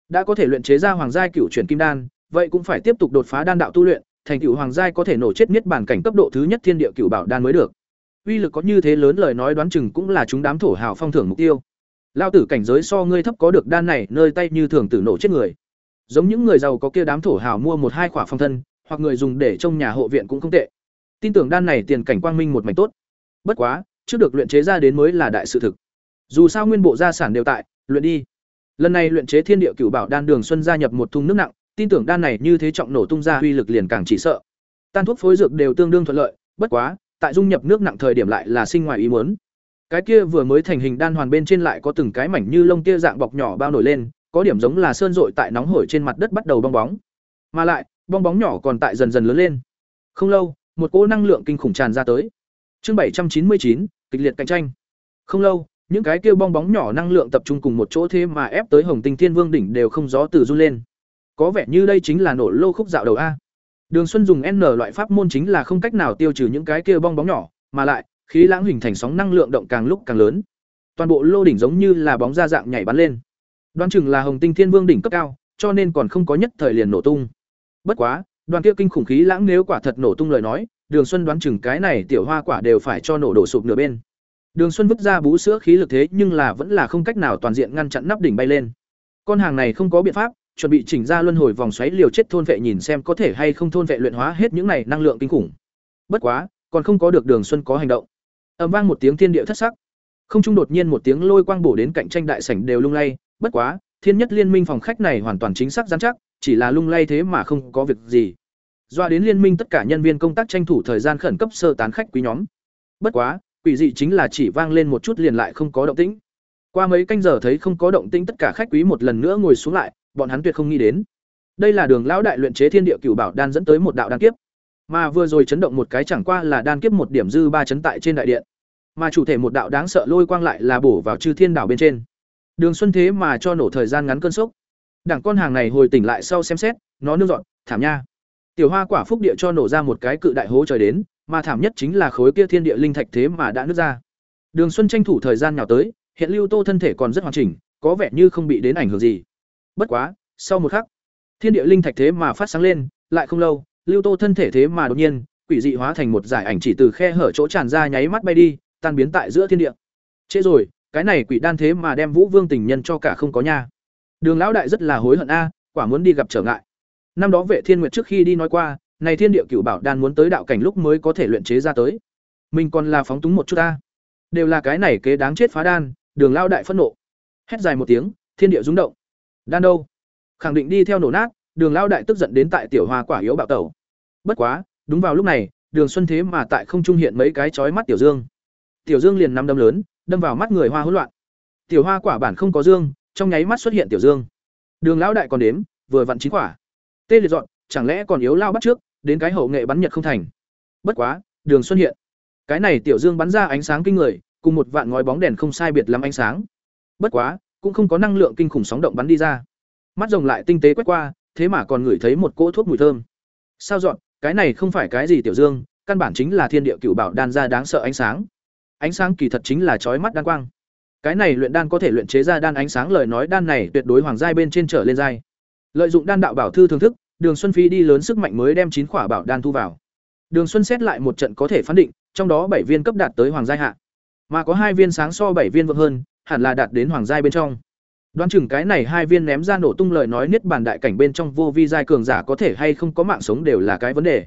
đã có thể luyện chế ra hoàng giai cửu chuyển kim đan, vậy cũng phải tiếp tục đột phá đan đạo tu luyện, thành cửu hoàng giai có thể nổ chết niết bản cảnh cấp độ thứ nhất thiên địa cửu bảo đan mới được. Uy lực có như thế lớn lời nói đoán chừng cũng là chúng đám thổ hào phong thưởng mục tiêu. Lao tử cảnh giới so ngươi thấp có được đan này nơi tay như thường tử nổ chết người. Giống những người giàu có kia đám thổ hào mua một hai khỏa phong thân hoặc người dùng để trong nhà hộ viện cũng không tệ. Tin tưởng đan này tiền cảnh quang minh một mảnh tốt. Bất quá trước được luyện chế ra đến mới là đại sự thực. Dù sao nguyên bộ gia sản đều tại luyện đi. Lần này luyện chế thiên địa cửu bảo đan đường xuân gia nhập một thùng nước nặng tin tưởng đan này như thế trọng nổ tung ra uy lực liền càng chỉ sợ tan thuốc phối dược đều tương đương thuận lợi bất quá tại dung nhập nước nặng thời điểm lại là sinh ngoài ý muốn. Cái kia vừa mới thành hình đan hoàn bên trên lại có từng cái mảnh như lông tia dạng bọc nhỏ bao nổi lên, có điểm giống là sơn rội tại nóng hổi trên mặt đất bắt đầu bong bóng. Mà lại, bong bóng nhỏ còn tại dần dần lớn lên. Không lâu, một cỗ năng lượng kinh khủng tràn ra tới. Chương bảy trăm chín mươi chín kịch liệt cạnh tranh. Không lâu, những cái kia bong bóng nhỏ năng lượng tập trung cùng một chỗ thế mà ép tới Hồng Tinh Thiên Vương đỉnh đều không gió từ run lên. Có vẻ như đây chính là nổ lô khúc dạo đầu a. Đường Xuân dùng N loại pháp môn chính là không cách nào tiêu trừ những cái kia bong bóng nhỏ, mà lại, khí lãng hình thành sóng năng lượng động càng lúc càng lớn. Toàn bộ lô đỉnh giống như là bóng ra dạng nhảy bắn lên. Đoán chừng là Hồng Tinh Thiên Vương đỉnh cấp cao, cho nên còn không có nhất thời liền nổ tung. Bất quá, đoàn kia kinh khủng khí lãng nếu quả thật nổ tung lời nói, Đường Xuân đoán chừng cái này tiểu hoa quả đều phải cho nổ đổ sụp nửa bên. Đường Xuân vứt ra bú sữa khí lực thế nhưng là vẫn là không cách nào toàn diện ngăn chặn nắp đỉnh bay lên. Con hàng này không có biện pháp, chuẩn bị chỉnh ra luân hồi vòng xoáy liều chết thôn vệ nhìn xem có thể hay không thôn vệ luyện hóa hết những này năng lượng kinh khủng. Bất quá, còn không có được Đường Xuân có hành động. Ầm vang một tiếng thiên địa thất sắc. Không trung đột nhiên một tiếng lôi quang bổ đến cạnh tranh đại sảnh đều lung lay, bất quá, Thiên Nhất Liên Minh phòng khách này hoàn toàn chính xác rắn chắc, chỉ là lung lay thế mà không có việc gì. Doa đến liên minh tất cả nhân viên công tác tranh thủ thời gian khẩn cấp sơ tán khách quý nhóm. Bất quá, quỷ dị chính là chỉ vang lên một chút liền lại không có động tĩnh. Qua mấy canh giờ thấy không có động tĩnh tất cả khách quý một lần nữa ngồi xuống lại, bọn hắn tuyệt không nghĩ đến. Đây là đường lão đại luyện chế thiên địa cửu bảo đan dẫn tới một đạo đan kiếp. Mà vừa rồi chấn động một cái chẳng qua là đan kiếp một điểm dư ba chấn tại trên đại điện. Mà chủ thể một đạo đáng sợ lôi quang lại là bổ vào chư thiên đảo bên trên. Đường Xuân thế mà cho nổ thời gian ngắn cơn sốc. Đảng con hàng này hồi tỉnh lại sau xem xét, nó nương dọn, thảm nha. Tiểu Hoa quả phúc địa cho nổ ra một cái cự đại hố trời đến, mà thảm nhất chính là khối kia thiên địa linh thạch thế mà đã nứt ra. Đường Xuân tranh thủ thời gian nhào tới, hiện Lưu Tô thân thể còn rất hoàn chỉnh, có vẻ như không bị đến ảnh hưởng gì. Bất quá, sau một khắc, thiên địa linh thạch thế mà phát sáng lên, lại không lâu, Lưu Tô thân thể thế mà đột nhiên, quỷ dị hóa thành một giải ảnh chỉ từ khe hở chỗ tràn ra nháy mắt bay đi, tan biến tại giữa thiên địa. Trễ rồi, cái này quỷ đan thế mà đem Vũ Vương tình nhân cho cả không có nha. Đường lão đại rất là hối hận a, quả muốn đi gặp trở ngại. Năm đó Vệ Thiên Nguyệt trước khi đi nói qua, này thiên địa cửu bảo đan muốn tới đạo cảnh lúc mới có thể luyện chế ra tới. Mình còn là phóng túng một chút a. Đều là cái này kế đáng chết phá đan, Đường lão đại phẫn nộ. Hét dài một tiếng, thiên địa rung động. Đan đâu? Khẳng định đi theo nổ nát, Đường lão đại tức giận đến tại tiểu hoa quả yếu bạo tẩu. Bất quá, đúng vào lúc này, Đường Xuân thế mà tại không trung hiện mấy cái chói mắt tiểu dương. Tiểu dương liền năm đâm lớn, đâm vào mắt người hoa hỗn loạn. Tiểu hoa quả bản không có dương, trong nháy mắt xuất hiện tiểu dương. Đường lão đại còn đếm, vừa vặn chín quả. Tê liệt dọn, chẳng lẽ còn yếu lao bắt trước, đến cái hậu nghệ bắn nhật không thành. Bất quá, Đường Xuân hiện. Cái này tiểu dương bắn ra ánh sáng kinh người, cùng một vạn ngói bóng đèn không sai biệt lắm ánh sáng. Bất quá, cũng không có năng lượng kinh khủng sóng động bắn đi ra. Mắt rồng lại tinh tế quét qua, thế mà còn ngửi thấy một cỗ thuốc mùi thơm. Sao dọn, cái này không phải cái gì tiểu dương, căn bản chính là thiên địa cựu bảo đan ra đáng sợ ánh sáng. Ánh sáng kỳ thật chính là chói mắt đan quang. Cái này luyện đan có thể luyện chế ra đan ánh sáng lời nói đan này tuyệt đối hoàng giai bên trên trở lên giai. Lợi dụng đan đạo bảo thư thưởng thức, Đường Xuân Phi đi lớn sức mạnh mới đem chín quả bảo đan thu vào. Đường Xuân xét lại một trận có thể phán định, trong đó bảy viên cấp đạt tới hoàng giai hạ, mà có hai viên sáng so bảy viên vượng hơn, hẳn là đạt đến hoàng giai bên trong. Đoán chừng cái này hai viên ném ra nổ tung lời nói niết bàn đại cảnh bên trong vô vi giai cường giả có thể hay không có mạng sống đều là cái vấn đề.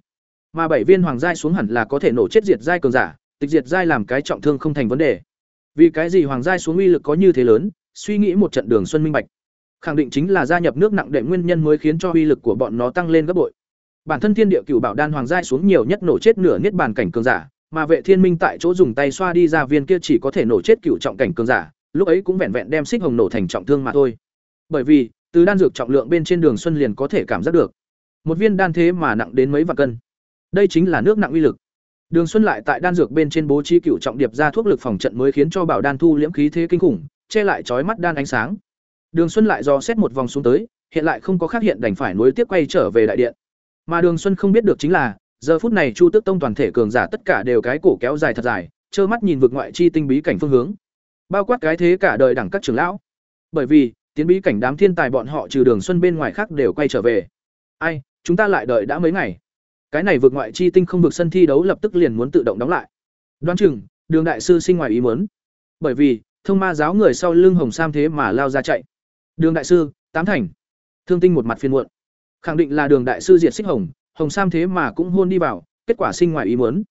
Mà bảy viên hoàng giai xuống hẳn là có thể nổ chết diệt giai cường giả, tịch diệt giai làm cái trọng thương không thành vấn đề. Vì cái gì hoàng giai xuống uy lực có như thế lớn, suy nghĩ một trận đường xuân minh bạch. Khẳng định chính là gia nhập nước nặng đệ nguyên nhân mới khiến cho uy lực của bọn nó tăng lên gấp bội. Bản thân thiên địa cửu bảo đan hoàng giai xuống nhiều nhất nổ chết nửa niết bàn cảnh cường giả, mà vệ thiên minh tại chỗ dùng tay xoa đi ra viên kia chỉ có thể nổ chết cửu trọng cảnh cường giả, lúc ấy cũng vẹn vẹn đem xích hồng nổ thành trọng thương mà thôi. Bởi vì, từ đan dược trọng lượng bên trên đường xuân liền có thể cảm giác được. Một viên đan thế mà nặng đến mấy vạn cân. Đây chính là nước nặng uy lực. Đường Xuân lại tại đan dược bên trên bố trí cựu trọng điệp ra thuốc lực phòng trận mới khiến cho bảo đan thu liễm khí thế kinh khủng, che lại chói mắt đan ánh sáng. Đường Xuân lại dò xét một vòng xuống tới, hiện lại không có khác hiện đành phải nối tiếp quay trở về đại điện. Mà Đường Xuân không biết được chính là, giờ phút này Chu Tước Tông toàn thể cường giả tất cả đều cái cổ kéo dài thật dài, trơ mắt nhìn vực ngoại chi tinh bí cảnh phương hướng. Bao quát cái thế cả đời đẳng các trưởng lão. Bởi vì, tiến bí cảnh đám thiên tài bọn họ trừ Đường Xuân bên ngoài khác đều quay trở về. Ai, chúng ta lại đợi đã mấy ngày. Cái này vượt ngoại chi tinh không vực sân thi đấu lập tức liền muốn tự động đóng lại. Đoán chừng, Đường đại sư sinh ngoài ý muốn. Bởi vì, thông ma giáo người sau lưng Hồng Sam thế mà lao ra chạy. Đường đại sư, tám thành. Thương Tinh một mặt phiền muộn. Khẳng định là Đường đại sư diệt xích hồng, Hồng Sam thế mà cũng hôn đi vào, kết quả sinh ngoài ý muốn.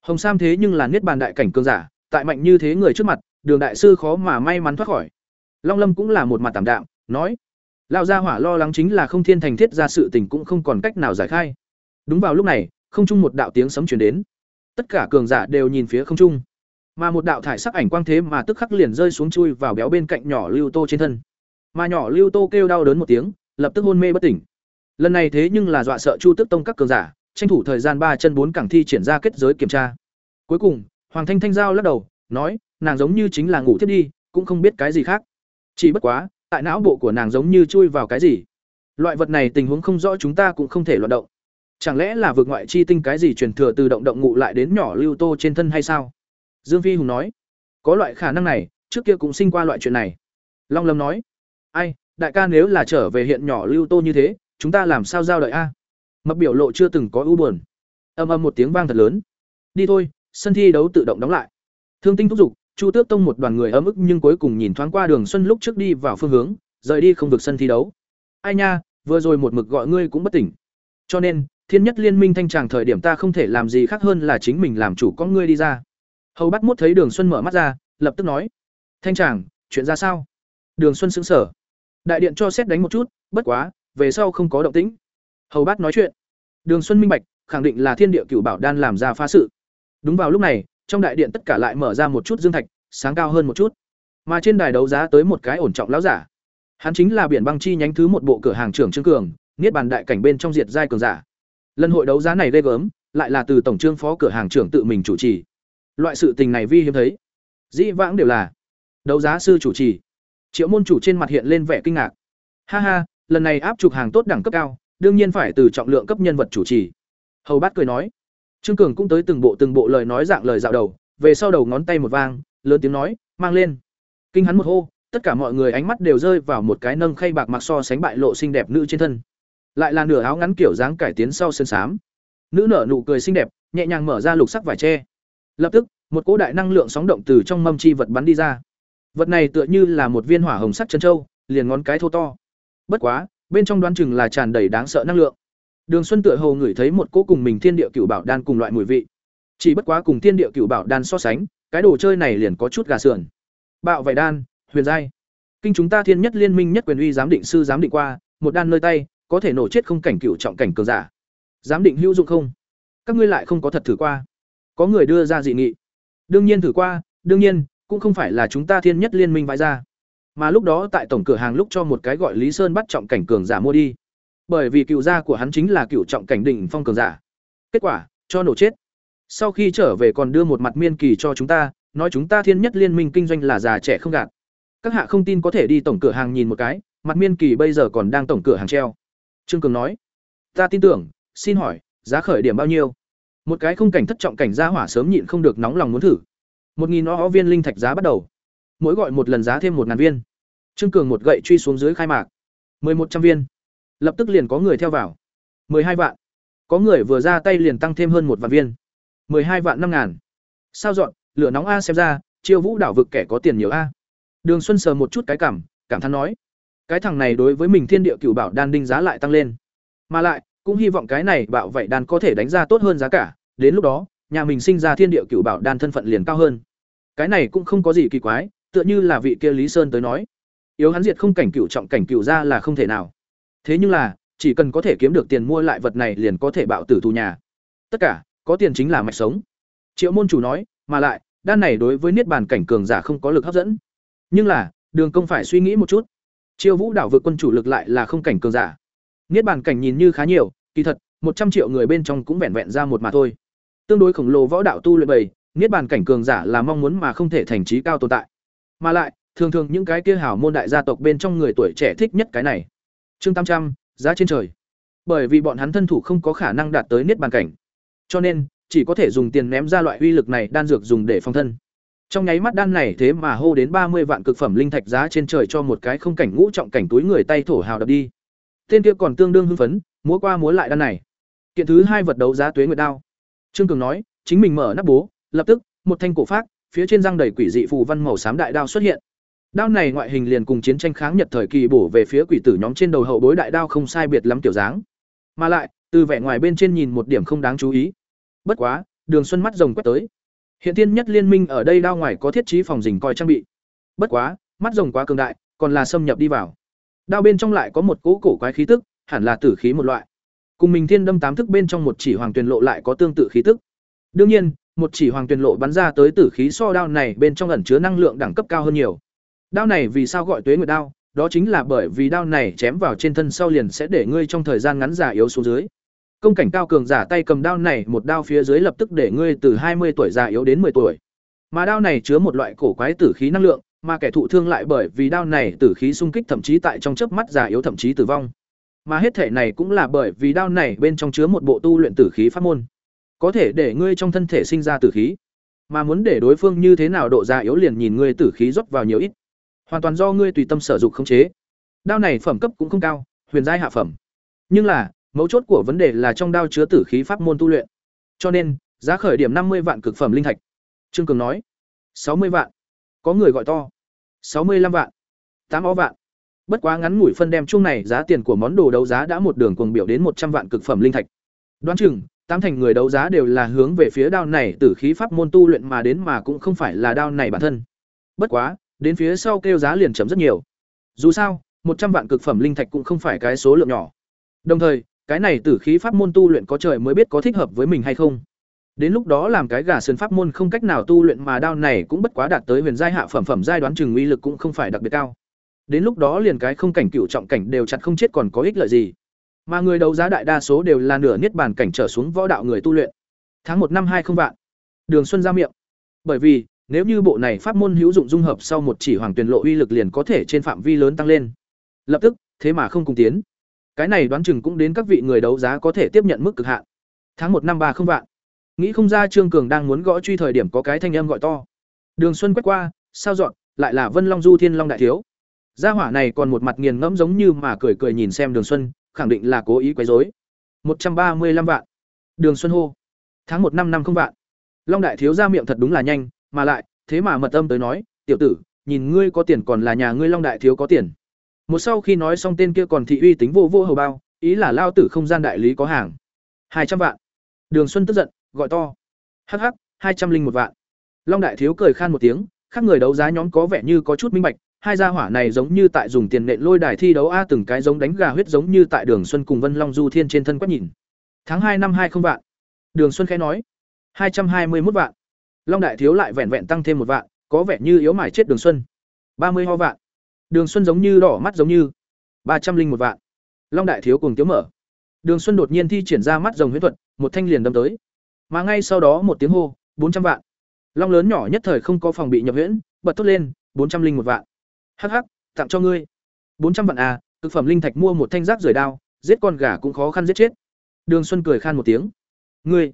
Hồng Sam thế nhưng là niết bàn đại cảnh cường giả, tại mạnh như thế người trước mặt, Đường đại sư khó mà may mắn thoát khỏi. Long Lâm cũng là một mặt tạm đạm, nói: Lão gia hỏa lo lắng chính là không thiên thành thiết ra sự tình cũng không còn cách nào giải khai. Đúng vào lúc này, không trung một đạo tiếng sấm truyền đến. Tất cả cường giả đều nhìn phía không trung. Mà một đạo thải sắc ảnh quang thế mà tức khắc liền rơi xuống chui vào béo bên cạnh nhỏ Lưu Tô trên thân. Mà nhỏ Lưu Tô kêu đau đớn một tiếng, lập tức hôn mê bất tỉnh. Lần này thế nhưng là dọa sợ Chu Tức Tông các cường giả, tranh thủ thời gian ba chân bốn cẳng thi triển ra kết giới kiểm tra. Cuối cùng, Hoàng Thanh Thanh giao lắc đầu, nói, nàng giống như chính là ngủ thiếp đi, cũng không biết cái gì khác. Chỉ bất quá, tại não bộ của nàng giống như chui vào cái gì. Loại vật này tình huống không rõ chúng ta cũng không thể luận động. Chẳng lẽ là vượt ngoại chi tinh cái gì truyền thừa từ động động ngụ lại đến nhỏ lưu tô trên thân hay sao? Dương Phi Hùng nói, có loại khả năng này, trước kia cũng sinh qua loại chuyện này. Long Lâm nói, ai, đại ca nếu là trở về hiện nhỏ lưu tô như thế, chúng ta làm sao giao đợi a? Mập biểu lộ chưa từng có ưu buồn. Âm âm một tiếng vang thật lớn. Đi thôi, sân thi đấu tự động đóng lại. Thương Tinh thúc giục, Chu Tước Tông một đoàn người ấm ức nhưng cuối cùng nhìn thoáng qua Đường Xuân lúc trước đi vào phương hướng, rời đi không vực sân thi đấu. Ai nha, vừa rồi một mực gọi ngươi cũng bất tỉnh. Cho nên, Thiên Nhất Liên Minh thanh tràng thời điểm ta không thể làm gì khác hơn là chính mình làm chủ con ngươi đi ra. Hầu Bắt Mốt thấy Đường Xuân mở mắt ra, lập tức nói: "Thanh tràng, chuyện ra sao?" Đường Xuân sững sờ. Đại điện cho xét đánh một chút, bất quá, về sau không có động tĩnh. Hầu Bát nói chuyện. Đường Xuân minh bạch, khẳng định là Thiên Địa Cửu Bảo Đan làm ra phá sự. Đúng vào lúc này, trong đại điện tất cả lại mở ra một chút dương thạch, sáng cao hơn một chút. Mà trên đài đấu giá tới một cái ổn trọng lão giả. Hắn chính là biển băng chi nhánh thứ một bộ cửa hàng trưởng Trương Cường, niết bàn đại cảnh bên trong diệt giai cường giả. Lần hội đấu giá này ghê gớm, lại là từ tổng trương phó cửa hàng trưởng tự mình chủ trì. Loại sự tình này vi hiếm thấy. Dĩ vãng đều là đấu giá sư chủ trì. Triệu môn chủ trên mặt hiện lên vẻ kinh ngạc. Ha ha, lần này áp chụp hàng tốt đẳng cấp cao, đương nhiên phải từ trọng lượng cấp nhân vật chủ trì. Hầu Bát cười nói. Trương Cường cũng tới từng bộ từng bộ lời nói dạng lời dạo đầu, về sau đầu ngón tay một vang, lớn tiếng nói, mang lên. Kinh hắn một hô, tất cả mọi người ánh mắt đều rơi vào một cái nâng khay bạc mặc so sánh bại lộ xinh đẹp nữ trên thân. Lại là nửa áo ngắn kiểu dáng cải tiến sau sơn xám. Nữ nở nụ cười xinh đẹp nhẹ nhàng mở ra lục sắc vải tre lập tức một cỗ đại năng lượng sóng động từ trong mâm chi vật bắn đi ra. Vật này tựa như là một viên hỏa hồng sắc chân châu, liền ngón cái thô to. Bất quá bên trong đoán chừng là tràn đầy đáng sợ năng lượng đường xuân tựa hồ ngửi thấy một cỗ cùng mình thiên địa cửu bảo đan cùng loại mùi vị. Chỉ bất quá cùng thiên địa cửu bảo đan so sánh, cái đồ chơi này liền có chút gà sườn. Bạo vải đan, huyền giai. Kinh chúng ta thiên nhất liên minh nhất quyền uy giám định sư giám định qua, một đan nơi tay, có thể nổ chết không cảnh cựu trọng cảnh cường giả. Giám định hữu dụng không? Các ngươi lại không có thật thử qua. Có người đưa ra dị nghị. Đương nhiên thử qua, đương nhiên, cũng không phải là chúng ta thiên nhất liên minh vãi ra. Mà lúc đó tại tổng cửa hàng lúc cho một cái gọi Lý Sơn bắt trọng cảnh cường giả mua đi. Bởi vì cựu gia của hắn chính là cựu trọng cảnh đỉnh phong cường giả. Kết quả, cho nổ chết. Sau khi trở về còn đưa một mặt miên kỳ cho chúng ta, nói chúng ta thiên nhất liên minh kinh doanh là già trẻ không gạt. Các hạ không tin có thể đi tổng cửa hàng nhìn một cái, mặt miên kỳ bây giờ còn đang tổng cửa hàng treo. Trương Cường nói, ta tin tưởng, xin hỏi, giá khởi điểm bao nhiêu? Một cái không cảnh thất trọng cảnh gia hỏa sớm nhịn không được nóng lòng muốn thử. Một nghìn o viên linh thạch giá bắt đầu. Mỗi gọi một lần giá thêm một ngàn viên. Trương Cường một gậy truy xuống dưới khai mạc. một trăm viên. Lập tức liền có người theo vào. hai vạn. Có người vừa ra tay liền tăng thêm hơn một vạn viên. hai vạn năm ngàn. Sao dọn, lửa nóng a xem ra, chiêu vũ đảo vực kẻ có tiền nhiều a. Đường Xuân sờ một chút cái cảm, cảm thán nói: "Cái thằng này đối với mình Thiên Địa Cửu Bảo đan đinh giá lại tăng lên, mà lại cũng hy vọng cái này bạo vậy đan có thể đánh ra tốt hơn giá cả, đến lúc đó, nhà mình sinh ra Thiên Địa Cửu Bảo đan thân phận liền cao hơn." Cái này cũng không có gì kỳ quái, tựa như là vị kia Lý Sơn tới nói, yếu hắn diệt không cảnh cửu trọng cảnh cửu ra là không thể nào. Thế nhưng là, chỉ cần có thể kiếm được tiền mua lại vật này liền có thể bạo tử tù nhà. Tất cả, có tiền chính là mạch sống. Triệu môn chủ nói, mà lại, đan này đối với niết bàn cảnh cường giả không có lực hấp dẫn. Nhưng là, Đường Công phải suy nghĩ một chút. triệu Vũ đảo vượt quân chủ lực lại là không cảnh cường giả. Niết bàn cảnh nhìn như khá nhiều, kỳ thật, một trăm triệu người bên trong cũng vẹn vẹn ra một mà thôi. Tương đối khổng lồ võ đạo tu luyện bầy, niết bàn cảnh cường giả là mong muốn mà không thể thành trí cao tồn tại. Mà lại, thường thường những cái kia hảo môn đại gia tộc bên trong người tuổi trẻ thích nhất cái này. Chương tám trăm giá trên trời. Bởi vì bọn hắn thân thủ không có khả năng đạt tới niết bàn cảnh, cho nên chỉ có thể dùng tiền ném ra loại uy lực này đan dược dùng để phòng thân. Trong nháy mắt đan này thế mà hô đến ba mươi vạn cực phẩm linh thạch giá trên trời cho một cái không cảnh ngũ trọng cảnh túi người tay thổ hào đập đi. Tên kia còn tương đương hưng phấn, múa qua múa lại đan này. Kiện thứ hai vật đấu giá tuế nguyệt đao. Trương Cường nói, chính mình mở nắp bố, lập tức, một thanh cổ phát, phía trên răng đầy quỷ dị phù văn màu xám đại đao xuất hiện. Đao này ngoại hình liền cùng chiến tranh kháng Nhật thời kỳ bổ về phía quỷ tử nhóm trên đầu hậu bối đại đao không sai biệt lắm kiểu dáng. Mà lại, từ vẻ ngoài bên trên nhìn một điểm không đáng chú ý. Bất quá, Đường Xuân mắt rồng quét tới. Hiện tiên nhất liên minh ở đây đao ngoài có thiết trí phòng dình coi trang bị. Bất quá, mắt rồng quá cường đại, còn là xâm nhập đi vào. Đao bên trong lại có một cỗ cổ quái khí tức, hẳn là tử khí một loại. Cùng mình thiên đâm tám thức bên trong một chỉ hoàng tuyền lộ lại có tương tự khí tức. Đương nhiên, một chỉ hoàng tuyền lộ bắn ra tới tử khí so đao này bên trong ẩn chứa năng lượng đẳng cấp cao hơn nhiều. Đao này vì sao gọi tuế nguyệt đao? Đó chính là bởi vì đao này chém vào trên thân sau liền sẽ để ngươi trong thời gian ngắn giả yếu xuống dưới. Công cảnh cao cường giả tay cầm đao này, một đao phía dưới lập tức để ngươi từ hai mươi tuổi già yếu đến 10 tuổi. Mà đao này chứa một loại cổ quái tử khí năng lượng, mà kẻ thụ thương lại bởi vì đao này tử khí xung kích thậm chí tại trong chớp mắt già yếu thậm chí tử vong. Mà hết thể này cũng là bởi vì đao này bên trong chứa một bộ tu luyện tử khí pháp môn, có thể để ngươi trong thân thể sinh ra tử khí. Mà muốn để đối phương như thế nào độ già yếu liền nhìn ngươi tử khí rót vào nhiều ít. Hoàn toàn do ngươi tùy tâm sở dụng khống chế. Đao này phẩm cấp cũng không cao, huyền giai hạ phẩm. Nhưng là, mấu chốt của vấn đề là trong đao chứa tử khí pháp môn tu luyện. Cho nên, giá khởi điểm năm mươi vạn cực phẩm linh thạch. Trương Cường nói, sáu mươi vạn. Có người gọi to. sáu mươi 65 vạn. tám ó vạn. Bất quá ngắn ngủi phân đem chung này giá tiền của món đồ đấu giá đã một đường cuồng biểu đến một trăm vạn cực phẩm linh thạch. Đoán chừng, tám thành người đấu giá đều là hướng về phía đao này tử khí pháp môn tu luyện mà đến mà cũng không phải là đao này bản thân. Bất quá, đến phía sau kêu giá liền chấm rất nhiều. Dù sao, một trăm vạn cực phẩm linh thạch cũng không phải cái số lượng nhỏ. Đồng thời, cái này tử khí pháp môn tu luyện có trời mới biết có thích hợp với mình hay không. Đến lúc đó làm cái gà sơn pháp môn không cách nào tu luyện mà đao này cũng bất quá đạt tới huyền giai hạ phẩm phẩm giai đoán chừng uy lực cũng không phải đặc biệt cao. Đến lúc đó liền cái không cảnh cựu trọng cảnh đều chặt không chết còn có ích lợi gì. Mà người đấu giá đại đa số đều là nửa niết bàn cảnh trở xuống võ đạo người tu luyện. Tháng một năm hai không vạn. Đường Xuân ra miệng. Bởi vì, nếu như bộ này pháp môn hữu dụng dung hợp sau một chỉ hoàng tuyển lộ uy lực liền có thể trên phạm vi lớn tăng lên. Lập tức, thế mà không cùng tiến. Cái này đoán chừng cũng đến các vị người đấu giá có thể tiếp nhận mức cực hạn. Tháng một năm ba không vạn. Nghĩ không ra Trương Cường đang muốn gõ truy thời điểm có cái thanh âm gọi to. Đường Xuân quét qua, sao dọn, lại là Vân Long Du Thiên Long đại thiếu. Gia hỏa này còn một mặt nghiền ngẫm giống như mà cười cười nhìn xem Đường Xuân, khẳng định là cố ý quấy rối. một trăm ba mươi 135 vạn. Đường Xuân hô. Tháng một năm năm không vạn. Long đại thiếu ra miệng thật đúng là nhanh, mà lại, thế mà mật âm tới nói, "Tiểu tử, nhìn ngươi có tiền còn là nhà ngươi Long đại thiếu có tiền." Một sau khi nói xong tên kia còn thị uy tính vô vô hầu bao, ý là lao tử không gian đại lý có hàng. hai trăm vạn. Đường Xuân tức giận, gọi to. Hắc hắc, hai trăm linh một vạn. Long đại thiếu cười khan một tiếng, khác người đấu giá nhóm có vẻ như có chút minh bạch, hai gia hỏa này giống như tại dùng tiền nện lôi đài thi đấu a từng cái giống đánh gà huyết giống như tại Đường Xuân cùng Vân Long Du Thiên trên thân quét nhìn. Tháng hai năm hai không vạn. Đường Xuân khẽ nói, hai trăm hai mươi một vạn. Long đại thiếu lại vẹn vẹn tăng thêm một vạn, có vẻ như yếu mải chết Đường Xuân. ba mươi ho vạn. Đường Xuân giống như đỏ mắt giống như ba trăm linh một vạn. Long đại thiếu cùng tiếu mở. Đường Xuân đột nhiên thi triển ra mắt rồng huyễn thuật, một thanh liền đâm tới. Mà ngay sau đó một tiếng hô, bốn trăm vạn. Long lớn nhỏ nhất thời không có phòng bị nhập huyễn, bật thốt lên, bốn trăm linh một vạn. Hắc hắc, tặng cho ngươi. bốn trăm vạn à, cực phẩm linh thạch mua một thanh rác rời đao, giết con gà cũng khó khăn giết chết. Đường Xuân cười khan một tiếng. Ngươi,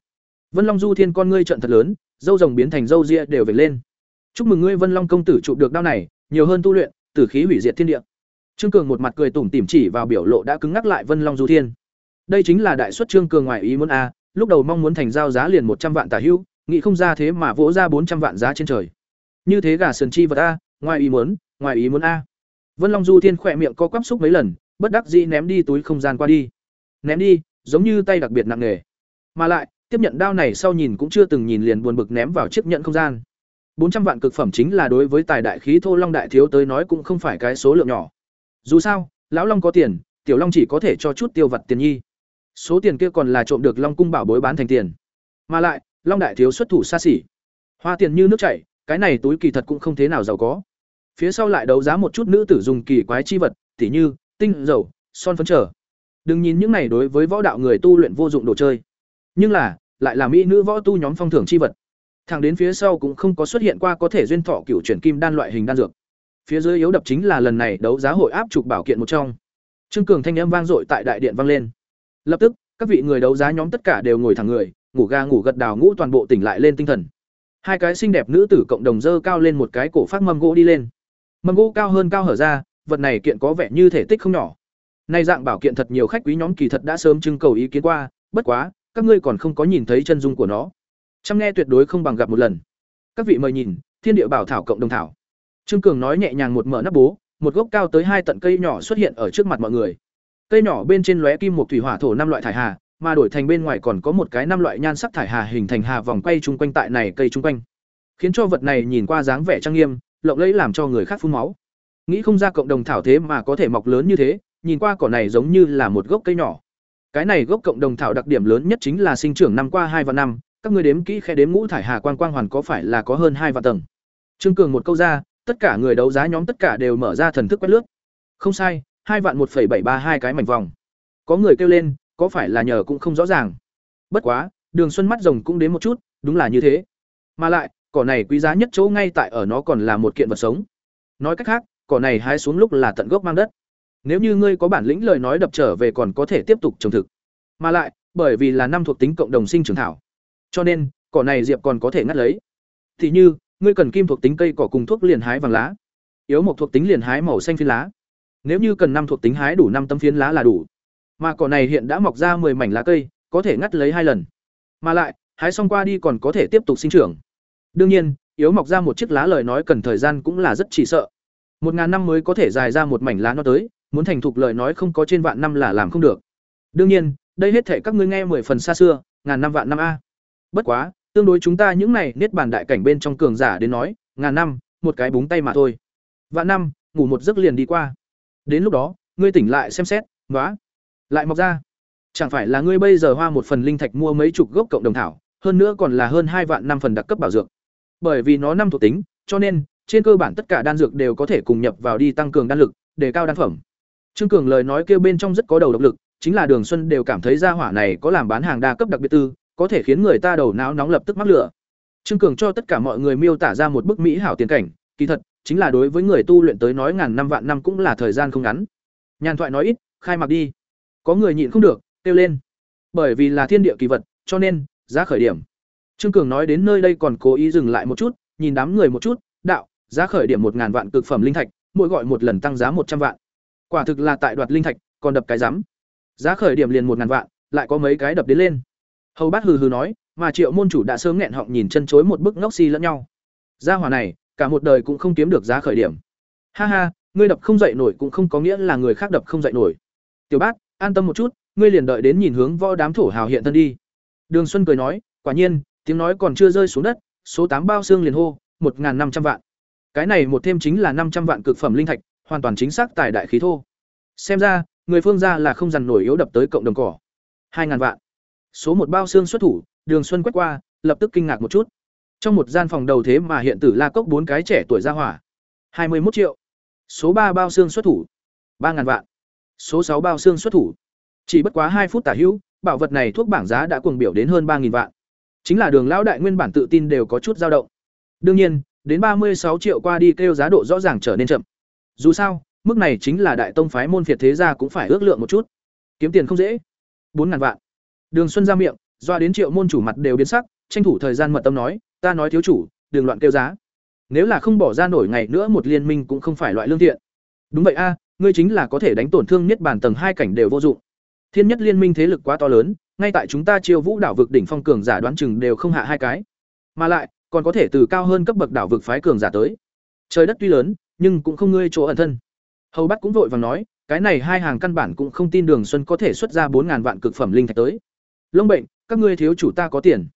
Vân Long Du Thiên con ngươi trận thật lớn, dâu rồng biến thành dâu ria đều về lên. Chúc mừng ngươi Vân Long công tử chụp được đao này, nhiều hơn tu luyện, tử khí hủy diệt thiên địa. Trương Cường một mặt cười tủm tỉm chỉ vào biểu lộ đã cứng ngắc lại Vân Long Du Thiên. Đây chính là đại suất Trương Cường ngoài ý muốn a, lúc đầu mong muốn thành giao giá liền một trăm vạn tả hữu, nghĩ không ra thế mà vỗ ra bốn trăm vạn giá trên trời. Như thế gà sườn chi vật a, ngoài ý muốn, ngoài ý muốn a. Vân Long Du Thiên khỏe miệng co quắp xúc mấy lần, bất đắc dĩ ném đi túi không gian qua đi. Ném đi, giống như tay đặc biệt nặng nề. Mà lại, tiếp nhận đao này sau nhìn cũng chưa từng nhìn liền buồn bực ném vào chiếc nhận không gian. bốn trăm vạn cực phẩm chính là đối với tài đại khí thô long đại thiếu tới nói cũng không phải cái số lượng nhỏ. Dù sao, lão long có tiền, tiểu long chỉ có thể cho chút tiêu vật tiền nhi. Số tiền kia còn là trộm được long cung bảo bối bán thành tiền. Mà lại, long đại thiếu xuất thủ xa xỉ. Hoa tiền như nước chảy, cái này túi kỳ thật cũng không thế nào giàu có. Phía sau lại đấu giá một chút nữ tử dùng kỳ quái chi vật, tỉ như tinh dầu, son phấn trở. Đừng nhìn những này đối với võ đạo người tu luyện vô dụng đồ chơi nhưng là, lại là mỹ nữ võ tu nhóm phong thưởng chi vật. Thẳng đến phía sau cũng không có xuất hiện qua có thể duyên thọ cựu chuyển kim đan loại hình đan dược. Phía dưới yếu đập chính là lần này đấu giá hội áp trục bảo kiện một trong. Trương cường thanh âm vang dội tại đại điện vang lên. Lập tức, các vị người đấu giá nhóm tất cả đều ngồi thẳng người, ngủ ga ngủ gật đào ngũ toàn bộ tỉnh lại lên tinh thần. Hai cái xinh đẹp nữ tử cộng đồng dơ cao lên một cái cổ phát mâm gỗ đi lên. Mâm gỗ cao hơn cao hở ra, vật này kiện có vẻ như thể tích không nhỏ. Nay dạng bảo kiện thật nhiều khách quý nhóm kỳ thật đã sớm trưng cầu ý kiến qua, bất quá các ngươi còn không có nhìn thấy chân dung của nó. Chăm nghe tuyệt đối không bằng gặp một lần. Các vị mời nhìn, thiên địa bảo thảo cộng đồng thảo. Trương cường nói nhẹ nhàng một mở nắp bố, một gốc cao tới hai tận cây nhỏ xuất hiện ở trước mặt mọi người. Cây nhỏ bên trên lóe kim một thủy hỏa thổ năm loại thải hà, mà đổi thành bên ngoài còn có một cái năm loại nhan sắc thải hà hình thành hà vòng quay chung quanh tại này cây chung quanh. Khiến cho vật này nhìn qua dáng vẻ trang nghiêm, lộng lẫy làm cho người khác phun máu. Nghĩ không ra cộng đồng thảo thế mà có thể mọc lớn như thế, nhìn qua cỏ này giống như là một gốc cây nhỏ cái này gốc cộng đồng thảo đặc điểm lớn nhất chính là sinh trưởng năm qua hai vạn năm, các người đếm kỹ khe đếm ngũ thải hà quang quang hoàn có phải là có hơn hai vạn tầng. Trương Cường một câu ra, tất cả người đấu giá nhóm tất cả đều mở ra thần thức quét lướt. Không sai, hai vạn một bảy ba hai cái mảnh vòng. Có người kêu lên, có phải là nhờ cũng không rõ ràng. Bất quá, Đường Xuân mắt rồng cũng đến một chút, đúng là như thế. Mà lại, cỏ này quý giá nhất chỗ ngay tại ở nó còn là một kiện vật sống. Nói cách khác, cỏ này hái xuống lúc là tận gốc mang đất. Nếu như ngươi có bản lĩnh lời nói đập trở về còn có thể tiếp tục trồng thực. Mà lại, bởi vì là năm thuộc tính cộng đồng sinh trưởng thảo, cho nên cỏ này diệp còn có thể ngắt lấy. Thì như, ngươi cần kim thuộc tính cây cỏ cùng thuốc liền hái vàng lá, yếu một thuộc tính liền hái màu xanh phiến lá. Nếu như cần năm thuộc tính hái đủ năm tấm phiến lá là đủ. Mà cỏ này hiện đã mọc ra 10 mảnh lá cây, có thể ngắt lấy hai lần. Mà lại, hái xong qua đi còn có thể tiếp tục sinh trưởng. Đương nhiên, yếu mọc ra một chiếc lá lời nói cần thời gian cũng là rất chỉ sợ. Một ngàn năm mới có thể dài ra một mảnh lá nó tới, muốn thành thục lời nói không có trên vạn năm là làm không được. Đương nhiên, đây hết thể các ngươi nghe mười phần xa xưa, ngàn năm vạn năm a. Bất quá, tương đối chúng ta những này niết bàn đại cảnh bên trong cường giả đến nói, ngàn năm, một cái búng tay mà thôi. Vạn năm, ngủ một giấc liền đi qua. Đến lúc đó, ngươi tỉnh lại xem xét, nóa, lại mọc ra. Chẳng phải là ngươi bây giờ hoa một phần linh thạch mua mấy chục gốc cộng đồng thảo, hơn nữa còn là hơn hai vạn năm phần đặc cấp bảo dược. Bởi vì nó năm thuộc tính, cho nên trên cơ bản tất cả đan dược đều có thể cùng nhập vào đi tăng cường đan lực, đề cao đan phẩm. Trương Cường lời nói kêu bên trong rất có đầu độc lực, chính là Đường Xuân đều cảm thấy gia hỏa này có làm bán hàng đa cấp đặc biệt tư, có thể khiến người ta đầu não nóng lập tức mắc lửa. Trương Cường cho tất cả mọi người miêu tả ra một bức mỹ hảo tiền cảnh, kỳ thật, chính là đối với người tu luyện tới nói ngàn năm vạn năm cũng là thời gian không ngắn. Nhàn thoại nói ít, khai mạc đi. Có người nhịn không được, kêu lên. Bởi vì là thiên địa kỳ vật, cho nên giá khởi điểm. Trương Cường nói đến nơi đây còn cố ý dừng lại một chút, nhìn đám người một chút, đạo, giá khởi điểm một ngàn vạn cực phẩm linh thạch, mỗi gọi một lần tăng giá một trăm vạn. Quả thực là tại đoạt linh thạch, còn đập cái rắm. Giá khởi điểm liền một ngàn vạn, lại có mấy cái đập đến lên. Hầu Bát hừ hừ nói, mà Triệu môn chủ đã sớm nghẹn họng nhìn chân chối một bức ngốc si lẫn nhau. Gia hỏa này, cả một đời cũng không kiếm được giá khởi điểm. Ha ha, ngươi đập không dậy nổi cũng không có nghĩa là người khác đập không dậy nổi. Tiểu Bát, an tâm một chút, ngươi liền đợi đến nhìn hướng võ đám thổ hào hiện thân đi. Đường Xuân cười nói, quả nhiên, tiếng nói còn chưa rơi xuống đất, số tám bao xương liền hô, một năm trăm vạn. Cái này một thêm chính là năm trăm vạn cực phẩm linh thạch, hoàn toàn chính xác tài đại khí thô. Xem ra, người phương gia là không dằn nổi yếu đập tới cộng đồng cỏ. Hai ngàn vạn. Số một bao xương xuất thủ, Đường Xuân quét qua, lập tức kinh ngạc một chút. Trong một gian phòng đầu thế mà hiện tử La Cốc bốn cái trẻ tuổi ra hỏa. hai mươi 21 triệu. Số ba bao xương xuất thủ. ba ngàn vạn. Số sáu bao xương xuất thủ. Chỉ bất quá hai phút tả hữu, bảo vật này thuốc bảng giá đã cuồng biểu đến hơn ba nghìn vạn. Chính là Đường lão đại nguyên bản tự tin đều có chút dao động. Đương nhiên, đến ba mươi sáu triệu qua đi kêu giá độ rõ ràng trở nên chậm. Dù sao, mức này chính là đại tông phái môn phiệt thế gia cũng phải ước lượng một chút. Kiếm tiền không dễ. bốn ngàn vạn. Đường Xuân ra miệng, doa đến Triệu môn chủ mặt đều biến sắc, tranh thủ thời gian mật tâm nói, "Ta nói thiếu chủ, đừng loạn kêu giá. Nếu là không bỏ ra nổi ngày nữa một liên minh cũng không phải loại lương thiện." Đúng vậy a, ngươi chính là có thể đánh tổn thương niết bàn tầng hai cảnh đều vô dụng. Thiên nhất liên minh thế lực quá to lớn, ngay tại chúng ta chiêu vũ đảo vực đỉnh phong cường giả đoán chừng đều không hạ hai cái. Mà lại, còn có thể từ cao hơn cấp bậc đảo vực phái cường giả tới. Trời đất tuy lớn, nhưng cũng không ngươi chỗ ẩn thân. Hầu Bát cũng vội vàng nói, cái này hai hàng căn bản cũng không tin Đường Xuân có thể xuất ra bốn ngàn vạn cực phẩm linh thạch tới. Lông bệnh, các ngươi thiếu chủ ta có tiền.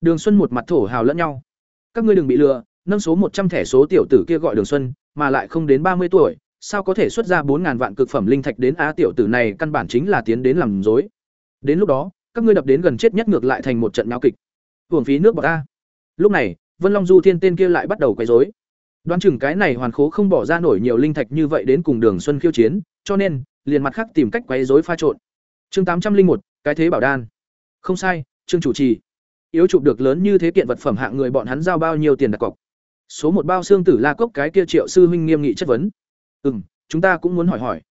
Đường Xuân một mặt thổ hào lẫn nhau. Các ngươi đừng bị lừa, nâng số một trăm thẻ số tiểu tử kia gọi Đường Xuân, mà lại không đến ba mươi tuổi, sao có thể xuất ra bốn ngàn vạn cực phẩm linh thạch đến á tiểu tử này căn bản chính là tiến đến làm dối. Đến lúc đó, các ngươi đập đến gần chết nhất ngược lại thành một trận náo kịch. Hưởng phí nước bọt ta. Lúc này, Vân Long Du Thiên tên kia lại bắt đầu quấy rối. Đoán chừng cái này hoàn khố không bỏ ra nổi nhiều linh thạch như vậy đến cùng Đường Xuân khiêu chiến, cho nên liền mặt khác tìm cách quấy rối pha trộn. Chương tám trăm linh một cái thế bảo đan. Không sai, chương chủ trì. Yếu chụp được lớn như thế kiện vật phẩm hạng người bọn hắn giao bao nhiêu tiền đặt cọc. Số một bao xương tử La Cốc cái kia Triệu sư huynh nghiêm nghị chất vấn. "Ừm, chúng ta cũng muốn hỏi hỏi."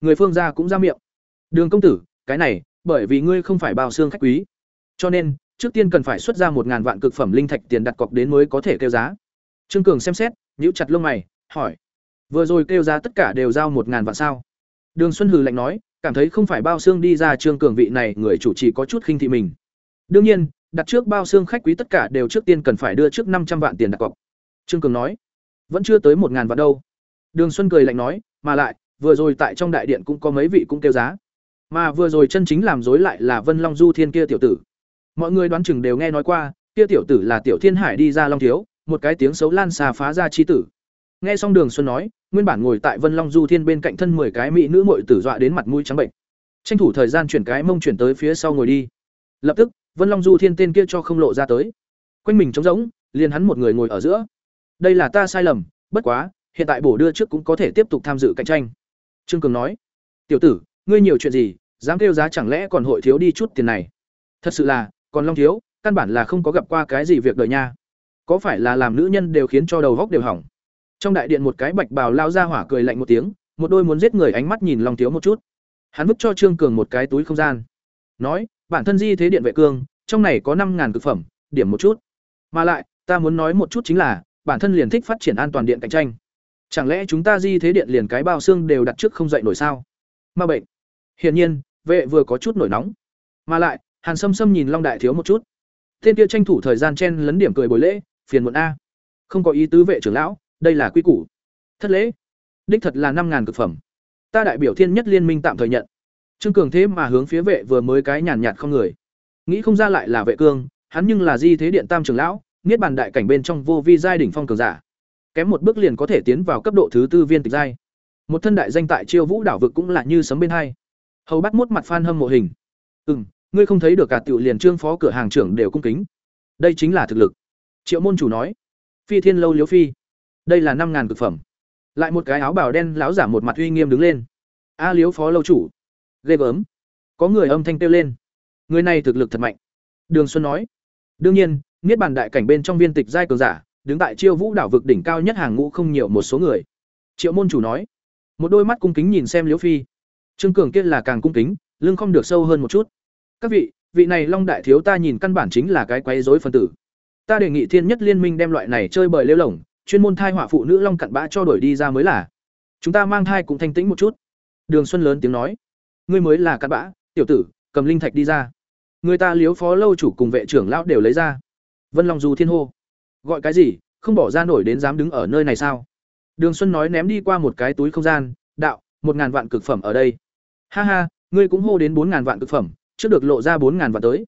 Người phương gia cũng ra miệng. "Đường công tử, cái này, bởi vì ngươi không phải bao xương khách quý, cho nên trước tiên cần phải xuất ra một ngàn vạn cực phẩm linh thạch tiền đặt cọc đến mới có thể kêu giá." Trương Cường xem xét, nhíu chặt lông mày, hỏi: "Vừa rồi kêu giá tất cả đều giao một ngàn vạn sao?" Đường Xuân hừ lạnh nói, cảm thấy không phải bao xương đi ra Trương Cường vị này người chủ trì có chút khinh thị mình. Đương nhiên, đặt trước bao xương khách quý tất cả đều trước tiên cần phải đưa trước năm trăm vạn tiền đặt cọc. Trương Cường nói, vẫn chưa tới một ngàn vạn đâu. Đường Xuân cười lạnh nói, mà lại, vừa rồi tại trong đại điện cũng có mấy vị cũng kêu giá. Mà vừa rồi chân chính làm dối lại là Vân Long Du Thiên kia tiểu tử. Mọi người đoán chừng đều nghe nói qua, kia tiểu tử là tiểu Thiên Hải đi ra Long thiếu, một cái tiếng xấu lan xà phá ra chi tử. Nghe xong Đường Xuân nói, nguyên bản ngồi tại Vân Long Du Thiên bên cạnh thân 10 cái mỹ nữ muội tử dọa đến mặt mũi trắng bệnh. Tranh thủ thời gian chuyển cái mông chuyển tới phía sau ngồi đi. Lập tức, Vân Long Du Thiên tên kia cho không lộ ra tới. Quanh mình trống rỗng, liền hắn một người ngồi ở giữa. Đây là ta sai lầm, bất quá, hiện tại bổ đưa trước cũng có thể tiếp tục tham dự cạnh tranh. Trương Cường nói: "Tiểu tử, ngươi nhiều chuyện gì, dám kêu giá chẳng lẽ còn hội thiếu đi chút tiền này? Thật sự là, còn Long thiếu, căn bản là không có gặp qua cái gì việc đời nha. Có phải là làm nữ nhân đều khiến cho đầu góc đều hỏng?" Trong đại điện một cái bạch bào lao ra hỏa cười lạnh một tiếng, một đôi muốn giết người ánh mắt nhìn Long thiếu một chút. Hắn vứt cho Trương Cường một cái túi không gian, nói: "Bản thân di thế điện vệ cương, trong này có năm ngàn thực phẩm, điểm một chút. Mà lại, ta muốn nói một chút chính là, bản thân liền thích phát triển an toàn điện cạnh tranh. Chẳng lẽ chúng ta di thế điện liền cái bao xương đều đặt trước không dậy nổi sao? Ma bệnh. Hiển nhiên, vệ vừa có chút nổi nóng. Mà lại, Hàn Sâm Sâm nhìn Long đại thiếu một chút. Tên kia tranh thủ thời gian chen lấn điểm cười bồi lễ, phiền muộn a. Không có ý tứ vệ trưởng lão, đây là quy củ. Thất lễ. Đích thật là năm ngàn cực phẩm. Ta đại biểu Thiên Nhất Liên minh tạm thời nhận. Trương Cường thế mà hướng phía vệ vừa mới cái nhàn nhạt không người. Nghĩ không ra lại là vệ cương, hắn nhưng là di thế điện tam trưởng lão, niết bàn đại cảnh bên trong vô vi giai đỉnh phong cường giả. Kém một bước liền có thể tiến vào cấp độ thứ tư viên tịch giai. Một thân đại danh tại Chiêu Vũ đảo vực cũng là như sấm bên hai. Hầu bắt mốt mặt phan hâm mộ hình. "Ừm, ngươi không thấy được cả tiểu liền trương phó cửa hàng trưởng đều cung kính. Đây chính là thực lực." Triệu môn chủ nói. "Phi Thiên lâu liếu phi, đây là năm ngàn cực phẩm." Lại một cái áo bào đen lão giả một mặt uy nghiêm đứng lên. "A liếu phó lâu chủ." Ghê gớm. Có người âm thanh kêu lên. Người này thực lực thật mạnh. Đường Xuân nói. Đương nhiên, niết bàn đại cảnh bên trong viên tịch giai cường giả, đứng tại Chiêu Vũ đảo vực đỉnh cao nhất hàng ngũ không nhiều một số người. Triệu môn chủ nói. Một đôi mắt cung kính nhìn xem Liễu Phi. Trương Cường kia là càng cung kính, lưng không được sâu hơn một chút. Các vị, vị này Long đại thiếu ta nhìn căn bản chính là cái quấy dối phân tử. Ta đề nghị Thiên Nhất Liên minh đem loại này chơi bời lêu lỏng chuyên môn thai họa phụ nữ long cặn bã cho đổi đi ra mới là. Chúng ta mang thai cũng thanh tĩnh một chút. Đường Xuân lớn tiếng nói, ngươi mới là cặn bã, tiểu tử, cầm linh thạch đi ra. Người ta liếu phó lâu chủ cùng vệ trưởng lão đều lấy ra. Vân long du thiên hô. Gọi cái gì không bỏ ra nổi đến dám đứng ở nơi này sao? Đường xuân nói ném đi qua một cái túi không gian. Đạo một ngàn vạn cực phẩm ở đây. Ha ha ngươi cũng hô đến bốn ngàn vạn cực phẩm trước được lộ ra bốn ngàn vạn tới.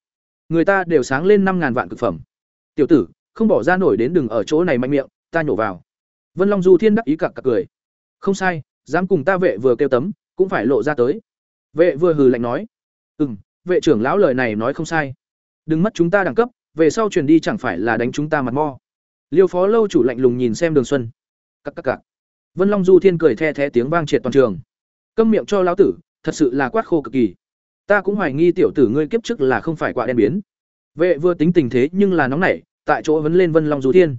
Người ta đều sáng lên năm ngàn vạn cực phẩm tiểu tử không bỏ ra nổi đến đừng ở chỗ này mạnh miệng ta nhổ vào vân long du thiên đắc ý cặc cặc cười không sai dám cùng ta vệ vừa kêu tấm cũng phải lộ ra tới vệ vừa hừ lạnh nói ừ m vệ trưởng lão lời này nói không sai đừng mất chúng ta đẳng cấp về sau truyền đi chẳng phải là đánh chúng ta mặt mo liêu phó lâu chủ lạnh lùng nhìn xem đường xuân cặc cặc cặc. Vân Long Du Thiên cười the thé tiếng vang triệt toàn trường. Câm miệng cho lão tử, thật sự là quát khô cực kỳ. Ta cũng hoài nghi tiểu tử ngươi kiếp trước là không phải quạ đen biến. Vệ vừa tính tình thế nhưng là nóng nảy, tại chỗ vấn lên Vân Long Du Thiên.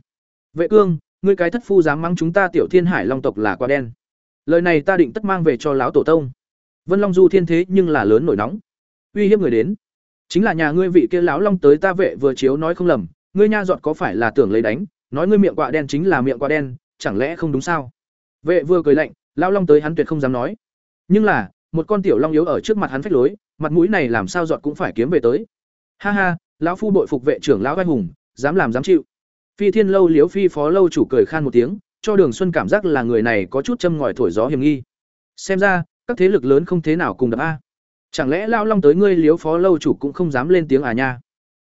Vệ Cương, ngươi cái thất phu dám mắng chúng ta Tiểu Thiên Hải Long tộc là quá đen. Lời này ta định tất mang về cho lão tổ tông. Vân Long Du Thiên thế nhưng là lớn nổi nóng. Uy hiếp người đến. Chính là nhà ngươi vị kia lão long tới ta vệ vừa chiếu nói không lầm, ngươi nha dọn có phải là tưởng lấy đánh, nói ngươi miệng quạ đen chính là miệng quạ đen, chẳng lẽ không đúng sao? Vệ vừa cười lạnh, lão long tới hắn tuyệt không dám nói. Nhưng là, một con tiểu long yếu ở trước mặt hắn phách lối, mặt mũi này làm sao dọn cũng phải kiếm về tới. Ha ha, lão phu bội phục vệ trưởng lão anh hùng, dám làm dám chịu. Phi Thiên lâu liếu phi phó lâu chủ cười khan một tiếng, cho Đường Xuân cảm giác là người này có chút châm ngòi thổi gió hiểm nghi. Xem ra, các thế lực lớn không thế nào cùng đập a. Chẳng lẽ lão long tới ngươi liếu phó lâu chủ cũng không dám lên tiếng à nha?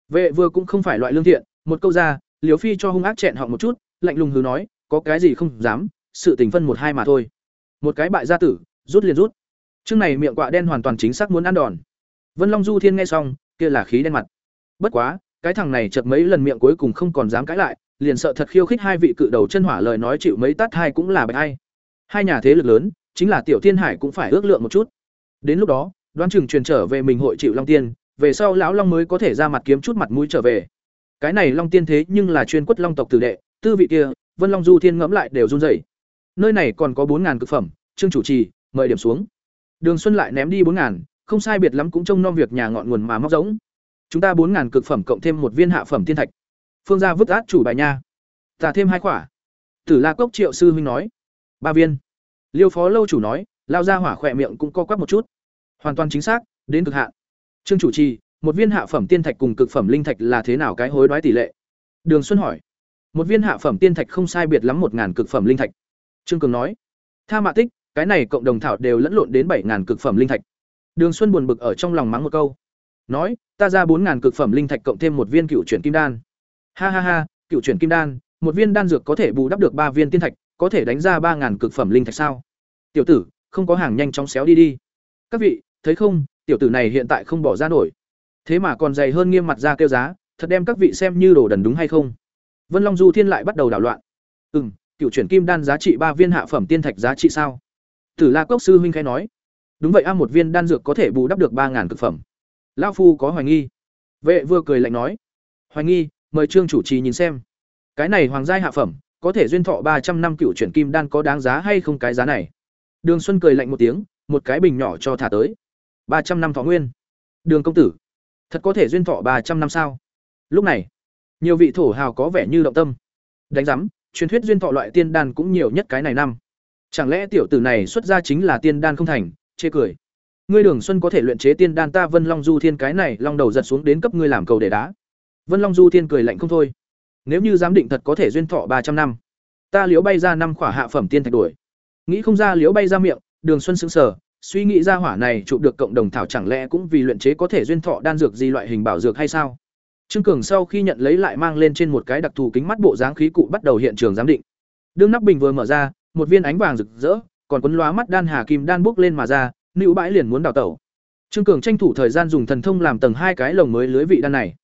Vệ vừa cũng không phải loại lương thiện, một câu ra, liếu phi cho hung ác chẹn họ một chút, lạnh lùng hừ nói, có cái gì không dám, sự tình phân một hai mà thôi. Một cái bại gia tử, rút liền rút. Chương này miệng quạ đen hoàn toàn chính xác muốn ăn đòn. Vân Long Du Thiên nghe xong, kia là khí đen mặt. Bất quá, cái thằng này chật mấy lần miệng cuối cùng không còn dám cãi lại, liền sợ thật khiêu khích hai vị cự đầu chân hỏa lời nói chịu mấy tát hai cũng là bạch hay. Hai nhà thế lực lớn, chính là Tiểu Thiên Hải cũng phải ước lượng một chút. Đến lúc đó, đoán chừng truyền trở về mình hội chịu Long Tiên, về sau lão Long mới có thể ra mặt kiếm chút mặt mũi trở về. Cái này Long Tiên thế nhưng là chuyên quất Long tộc tử đệ, tư vị kia, Vân Long Du Thiên ngẫm lại đều run rẩy. Nơi này còn có bốn ngàn cực phẩm, Trương chủ trì, mời điểm xuống. Đường Xuân lại ném đi bốn ngàn, không sai biệt lắm cũng trông nom việc nhà ngọn nguồn mà móc giống. Chúng ta bốn ngàn cực phẩm cộng thêm một viên hạ phẩm tiên thạch. Phương gia vứt át chủ bài nha. Ta thêm hai quả. Tử La Cốc Triệu sư huynh nói. Ba viên. Liêu Phó lâu chủ nói, lao ra hỏa khỏe miệng cũng co quắp một chút. Hoàn toàn chính xác, đến cực hạn. Trương chủ trì, một viên hạ phẩm tiên thạch cùng cực phẩm linh thạch là thế nào cái hối đoái tỷ lệ? Đường Xuân hỏi. Một viên hạ phẩm tiên thạch không sai biệt lắm một ngàn cực phẩm linh thạch. Trương Cường nói. Tha mạ tích, cái này cộng đồng thảo đều lẫn lộn đến bảy ngàn cực phẩm linh thạch. Đường Xuân buồn bực ở trong lòng mắng một câu. Nói, ta ra bốn ngàn cực phẩm linh thạch cộng thêm một viên cựu chuyển kim đan. Ha ha ha, cựu chuyển kim đan, một viên đan dược có thể bù đắp được ba viên tiên thạch, có thể đánh ra ba ngàn cực phẩm linh thạch sao? Tiểu tử, không có hàng nhanh chóng xéo đi đi. Các vị, thấy không, tiểu tử này hiện tại không bỏ ra nổi. Thế mà còn dày hơn nghiêm mặt ra kêu giá, thật đem các vị xem như đồ đần đúng hay không? Vân Long Du Thiên lại bắt đầu đảo loạn. Ừm, cựu chuyển kim đan giá trị ba viên hạ phẩm tiên thạch giá trị sao? Tử La Cốc sư huynh khai nói. Đúng vậy a một viên đan dược có thể bù đắp được ba ngàn cực phẩm. Lão phu có hoài nghi. Vệ vừa cười lạnh nói. Hoài nghi, mời trương chủ trì nhìn xem. Cái này hoàng giai hạ phẩm, có thể duyên thọ ba trăm năm cựu chuyển kim đan có đáng giá hay không cái giá này? Đường Xuân cười lạnh một tiếng, một cái bình nhỏ cho thả tới. ba trăm năm thọ nguyên. Đường công tử, thật có thể duyên thọ ba trăm năm sao? Lúc này, nhiều vị thổ hào có vẻ như động tâm. Đánh giám, truyền thuyết duyên thọ loại tiên đan cũng nhiều nhất cái này năm. Chẳng lẽ tiểu tử này xuất ra chính là tiên đan không thành, chê cười. Ngươi Đường Xuân có thể luyện chế tiên đan ta Vân Long Du Thiên cái này long đầu giật xuống đến cấp ngươi làm cầu để đá. Vân Long Du Thiên cười lạnh không thôi. Nếu như giám định thật có thể duyên thọ ba trăm năm, ta liễu bay ra năm khỏa hạ phẩm tiên thạch đuổi. Nghĩ không ra liễu bay ra miệng, Đường Xuân sững sờ, suy nghĩ ra hỏa này chụp được cộng đồng thảo chẳng lẽ cũng vì luyện chế có thể duyên thọ đan dược gì loại hình bảo dược hay sao? Trương Cường sau khi nhận lấy lại mang lên trên một cái đặc thù kính mắt bộ dáng khí cụ bắt đầu hiện trường giám định. Đương nắp bình vừa mở ra, một viên ánh vàng rực rỡ, còn quấn lóa mắt đan hà kim đan bốc lên mà ra, nữu bãi liền muốn đào tẩu. Trương Cường tranh thủ thời gian dùng thần thông làm tầng hai cái lồng mới lưới vị đan này.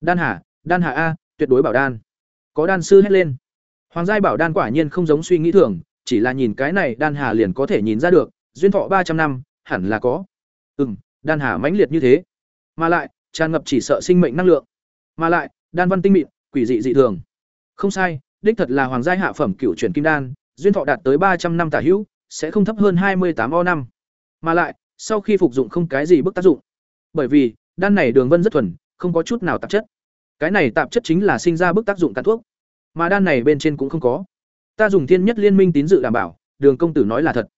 Đan hà, đan hà a, tuyệt đối bảo đan. Có đan sư hét lên. Hoàng giai bảo đan quả nhiên không giống suy nghĩ thường, chỉ là nhìn cái này đan hà liền có thể nhìn ra được, duyên thọ ba trăm năm, hẳn là có. Ừm, đan hà mãnh liệt như thế, mà lại tràn ngập chỉ sợ sinh mệnh năng lượng, mà lại đan văn tinh mịn, quỷ dị dị thường. Không sai, đích thật là hoàng giai hạ phẩm cựu chuyển kim đan, duyên thọ đạt tới ba trăm năm tả hữu, sẽ không thấp hơn hai mươi tám o năm. Mà lại, sau khi phục dụng không cái gì bức tác dụng. Bởi vì, đan này đường vân rất thuần, không có chút nào tạp chất. Cái này tạp chất chính là sinh ra bức tác dụng tàn thuốc. Mà đan này bên trên cũng không có. Ta dùng thiên nhất liên minh tín dự đảm bảo, Đường công tử nói là thật.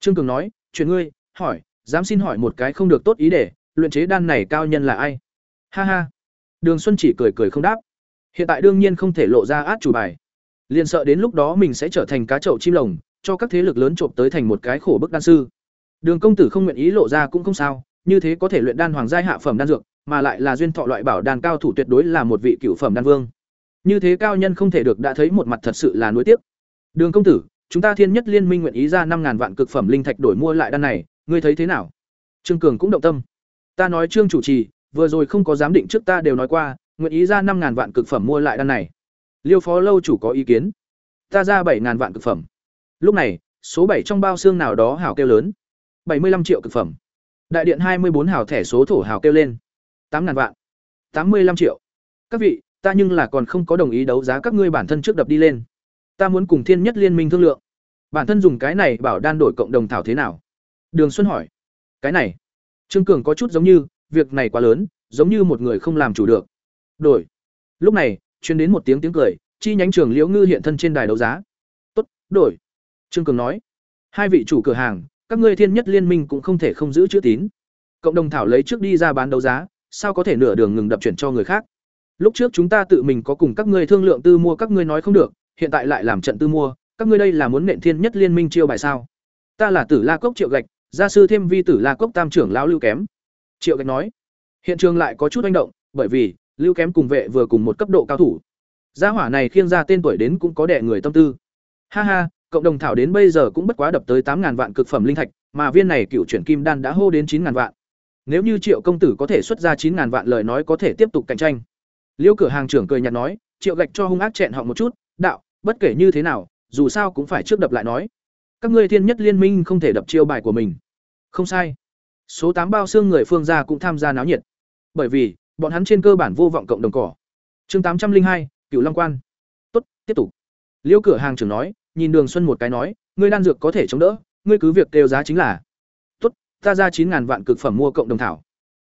Trương Cường nói, "Chuyện ngươi, hỏi, dám xin hỏi một cái không được tốt ý để, luyện chế đan này cao nhân là ai?" Ha ha. Đường Xuân chỉ cười cười không đáp. Hiện tại đương nhiên không thể lộ ra át chủ bài. Liền sợ đến lúc đó mình sẽ trở thành cá chậu chim lồng, cho các thế lực lớn trộm tới thành một cái khổ bức đan sư. Đường công tử không nguyện ý lộ ra cũng không sao, như thế có thể luyện đan hoàng giai hạ phẩm đan dược, mà lại là duyên thọ loại bảo đan cao thủ tuyệt đối là một vị cửu phẩm đan vương. Như thế cao nhân không thể được đã thấy một mặt thật sự là nuối tiếc. Đường công tử, chúng ta Thiên Nhất Liên minh nguyện ý ra năm ngàn vạn cực phẩm linh thạch đổi mua lại đan này, ngươi thấy thế nào? Trương Cường cũng động tâm. Ta nói Trương chủ trì, vừa rồi không có giám định trước ta đều nói qua, nguyện ý ra năm ngàn vạn cực phẩm mua lại đan này. Liêu Phó lâu chủ có ý kiến. Ta ra bảy ngàn vạn cực phẩm. Lúc này, số bảy trong bao xương nào đó hảo kêu lớn bảy mươi 75 triệu cực phẩm. Đại điện hai mươi bốn hảo thẻ số thổ hảo kêu lên. tám ngàn vạn. tám mươi 85 triệu. Các vị, ta nhưng là còn không có đồng ý đấu giá các ngươi bản thân trước đập đi lên. Ta muốn cùng Thiên Nhất Liên minh thương lượng. Bản thân dùng cái này bảo đan đổi cộng đồng thảo thế nào? Đường Xuân hỏi. Cái này, Trương Cường có chút giống như, việc này quá lớn, giống như một người không làm chủ được. Đổi. Lúc này, truyền đến một tiếng tiếng cười, chi nhánh trưởng Liễu Ngư hiện thân trên đài đấu giá. "Tốt, đổi." Trương Cường nói. "Hai vị chủ cửa hàng, các ngươi Thiên Nhất Liên minh cũng không thể không giữ chữ tín. Cộng đồng thảo lấy trước đi ra bán đấu giá, sao có thể nửa đường ngừng đập chuyển cho người khác? Lúc trước chúng ta tự mình có cùng các ngươi thương lượng tư mua các ngươi nói không được, hiện tại lại làm trận tư mua, các ngươi đây là muốn nện Thiên Nhất Liên minh chiêu bài sao? Ta là Tử La Cốc Triệu Gạch, gia sư thêm vi Tử La Cốc Tam trưởng lão Lưu Kém." Triệu Gạch nói. Hiện trường lại có chút manh động, bởi vì Lưu Kém cùng vệ vừa cùng một cấp độ cao thủ. Gia hỏa này khiêng ra tên tuổi đến cũng có đẻ người tâm tư. Ha ha, cộng đồng thảo đến bây giờ cũng bất quá đập tới tám ngàn vạn cực phẩm linh thạch, mà viên này cựu chuyển kim đan đã hô đến chín ngàn vạn. Nếu như Triệu công tử có thể xuất ra chín ngàn vạn lời nói có thể tiếp tục cạnh tranh. Liêu cửa hàng trưởng cười nhạt nói, Triệu gạch cho hung ác chẹn họ một chút, đạo, bất kể như thế nào, dù sao cũng phải trước đập lại nói. Các ngươi thiên nhất liên minh không thể đập chiêu bài của mình. Không sai. Số tám bao xương người phương gia cũng tham gia náo nhiệt. Bởi vì, bọn hắn trên cơ bản vô vọng cộng đồng cỏ. Chương tám trăm linh hai Cửu Long Quan. Tốt, tiếp tục. Liêu cửa hàng trưởng nói, nhìn Đường Xuân một cái nói, ngươi đan dược có thể chống đỡ, ngươi cứ việc kêu giá chính là. Tốt, ta ra chín ngàn vạn cực phẩm mua cộng đồng thảo.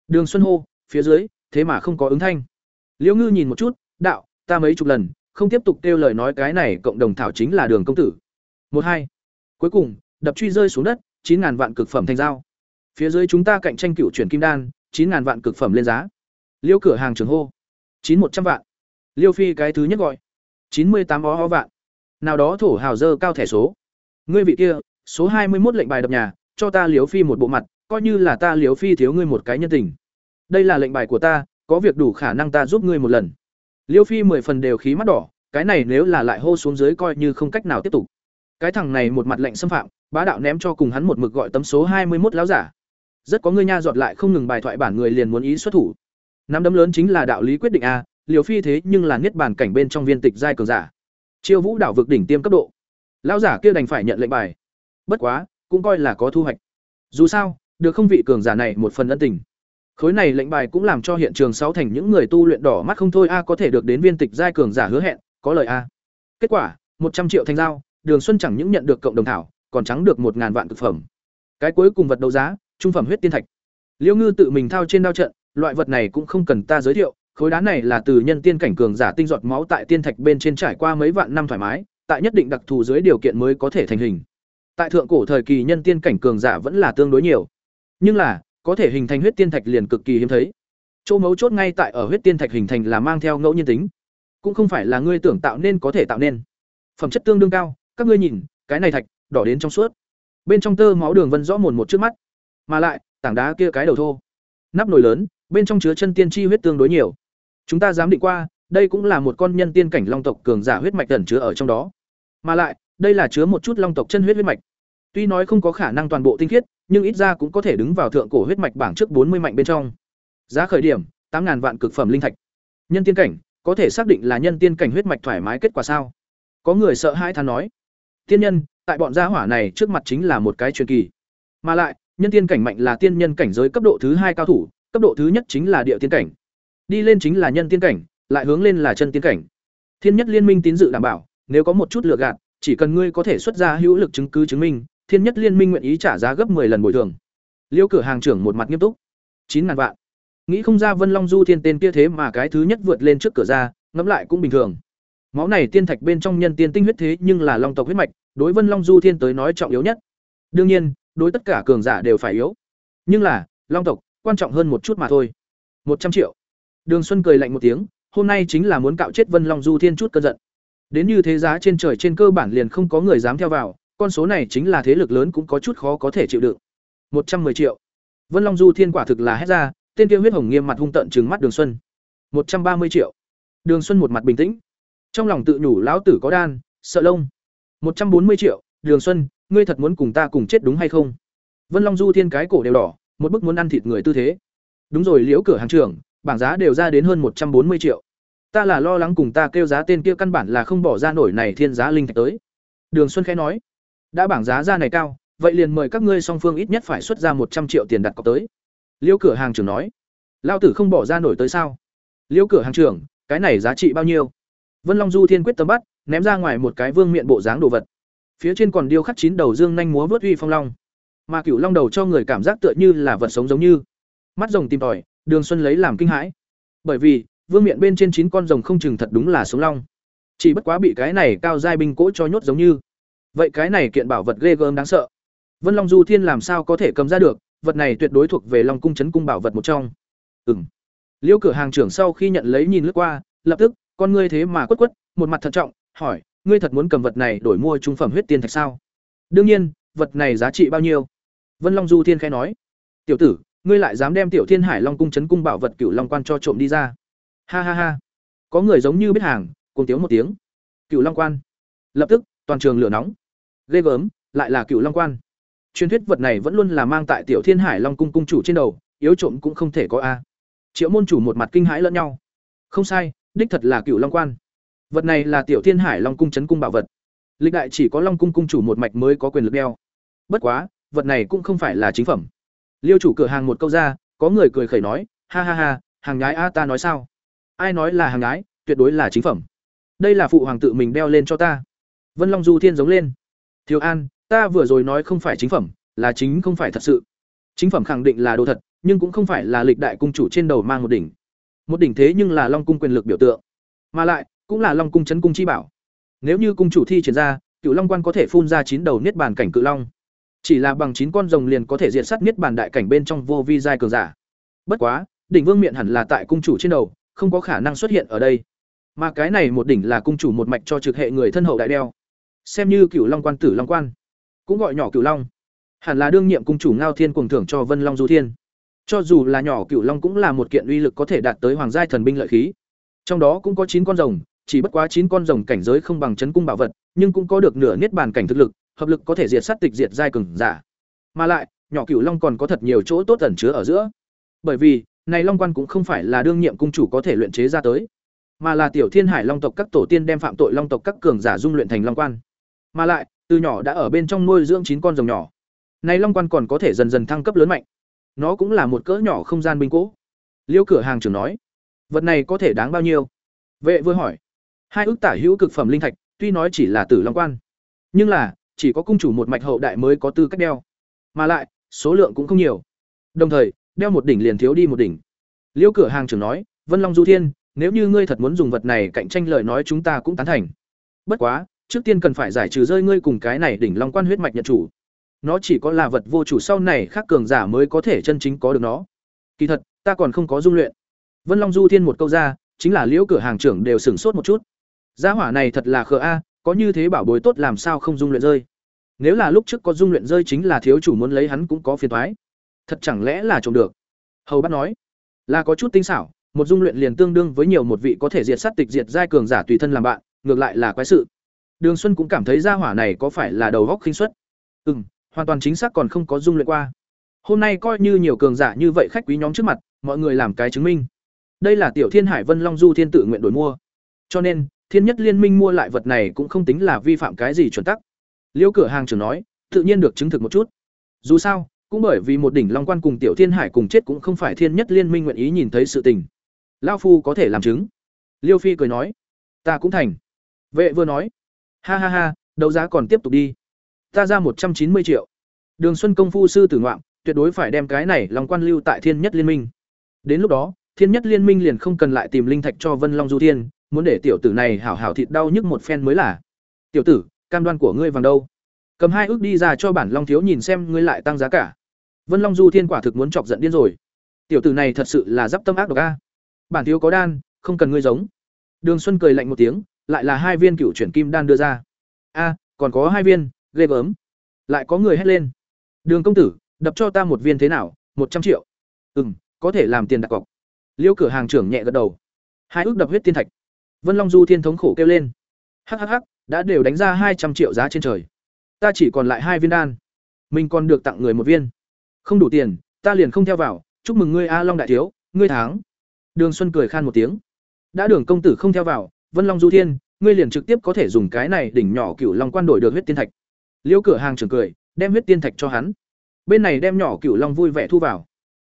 Đường Xuân hô, phía dưới, thế mà không có ứng thanh. Liễu Ngư nhìn một chút, đạo, ta mấy chục lần, không tiếp tục kêu lời nói cái này cộng đồng thảo chính là Đường công tử. Một hai. Cuối cùng, đập truy rơi xuống đất, chín ngàn vạn cực phẩm thành giao. Phía dưới chúng ta cạnh tranh cựu chuyển kim đan, chín ngàn vạn cực phẩm lên giá. Liêu cửa hàng trường hô. Chín một trăm vạn. Liêu Phi cái thứ nhất gọi. chín mươi tám ó ó vạn. Nào đó thổ hào dơ cao thẻ số. Ngươi vị kia, số hai mươi một lệnh bài đập nhà, cho ta Liếu Phi một bộ mặt, coi như là ta Liếu Phi thiếu ngươi một cái nhân tình. Đây là lệnh bài của ta, có việc đủ khả năng ta giúp ngươi một lần. Liêu Phi mười phần đều khí mắt đỏ, cái này nếu là lại hô xuống dưới coi như không cách nào tiếp tục. Cái thằng này một mặt lệnh xâm phạm, bá đạo ném cho cùng hắn một mực gọi tấm số hai mươi một láo giả. Rất có ngươi nha giọt lại không ngừng bài thoại bản người liền muốn ý xuất thủ. Năm đấm lớn chính là đạo lý quyết định a, liều phi thế nhưng là niết bàn cảnh bên trong viên tịch giai cường giả chiêu vũ đảo vực đỉnh tiêm cấp độ. Lão giả kia đành phải nhận lệnh bài. Bất quá, cũng coi là có thu hoạch. Dù sao, được không vị cường giả này một phần ân tình. Khối này lệnh bài cũng làm cho hiện trường sáu thành những người tu luyện đỏ mắt không thôi. A, có thể được đến viên tịch giai cường giả hứa hẹn, có lời a. Kết quả, một trăm triệu thành giao đường xuân chẳng những nhận được cộng đồng thảo, còn trắng được một ngàn vạn thực phẩm. Cái cuối cùng vật đấu giá, trung phẩm huyết tiên thạch. Liêu ngư tự mình thao trên đao trận, loại vật này cũng không cần ta giới thiệu khối đá này là từ nhân tiên cảnh cường giả tinh giọt máu tại tiên thạch bên trên trải qua mấy vạn năm thoải mái, tại nhất định đặc thù dưới điều kiện mới có thể thành hình. Tại thượng cổ thời kỳ nhân tiên cảnh cường giả vẫn là tương đối nhiều. Nhưng là, có thể hình thành huyết tiên thạch liền cực kỳ hiếm thấy. Chỗ mấu chốt ngay tại ở huyết tiên thạch hình thành là mang theo ngẫu nhiên tính. Cũng không phải là ngươi tưởng tạo nên có thể tạo nên. Phẩm chất tương đương cao, các ngươi nhìn, cái này thạch, đỏ đến trong suốt. Bên trong tơ máu đường vân rõ mồn một trước mắt. Mà lại, tảng đá kia cái đầu thô. Nắp nồi lớn, bên trong chứa chân tiên chi huyết tương đối nhiều. Chúng ta dám định qua, đây cũng là một con nhân tiên cảnh long tộc cường giả huyết mạch ẩn chứa ở trong đó. Mà lại, đây là chứa một chút long tộc chân huyết huyết mạch. Tuy nói không có khả năng toàn bộ tinh khiết, nhưng ít ra cũng có thể đứng vào thượng cổ huyết mạch bảng trước bốn mươi mạnh bên trong. Giá khởi điểm, tám ngàn vạn cực phẩm linh thạch. Nhân tiên cảnh, có thể xác định là nhân tiên cảnh huyết mạch thoải mái kết quả sao? Có người sợ hãi thán nói. Tiên nhân, tại bọn gia hỏa này trước mặt chính là một cái truyền kỳ. Mà lại, nhân tiên cảnh mạnh là tiên nhân cảnh giới cấp độ thứ hai cao thủ, cấp độ thứ nhất chính là địa tiên cảnh. Đi lên chính là nhân tiên cảnh, lại hướng lên là chân tiên cảnh. Thiên nhất liên minh tín dự đảm bảo, nếu có một chút lừa gạt, chỉ cần ngươi có thể xuất ra hữu lực chứng cứ chứng minh, Thiên nhất liên minh nguyện ý trả giá gấp 10 lần bồi thường. Liêu cửa hàng trưởng một mặt nghiêm túc. chín ngàn vạn. Nghĩ không ra Vân Long Du Thiên tên kia thế mà cái thứ nhất vượt lên trước cửa ra, ngẫm lại cũng bình thường. Máu này tiên thạch bên trong nhân tiên tinh huyết thế nhưng là long tộc huyết mạch, đối Vân Long Du Thiên tới nói trọng yếu nhất. Đương nhiên, đối tất cả cường giả đều phải yếu. Nhưng là, long tộc quan trọng hơn một chút mà thôi. một trăm triệu. Đường Xuân cười lạnh một tiếng, hôm nay chính là muốn cạo chết Vân Long Du Thiên chút cơn giận. Đến như thế giá trên trời trên cơ bản liền không có người dám theo vào, con số này chính là thế lực lớn cũng có chút khó có thể chịu đựng. Một trăm 110 triệu. Vân Long Du Thiên quả thực là hét ra, tên kia huyết hồng nghiêm mặt hung tận trừng mắt Đường Xuân. Một trăm ba mươi triệu. Đường Xuân một mặt bình tĩnh. Trong lòng tự nhủ lão tử có đan, sợ lông. Một trăm bốn mươi triệu, Đường Xuân, ngươi thật muốn cùng ta cùng chết đúng hay không? Vân Long Du Thiên cái cổ đều đỏ, một bức muốn ăn thịt người tư thế. Đúng rồi, liễu cửa hàng trưởng, bảng giá đều ra đến hơn một trăm bốn mươi triệu. Ta là lo lắng cùng ta kêu giá tên kia căn bản là không bỏ ra nổi này thiên giá linh thạch tới. Đường Xuân khẽ nói, đã bảng giá ra này cao vậy liền mời các ngươi song phương ít nhất phải xuất ra một trăm triệu tiền đặt cọc tới. Liêu cửa hàng trưởng nói lao tử không bỏ ra nổi tới sao? Liêu cửa hàng trưởng cái này giá trị bao nhiêu? Vân long du thiên quyết tâm bắt ném ra ngoài một cái vương miện bộ dáng đồ vật. Phía trên còn điêu khắc chín đầu dương nhanh múa vớt uy phong long. Mà cửu long đầu cho người cảm giác tựa như là vật sống giống như. Mắt rồng tìm tòi đường xuân lấy làm kinh hãi. Bởi vì vương miện bên trên chín con rồng không chừng thật đúng là sống long. Chỉ bất quá bị cái này cao giai binh cỗ cho nhốt giống như. Vậy cái này kiện bảo vật ghê gớm đáng sợ. Vân long du thiên làm sao có thể cầm ra được vật này tuyệt đối thuộc về long cung Trấn cung bảo vật một trong. Ừm, liêu cửa hàng trưởng sau khi nhận lấy nhìn lướt qua lập tức con ngươi thế mà quất quất một mặt thận trọng hỏi ngươi thật muốn cầm vật này đổi mua trung phẩm huyết tiên thạch sao? Đương nhiên vật này giá trị bao nhiêu? Vân long du thiên khẽ nói. Tiểu tử ngươi lại dám đem tiểu thiên hải long cung chấn cung bảo vật cửu long quan cho trộm đi ra. Ha ha ha. Có người giống như biết hàng cùng tiếng một tiếng. Cửu long quan. Lập tức, toàn trường lửa nóng. Ghê gớm, lại là cửu long quan. Truyền thuyết vật này vẫn luôn là mang tại tiểu thiên hải long cung cung chủ trên đầu, yếu trộm cũng không thể có a. Triệu môn chủ một mặt kinh hãi lẫn nhau. Không sai, đích thật là cửu long quan. Vật này là tiểu thiên hải long cung chấn cung bảo vật. Lịch đại chỉ có long cung cung chủ một mạch mới có quyền lực đeo. Bất quá, vật này cũng không phải là chính phẩm liêu chủ cửa hàng một câu ra, có người cười khẩy nói, ha ha ha, hàng nhái a, ta nói sao? Ai nói là hàng nhái, tuyệt đối là chính phẩm. Đây là phụ hoàng tự mình đeo lên cho ta. Vân long du thiên giống lên. Thiếu an, ta vừa rồi nói không phải chính phẩm, là chính không phải thật sự. Chính phẩm khẳng định là đồ thật, nhưng cũng không phải là lịch đại cung chủ trên đầu mang một đỉnh. Một đỉnh thế nhưng là long cung quyền lực biểu tượng. Mà lại, cũng là long cung chấn cung chi bảo. Nếu như cung chủ thi triển ra cựu long quan có thể phun ra chín đầu niết bàn cảnh cự long chỉ là bằng chín con rồng liền có thể diệt sát niết bàn đại cảnh bên trong vô vi giai cường giả. Bất quá, đỉnh vương miện hẳn là tại cung chủ trên đầu, không có khả năng xuất hiện ở đây. Mà cái này một đỉnh là cung chủ một mạch cho trực hệ người thân hậu đại đeo. Xem như cựu long quan tử long quan, cũng gọi nhỏ cựu long. Hẳn là đương nhiệm cung chủ ngao thiên cùng thưởng cho vân long du thiên. Cho dù là nhỏ cựu long cũng là một kiện uy lực có thể đạt tới hoàng giai thần binh lợi khí. Trong đó cũng có chín con rồng, chỉ bất quá chín con rồng cảnh giới không bằng chấn cung bảo vật, nhưng cũng có được nửa niết bàn cảnh thực lực hợp lực có thể diệt sát tịch diệt giai cường giả. Mà lại, nhỏ cửu long còn có thật nhiều chỗ tốt ẩn chứa ở giữa. Bởi vì, này long quan cũng không phải là đương nhiệm cung chủ có thể luyện chế ra tới, mà là tiểu thiên hải long tộc các tổ tiên đem phạm tội long tộc các cường giả dung luyện thành long quan. Mà lại, từ nhỏ đã ở bên trong nuôi dưỡng chín con rồng nhỏ. Này long quan còn có thể dần dần thăng cấp lớn mạnh. Nó cũng là một cỡ nhỏ không gian binh cỗ liêu cửa hàng trưởng nói, vật này có thể đáng bao nhiêu? Vệ vừa hỏi, hai ước tả hữu cực phẩm linh thạch, tuy nói chỉ là tử long quan, nhưng là chỉ có cung chủ một mạch hậu đại mới có tư cách đeo. Mà lại, số lượng cũng không nhiều. Đồng thời, đeo một đỉnh liền thiếu đi một đỉnh. Liêu cửa hàng trưởng nói, vân long du thiên, nếu như ngươi thật muốn dùng vật này cạnh tranh lời nói chúng ta cũng tán thành. Bất quá, trước tiên cần phải giải trừ rơi ngươi cùng cái này đỉnh long quan huyết mạch nhận chủ. Nó chỉ có là vật vô chủ sau này khác cường giả mới có thể chân chính có được nó. Kỳ thật, ta còn không có dung luyện. Vân long du thiên một câu ra, chính là liễu cửa hàng trưởng đều sửng sốt một chút. Gia hỏa này thật là khờ a có như thế bảo bối tốt làm sao không dung luyện rơi? Nếu là lúc trước có dung luyện rơi chính là thiếu chủ muốn lấy hắn cũng có phiền thoái thật chẳng lẽ là trộm được? Hầu bắt nói, là có chút tinh xảo, một dung luyện liền tương đương với nhiều một vị có thể diệt sát tịch diệt giai cường giả tùy thân làm bạn, ngược lại là quái sự. Đường xuân cũng cảm thấy gia hỏa này có phải là đầu góc khinh suất. Ừ m hoàn toàn chính xác còn không có dung luyện qua. Hôm nay coi như nhiều cường giả như vậy khách quý nhóm trước mặt, mọi người làm cái chứng minh. Đây là tiểu thiên hải vân long du thiên tự nguyện đổi mua. Cho nên thiên nhất liên minh mua lại vật này cũng không tính là vi phạm cái gì chuẩn tắc. Liêu cửa hàng trưởng nói, tự nhiên được chứng thực một chút. Dù sao, cũng bởi vì một đỉnh long quan cùng tiểu thiên hải cùng chết cũng không phải thiên nhất liên minh nguyện ý nhìn thấy sự tình. Lao phu có thể làm chứng. Liêu phi cười nói, ta cũng thành. Vệ vừa nói, ha ha ha, đấu giá còn tiếp tục đi. Ta ra một trăm chín mươi triệu. Đường xuân công phu sư tử ngoạm, tuyệt đối phải đem cái này lòng quan lưu tại thiên nhất liên minh. Đến lúc đó, thiên nhất liên minh liền không cần lại tìm linh thạch cho vân long du thiên muốn để tiểu tử này hảo hảo thịt đau nhức một phen mới là. Tiểu tử cam đoan của ngươi vàng đâu? Cầm hai ước đi ra cho bản long thiếu nhìn xem ngươi lại tăng giá cả. Vân long du thiên quả thực muốn chọc giận điên rồi. Tiểu tử này thật sự là giáp tâm ác độc a. Bản thiếu có đan không cần ngươi giống. Đường xuân cười lạnh một tiếng lại là hai viên cựu chuyển kim đan đưa ra. A còn có hai viên ghê gớm. Lại có người hét lên. Đường công tử đập cho ta một viên thế nào? Một trăm triệu. Ừm, có thể làm tiền đặt cọc. Liêu cửa hàng trưởng nhẹ gật đầu. Hai ước đập huyết tiên thạch vân long du thiên thống khổ kêu lên. Hắc hắc hắc, đã đều đánh ra hai trăm triệu giá trên trời. Ta chỉ còn lại hai viên đan. Mình còn được tặng người một viên. Không đủ tiền ta liền không theo vào. Chúc mừng ngươi a long đại thiếu ngươi thắng. đường xuân cười khan một tiếng. Đã đường công tử không theo vào vân long du thiên ngươi liền trực tiếp có thể dùng cái này đỉnh nhỏ cựu long quan đổi được huyết tiên thạch. Liễu cửa hàng trưởng cười đem huyết tiên thạch cho hắn. Bên này đem nhỏ cửu long vui vẻ thu vào.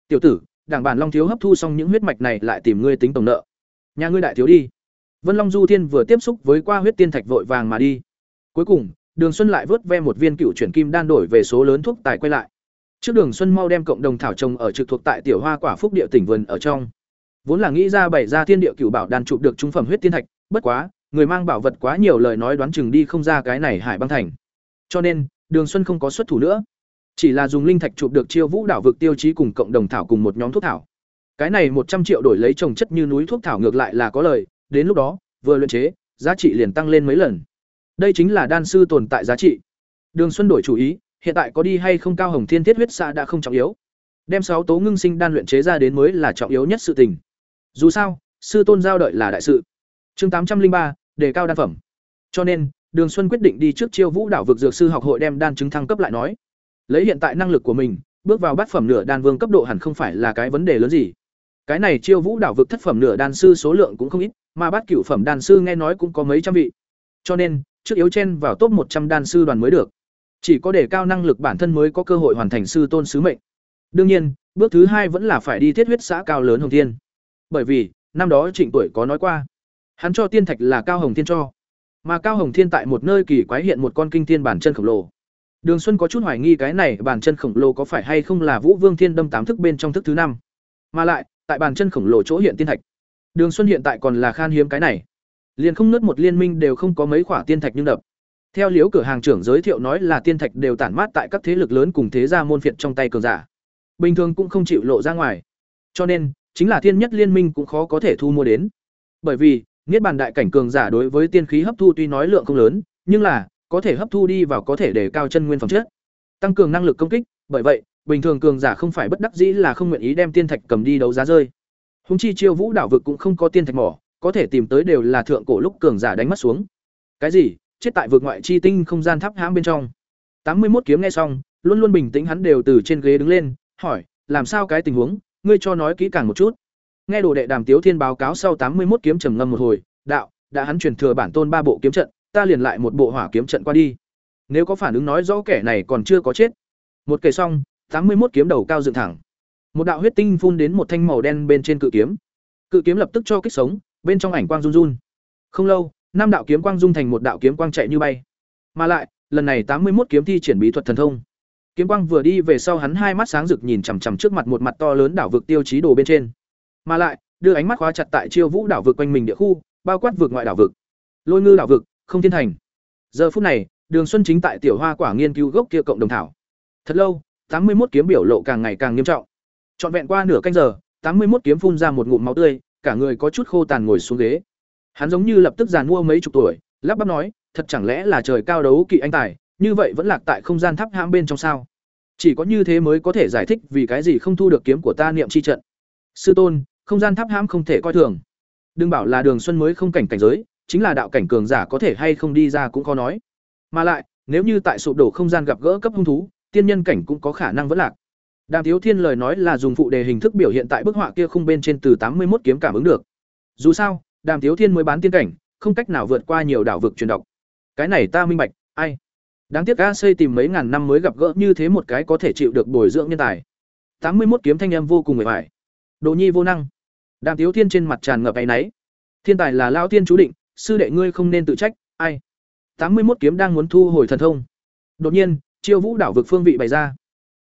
Tiểu tử đảng bản long thiếu hấp thu xong những huyết mạch này lại tìm ngươi tính tổng nợ. Nhà ngươi đại thiếu đi vân long du thiên vừa tiếp xúc với qua huyết tiên thạch vội vàng mà đi. Cuối cùng, đường xuân lại vớt ve một viên cựu chuyển kim đan đổi về số lớn thuốc tài quay lại. Trước đường xuân mau đem cộng đồng thảo trồng ở trực thuộc tại tiểu hoa quả phúc địa tỉnh vườn ở trong. Vốn là nghĩ ra bảy ra thiên địa cựu bảo đan chụp được trung phẩm huyết tiên thạch, bất quá, người mang bảo vật quá nhiều lời nói đoán chừng đi không ra cái này hải băng thành. Cho nên, đường xuân không có xuất thủ nữa. Chỉ là dùng linh thạch chụp được chiêu vũ đảo vực tiêu chí cùng cộng đồng thảo cùng một nhóm thuốc thảo. Cái này một trăm triệu đổi lấy trồng chất như núi thuốc thảo ngược lại là có lời đến lúc đó, vừa luyện chế, giá trị liền tăng lên mấy lần. Đây chính là đan sư tồn tại giá trị. Đường xuân đổi chủ ý, hiện tại có đi hay không cao hồng thiên thiết huyết xạ đã không trọng yếu. Đem sáu tố ngưng sinh đan luyện chế ra đến mới là trọng yếu nhất sự tình. Dù sao, sư tôn giao đợi là đại sự. Chương tám trăm linh ba, đề cao đan phẩm. Cho nên, đường xuân quyết định đi trước chiêu vũ đảo vực dược sư học hội đem đan chứng thăng cấp lại nói. Lấy hiện tại năng lực của mình, bước vào bát phẩm nửa đan vương cấp độ hẳn không phải là cái vấn đề lớn gì cái này chiêu vũ đảo vực thất phẩm nửa đan sư số lượng cũng không ít, mà bát cửu phẩm đan sư nghe nói cũng có mấy trăm vị. Cho nên, trước yếu chen vào top một trăm đan sư đoàn mới được. Chỉ có để cao năng lực bản thân mới có cơ hội hoàn thành sư tôn sứ mệnh. Đương nhiên, bước thứ hai vẫn là phải đi thiết huyết xã cao lớn hồng thiên. Bởi vì, năm đó trịnh tuổi có nói qua, hắn cho tiên thạch là cao hồng thiên cho. Mà cao hồng thiên tại một nơi kỳ quái hiện một con kinh thiên bản chân khổng lồ. Đường xuân có chút hoài nghi cái này bản chân khổng lồ có phải hay không là vũ vương thiên đâm tám thức bên trong thức thứ năm. Mà lại tại bàn chân khổng lồ chỗ hiện tiên thạch. Đường xuân hiện tại còn là khan hiếm cái này. Liền không nứt một liên minh đều không có mấy khoả tiên thạch nhưng đập. Theo liếu cửa hàng trưởng giới thiệu nói là tiên thạch đều tản mát tại các thế lực lớn cùng thế gia môn phiệt trong tay cường giả. Bình thường cũng không chịu lộ ra ngoài. Cho nên, chính là thiên nhất liên minh cũng khó có thể thu mua đến. Bởi vì, niết bàn đại cảnh cường giả đối với tiên khí hấp thu tuy nói lượng không lớn, nhưng là, có thể hấp thu đi vào có thể để cao chân nguyên phẩm chất, tăng cường năng lực công kích, bởi vậy bình thường cường giả không phải bất đắc dĩ là không nguyện ý đem tiên thạch cầm đi đấu giá rơi. Húng chi chiêu vũ đảo vực cũng không có tiên thạch mỏ, có thể tìm tới đều là thượng cổ lúc cường giả đánh mất xuống. Cái gì? Chết tại vực ngoại chi tinh không gian tháp hãm bên trong. Tám mươi một kiếm nghe xong, luôn luôn bình tĩnh hắn đều từ trên ghế đứng lên, hỏi, làm sao cái tình huống? Ngươi cho nói kỹ càng một chút. Nghe đồ đệ đàm tiếu thiên báo cáo sau tám mươi một kiếm trầm ngâm một hồi, đạo, đã hắn truyền thừa bản tôn ba bộ kiếm trận, ta liền lại một bộ hỏa kiếm trận qua đi. Nếu có phản ứng nói rõ kẻ này còn chưa có chết. Một kể xong tám mươi một kiếm đầu cao dựng thẳng. Một đạo huyết tinh phun đến một thanh màu đen bên trên cự kiếm. Cự kiếm lập tức cho kích sống, bên trong ảnh quang run run. Không lâu, năm đạo kiếm quang dung thành một đạo kiếm quang chạy như bay. Mà lại, lần này tám mươi một kiếm thi triển bí thuật thần thông. Kiếm quang vừa đi về sau hắn hai mắt sáng rực nhìn chằm chằm trước mặt một mặt to lớn đảo vực tiêu chí đồ bên trên. Mà lại, đưa ánh mắt khóa chặt tại chiêu vũ đảo vực quanh mình địa khu, bao quát vực ngoại đảo vực. Lôi ngư đảo vực, không thiên thành. Giờ phút này, đường xuân chính tại tiểu hoa quả nghiên cứu gốc kia cộng đồng thảo. Thật lâu tám mươi một kiếm biểu lộ càng ngày càng nghiêm trọng. Trọn vẹn qua nửa canh giờ, tám mươi một kiếm phun ra một ngụm máu tươi, cả người có chút khô tàn ngồi xuống ghế. Hắn giống như lập tức giàn mua mấy chục tuổi, lắp bắp nói, thật chẳng lẽ là trời cao đấu kỵ anh tài, như vậy vẫn lạc tại không gian tháp hãm bên trong sao? Chỉ có như thế mới có thể giải thích vì cái gì không thu được kiếm của ta niệm chi trận. Sư tôn, không gian tháp hãm không thể coi thường. Đừng bảo là đường xuân mới không cảnh cảnh giới, chính là đạo cảnh cường giả có thể hay không đi ra cũng khó nói. Mà lại, nếu như tại sụp đổ không gian gặp gỡ cấp hung thú tiên nhân cảnh cũng có khả năng vẫn lạc. Đàm thiếu thiên lời nói là dùng phụ đề hình thức biểu hiện tại bức họa kia khung bên trên từ tám mươi một kiếm cảm ứng được. Dù sao, đàm thiếu thiên mới bán tiên cảnh, không cách nào vượt qua nhiều đảo vực truyền đọc. Cái này ta minh bạch, ai? Đáng tiếc a xây tìm mấy ngàn năm mới gặp gỡ như thế một cái có thể chịu được bồi dưỡng nhân tài. tám mươi một kiếm thanh em vô cùng mệt mỏi đồ nhi vô năng. Đàm thiếu thiên trên mặt tràn ngập áy náy. Thiên tài là lão tiên chú định, sư đệ ngươi không nên tự trách, ai? tám mươi một kiếm đang muốn thu hồi thần thông. Đột nhiên chiêu vũ đảo vực phương vị bày ra.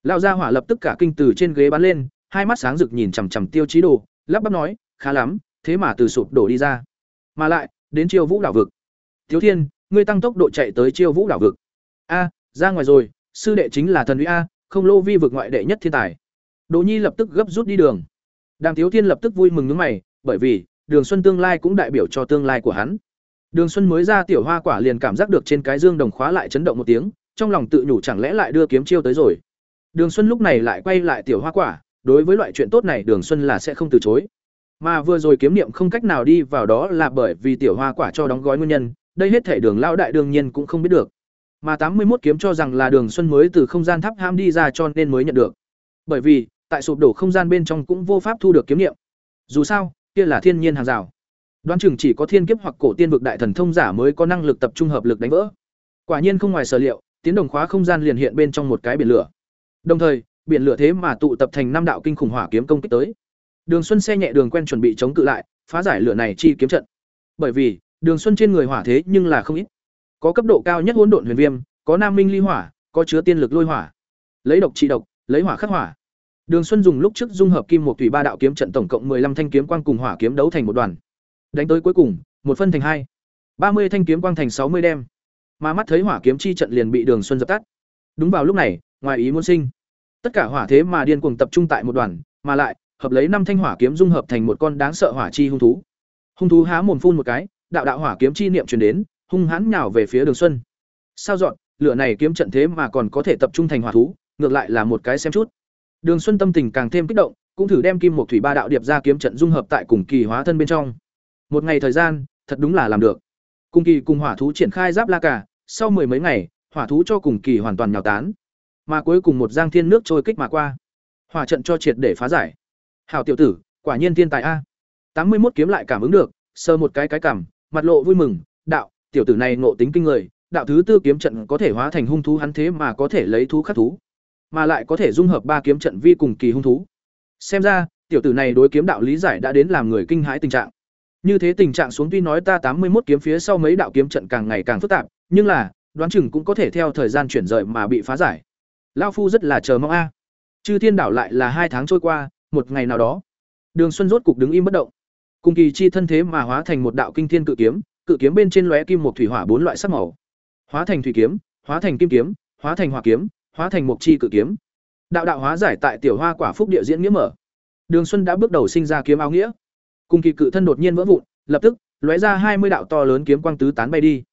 Lão gia hỏa lập tức cả kinh từ trên ghế bắn lên, hai mắt sáng rực nhìn chằm chằm tiêu chí đồ, lắp bắp nói, khá lắm, thế mà từ sụp đổ đi ra. Mà lại, đến chiêu vũ đảo vực. Thiếu thiên, ngươi tăng tốc độ chạy tới chiêu vũ đảo vực. A, ra ngoài rồi, sư đệ chính là thần uy a, không lô vi vực ngoại đệ nhất thiên tài. Đỗ nhi lập tức gấp rút đi đường. Đàm thiếu thiên lập tức vui mừng nước mày, bởi vì, đường xuân tương lai cũng đại biểu cho tương lai của hắn. Đường xuân mới ra tiểu hoa quả liền cảm giác được trên cái dương đồng khóa lại chấn động một tiếng trong lòng tự nhủ chẳng lẽ lại đưa kiếm chiêu tới rồi. Đường xuân lúc này lại quay lại tiểu hoa quả, đối với loại chuyện tốt này đường xuân là sẽ không từ chối. Mà vừa rồi kiếm niệm không cách nào đi vào đó là bởi vì tiểu hoa quả cho đóng gói nguyên nhân, đây hết thể đường Lão đại đương nhiên cũng không biết được. Mà tám mươi một kiếm cho rằng là đường xuân mới từ không gian tháp ham đi ra cho nên mới nhận được. Bởi vì, tại sụp đổ không gian bên trong cũng vô pháp thu được kiếm niệm. Dù sao, kia là thiên nhiên hàng rào. Đoán chừng chỉ có thiên kiếp hoặc cổ tiên vực đại thần thông giả mới có năng lực tập trung hợp lực đánh vỡ. Quả nhiên không ngoài sở liệu tiến đồng khóa không gian liền hiện bên trong một cái biển lửa. Đồng thời, biển lửa thế mà tụ tập thành năm đạo kinh khủng hỏa kiếm công kích tới. Đường Xuân xe nhẹ đường quen chuẩn bị chống cự lại, phá giải lửa này chi kiếm trận. Bởi vì, Đường Xuân trên người hỏa thế nhưng là không ít. Có cấp độ cao nhất hỗn độn huyền viêm, có nam minh ly hỏa, có chứa tiên lực lôi hỏa. Lấy độc trị độc, lấy hỏa khắc hỏa. Đường Xuân dùng lúc trước dung hợp kim một thủy ba đạo kiếm trận tổng cộng 15 thanh kiếm quang cùng hỏa kiếm đấu thành một đoàn. Đánh tới cuối cùng, một phân thành hai. 30 thanh kiếm quang thành 60 đem. Mà mắt thấy hỏa kiếm chi trận liền bị Đường Xuân dập tắt. Đúng vào lúc này, ngoài ý muốn sinh, tất cả hỏa thế mà điên cuồng tập trung tại một đoàn, mà lại hợp lấy năm thanh hỏa kiếm dung hợp thành một con đáng sợ hỏa chi hung thú. Hung thú há mồm phun một cái, đạo đạo hỏa kiếm chi niệm truyền đến, hung hãn nhào về phía Đường Xuân. Sao dọn, lửa này kiếm trận thế mà còn có thể tập trung thành hỏa thú, ngược lại là một cái xem chút. Đường Xuân tâm tình càng thêm kích động, cũng thử đem kim một thủy ba đạo điệp ra kiếm trận dung hợp tại cùng kỳ hóa thân bên trong. Một ngày thời gian, thật đúng là làm được. Cùng kỳ cùng hỏa thú triển khai giáp la cả, sau mười mấy ngày, hỏa thú cho cùng kỳ hoàn toàn nhào tán. Mà cuối cùng một giang thiên nước trôi kích mà qua. Hỏa trận cho triệt để phá giải. Hảo tiểu tử, quả nhiên thiên tài a. Tám mươi một kiếm lại cảm ứng được, sơ một cái cái cảm, mặt lộ vui mừng, đạo, tiểu tử này ngộ tính kinh người, đạo thứ tư kiếm trận có thể hóa thành hung thú hắn thế mà có thể lấy thú khắc thú, mà lại có thể dung hợp ba kiếm trận vi cùng kỳ hung thú. Xem ra, tiểu tử này đối kiếm đạo lý giải đã đến làm người kinh hãi tình trạng. Như thế tình trạng xuống tuy nói ta tám mươi một kiếm phía sau mấy đạo kiếm trận càng ngày càng phức tạp, nhưng là, đoán chừng cũng có thể theo thời gian chuyển rời mà bị phá giải. Lão phu rất là chờ mong a. Chư Thiên đảo lại là hai tháng trôi qua, một ngày nào đó, Đường Xuân rốt cục đứng im bất động. Cùng kỳ chi thân thế mà hóa thành một đạo kinh thiên cự kiếm, cự kiếm bên trên lóe kim một thủy hỏa bốn loại sắc màu. Hóa thành thủy kiếm, hóa thành kim kiếm, hóa thành hỏa kiếm, hóa thành mục chi cự kiếm. Đạo đạo hóa giải tại tiểu hoa quả phúc địa diễn nghĩa mở. Đường Xuân đã bước đầu sinh ra kiếm áo nghĩa. Cùng kỳ cự thân đột nhiên vỡ vụn, lập tức lóe ra hai mươi đạo to lớn kiếm quang tứ tán bay đi.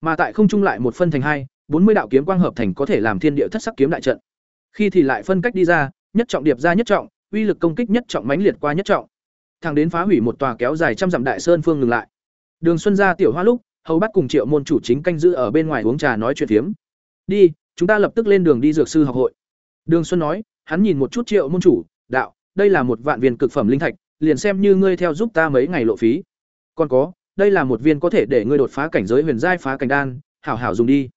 Mà tại không trung lại một phân thành hai, bốn mươi đạo kiếm quang hợp thành có thể làm thiên địa thất sắc kiếm đại trận. Khi thì lại phân cách đi ra, nhất trọng điệp ra nhất trọng, uy lực công kích nhất trọng mãnh liệt qua nhất trọng. Thẳng đến phá hủy một tòa kéo dài trăm dặm đại sơn phương ngừng lại. Đường Xuân ra tiểu hoa lúc, hầu bắt cùng Triệu môn chủ chính canh giữ ở bên ngoài uống trà nói chuyện phiếm. "Đi, chúng ta lập tức lên đường đi dược sư học hội." Đường Xuân nói, hắn nhìn một chút Triệu môn chủ, "Đạo, đây là một vạn viên cực phẩm linh thạch, liền xem như ngươi theo giúp ta mấy ngày lộ phí. Còn có, đây là một viên có thể để ngươi đột phá cảnh giới huyền giai phá cảnh đan, hảo hảo dùng đi.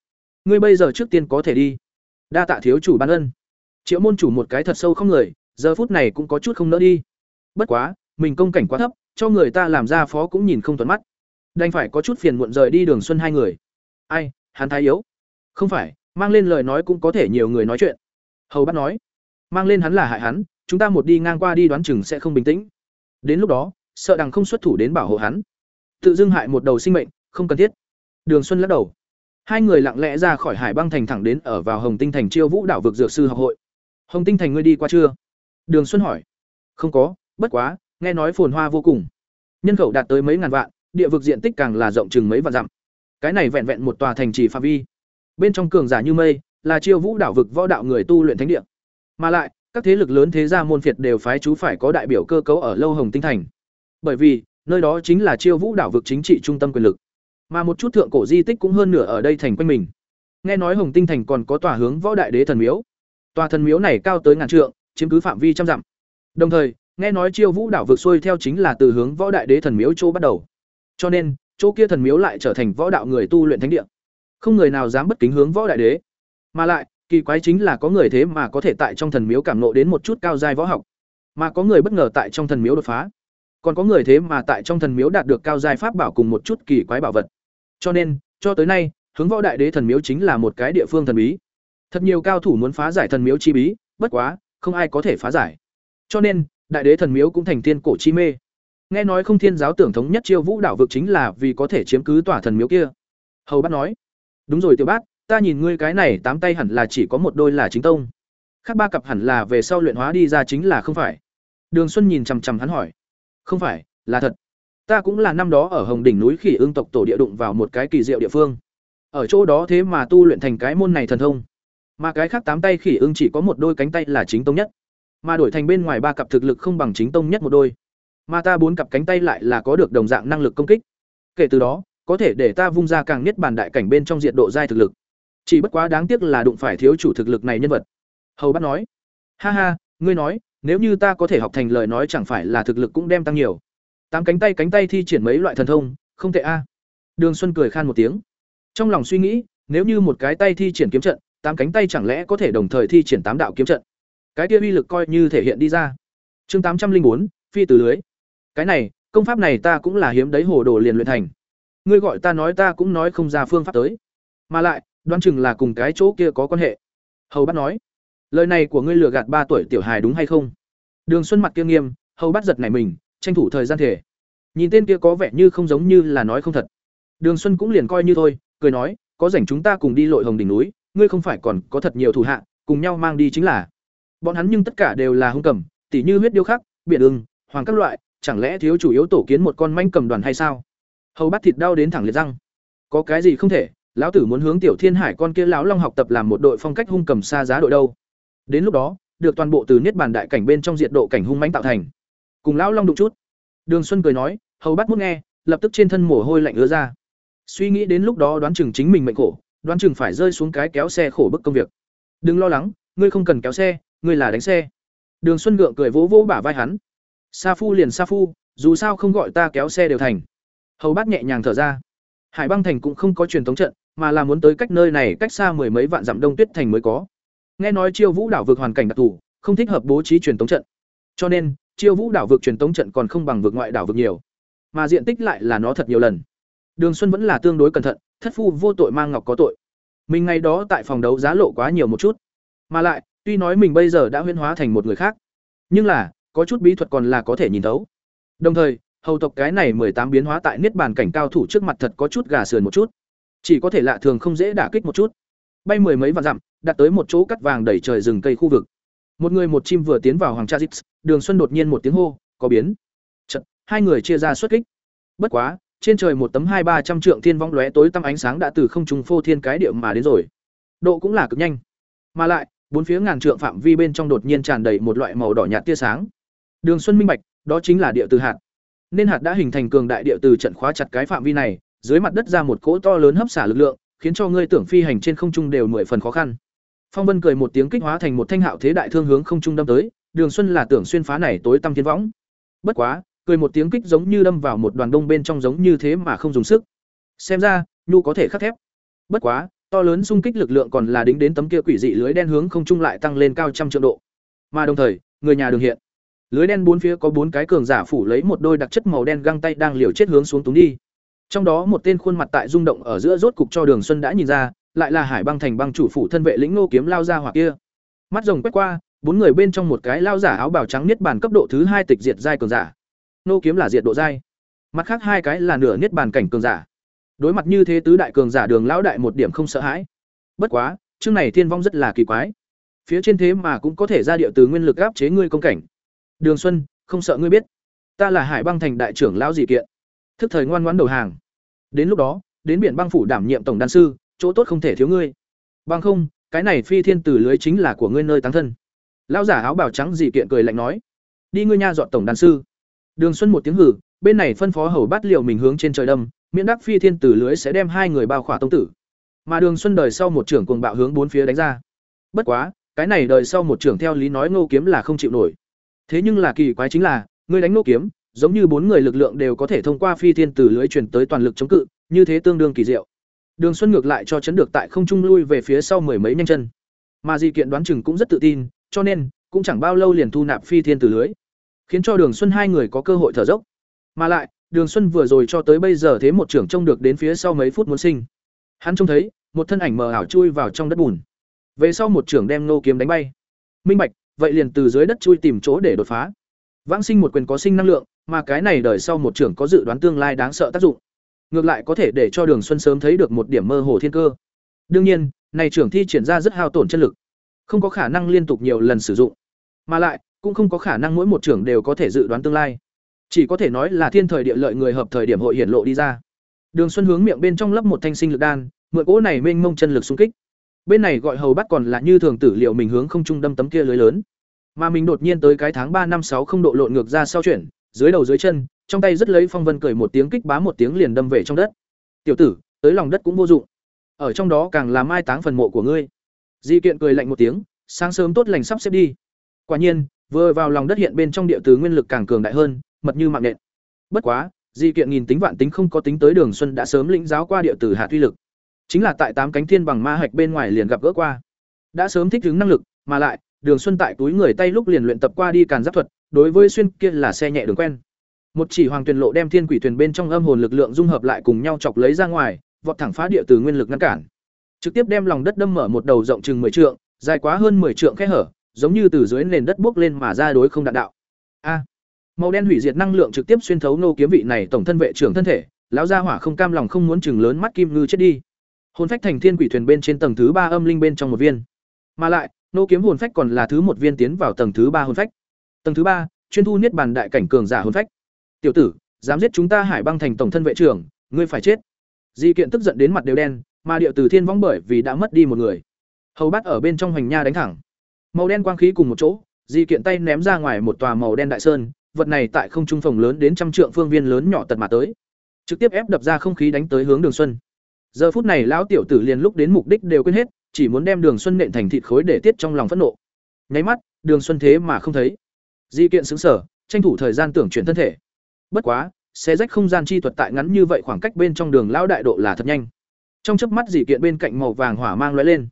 Ngươi bây giờ trước tiên có thể đi." Đa tạ thiếu chủ ban ân. Triệu môn chủ một cái thật sâu không lời, giờ phút này cũng có chút không nỡ đi. Bất quá, mình công cảnh quá thấp, cho người ta làm ra phó cũng nhìn không thuận mắt. Đành phải có chút phiền muộn rời đi Đường Xuân hai người. Ai, hắn thái yếu? Không phải, mang lên lời nói cũng có thể nhiều người nói chuyện. Hầu bắt nói, mang lên hắn là hại hắn, chúng ta một đi ngang qua đi đoán chừng sẽ không bình tĩnh. Đến lúc đó, sợ đằng không xuất thủ đến bảo hộ hắn. Tự dưng hại một đầu sinh mệnh, không cần thiết. Đường Xuân lắc đầu. Hai người lặng lẽ ra khỏi Hải Băng thành thẳng đến ở vào Hồng Tinh thành Chiêu Vũ đảo vực dược sư học hội. Hồng Tinh thành ngươi đi qua chưa? Đường Xuân hỏi. Không có, bất quá, nghe nói phồn hoa vô cùng. Nhân khẩu đạt tới mấy ngàn vạn, địa vực diện tích càng là rộng chừng mấy vạn dặm. Cái này vẹn vẹn một tòa thành trì phạm vi. Bên trong cường giả như mây, là Chiêu Vũ đảo vực võ đạo người tu luyện thánh địa. Mà lại, các thế lực lớn thế gia môn phiệt đều phái chú phải có đại biểu cơ cấu ở lâu Hồng Tinh thành. Bởi vì, nơi đó chính là Chiêu Vũ đảo vực chính trị trung tâm quyền lực. Mà một chút thượng cổ di tích cũng hơn nửa ở đây thành quanh mình. Nghe nói Hồng Tinh thành còn có tòa hướng võ đại đế thần miếu. Tòa thần miếu này cao tới ngàn trượng, chiếm cứ phạm vi trăm dặm. Đồng thời, nghe nói Chiêu Vũ đảo vực xuôi theo chính là từ hướng võ đại đế thần miếu chỗ bắt đầu. Cho nên, chỗ kia thần miếu lại trở thành võ đạo người tu luyện thánh địa. Không người nào dám bất kính hướng võ đại đế. Mà lại, kỳ quái chính là có người thế mà có thể tại trong thần miếu cảm ngộ đến một chút cao giai võ học, mà có người bất ngờ tại trong thần miếu đột phá. Còn có người thế mà tại trong thần miếu đạt được cao giai pháp bảo cùng một chút kỳ quái bảo vật. Cho nên, cho tới nay, hướng võ đại đế thần miếu chính là một cái địa phương thần bí. Thật nhiều cao thủ muốn phá giải thần miếu chi bí, bất quá, không ai có thể phá giải. Cho nên, đại đế thần miếu cũng thành tiên cổ chi mê. Nghe nói Không Thiên giáo tưởng thống nhất chiêu vũ đảo vực chính là vì có thể chiếm cứ tòa thần miếu kia. Hầu Bát nói: "Đúng rồi tiểu bát, ta nhìn ngươi cái này tám tay hẳn là chỉ có một đôi là chính tông. Khác ba cặp hẳn là về sau luyện hóa đi ra chính là không phải?" Đường Xuân nhìn chằm chằm hắn hỏi: "Không phải, là thật. Ta cũng là năm đó ở Hồng đỉnh núi Khỉ ương tộc tổ địa đụng vào một cái kỳ diệu địa phương. Ở chỗ đó thế mà tu luyện thành cái môn này thần thông. Mà cái khác tám tay Khỉ ương chỉ có một đôi cánh tay là chính tông nhất, mà đổi thành bên ngoài ba cặp thực lực không bằng chính tông nhất một đôi mà ta bốn cặp cánh tay lại là có được đồng dạng năng lực công kích kể từ đó có thể để ta vung ra càng nhất bản đại cảnh bên trong diện độ giai thực lực chỉ bất quá đáng tiếc là đụng phải thiếu chủ thực lực này nhân vật hầu bắt nói ha ha ngươi nói nếu như ta có thể học thành lời nói chẳng phải là thực lực cũng đem tăng nhiều tám cánh tay cánh tay thi triển mấy loại thần thông không tệ a đường xuân cười khan một tiếng trong lòng suy nghĩ nếu như một cái tay thi triển kiếm trận, tám cánh tay chẳng lẽ có thể đồng thời thi triển tám đạo kiếm trận? Cái kia uy lực coi như thể hiện đi ra. Chương tám trăm linh bốn phi từ lưới. Cái này, công pháp này ta cũng là hiếm đấy hồ đồ liền luyện thành. Ngươi gọi ta nói ta cũng nói không ra phương pháp tới. Mà lại, đoán chừng là cùng cái chỗ kia có quan hệ. Hầu Bát nói, lời này của ngươi lừa gạt ba tuổi tiểu hài đúng hay không? Đường Xuân mặt kia nghiêm, Hầu Bát giật nảy mình, tranh thủ thời gian thể. Nhìn tên kia có vẻ như không giống như là nói không thật. Đường Xuân cũng liền coi như thôi, cười nói, có rảnh chúng ta cùng đi lội hồng đỉnh núi, ngươi không phải còn có thật nhiều thủ hạ, cùng nhau mang đi chính là. Bọn hắn nhưng tất cả đều là hung cầm, tỉ như huyết điêu khắc, biển ưng, hoàng các loại, chẳng lẽ thiếu chủ yếu tổ kiến một con manh cầm đoàn hay sao? Hầu bắt thịt đau đến thẳng liệt răng. Có cái gì không thể, lão tử muốn hướng tiểu thiên hải con kia lão long học tập làm một đội phong cách hung cầm xa giá đội đâu. Đến lúc đó, được toàn bộ từ niết bàn đại cảnh bên trong diện độ cảnh hung mãnh tạo thành. Cùng lão long đụng chút. Đường Xuân cười nói, hầu bắt muốn nghe, lập tức trên thân mồ hôi lạnh ứa ra. Suy nghĩ đến lúc đó đoán chừng chính mình mệnh khổ, đoán chừng phải rơi xuống cái kéo xe khổ bức công việc. Đừng lo lắng, ngươi không cần kéo xe, ngươi là đánh xe. Đường Xuân gượng cười vỗ vỗ bả vai hắn. Sa Phu liền Sa Phu, dù sao không gọi ta kéo xe đều thành. Hầu Bát nhẹ nhàng thở ra. Hải Băng Thành cũng không có truyền thống trận, mà là muốn tới cách nơi này cách xa mười mấy vạn dặm Đông Tuyết Thành mới có. Nghe nói Chiêu Vũ đảo vực hoàn cảnh đặc thù, không thích hợp bố trí truyền tống trận. Cho nên, Chiêu Vũ đảo vực truyền tống trận còn không bằng vực ngoại đảo vực nhiều, mà diện tích lại là nó thật nhiều lần. Đường Xuân vẫn là tương đối cẩn thận, thất phu vô tội mang ngọc có tội. Mình ngày đó tại phòng đấu giá lộ quá nhiều một chút, mà lại, tuy nói mình bây giờ đã huyễn hóa thành một người khác, nhưng là, có chút bí thuật còn là có thể nhìn thấu. Đồng thời, hầu tộc cái này mười tám biến hóa tại niết bàn cảnh cao thủ trước mặt thật có chút gà sườn một chút. Chỉ có thể lạ thường không dễ đả kích một chút. Bay mười mấy vạn dặm, đặt tới một chỗ cắt vàng đẩy trời rừng cây khu vực. Một người một chim vừa tiến vào Hoàng Cha Zips, Đường Xuân đột nhiên một tiếng hô, có biến. Chật, hai người chia ra xuất kích. Bất quá, trên trời một tấm hai ba trăm trượng thiên vong lóe tối tăm ánh sáng đã từ không trung phô thiên cái địa mà đến rồi. Độ cũng là cực nhanh. Mà lại, bốn phía ngàn trượng phạm vi bên trong đột nhiên tràn đầy một loại màu đỏ nhạt tia sáng. Đường Xuân minh bạch, đó chính là địa từ hạt. Nên hạt đã hình thành cường đại địa từ trận khóa chặt cái phạm vi này, dưới mặt đất ra một cỗ to lớn hấp xả lực lượng, khiến cho ngươi tưởng phi hành trên không trung đều mười phần khó khăn. Phong Vân cười một tiếng kích hóa thành một thanh hạo thế đại thương hướng không trung đâm tới, Đường Xuân là tưởng xuyên phá này tối tăm thiên võng. Bất quá, cười một tiếng kích giống như đâm vào một đoàn đông bên trong giống như thế mà không dùng sức. Xem ra, nhu có thể khắc thép. Bất quá, to lớn xung kích lực lượng còn là đính đến tấm kia quỷ dị lưới đen hướng không trung lại tăng lên cao trăm triệu độ. Mà đồng thời, người nhà đường hiện lưới đen bốn phía có bốn cái cường giả phủ lấy một đôi đặc chất màu đen găng tay đang liều chết hướng xuống túng đi trong đó một tên khuôn mặt tại rung động ở giữa rốt cục cho đường xuân đã nhìn ra lại là hải băng thành băng chủ phủ thân vệ lĩnh nô kiếm lao ra hoặc kia. Mắt rồng quét qua bốn người bên trong một cái lao giả áo bào trắng niết bàn cấp độ thứ hai tịch diệt giai cường giả. Nô kiếm là diệt độ giai mặt khác hai cái là nửa niết bàn cảnh cường giả. Đối mặt như thế tứ đại cường giả đường lão đại một điểm không sợ hãi. Bất quá chương này thiên vong rất là kỳ quái. Phía trên thế mà cũng có thể ra điệu từ nguyên lực áp chế ngươi công cảnh. Đường Xuân, không sợ ngươi biết, ta là Hải Băng thành đại trưởng lão dị kiện. Thức thời ngoan ngoãn đầu hàng. Đến lúc đó, đến biển băng phủ đảm nhiệm tổng đan sư, chỗ tốt không thể thiếu ngươi. băng không, cái này phi thiên tử lưới chính là của ngươi nơi táng thân. Lão giả áo bào trắng dị kiện cười lạnh nói, đi ngươi nha dọn tổng đan sư. Đường Xuân một tiếng hử, bên này phân phó hầu bắt liệu mình hướng trên trời đâm, miễn đắc phi thiên tử lưới sẽ đem hai người bao khỏa tông tử. Mà Đường Xuân đời sau một trưởng cuồng bạo hướng bốn phía đánh ra. Bất quá, cái này đời sau một trưởng theo lý nói Ngô kiếm là không chịu nổi. Thế nhưng là kỳ quái chính là, ngươi đánh ngô kiếm, giống như bốn người lực lượng đều có thể thông qua phi thiên từ lưới truyền tới toàn lực chống cự, như thế tương đương kỳ diệu. Đường Xuân ngược lại cho chấn được tại không trung lui về phía sau mười mấy nhanh chân. Mà Di Kiện đoán chừng cũng rất tự tin, cho nên cũng chẳng bao lâu liền thu nạp phi thiên từ lưới, khiến cho Đường Xuân hai người có cơ hội thở dốc. Mà lại, Đường Xuân vừa rồi cho tới bây giờ thế một trưởng trông được đến phía sau mấy phút muốn sinh. Hắn trông thấy, một thân ảnh mờ ảo chui vào trong đất bùn. Về sau một trưởng đem nô kiếm đánh bay. Minh Bạch, vậy liền từ dưới đất chui tìm chỗ để đột phá. Vãng sinh một quyền có sinh năng lượng, mà cái này đời sau một trưởng có dự đoán tương lai đáng sợ tác dụng. Ngược lại có thể để cho Đường Xuân sớm thấy được một điểm mơ hồ thiên cơ. Đương nhiên, này trưởng thi triển ra rất hao tổn chân lực, không có khả năng liên tục nhiều lần sử dụng, mà lại cũng không có khả năng mỗi một trưởng đều có thể dự đoán tương lai. Chỉ có thể nói là thiên thời địa lợi người hợp thời điểm hội hiển lộ đi ra. Đường Xuân hướng miệng bên trong lấp một thanh sinh lực đan, mượn cỗ này mênh mông chân lực xung kích bên này gọi hầu bắt còn là như thường tử liệu mình hướng không trung đâm tấm kia lưới lớn mà mình đột nhiên tới cái tháng ba năm sáu không độ lộn ngược ra sau chuyển, dưới đầu dưới chân, trong tay rất lấy phong vân cười một tiếng kích bá một tiếng liền đâm về trong đất. Tiểu tử, tới lòng đất cũng vô dụng. Ở trong đó càng là mai táng phần mộ của ngươi. Di kiện cười lạnh một tiếng, sáng sớm tốt lành sắp xếp đi. Quả nhiên, vừa vào lòng đất hiện bên trong địa từ nguyên lực càng cường đại hơn, mật như mạng nện. Bất quá, di kiện nghìn tính vạn tính không có tính tới đường xuân đã sớm lĩnh giáo qua địa từ hạ uy lực. Chính là tại tám cánh thiên bằng ma hạch bên ngoài liền gặp gỡ qua. Đã sớm thích ứng năng lực, mà lại đường xuân tại túi người tay lúc liền luyện tập qua đi càn giáp thuật, đối với xuyên kia là xe nhẹ đường quen. Một chỉ hoàng tuyền lộ đem thiên quỷ thuyền bên trong âm hồn lực lượng dung hợp lại cùng nhau chọc lấy ra ngoài, vọt thẳng phá địa từ nguyên lực ngăn cản. Trực tiếp đem lòng đất đâm mở một đầu rộng chừng 10 trượng, dài quá hơn 10 trượng khe hở, giống như từ dưới nền đất bước lên mà ra đối không đạn đạo. A! Màu đen hủy diệt năng lượng trực tiếp xuyên thấu nô kiếm vị này tổng thân vệ trưởng thân thể, lão gia hỏa không cam lòng không muốn chừng lớn mắt kim ngư chết đi. Hồn phách thành thiên quỷ thuyền bên trên tầng thứ ba âm linh bên trong một viên. Mà lại nô kiếm hồn phách còn là thứ một viên tiến vào tầng thứ ba hồn phách. Tầng thứ ba, chuyên thu niết bàn đại cảnh cường giả hồn phách. Tiểu tử, dám giết chúng ta hải băng thành tổng thân vệ trưởng, ngươi phải chết. Di kiện tức giận đến mặt đều đen, mà điệu từ thiên vong bởi vì đã mất đi một người. Hầu bắt ở bên trong hoành nha đánh thẳng. Màu đen quang khí cùng một chỗ, di kiện tay ném ra ngoài một tòa màu đen đại sơn, vật này tại không trung phòng lớn đến trăm trượng phương viên lớn nhỏ tật mà tới. Trực tiếp ép đập ra không khí đánh tới hướng đường xuân. Giờ phút này lão tiểu tử liền lúc đến mục đích đều quên hết chỉ muốn đem đường xuân nện thành thịt khối để tiết trong lòng phẫn nộ. Nháy mắt, đường xuân thế mà không thấy. Di kiện sững sở, tranh thủ thời gian tưởng chuyển thân thể. Bất quá xe rách không gian chi thuật tại ngắn như vậy khoảng cách bên trong đường lão đại độ là thật nhanh. Trong chớp mắt dị kiện bên cạnh màu vàng hỏa mang lóe lên.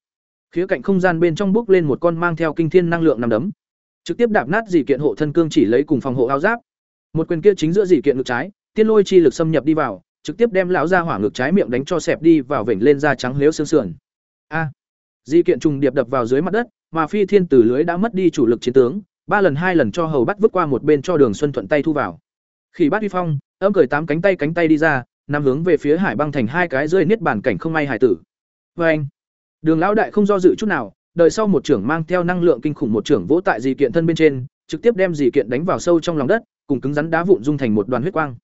Khía cạnh không gian bên trong bước lên một con mang theo kinh thiên năng lượng nằm đấm. Trực tiếp đạp nát dị kiện hộ thân cương chỉ lấy cùng phòng hộ áo giáp. Một quyền kia chính giữa dị kiện ngực trái, tiên lôi chi lực xâm nhập đi vào, trực tiếp đem lão ra hỏa ngực trái miệng đánh cho sẹp đi vào vểnh lên da trắng liễu xương sườn. A! Dị kiện trùng điệp đập vào dưới mặt đất, mà phi thiên tử lưới đã mất đi chủ lực chiến tướng, ba lần hai lần cho hầu bắt vứt qua một bên cho đường xuân thuận tay thu vào. Khi bắt uy phong, âm cởi tám cánh tay cánh tay đi ra, nằm hướng về phía hải băng thành hai cái rơi niết bản cảnh không may hải tử. Vê anh, đường lão đại không do dự chút nào đợi sau một trưởng mang theo năng lượng kinh khủng một trưởng vỗ tại dị kiện thân bên trên, trực tiếp đem dị kiện đánh vào sâu trong lòng đất, cùng cứng rắn đá vụn dung thành một đoàn huyết quang.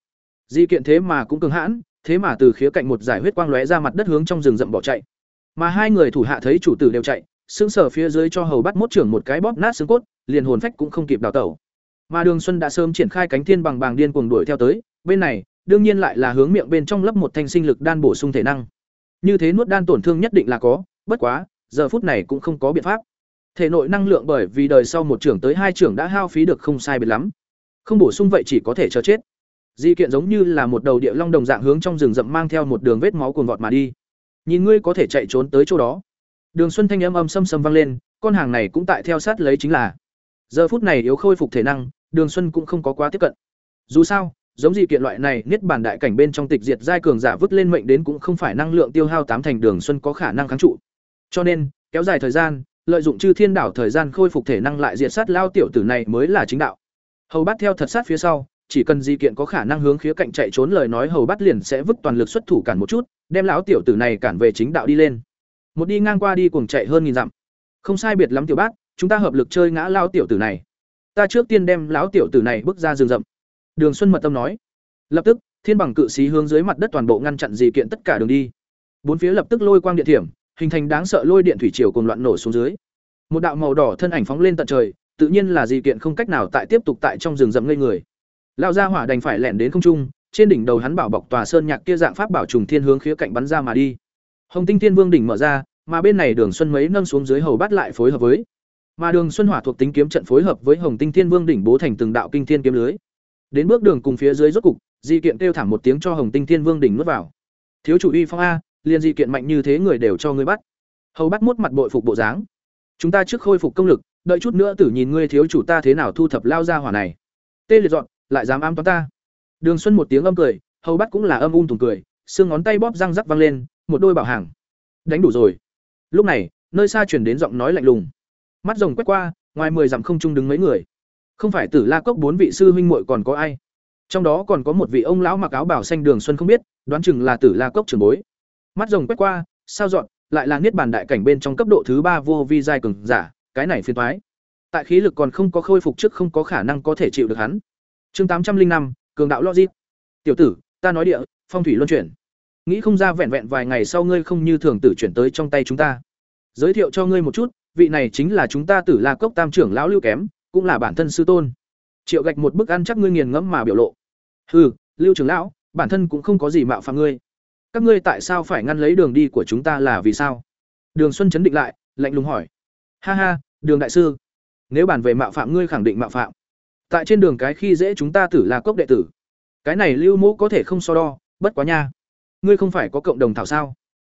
Dị kiện thế mà cũng cường hãn, thế mà từ khía cạnh một giải huyết quang lóe ra mặt đất hướng trong rừng rậm bỏ chạy mà hai người thủ hạ thấy chủ tử đều chạy xương sở phía dưới cho hầu bắt mốt trưởng một cái bóp nát xương cốt, liền hồn phách cũng không kịp đào tẩu. Mà đường xuân đã sớm triển khai cánh thiên bằng bàng điên cuồng đuổi theo tới, bên này, đương nhiên lại là hướng miệng bên trong lấp một thanh sinh lực đan bổ sung thể năng. Như thế nuốt đan tổn thương nhất định là có, bất quá, giờ phút này cũng không có biện pháp. Thể nội năng lượng bởi vì đời sau một trưởng tới hai trưởng đã hao phí được không sai biệt lắm. Không bổ sung vậy chỉ có thể chờ chết. Di kiện giống như là một đầu địa long đồng dạng hướng trong rừng rậm mang theo một đường vết máu cuồn vọt mà đi nhìn ngươi có thể chạy trốn tới chỗ đó. Đường xuân thanh âm âm xâm xâm vang lên, con hàng này cũng tại theo sát lấy chính là. Giờ phút này yếu khôi phục thể năng, đường xuân cũng không có quá tiếp cận. Dù sao, giống gì kiện loại này, niết bản đại cảnh bên trong tịch diệt giai cường giả vứt lên mệnh đến cũng không phải năng lượng tiêu hao tám thành đường xuân có khả năng kháng trụ. Cho nên, kéo dài thời gian, lợi dụng chư thiên đảo thời gian khôi phục thể năng lại diệt sát lao tiểu tử này mới là chính đạo. Hầu bắt theo thật sát phía sau chỉ cần di kiện có khả năng hướng khía cạnh chạy trốn lời nói hầu bắt liền sẽ vứt toàn lực xuất thủ cản một chút, đem lão tiểu tử này cản về chính đạo đi lên. Một đi ngang qua đi cuồng chạy hơn nghìn dặm. Không sai biệt lắm tiểu bát chúng ta hợp lực chơi ngã lao tiểu tử này. Ta trước tiên đem lão tiểu tử này bước ra rừng rậm. Đường xuân mật tâm nói. Lập tức, thiên bằng cự sĩ hướng dưới mặt đất toàn bộ ngăn chặn dị kiện tất cả đường đi. Bốn phía lập tức lôi quang điện thiểm, hình thành đáng sợ lôi điện thủy triều cùng loạn nổ xuống dưới. Một đạo màu đỏ thân ảnh phóng lên tận trời, tự nhiên là dị kiện không cách nào tại tiếp tục tại trong rừng rậm ngây người lão gia hỏa đành phải lẻn đến không trung, trên đỉnh đầu hắn bảo bọc tòa sơn nhạc kia dạng pháp bảo trùng thiên hướng khía cạnh bắn ra mà đi. Hồng tinh thiên vương đỉnh mở ra, mà bên này đường xuân mấy nâng xuống dưới hầu bắt lại phối hợp với. Mà đường xuân hỏa thuộc tính kiếm trận phối hợp với hồng tinh thiên vương đỉnh bố thành từng đạo kinh thiên kiếm lưới. Đến bước đường cùng phía dưới rốt cục, di kiện kêu thảm một tiếng cho hồng tinh thiên vương đỉnh nuốt vào. Thiếu chủ uy phong a, liền di kiện mạnh như thế người đều cho ngươi bắt. Hầu bắt mốt mặt bội phục bộ dáng. Chúng ta trước khôi phục công lực, đợi chút nữa tử nhìn ngươi thiếu chủ ta thế nào thu thập lao ra hỏa này. Tê liệt dọn lại dám ám toán ta. Đường xuân một tiếng âm cười, hầu bắt cũng là âm un thùng cười, xương ngón tay bóp răng rắc vang lên, một đôi bảo hàng. Đánh đủ rồi. Lúc này, nơi xa chuyển đến giọng nói lạnh lùng. Mắt rồng quét qua, ngoài mười dặm không trung đứng mấy người. Không phải tử la cốc bốn vị sư huynh muội còn có ai? Trong đó còn có một vị ông lão mặc áo bảo xanh đường xuân không biết, đoán chừng là tử la cốc trường bối. Mắt rồng quét qua, sao dọn, lại là niết bàn đại cảnh bên trong cấp độ thứ ba vô vi giai cường giả, cái này phiền toái. Tại khí lực còn không có khôi phục trước không có khả năng có thể chịu được hắn chương tám trăm linh năm, cường đạo logic. Tiểu tử, ta nói địa, phong thủy luân chuyển. Nghĩ không ra vẹn vẹn vài ngày sau ngươi không như thường tử chuyển tới trong tay chúng ta. Giới thiệu cho ngươi một chút, vị này chính là chúng ta tử la cốc tam trưởng lão lưu kém, cũng là bản thân sư tôn. Triệu gạch một bức ăn chắc ngươi nghiền ngẫm mà biểu lộ. Hừ, lưu trưởng lão, bản thân cũng không có gì mạo phạm ngươi. Các ngươi tại sao phải ngăn lấy đường đi của chúng ta là vì sao? Đường xuân chấn định lại, lạnh lùng hỏi. Ha ha, đường đại sư. Nếu bản về mạo phạm ngươi khẳng định mạo phạm tại trên đường cái khi dễ chúng ta tử là cốc đệ tử. Cái này lưu mẫu có thể không so đo, bất quá nha. Ngươi không phải có cộng đồng thảo sao?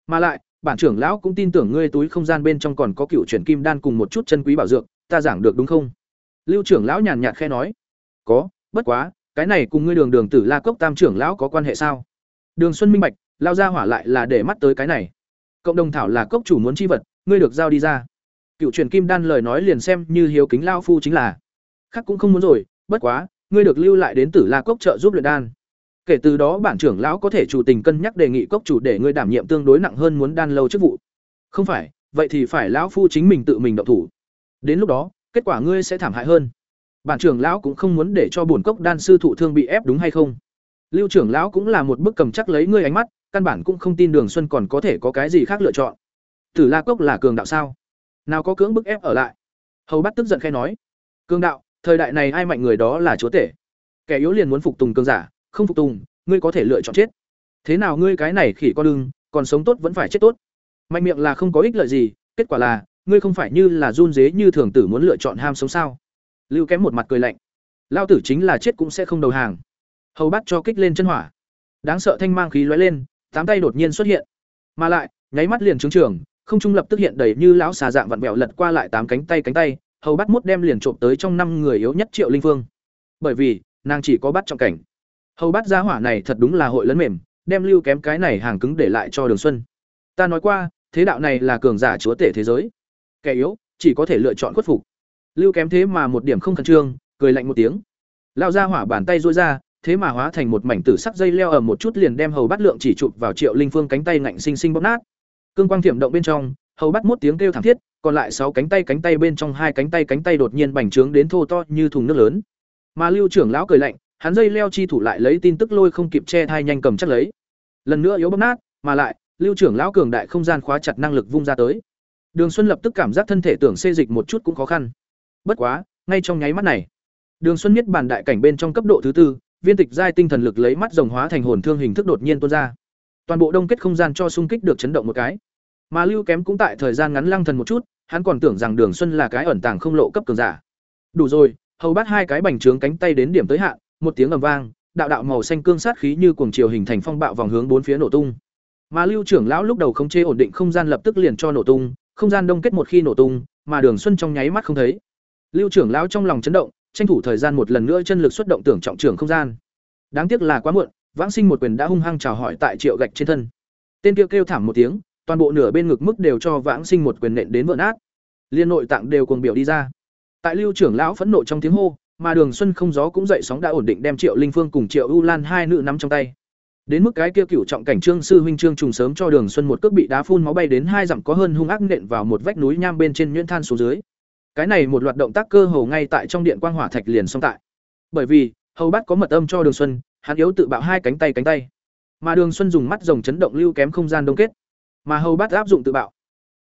Mà lại, bản trưởng lão cũng tin tưởng ngươi túi không gian bên trong còn có cựu chuyển kim đan cùng một chút chân quý bảo dược, ta giảng được đúng không? Lưu trưởng lão nhàn nhạt khe nói. Có, bất quá, cái này cùng ngươi đường đường tử la cốc tam trưởng lão có quan hệ sao? Đường xuân minh bạch, lao ra hỏa lại là để mắt tới cái này. Cộng đồng thảo là cốc chủ muốn chi vật, ngươi được giao đi ra. Cựu truyền kim đan lời nói liền xem như hiếu kính lao phu chính là khác cũng không muốn rồi, bất quá, ngươi được lưu lại đến tử la cốc trợ giúp luyện đan. Kể từ đó bản trưởng lão có thể chủ tình cân nhắc đề nghị cốc chủ để ngươi đảm nhiệm tương đối nặng hơn muốn đan lâu chức vụ. Không phải, vậy thì phải lão phu chính mình tự mình động thủ. Đến lúc đó, kết quả ngươi sẽ thảm hại hơn. Bản trưởng lão cũng không muốn để cho bổn cốc đan sư thụ thương bị ép đúng hay không? Lưu trưởng lão cũng là một bức cầm chắc lấy ngươi ánh mắt, căn bản cũng không tin đường xuân còn có thể có cái gì khác lựa chọn. Tử la cốc là cường đạo sao? Nào có cưỡng bức ép ở lại? Hầu bắt tức giận khai nói. Cường đạo thời đại này ai mạnh người đó là chúa tể. Kẻ yếu liền muốn phục tùng cường giả, không phục tùng, ngươi có thể lựa chọn chết. Thế nào ngươi cái này khỉ con đương còn sống tốt vẫn phải chết tốt. Mạnh miệng là không có ích lợi gì, kết quả là, ngươi không phải như là run dế như thường tử muốn lựa chọn ham sống sao? Lưu kém một mặt cười lạnh. Lao tử chính là chết cũng sẽ không đầu hàng. Hầu bắt cho kích lên chân hỏa. Đáng sợ thanh mang khí lóe lên, tám tay đột nhiên xuất hiện. Mà lại, nháy mắt liền trứng trường, không trung lập tức hiện đầy như lão xà dạng vặn vẹo lật qua lại tám cánh tay cánh tay hầu bắt mút đem liền trộm tới trong năm người yếu nhất triệu linh phương. Bởi vì, nàng chỉ có bắt trọng cảnh. Hầu bắt gia hỏa này thật đúng là hội lấn mềm, đem lưu kém cái này hàng cứng để lại cho đường xuân. Ta nói qua, thế đạo này là cường giả chúa tể thế giới. Kẻ yếu, chỉ có thể lựa chọn khuất phục. Lưu kém thế mà một điểm không khẩn trương, cười lạnh một tiếng. Lao ra hỏa bàn tay rối ra, thế mà hóa thành một mảnh tử sắc dây leo ở một chút liền đem hầu bắt lượng chỉ chụp vào triệu linh phương cánh tay ngạnh xinh xinh bóp nát. Cương quang thiểm động bên trong, hầu bắt mốt tiếng kêu thảm thiết còn lại sáu cánh tay cánh tay bên trong hai cánh tay cánh tay đột nhiên bành trướng đến thô to như thùng nước lớn. Mà lưu trưởng lão cười lạnh, hắn dây leo chi thủ lại lấy tin tức lôi không kịp che thai nhanh cầm chắc lấy. Lần nữa yếu bóp nát, mà lại, lưu trưởng lão cường đại không gian khóa chặt năng lực vung ra tới. Đường xuân lập tức cảm giác thân thể tưởng xê dịch một chút cũng khó khăn. Bất quá, ngay trong nháy mắt này, đường xuân biết bản đại cảnh bên trong cấp độ thứ tư, viên tịch giai tinh thần lực lấy mắt rồng hóa thành hồn thương hình thức đột nhiên tuôn ra. Toàn bộ đông kết không gian cho xung kích được chấn động một cái mà lưu kém cũng tại thời gian ngắn lăng thần một chút, hắn còn tưởng rằng đường xuân là cái ẩn tàng không lộ cấp cường giả. Đủ rồi, hầu bắt hai cái bành trướng cánh tay đến điểm tới hạn, một tiếng ầm vang, đạo đạo màu xanh cương sát khí như cuồng chiều hình thành phong bạo vòng hướng bốn phía nổ tung. Mà lưu trưởng lão lúc đầu không chê ổn định không gian lập tức liền cho nổ tung, không gian đông kết một khi nổ tung, mà đường xuân trong nháy mắt không thấy. Lưu trưởng lão trong lòng chấn động, tranh thủ thời gian một lần nữa chân lực xuất động tưởng trọng trưởng không gian. Đáng tiếc là quá muộn, vãng sinh một quyền đã hung hăng chào hỏi tại triệu gạch trên thân. Tên kia kêu thảm một tiếng toàn bộ nửa bên ngực mức đều cho vãng sinh một quyền nện đến vỡ nát. Liên nội tạng đều cuồng biểu đi ra. Tại lưu trưởng lão phẫn nộ trong tiếng hô, mà đường xuân không gió cũng dậy sóng đã ổn định đem triệu linh phương cùng triệu u lan hai nữ nắm trong tay. Đến mức cái kia cựu trọng cảnh trương sư huynh trương trùng sớm cho đường xuân một cước bị đá phun máu bay đến hai dặm có hơn hung ác nện vào một vách núi nham bên trên nhuyễn than xuống dưới. Cái này một loạt động tác cơ hồ ngay tại trong điện quang hỏa thạch liền xong tại. Bởi vì, hầu bát có mật âm cho đường xuân, hắn yếu tự bạo hai cánh tay cánh tay. Mà đường xuân dùng mắt rồng chấn động lưu kém không gian đông kết mà hầu bát áp dụng tự bạo.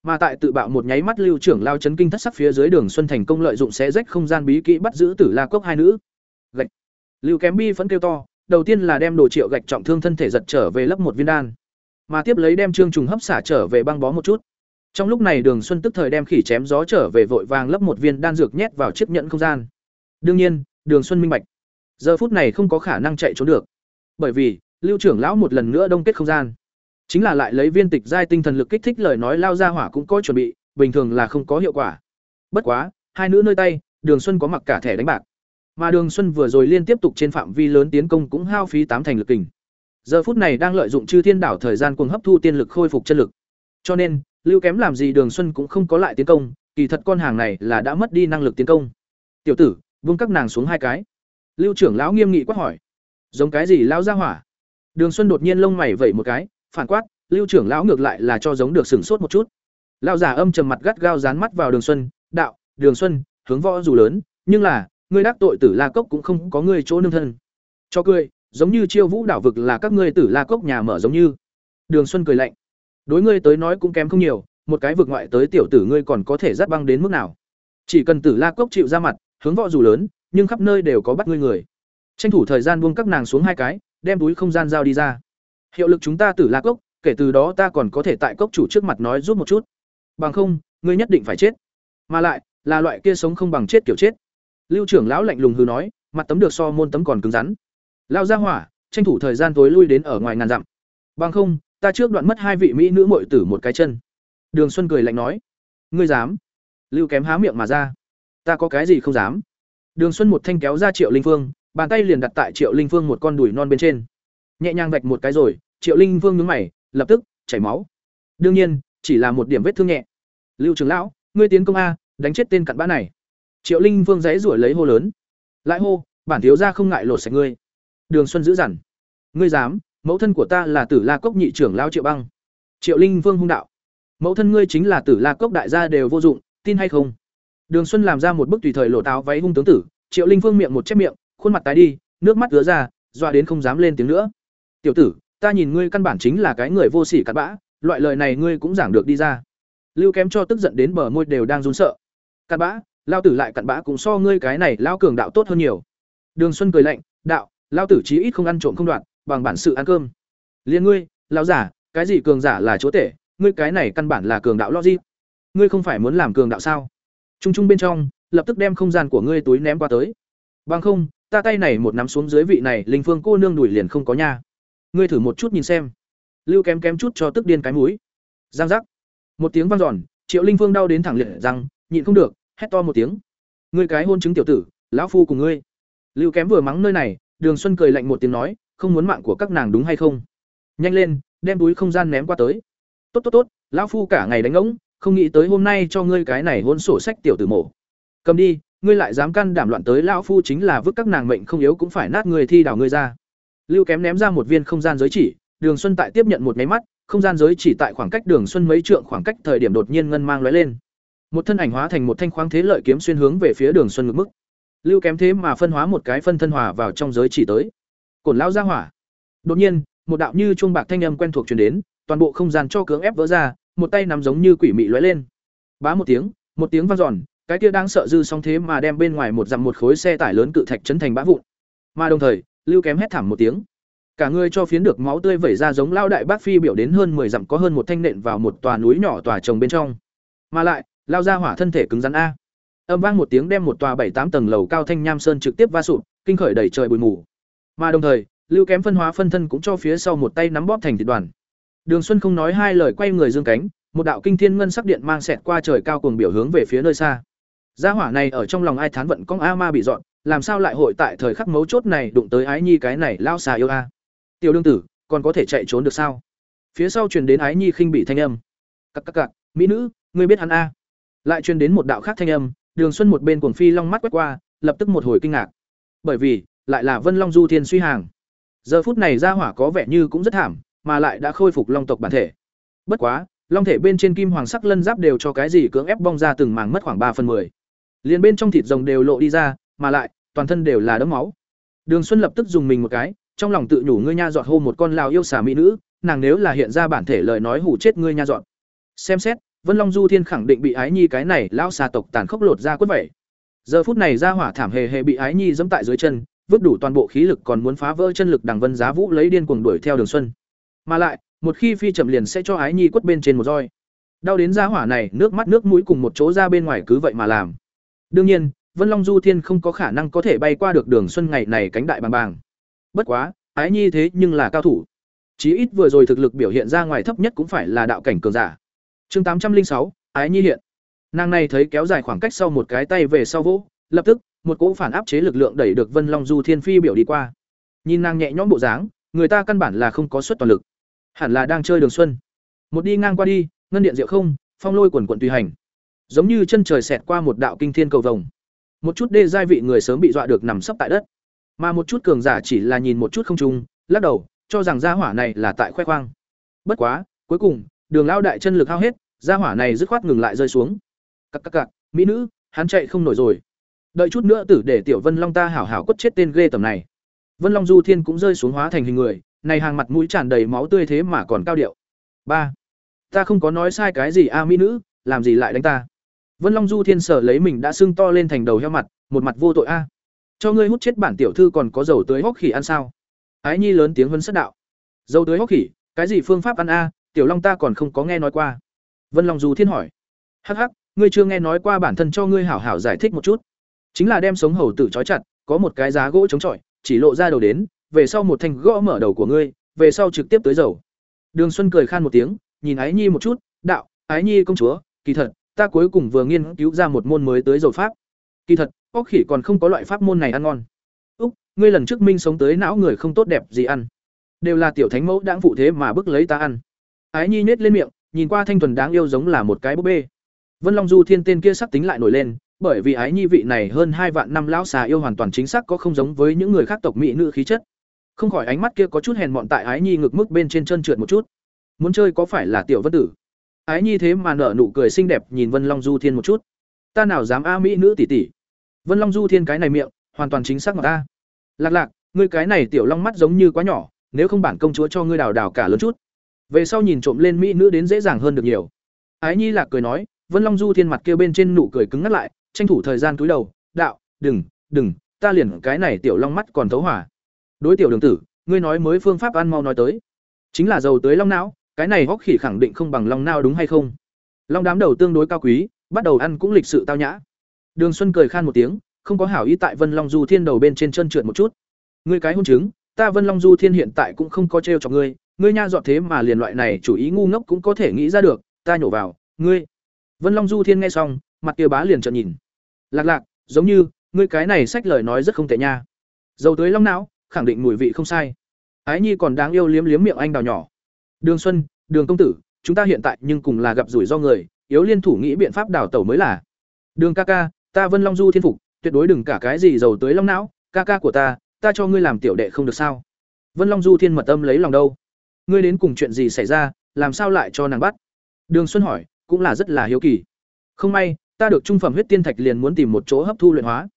Mà tại tự bạo một nháy mắt, lưu trưởng lao chấn kinh thất sắc phía dưới đường xuân thành công lợi dụng xé rách không gian bí kỹ bắt giữ tử la cốc hai nữ. Gạch. Lưu kém bi phẫn kêu to, đầu tiên là đem đồ triệu gạch trọng thương thân thể giật trở về lấp một viên đan, mà tiếp lấy đem trương trùng hấp xả trở về băng bó một chút. Trong lúc này đường xuân tức thời đem khỉ chém gió trở về vội vàng lấp một viên đan dược nhét vào chiếc nhẫn không gian. Đương nhiên, đường xuân minh bạch, giờ phút này không có khả năng chạy trốn được, bởi vì lưu trưởng lão một lần nữa đông kết không gian chính là lại lấy viên tịch giai tinh thần lực kích thích lời nói lao ra hỏa cũng có chuẩn bị, bình thường là không có hiệu quả. Bất quá, hai nữ nơi tay, đường xuân có mặc cả thẻ đánh bạc. Mà đường xuân vừa rồi liên tiếp tục trên phạm vi lớn tiến công cũng hao phí tám thành lực kình. Giờ phút này đang lợi dụng chư thiên đảo thời gian cuồng hấp thu tiên lực khôi phục chân lực. Cho nên, lưu kém làm gì đường xuân cũng không có lại tiến công, kỳ thật con hàng này là đã mất đi năng lực tiến công. Tiểu tử, vung các nàng xuống hai cái. Lưu trưởng lão nghiêm nghị quát hỏi. Giống cái gì lão ra hỏa? Đường xuân đột nhiên lông mày vẩy một cái phản quát, lưu trưởng lão ngược lại là cho giống được sửng sốt một chút. Lão giả âm trầm mặt gắt gao dán mắt vào đường xuân, đạo, đường xuân, hướng võ dù lớn, nhưng là, ngươi đắc tội tử la cốc cũng không có ngươi chỗ nương thân. Cho cười, giống như chiêu vũ đảo vực là các ngươi tử la cốc nhà mở giống như. Đường xuân cười lạnh, đối ngươi tới nói cũng kém không nhiều, một cái vực ngoại tới tiểu tử ngươi còn có thể dắt băng đến mức nào? Chỉ cần tử la cốc chịu ra mặt, hướng võ dù lớn, nhưng khắp nơi đều có bắt ngươi người. Tranh thủ thời gian buông các nàng xuống hai cái, đem túi không gian giao đi ra hiệu lực chúng ta tử la cốc, kể từ đó ta còn có thể tại cốc chủ trước mặt nói giúp một chút. Bằng không, ngươi nhất định phải chết. Mà lại, là loại kia sống không bằng chết kiểu chết. Lưu trưởng lão lạnh lùng hư nói, mặt tấm được so môn tấm còn cứng rắn. Lao ra hỏa, tranh thủ thời gian tối lui đến ở ngoài ngàn dặm. Bằng không, ta trước đoạn mất hai vị mỹ nữ muội tử một cái chân. Đường xuân cười lạnh nói, ngươi dám? Lưu kém há miệng mà ra. Ta có cái gì không dám? Đường xuân một thanh kéo ra triệu linh phương, bàn tay liền đặt tại triệu linh phương một con đùi non bên trên nhẹ nhàng vạch một cái rồi, triệu linh Vương nhướng mày, lập tức, chảy máu. Đương nhiên, chỉ là một điểm vết thương nhẹ. Lưu trưởng lão, ngươi tiến công a, đánh chết tên cặn bã này. Triệu linh Vương dãy rủi lấy hô lớn. Lại hô, bản thiếu gia không ngại lột sạch ngươi. Đường xuân giữ dằn. Ngươi dám, mẫu thân của ta là tử la cốc nhị trưởng lao triệu băng. Triệu linh vương hung đạo. Mẫu thân ngươi chính là tử la cốc đại gia đều vô dụng, tin hay không? Đường xuân làm ra một bức tùy thời lộ táo váy hung tướng tử. Triệu linh vương miệng một chép miệng, khuôn mặt tái đi, nước mắt ứa ra, dọa đến không dám lên tiếng nữa tiểu tử, ta nhìn ngươi căn bản chính là cái người vô sỉ cặn bã, loại lời này ngươi cũng giảng được đi ra. Lưu kém cho tức giận đến bờ môi đều đang run sợ. Cặn bã, lao tử lại cặn bã cũng so ngươi cái này lao cường đạo tốt hơn nhiều. Đường xuân cười lạnh, đạo lao tử chí ít không ăn trộm không đoạn bằng bản sự ăn cơm. Liên ngươi, lão giả, cái gì cường giả là chỗ tể, ngươi cái này căn bản là cường đạo logic. Ngươi không phải muốn làm cường đạo sao? Trung trung bên trong, lập tức đem không gian của ngươi túi ném qua tới. Bằng không, ta tay này một nắm xuống dưới vị này linh phương cô nương đuổi liền không có nha ngươi thử một chút nhìn xem. Lưu kém kém chút cho tức điên cái mũi. Giang giác. Một tiếng vang giòn triệu linh phương đau đến thẳng liệt rằng, nhịn không được hét to một tiếng. Ngươi cái hôn chứng tiểu tử lão phu cùng ngươi. Lưu kém vừa mắng nơi này đường xuân cười lạnh một tiếng nói không muốn mạng của các nàng đúng hay không? Nhanh lên đem túi không gian ném qua tới. Tốt tốt tốt lão phu cả ngày đánh ngỗng không nghĩ tới hôm nay cho ngươi cái này hôn sổ sách tiểu tử mổ. Cầm đi ngươi lại dám can đảm loạn tới lão phu chính là vứt các nàng mệnh không yếu cũng phải nát người thi đảo ngươi ra lưu kém ném ra một viên không gian giới chỉ, đường xuân tại tiếp nhận một máy mắt, không gian giới chỉ tại khoảng cách đường xuân mấy trượng khoảng cách thời điểm đột nhiên ngân mang lóe lên. Một thân ảnh hóa thành một thanh khoáng thế lợi kiếm xuyên hướng về phía đường xuân ngực mức. Lưu kém thế mà phân hóa một cái phân thân hòa vào trong giới chỉ tới. Cổn lão ra hỏa. Đột nhiên, một đạo như chuông bạc thanh âm quen thuộc truyền đến, toàn bộ không gian cho cưỡng ép vỡ ra, một tay nắm giống như quỷ mị lóe lên. Bá một tiếng một tiếng vang giòn cái kia đang sợ dư song thế mà đem bên ngoài một dặm một khối xe tải lớn cự thạch chấn thành bã vụn. Mà đồng thời lưu kém hét thảm một tiếng. Cả người cho phiến được máu tươi vẩy ra giống lao đại bác phi biểu đến hơn mười dặm có hơn một thanh nện vào một tòa núi nhỏ tòa trồng bên trong. Mà lại lao ra hỏa thân thể cứng rắn a. Âm vang một tiếng đem một tòa bảy tám tầng lầu cao thanh nham sơn trực tiếp va sụp, kinh khởi đẩy trời bụi mù. Mà đồng thời, lưu kém phân hóa phân thân cũng cho phía sau một tay nắm bóp thành thịt đoàn. Đường xuân không nói hai lời quay người dương cánh, một đạo kinh thiên ngân sắc điện mang xẹt qua trời cao cùng biểu hướng về phía nơi xa. Gia hỏa này ở trong lòng ai thán vận con a ma bị dọn làm sao lại hội tại thời khắc mấu chốt này đụng tới ái nhi cái này lao xà yêu a? Tiểu đương tử, còn có thể chạy trốn được sao? Phía sau truyền đến ái nhi khinh bị thanh âm. Cặc cặc cặc, mỹ nữ, ngươi biết hắn a? Lại truyền đến một đạo khác thanh âm, đường xuân một bên cuồng phi long mắt quét qua, lập tức một hồi kinh ngạc. Bởi vì, lại là vân long du thiên suy hàng. Giờ phút này gia hỏa có vẻ như cũng rất thảm, mà lại đã khôi phục long tộc bản thể. Bất quá, long thể bên trên kim hoàng sắc lân giáp đều cho cái gì cưỡng ép bong ra từng màng mất khoảng ba phần mười. Liền bên trong thịt rồng đều lộ đi ra mà lại, toàn thân đều là đấm máu. Đường xuân lập tức dùng mình một cái, trong lòng tự nhủ ngươi nha dọn hô một con lao yêu xà mỹ nữ, nàng nếu là hiện ra bản thể lời nói hủ chết ngươi nha dọn xem xét, vân long du thiên khẳng định bị ái nhi cái này lao xà tộc tàn khốc lột ra quất vậy. Giờ phút này ra hỏa thảm hề hề bị ái nhi dẫm tại dưới chân, vứt đủ toàn bộ khí lực còn muốn phá vỡ chân lực đằng vân giá vũ lấy điên cuồng đuổi theo đường xuân. Mà lại, một khi phi chậm liền sẽ cho ái nhi quất bên trên một roi. Đau đến ra hỏa này, nước mắt nước mũi cùng một chỗ ra bên ngoài cứ vậy mà làm. Đương nhiên vân long du thiên không có khả năng có thể bay qua được đường xuân ngày này cánh đại bàng bàng bất quá ái nhi thế nhưng là cao thủ chí ít vừa rồi thực lực biểu hiện ra ngoài thấp nhất cũng phải là đạo cảnh cường giả chương tám trăm linh sáu ái nhi hiện nàng này thấy kéo dài khoảng cách sau một cái tay về sau vỗ lập tức một cỗ phản áp chế lực lượng đẩy được Vân Long Du Thiên Phi biểu đi qua. Nhìn nàng nhẹ nhõm bộ dáng, người ta căn bản là không có suất toàn lực, hẳn là đang chơi Đường Xuân. Một đi ngang qua đi, ngân điện diệu không, phong lôi quần quần tùy hành. Giống như chân trời xẹt qua một đạo kinh thiên cầu vồng. Một chút đê giai vị người sớm bị dọa được nằm sấp tại đất, mà một chút cường giả chỉ là nhìn một chút không trung, lắc đầu, cho rằng gia hỏa này là tại khoe khoang. Bất quá, cuối cùng, Đường lao đại chân lực hao hết, gia hỏa này dứt khoát ngừng lại rơi xuống. Cặc cặc cặc, mỹ nữ, hắn chạy không nổi rồi. Đợi chút nữa tử để tiểu vân long ta hảo hảo quất chết tên ghê tầm này. Vân long du thiên cũng rơi xuống hóa thành hình người này hàng mặt mũi tràn đầy máu tươi thế mà còn cao điệu. Ba ta không có nói sai cái gì a mỹ nữ làm gì lại đánh ta? Vân long du thiên sở lấy mình đã sưng to lên thành đầu heo mặt một mặt vô tội a. Cho ngươi hút chết bản tiểu thư còn có dầu tưới hốc khỉ ăn sao? Ái nhi lớn tiếng vân sất đạo. Dầu tưới hốc khỉ cái gì phương pháp ăn a? Tiểu long ta còn không có nghe nói qua. Vân long du thiên hỏi. Hắc hắc ngươi chưa nghe nói qua bản thân cho ngươi hảo hảo giải thích một chút. Chính là đem sống hầu tử trói chặt có một cái giá gỗ chống chọi chỉ lộ ra đầu đến về sau một thanh gõ mở đầu của ngươi về sau trực tiếp tới dầu. Đường Xuân cười khan một tiếng, nhìn Ái Nhi một chút, "Đạo, Ái Nhi công chúa, kỳ thật, ta cuối cùng vừa nghiên cứu ra một môn mới tới dầu pháp. Kỳ thật, óc khỉ còn không có loại pháp môn này ăn ngon. Úc, ngươi lần trước minh sống tới não người không tốt đẹp gì ăn. Đều là tiểu thánh mẫu đãng phụ thế mà bức lấy ta ăn." Ái Nhi nhếch lên miệng, nhìn qua thanh thuần đáng yêu giống là một cái búp bê. Vân Long Du Thiên tên kia sắc tính lại nổi lên, bởi vì ái nhi vị này hơn hai vạn năm lão xà yêu hoàn toàn chính xác có không giống với những người khác tộc mỹ nữ khí chất. Không khỏi ánh mắt kia có chút hèn mọn tại ái nhi ngực mức bên trên chân trượt một chút. Muốn chơi có phải là tiểu vân tử? Ái nhi thế mà nở nụ cười xinh đẹp nhìn Vân Long Du Thiên một chút. Ta nào dám a mỹ nữ tỷ tỷ. Vân Long Du Thiên cái này miệng, hoàn toàn chính xác mà ta. Lạc lạc, ngươi cái này tiểu long mắt giống như quá nhỏ, nếu không bản công chúa cho ngươi đào đào cả lớn chút. Về sau nhìn trộm lên mỹ nữ đến dễ dàng hơn được nhiều. Ái Nhi lạc cười nói, Vân Long Du Thiên mặt kia bên trên nụ cười cứng ngắt lại, tranh thủ thời gian cúi đầu, "Đạo, đừng, đừng, ta liền cái này tiểu long mắt còn thấu hỏa." Đối tiểu đường tử, ngươi nói mới phương pháp ăn mau nói tới. Chính là dầu tới long não, cái này hốc khỉ khẳng định không bằng long não đúng hay không? Long đám đầu tương đối cao quý, bắt đầu ăn cũng lịch sự tao nhã. Đường Xuân cười khan một tiếng, không có hảo ý tại Vân Long Du Thiên đầu bên trên chân trượt một chút. Ngươi cái hôn chứng, ta Vân Long Du Thiên hiện tại cũng không có trêu cho ngươi, ngươi nha dọn thế mà liền loại này chủ ý ngu ngốc cũng có thể nghĩ ra được, ta nhổ vào, ngươi. Vân Long Du Thiên nghe xong, mặt kia bá liền trợn nhìn. Lạc lạc, giống như, ngươi cái này sách lời nói rất không tệ nha. Dầu tới long não, khẳng định mùi vị không sai. Ái Nhi còn đáng yêu liếm liếm miệng anh đào nhỏ. Đường Xuân, Đường công tử, chúng ta hiện tại nhưng cùng là gặp rủi ro người, yếu liên thủ nghĩ biện pháp đảo tẩu mới là. Đường ca ca, ta Vân Long Du Thiên phục, tuyệt đối đừng cả cái gì dầu tới long não, ca ca của ta, ta cho ngươi làm tiểu đệ không được sao? Vân Long Du Thiên mật âm lấy lòng đâu? Ngươi đến cùng chuyện gì xảy ra, làm sao lại cho nàng bắt? Đường Xuân hỏi, cũng là rất là hiếu kỳ. Không may, ta được trung phẩm huyết tiên thạch liền muốn tìm một chỗ hấp thu luyện hóa.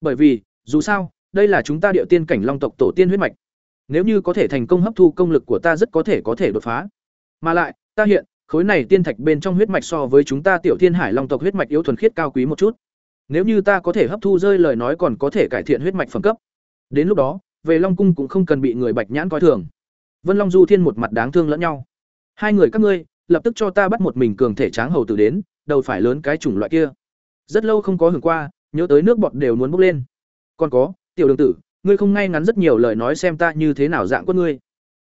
Bởi vì, dù sao, đây là chúng ta điệu tiên cảnh long tộc tổ tiên huyết mạch. Nếu như có thể thành công hấp thu công lực của ta rất có thể có thể đột phá. Mà lại, ta hiện, khối này tiên thạch bên trong huyết mạch so với chúng ta tiểu thiên hải long tộc huyết mạch yếu thuần khiết cao quý một chút. Nếu như ta có thể hấp thu rơi lời nói còn có thể cải thiện huyết mạch phẩm cấp. Đến lúc đó, về Long cung cũng không cần bị người Bạch Nhãn coi thường. Vân Long Du Thiên một mặt đáng thương lẫn nhau. Hai người các ngươi, lập tức cho ta bắt một mình cường thể tráng hầu tử đến, đầu phải lớn cái chủng loại kia. Rất lâu không có hưởng qua, nhớ tới nước bọt đều muốn bốc lên. Còn có, tiểu đường tử, ngươi không ngay ngắn rất nhiều lời nói xem ta như thế nào dạng quân ngươi.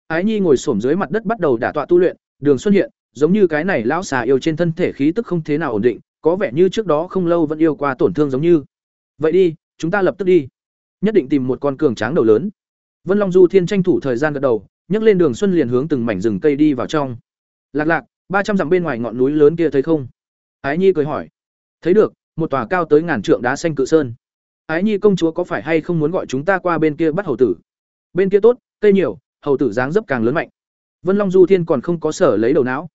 Ái Nhi ngồi xổm dưới mặt đất bắt đầu đả tọa tu luyện, Đường Xuân hiện, giống như cái này lão xà yêu trên thân thể khí tức không thế nào ổn định, có vẻ như trước đó không lâu vẫn yêu qua tổn thương giống như. Vậy đi, chúng ta lập tức đi. Nhất định tìm một con cường tráng đầu lớn. Vân Long Du Thiên tranh thủ thời gian gật đầu, nhấc lên Đường Xuân liền hướng từng mảnh rừng cây đi vào trong. Lạc lạc, ba trăm dặm bên ngoài ngọn núi lớn kia thấy không? Ái Nhi cười hỏi. Thấy được, một tòa cao tới ngàn trượng đá xanh cự sơn. Ái Nhi công chúa có phải hay không muốn gọi chúng ta qua bên kia bắt hầu tử? Bên kia tốt, cây nhiều, hầu tử dáng dấp càng lớn mạnh. Vân Long Du Thiên còn không có sở lấy đầu não.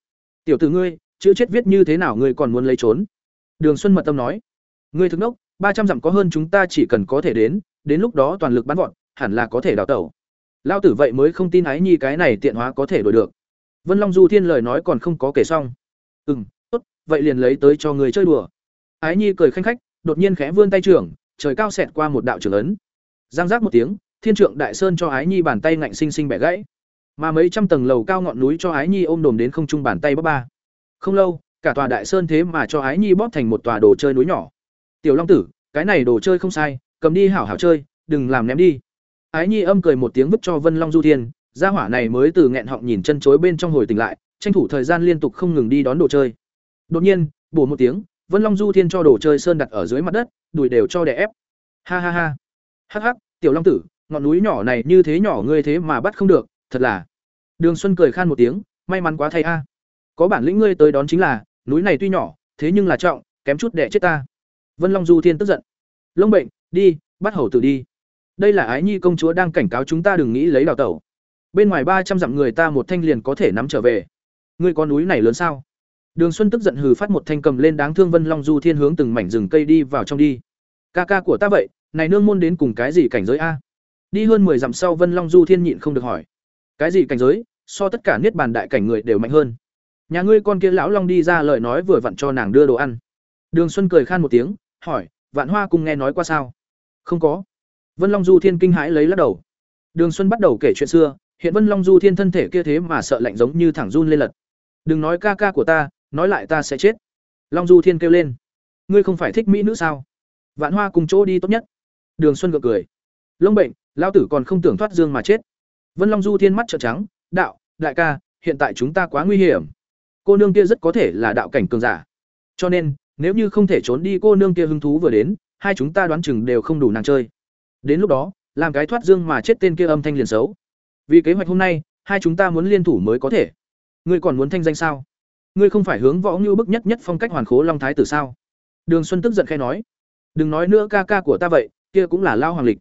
Tiểu tử ngươi, chữ chết viết như thế nào ngươi còn muốn lấy trốn? Đường Xuân mật tâm nói. Ngươi thức nốc, ba trăm dặm có hơn chúng ta chỉ cần có thể đến, đến lúc đó toàn lực bắn vọn, hẳn là có thể đào tẩu. Lao tử vậy mới không tin Ái Nhi cái này tiện hóa có thể đổi được. Vân Long Du Thiên lời nói còn không có kể xong. "Ừm, tốt, vậy liền lấy tới cho người chơi đùa." Ái Nhi cười khanh khách, đột nhiên khẽ vươn tay trưởng, trời cao xẹt qua một đạo trưởng ấn. Giang giác một tiếng, Thiên Trượng Đại Sơn cho Ái Nhi bàn tay ngạnh sinh sinh bẻ gãy. Mà mấy trăm tầng lầu cao ngọn núi cho Ái Nhi ôm đồm đến không trung bàn tay bóp ba. Không lâu, cả tòa Đại Sơn thế mà cho Ái Nhi bóp thành một tòa đồ chơi núi nhỏ. "Tiểu Long tử, cái này đồ chơi không sai, cầm đi hảo hảo chơi, đừng làm ném đi." Ái Nhi âm cười một tiếng vứt cho Vân Long Du Thiên, gia hỏa này mới từ nghẹn họng nhìn chân chối bên trong hồi tỉnh lại tranh thủ thời gian liên tục không ngừng đi đón đồ chơi đột nhiên bổ một tiếng vân long du thiên cho đồ chơi sơn đặt ở dưới mặt đất, đùi đều cho đè ép. Ha ha ha. Hắc hắc, tiểu long tử, ngọn núi nhỏ này như thế nhỏ ngươi thế mà bắt không được, thật là. Đường xuân cười khan một tiếng, may mắn quá thay a. Có bản lĩnh ngươi tới đón chính là, núi này tuy nhỏ, thế nhưng là trọng, kém chút đè chết ta. Vân long du thiên tức giận. Long bệnh, đi, bắt hầu tử đi. Đây là ái nhi công chúa đang cảnh cáo chúng ta đừng nghĩ lấy đào tẩu. Bên ngoài ba trăm dặm người ta một thanh liền có thể nắm trở về. Ngươi có núi này lớn sao? Đường xuân tức giận hừ phát một thanh cầm lên đáng thương vân long du thiên hướng từng mảnh rừng cây đi vào trong đi. Ca ca của ta vậy, này nương môn đến cùng cái gì cảnh giới a? Đi hơn mười dặm sau vân long du thiên nhịn không được hỏi. Cái gì cảnh giới? So tất cả niết bàn đại cảnh người đều mạnh hơn. Nhà ngươi con kia lão long đi ra lời nói vừa vặn cho nàng đưa đồ ăn. Đường xuân cười khan một tiếng, hỏi, vạn hoa cùng nghe nói qua sao? Không có. Vân long du thiên kinh hãi lấy lắc đầu. Đường xuân bắt đầu kể chuyện xưa, hiện vân long du thiên thân thể kia thế mà sợ lạnh giống như thẳng run lên lật. Đừng nói ca ca của ta nói lại ta sẽ chết long du thiên kêu lên ngươi không phải thích mỹ nữ sao vạn hoa cùng chỗ đi tốt nhất đường xuân gượng cười lông bệnh lao tử còn không tưởng thoát dương mà chết vân long du thiên mắt trợn trắng đạo đại ca hiện tại chúng ta quá nguy hiểm. Cô nương kia rất có thể là đạo cảnh cường giả. Cho nên, nếu như không thể trốn đi cô nương kia hứng thú vừa đến, hai chúng ta đoán chừng đều không đủ nàng chơi. Đến lúc đó, làm cái thoát dương mà chết tên kia âm thanh liền xấu. Vì kế hoạch hôm nay, hai chúng ta muốn liên thủ mới có thể. Ngươi còn muốn thanh danh sao? Ngươi không phải hướng võ như bức nhất nhất phong cách hoàn khố long thái tử sao? Đường Xuân tức giận khai nói, đừng nói nữa ca ca của ta vậy, kia cũng là lao hoàng lịch.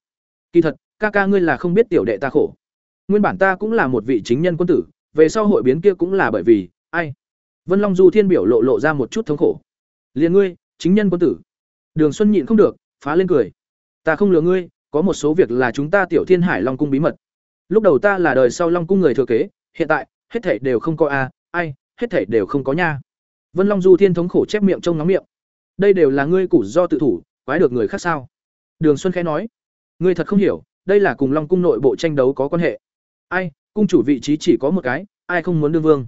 Kỳ thật, ca ca ngươi là không biết tiểu đệ ta khổ. Nguyên bản ta cũng là một vị chính nhân quân tử, về sau hội biến kia cũng là bởi vì, ai? Vân Long Du Thiên biểu lộ lộ ra một chút thống khổ. Liền ngươi, chính nhân quân tử. Đường Xuân nhịn không được, phá lên cười. Ta không lừa ngươi, có một số việc là chúng ta Tiểu Thiên Hải Long cung bí mật. Lúc đầu ta là đời sau Long cung người thừa kế, hiện tại, hết thảy đều không có a, ai, hết thảy đều không có nha. Vân Long Du Thiên thống khổ chép miệng trông ngóng miệng. Đây đều là ngươi củ do tự thủ, quái được người khác sao? Đường Xuân khẽ nói, ngươi thật không hiểu, đây là cùng Long cung nội bộ tranh đấu có quan hệ. Ai, cung chủ vị trí chỉ có một cái, ai không muốn đương vương?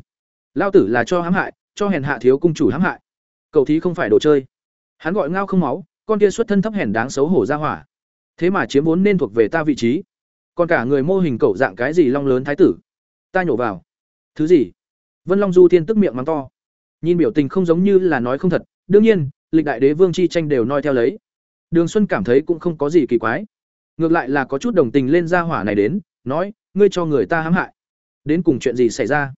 lão tử là cho hãm hại, cho hèn hạ thiếu cung chủ hãm hại. Cậu thí không phải đồ chơi. Hắn gọi ngao không máu, con kia xuất thân thấp hèn đáng xấu hổ ra hỏa. Thế mà chiếm vốn nên thuộc về ta vị trí. Còn cả người mô hình cậu dạng cái gì long lớn thái tử. Ta nhổ vào. Thứ gì? Vân Long Du Thiên tức miệng mắng to. Nhìn biểu tình không giống như là nói không thật, đương nhiên, lịch đại đế vương chi tranh đều noi theo lấy. Đường Xuân cảm thấy cũng không có gì kỳ quái. Ngược lại là có chút đồng tình lên ra hỏa này đến, nói, ngươi cho người ta hãm hại. Đến cùng chuyện gì xảy ra?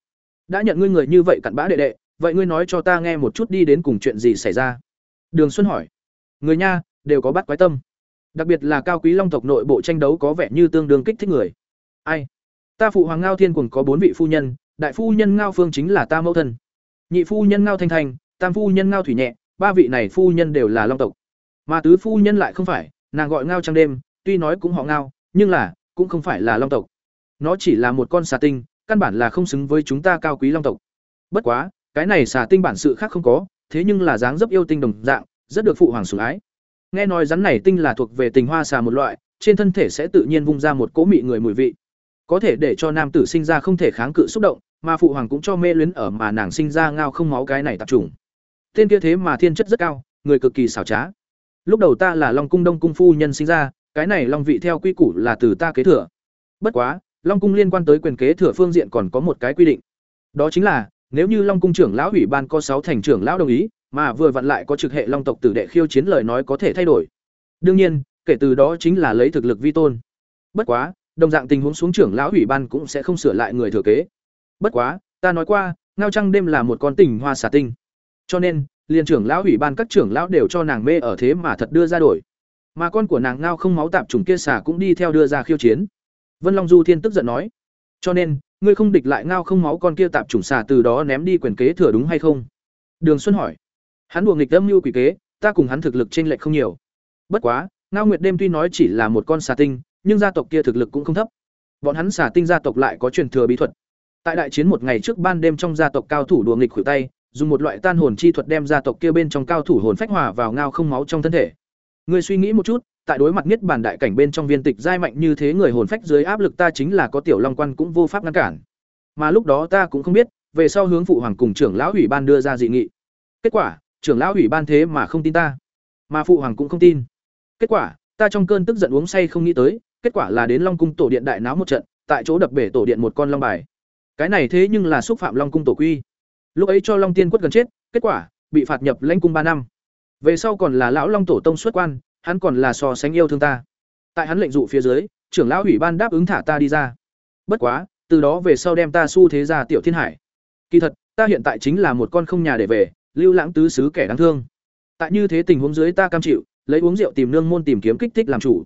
Đã nhận ngươi người như vậy cặn bã đệ đệ, vậy ngươi nói cho ta nghe một chút đi đến cùng chuyện gì xảy ra đường xuân hỏi người nha đều có bắt quái tâm đặc biệt là cao quý long tộc nội bộ tranh đấu có vẻ như tương đương kích thích người ai ta phụ hoàng ngao thiên cùng có bốn vị phu nhân đại phu nhân ngao phương chính là ta mẫu thân. Nhị phu nhân ngao thanh thanh, tam phu nhân ngao thủy nhẹ, ba vị này phu nhân đều là long tộc. Mà tứ phu nhân lại không phải, nàng gọi ngao trăng đêm, tuy nói cũng họ ngao, nhưng là, cũng không phải là long tộc. Nó chỉ là một con xà tinh, căn bản là không xứng với chúng ta cao quý long tộc. Bất quá, cái này xà tinh bản sự khác không có, thế nhưng là dáng dấp yêu tinh đồng dạng, rất được phụ hoàng sủng ái. Nghe nói rắn này tinh là thuộc về tình hoa xà một loại, trên thân thể sẽ tự nhiên vung ra một cỗ mị người mùi vị có thể để cho nam tử sinh ra không thể kháng cự xúc động mà phụ hoàng cũng cho mê luyến ở mà nàng sinh ra ngao không máu cái này tạp trùng tên kia thế mà thiên chất rất cao người cực kỳ xảo trá lúc đầu ta là long cung đông cung phu nhân sinh ra cái này long vị theo quy củ là từ ta kế thừa bất quá long cung liên quan tới quyền kế thừa phương diện còn có một cái quy định đó chính là nếu như Long cung trưởng lão ủy ban có sáu thành trưởng lão đồng ý, mà vừa vặn lại có trực hệ Long tộc tử đệ khiêu chiến lời nói có thể thay đổi. Đương nhiên, kể từ đó chính là lấy thực lực vi tôn. Bất quá, đồng dạng tình huống xuống trưởng lão ủy ban cũng sẽ không sửa lại người thừa kế. Bất quá, ta nói qua, ngao trăng đêm là một con tình hoa xà tinh. Cho nên, liên trưởng lão ủy ban các trưởng lão đều cho nàng mê ở thế mà thật đưa ra đổi. Mà con của nàng ngao không máu tạp trùng kia xà cũng đi theo đưa ra khiêu chiến. Vân Long Du Thiên tức giận nói, cho nên, ngươi không địch lại ngao không máu con kia tạp trùng xà từ đó ném đi quyền kế thừa đúng hay không đường xuân hỏi hắn buồng nghịch âm mưu quỷ kế ta cùng hắn thực lực t r ê n lệch không nhiều bất quá ngao nguyệt đêm tuy nói chỉ là một con xà tinh nhưng gia tộc kia thực lực cũng không thấp. Bọn hắn xả tinh gia tộc lại có truyền thừa bí thuật. Tại đại chiến một ngày trước ban đêm trong gia tộc cao thủ đùa nghịch khuỷu tay, dùng một loại tan hồn chi thuật đem gia tộc kia bên trong cao thủ hồn phách hòa vào ngao không máu trong thân thể. Ngươi suy nghĩ một chút, tại đối mặt nhất bản đại cảnh bên trong viên tịch giai mạnh như thế người hồn phách dưới áp lực ta chính là có tiểu long quan cũng vô pháp ngăn cản. Mà lúc đó ta cũng không biết, về sau hướng phụ hoàng cùng trưởng lão ủy ban đưa ra dị nghị. Kết quả, trưởng lão ủy ban thế mà không tin ta. Mà phụ hoàng cũng không tin. Kết quả, ta trong cơn tức giận uống say không nghĩ tới kết quả là đến long cung tổ điện đại náo một trận, tại chỗ đập bể tổ điện một con long bài. Cái này thế nhưng là xúc phạm long cung tổ quy. Lúc ấy cho long tiên quất gần chết, kết quả, bị phạt nhập lãnh cung ba năm. Về sau còn là lão long tổ tông xuất quan, hắn còn là so sánh yêu thương ta. Tại hắn lệnh dụ phía dưới, trưởng lão ủy ban đáp ứng thả ta đi ra. Bất quá, từ đó về sau đem ta xu thế ra tiểu thiên hải. Kỳ thật, ta hiện tại chính là một con không nhà để về, lưu lãng tứ xứ kẻ đáng thương. Tại như thế tình huống dưới ta cam chịu, lấy uống rượu tìm nương môn tìm kiếm kích thích làm chủ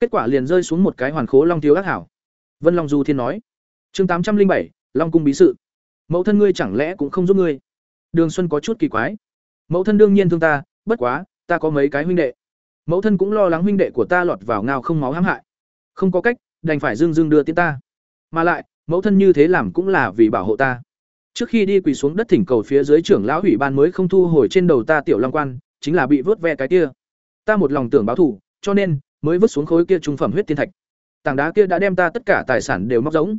kết quả liền rơi xuống một cái hoàn khố long thiếu ác hảo. Vân long du thiên nói, chương tám trăm linh bảy, long cung bí sự. Mẫu thân ngươi chẳng lẽ cũng không giúp ngươi? Đường xuân có chút kỳ quái, mẫu thân đương nhiên thương ta, bất quá, ta có mấy cái huynh đệ. Mẫu thân cũng lo lắng huynh đệ của ta lọt vào ngao không máu hãm hại. Không có cách, đành phải dưng dưng đưa tiến ta. Mà lại, mẫu thân như thế làm cũng là vì bảo hộ ta. Trước khi đi quỳ xuống đất thỉnh cầu phía dưới trưởng lão ủy ban mới không thu hồi trên đầu ta tiểu long quan, chính là bị vớt ve cái kia. Ta một lòng tưởng báo thù, cho nên mới vứt xuống khối kia trung phẩm huyết tiên thạch. Tảng đá kia đã đem ta tất cả tài sản đều móc giống.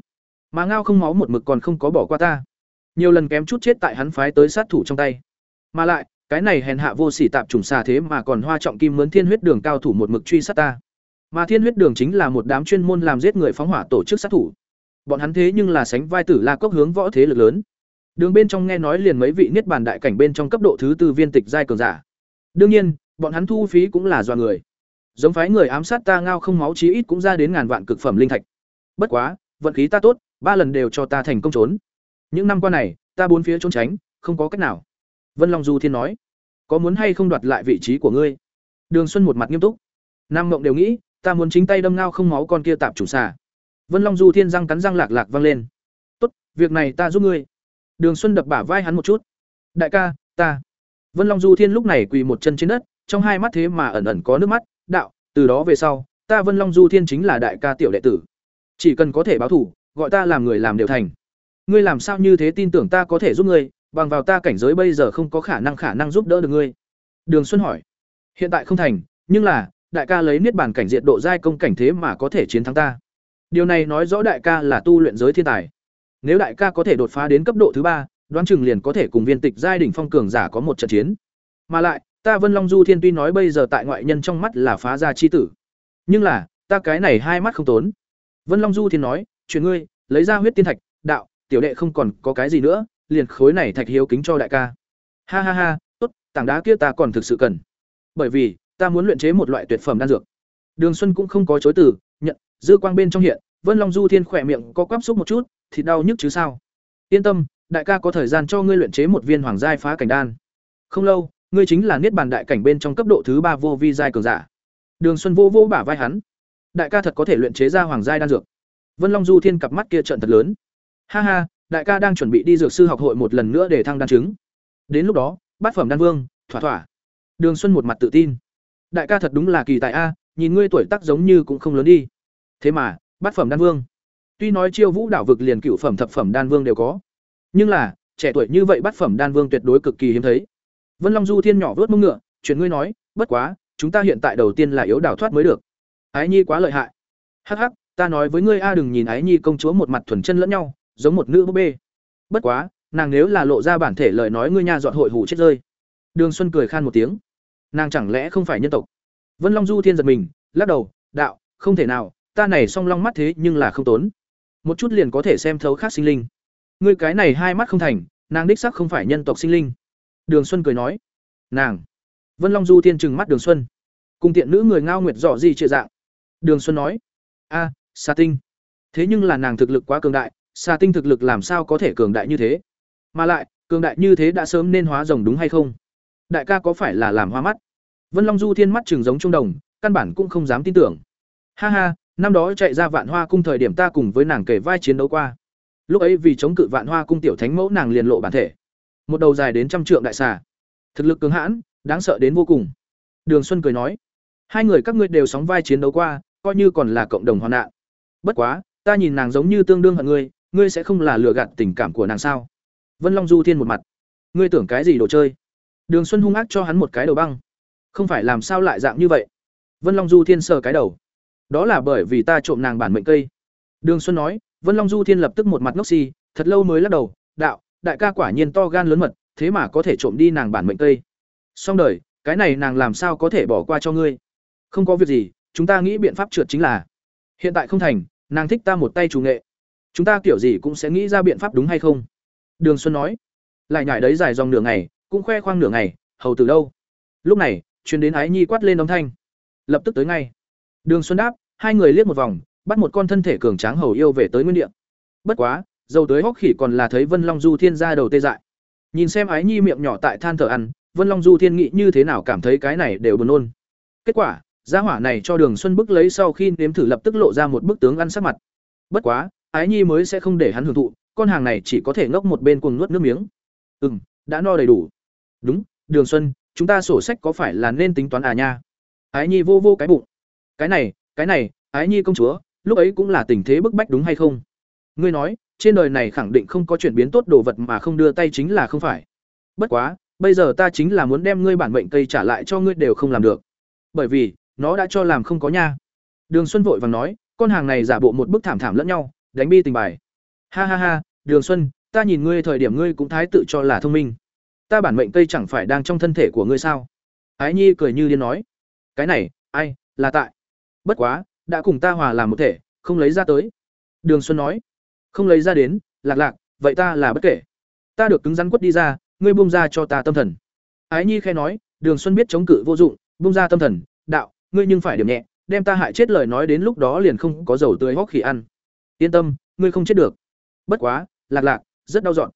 Mà ngao không máu một mực còn không có bỏ qua ta. Nhiều lần kém chút chết tại hắn phái tới sát thủ trong tay. Mà lại, cái này hèn hạ vô sỉ tạp trùng xà thế mà còn hoa trọng kim mướn thiên huyết đường cao thủ một mực truy sát ta. Mà thiên huyết đường chính là một đám chuyên môn làm giết người phóng hỏa tổ chức sát thủ. Bọn hắn thế nhưng là sánh vai tử la cốc hướng võ thế lực lớn. Đường bên trong nghe nói liền mấy vị niết bàn đại cảnh bên trong cấp độ thứ tư viên tịch giai cường giả. Đương nhiên, bọn hắn thu phí cũng là do người giống phái người ám sát ta ngao không máu chí ít cũng ra đến ngàn vạn cực phẩm linh thạch. Bất quá, vận khí ta tốt, ba lần đều cho ta thành công trốn. Những năm qua này, ta bốn phía trốn tránh, không có cách nào. Vân long du thiên nói, có muốn hay không đoạt lại vị trí của ngươi? Đường xuân một mặt nghiêm túc. Nam mộng đều nghĩ, ta muốn chính tay đâm ngao không máu con kia tạp chủ xà. Vân long du thiên răng cắn răng lạc lạc vang lên. Tốt, việc này ta giúp ngươi. Đường xuân đập bả vai hắn một chút. Đại ca, ta. Vân long du thiên lúc này quỳ một chân trên đất, trong hai mắt thế mà ẩn ẩn có nước mắt đạo, từ đó về sau, ta vân long du thiên chính là đại ca tiểu đệ tử. Chỉ cần có thể báo thủ, gọi ta làm người làm đều thành. Ngươi làm sao như thế tin tưởng ta có thể giúp ngươi, bằng vào ta cảnh giới bây giờ không có khả năng khả năng giúp đỡ được ngươi. Đường xuân hỏi. Hiện tại không thành, nhưng là, đại ca lấy niết bàn cảnh diện độ giai công cảnh thế mà có thể chiến thắng ta. Điều này nói rõ đại ca là tu luyện giới thiên tài. Nếu đại ca có thể đột phá đến cấp độ thứ ba, đoán chừng liền có thể cùng viên tịch giai đỉnh phong cường giả có một trận chiến. Mà lại ta vân long du thiên tuy nói bây giờ tại ngoại nhân trong mắt là phá gia chi tử, nhưng là, ta cái này hai mắt không tốn. Vân long du thiên nói, chuyện ngươi, lấy ra huyết tiên thạch, đạo, tiểu đệ không còn có cái gì nữa, liền khối này thạch hiếu kính cho đại ca. Ha ha ha, tốt, tảng đá kia ta còn thực sự cần. Bởi vì, ta muốn luyện chế một loại tuyệt phẩm đan dược. Đường xuân cũng không có chối từ, nhận, dư quang bên trong hiện, vân long du thiên khỏe miệng có quắp xúc một chút, thì đau nhức chứ sao? Yên tâm, đại ca có thời gian cho ngươi luyện chế một viên hoàng giai phá cảnh đan. Không lâu ngươi chính là niết bàn đại cảnh bên trong cấp độ thứ ba vô vi giai cường giả. Đường xuân vô vô bả vai hắn. Đại ca thật có thể luyện chế ra hoàng giai đan dược. Vân long du thiên cặp mắt kia trận thật lớn. Ha ha, đại ca đang chuẩn bị đi dược sư học hội một lần nữa để thăng đan chứng. Đến lúc đó, bát phẩm đan vương, thỏa thỏa. Đường xuân một mặt tự tin. Đại ca thật đúng là kỳ tài a, nhìn ngươi tuổi tác giống như cũng không lớn đi. Thế mà, bát phẩm đan vương. Tuy nói chiêu vũ đảo vực liền cựu phẩm thập phẩm đan vương đều có. Nhưng là, trẻ tuổi như vậy bát phẩm đan vương tuyệt đối cực kỳ hiếm thấy vân long du thiên nhỏ vớt mông ngựa, chuyện ngươi nói, bất quá, chúng ta hiện tại đầu tiên là yếu đảo thoát mới được. Ái nhi quá lợi hại. Hắc hắc, ta nói với ngươi a, đừng nhìn ái nhi công chúa một mặt thuần chân lẫn nhau, giống một nữ búp bê. Bất quá, nàng nếu là lộ ra bản thể lời nói ngươi nha dọn hội hủ chết rơi. Đường xuân cười khan một tiếng. Nàng chẳng lẽ không phải nhân tộc? Vân long du thiên giật mình, lắc đầu, đạo, không thể nào, ta này song long mắt thế nhưng là không tốn. Một chút liền có thể xem thấu khác sinh linh. Ngươi cái này hai mắt không thành, nàng đích xác không phải nhân tộc sinh linh đường xuân cười nói, nàng. Vân long du thiên trừng mắt đường xuân. Cùng tiện nữ người ngao nguyệt rõ gì chưa dạng. Đường xuân nói, a, Sa tinh. Thế nhưng là nàng thực lực quá cường đại, Sa tinh thực lực làm sao có thể cường đại như thế? Mà lại, cường đại như thế đã sớm nên hóa rồng đúng hay không? Đại ca có phải là làm hoa mắt? Vân long du thiên mắt chừng giống trung đồng, căn bản cũng không dám tin tưởng. Ha ha, năm đó chạy ra vạn hoa cung thời điểm ta cùng với nàng kể vai chiến đấu qua. Lúc ấy vì chống cự vạn hoa cung tiểu thánh mẫu nàng liền lộ bản thể một đầu dài đến trăm trượng đại xà. Thực lực cứng hãn đáng sợ đến vô cùng. Đường xuân cười nói hai người các ngươi đều sóng vai chiến đấu qua coi như còn là cộng đồng hoạn nạn. Bất quá ta nhìn nàng giống như tương đương hận ngươi ngươi sẽ không là lừa gạt tình cảm của nàng sao? Vân long du thiên một mặt ngươi tưởng cái gì đồ chơi? Đường xuân hung ác cho hắn một cái đầu băng. Không phải làm sao lại dạng như vậy? Vân long du thiên sờ cái đầu. Đó là bởi vì ta trộm nàng bản mệnh cây. Đường xuân nói vân long du thiên lập tức một mặt ngốc xì, thật lâu mới lắc đầu đạo đại ca quả nhiên to gan lớn mật, thế mà có thể trộm đi nàng bản mệnh cây. Xong đời, cái này nàng làm sao có thể bỏ qua cho ngươi? Không có việc gì, chúng ta nghĩ biện pháp trượt chính là, hiện tại không thành, nàng thích ta một tay chủ nghệ. Chúng ta kiểu gì cũng sẽ nghĩ ra biện pháp đúng hay không? Đường xuân nói. Lại nhải đấy dài dòng nửa ngày, cũng khoe khoang nửa ngày, hầu từ đâu? Lúc này chuyến đến ái nhi quát lên đóng thanh. Lập tức tới ngay. Đường xuân đáp, hai người liếc một vòng, bắt một con thân thể cường tráng hầu yêu về tới nguyên địa. Bất quá dầu tới hóc khỉ còn là thấy vân long du thiên ra đầu tê dại. Nhìn xem ái nhi miệng nhỏ tại than thở ăn, vân long du thiên nghĩ như thế nào cảm thấy cái này đều buồn nôn. Kết quả, gia hỏa này cho đường xuân bức lấy sau khi nếm thử lập tức lộ ra một bức tướng ăn sắc mặt. Bất quá, ái nhi mới sẽ không để hắn hưởng thụ, con hàng này chỉ có thể ngốc một bên cuồng nuốt nước miếng. Ừ m đã no đầy đủ. Đúng, đường xuân, chúng ta sổ sách có phải là nên tính toán à nha? Ái nhi vô vô cái bụng. Cái này cái này, ái nhi công chúa, lúc ấy cũng là tình thế bức bách đúng hay không? Ngươi nói trên đời này khẳng định không có chuyển biến tốt đồ vật mà không đưa tay chính là không phải. Bất quá, bây giờ ta chính là muốn đem ngươi bản mệnh cây trả lại cho ngươi đều không làm được. Bởi vì, nó đã cho làm không có nha. Đường xuân vội vàng nói, con hàng này giả bộ một bức thảm thảm lẫn nhau, đánh bi tình bài. Ha ha ha, đường xuân, ta nhìn ngươi thời điểm ngươi cũng thái tự cho là thông minh. Ta bản mệnh cây chẳng phải đang trong thân thể của ngươi sao? Ái nhi cười như điên nói. Cái này, ai, là tại. Bất quá, đã cùng ta hòa làm một thể, không lấy ra tới. Đường xuân nói không lấy ra đến, lạc lạc, vậy ta là bất kể. Ta được cứng rắn quất đi ra, ngươi buông ra cho ta tâm thần. Ái nhi khe nói, đường xuân biết chống cự vô dụng, buông ra tâm thần, đạo, ngươi nhưng phải điểm nhẹ, đem ta hại chết lời nói đến lúc đó liền không có dầu tươi hóc khỉ ăn. Yên tâm, ngươi không chết được. Bất quá, lạc lạc, rất đau dọn.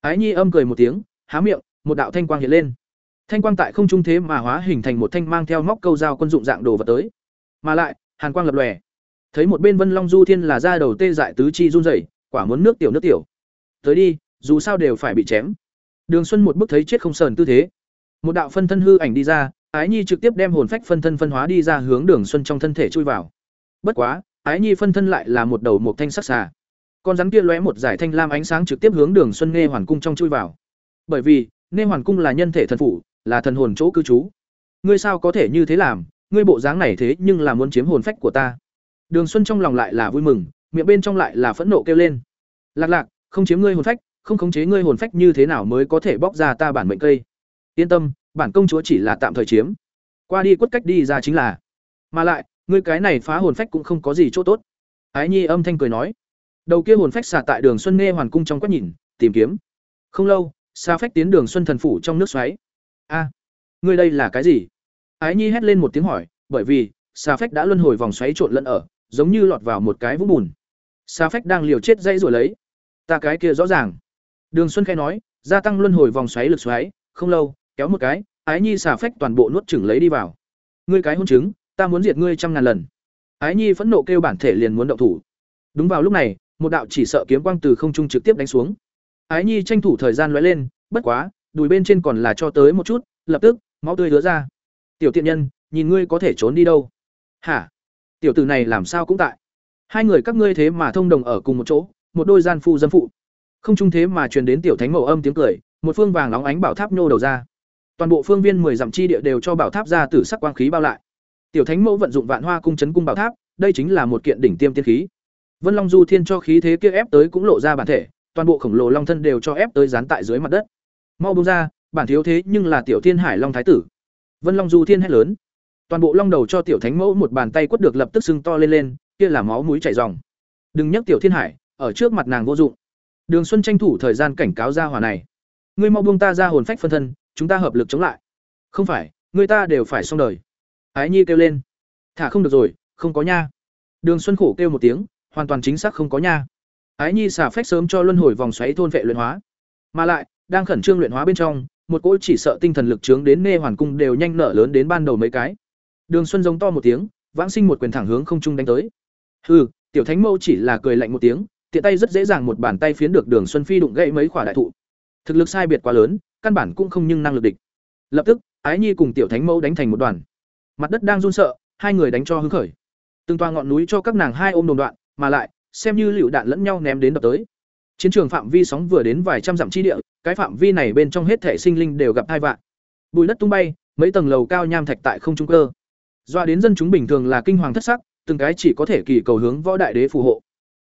Ái nhi âm cười một tiếng, há miệng, một đạo thanh quang hiện lên. Thanh quang tại không trung thế mà hóa hình thành một thanh mang theo móc câu dao quân dụng dạng đồ vật tới. Mà lại, hàn quang lập lòe. Thấy một bên vân long du thiên là da đầu tê dại tứ chi run rẩy quả muốn nước tiểu nước tiểu. Tới đi, dù sao đều phải bị chém. Đường xuân một bức thấy chết không sờn tư thế. Một đạo phân thân hư ảnh đi ra, ái nhi trực tiếp đem hồn phách phân thân phân hóa đi ra hướng đường xuân trong thân thể chui vào. Bất quá, ái nhi phân thân lại là một đầu một thanh sắc xà. Con rắn kia lóe một giải thanh lam ánh sáng trực tiếp hướng đường xuân nghe hoàn cung trong chui vào. Bởi vì nghe hoàn cung là nhân thể thần phủ, là thần hồn chỗ cư trú. Ngươi sao có thể như thế làm? Ngươi bộ dáng này thế nhưng là muốn chiếm hồn phách của ta. Đường xuân trong lòng lại là vui mừng miệng bên trong lại là phẫn nộ kêu lên. Lạc lạc, không chiếm ngươi hồn phách, không khống chế ngươi hồn phách như thế nào mới có thể bóc ra ta bản mệnh cây? Yên tâm, bản công chúa chỉ là tạm thời chiếm. Qua đi quất cách đi ra chính là. Mà lại, ngươi cái này phá hồn phách cũng không có gì chỗ tốt. Ái nhi âm thanh cười nói. Đầu kia hồn phách xả tại đường xuân nghe hoàn cung trong quét nhìn, tìm kiếm. Không lâu xa phách tiến đường xuân thần phủ trong nước xoáy. A, ngươi đây là cái gì? Ái nhi hét lên một tiếng hỏi, bởi vì xa phách đã luân hồi vòng xoáy trộn lẫn ở, giống như lọt vào một cái vũng bùn xa phách đang liều chết dây rồi lấy. Ta cái kia rõ ràng. Đường xuân khẽ nói, gia tăng luân hồi vòng xoáy lực xoáy, không lâu, kéo một cái, ái nhi xà phách toàn bộ nuốt chửng lấy đi vào. Ngươi cái hôn chứng, ta muốn diệt ngươi trăm ngàn lần. Ái nhi phẫn nộ kêu bản thể liền muốn động thủ. Đúng vào lúc này, một đạo chỉ sợ kiếm quang từ không trung trực tiếp đánh xuống. Ái nhi tranh thủ thời gian lóe lên, bất quá, đùi bên trên còn là cho tới một chút, lập tức, máu tươi hứa ra. Tiểu tiện nhân, nhìn ngươi có thể trốn đi đâu. Hả? Tiểu tử này làm sao cũng tại hai người các ngươi thế mà thông đồng ở cùng một chỗ, một đôi gian phu dâm phụ. Không trung thế mà truyền đến tiểu thánh mẫu âm tiếng cười, một phương vàng nóng ánh bảo tháp nhô đầu ra. Toàn bộ phương viên mười dặm chi địa đều cho bảo tháp ra tử sắc quang khí bao lại. Tiểu thánh mẫu vận dụng vạn hoa cung chấn cung bảo tháp, đây chính là một kiện đỉnh tiêm tiên khí. Vân long du thiên cho khí thế kia ép tới cũng lộ ra bản thể, toàn bộ khổng lồ long thân đều cho ép tới dán tại dưới mặt đất. Mau bông ra, bản thiếu thế nhưng là tiểu thiên hải long thái tử. Vân long du thiên hét lớn. Toàn bộ long đầu cho tiểu thánh mẫu một bàn tay quất được lập tức sưng to lên lên kia là máu mũi chảy ròng đừng nhắc tiểu thiên hải, ở trước mặt nàng vô dụng. Đường xuân tranh thủ thời gian cảnh cáo ra hỏa này. Ngươi mau buông ta ra hồn phách phân thân, chúng ta hợp lực chống lại. Không phải, người ta đều phải xong đời. Ái nhi kêu lên. Thả không được rồi, không có nha. Đường xuân khổ kêu một tiếng, hoàn toàn chính xác không có nha. Ái nhi xả phách sớm cho luân hồi vòng xoáy thôn vệ luyện hóa. Mà lại, đang khẩn trương luyện hóa bên trong, một cỗ chỉ sợ tinh thần lực trướng đến nê hoàn cung đều nhanh nở lớn đến ban đầu mấy cái. Đường xuân giống to một tiếng, vãng sinh một quyền thẳng hướng không trung đánh tới hừ, tiểu thánh mâu chỉ là cười lạnh một tiếng, tiện tay rất dễ dàng một bàn tay phiến được đường xuân phi đụng gãy mấy quả đại thụ. Thực lực sai biệt quá lớn, căn bản cũng không nhưng năng lực địch. Lập tức, ái nhi cùng tiểu thánh mẫu đánh thành một đoàn. Mặt đất đang run sợ, hai người đánh cho hứng khởi. Từng toa ngọn núi cho các nàng hai ôm đồng đoạn, mà lại, xem như lựu đạn lẫn nhau ném đến đập tới. Chiến trường phạm vi sóng vừa đến vài trăm dặm chi địa, cái phạm vi này bên trong hết thể sinh linh đều gặp hai vạn bùi đất tung bay, mấy tầng lầu cao nham thạch tại không trung cơ. Doa đến dân chúng bình thường là kinh hoàng thất sắc từng cái chỉ có thể kỳ cầu hướng võ đại đế phù hộ.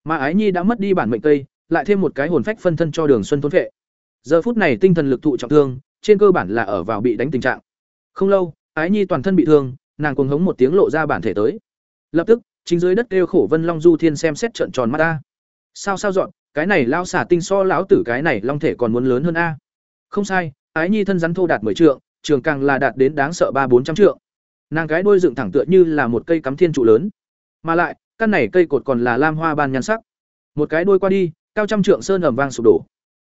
Mà ái nhi đã mất đi bản mệnh tây, lại thêm một cái hồn phách phân thân cho đường xuân thôn vệ. Giờ phút này tinh thần lực thụ trọng thương trên cơ bản là ở vào bị đánh tình trạng. Không lâu ái nhi toàn thân bị thương nàng cuồng hống một tiếng lộ ra bản thể tới. Lập tức chính dưới đất kêu khổ vân long du thiên xem xét trận tròn mắt ta. Sao sao dọn cái này lao xả tinh so lão tử cái này long thể còn muốn lớn hơn a. Không sai ái nhi thân rắn thô đạt mười trượng trường càng là đạt đến đáng sợ ba bốn trăm trượng. Nàng cái đuôi dựng thẳng tựa như là một cây cắm thiên trụ lớn mà lại, căn này cây cột còn là lam hoa ban nhan sắc. Một cái đuôi qua đi, cao trăm trượng sơn ẩm vang sụp đổ.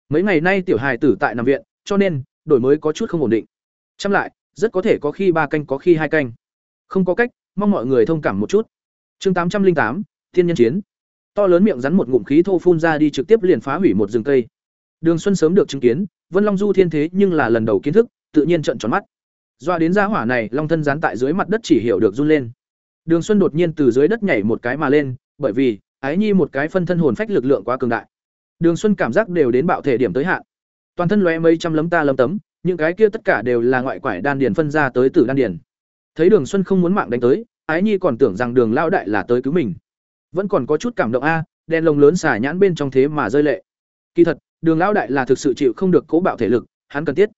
Mấy ngày nay tiểu hài tử tại nằm viện, cho nên, đổi mới có chút không ổn định. Chăm lại, rất có thể có khi ba canh có khi hai canh. Không có cách, mong mọi người thông cảm một chút. Chương tám trăm linh tám, thiên nhân chiến. To lớn miệng rắn một ngụm khí thô phun ra đi trực tiếp liền phá hủy một rừng cây. Đường xuân sớm được chứng kiến, vân long du thiên thế nhưng là lần đầu kiến thức, tự nhiên trận tròn mắt. Doa đến gia hỏa này, long thân rán tại dưới mặt đất chỉ hiểu được run lên đường xuân đột nhiên từ dưới đất nhảy một cái mà lên, bởi vì, ái nhi một cái phân thân hồn phách lực lượng quá cường đại. Đường xuân cảm giác đều đến bạo thể điểm tới hạn. Toàn thân lóe mấy trăm lấm ta lấm tấm, những cái kia tất cả đều là ngoại quải đan điền phân ra tới tử đan điền. Thấy đường xuân không muốn mạng đánh tới, ái nhi còn tưởng rằng đường Lão đại là tới cứu mình. Vẫn còn có chút cảm động a đen lồng lớn xả nhãn bên trong thế mà rơi lệ. Kỳ thật, đường Lão đại là thực sự chịu không được cố bạo thể lực, hắn cần thiết.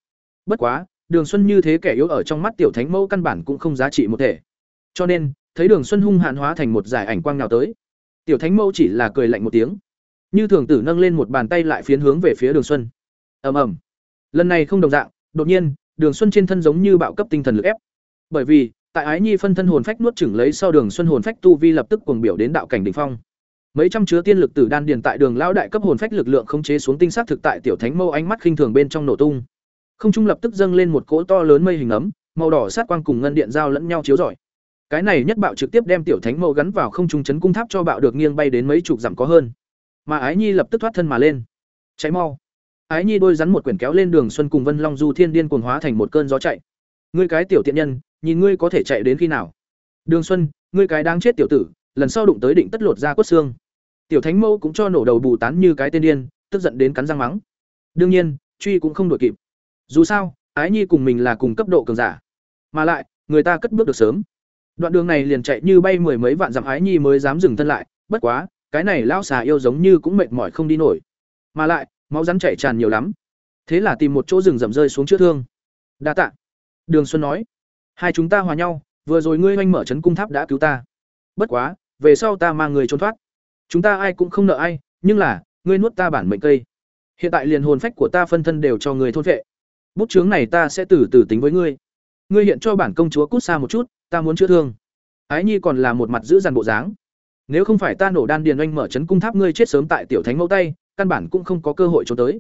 Bất quá, đường xuân như thế kẻ yếu ở trong mắt tiểu thánh mẫu căn bản cũng không giá trị một thể. Cho nên thấy đường xuân hung hạn hóa thành một giải ảnh quang nào tới tiểu thánh mẫu chỉ là cười lạnh một tiếng Như thường tử nâng lên một bàn tay lại phiến hướng về phía Đường Xuân. Ầm ầm. Lần này không đồng dạng, đột nhiên, Đường Xuân trên thân giống như bạo cấp tinh thần lực ép. Bởi vì, tại Ái Nhi phân thân hồn phách nuốt chửng lấy sau Đường Xuân hồn phách tu vi lập tức cuồng biểu đến đạo cảnh đỉnh phong. Mấy trăm chứa tiên lực tử đan điền tại Đường lão đại cấp hồn phách lực lượng khống chế xuống tinh xác thực tại tiểu thánh mâu ánh mắt khinh thường bên trong nổ tung. Không trung lập tức dâng lên một cỗ to lớn mây hình ấm, màu đỏ sát quang cùng ngân điện giao lẫn nhau chiếu rọi. Cái này nhất bạo trực tiếp đem tiểu thánh mâu gắn vào không trung chấn cung tháp cho bạo được nghiêng bay đến mấy chục dặm có hơn. Mà Ái Nhi lập tức thoát thân mà lên. Cháy mau. Ái Nhi đôi rắn một quyển kéo lên đường xuân cùng Vân Long Du Thiên điên cuồng hóa thành một cơn gió chạy. Ngươi cái tiểu tiện nhân, nhìn ngươi có thể chạy đến khi nào? Đường Xuân, ngươi cái đáng chết tiểu tử, lần sau đụng tới định tất lột ra quất xương. Tiểu Thánh Mâu cũng cho nổ đầu bù tán như cái tên điên, tức giận đến cắn răng mắng. Đương nhiên, truy cũng không đuổi kịp. Dù sao, Ái Nhi cùng mình là cùng cấp độ cường giả, mà lại, người ta cất bước được sớm. Đoạn đường này liền chạy như bay mười mấy vạn dặm Ái Nhi mới dám dừng thân lại, bất quá, cái này lão xà yêu giống như cũng mệt mỏi không đi nổi. Mà lại, máu rắn chảy tràn nhiều lắm. Thế là tìm một chỗ rừng rậm rơi xuống chữa thương. Đa tạ. Đường Xuân nói, hai chúng ta hòa nhau, vừa rồi ngươi oanh mở trấn cung tháp đã cứu ta. Bất quá, về sau ta mang người trốn thoát. Chúng ta ai cũng không nợ ai, nhưng là, ngươi nuốt ta bản mệnh cây. Hiện tại liền hồn phách của ta phân thân đều cho ngươi thôn vệ. Bút chướng này ta sẽ từ từ tính với ngươi. Ngươi hiện cho bản công chúa cút xa một chút, ta muốn chữa thương. Ái Nhi còn là một mặt giữ dằn bộ dáng. Nếu không phải ta nổ đan điền oanh mở chấn cung tháp ngươi chết sớm tại tiểu thánh mẫu tay, căn bản cũng không có cơ hội trốn tới.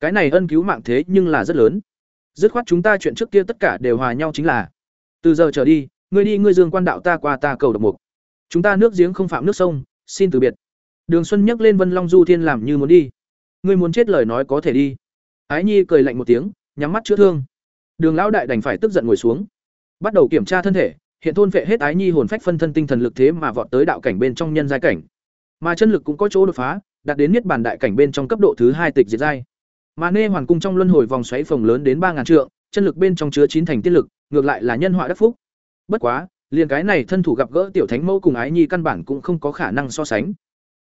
Cái này ân cứu mạng thế nhưng là rất lớn. Dứt khoát chúng ta chuyện trước kia tất cả đều hòa nhau chính là. Từ giờ trở đi, ngươi đi ngươi dương quan đạo ta qua ta cầu độc mục. Chúng ta nước giếng không phạm nước sông, xin từ biệt. Đường Xuân nhấc lên Vân Long Du Thiên làm như muốn đi. Ngươi muốn chết lời nói có thể đi. Ái Nhi cười lạnh một tiếng, nhắm mắt chữa thương. Đường lão đại đành phải tức giận ngồi xuống, bắt đầu kiểm tra thân thể, hiện thôn vệ hết Ái Nhi hồn phách phân thân tinh thần lực thế mà vọt tới đạo cảnh bên trong nhân giai cảnh. Mà chân lực cũng có chỗ đột phá, đạt đến niết bàn đại cảnh bên trong cấp độ thứ hai tịch diệt giai. Mà Nê Hoàn cung trong luân hồi vòng xoáy phòng lớn đến ba ngàn trượng, chân lực bên trong chứa chín thành tiết lực, ngược lại là nhân họa đắc phúc. Bất quá, liền cái này thân thủ gặp gỡ tiểu thánh mẫu cùng ái nhi căn bản cũng không có khả năng so sánh.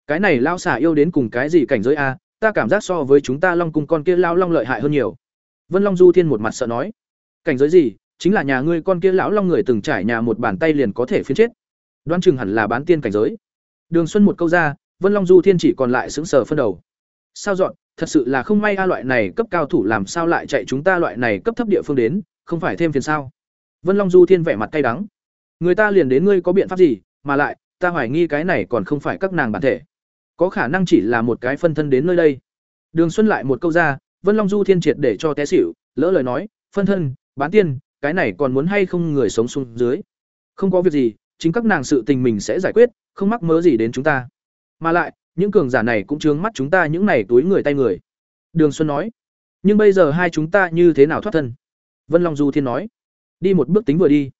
Cái này lao xả yêu đến cùng cái gì cảnh giới a, ta cảm giác so với chúng ta Long cung con kia lao long lợi hại hơn nhiều. Vân Long Du Thiên một mặt sợ nói, cảnh giới gì? Chính là nhà ngươi con kia lão long người từng trải nhà một bàn tay liền có thể phiến chết. Đoán chừng hẳn là bán tiên cảnh giới. Đường Xuân một câu ra, Vân Long Du Thiên chỉ còn lại sững sờ phân đầu. Sao dọn, thật sự là không may a loại này cấp cao thủ làm sao lại chạy chúng ta loại này cấp thấp địa phương đến, không phải thêm phiền sao? Vân Long Du Thiên vẻ mặt cay đắng. Người ta liền đến ngươi có biện pháp gì, mà lại, ta hoài nghi cái này còn không phải các nàng bản thể. Có khả năng chỉ là một cái phân thân đến nơi đây. Đường Xuân lại một câu ra, Vân Long Du Thiên triệt để cho té xỉu, lỡ lời nói, phân thân, bán tiên, cái này còn muốn hay không người sống xuống dưới. Không có việc gì, chính các nàng sự tình mình sẽ giải quyết, không mắc mớ gì đến chúng ta. Mà lại, những cường giả này cũng chướng mắt chúng ta những này túi người tay người. Đường Xuân nói. Nhưng bây giờ hai chúng ta như thế nào thoát thân? Vân Long Du Thiên nói. Đi một bước tính vừa đi.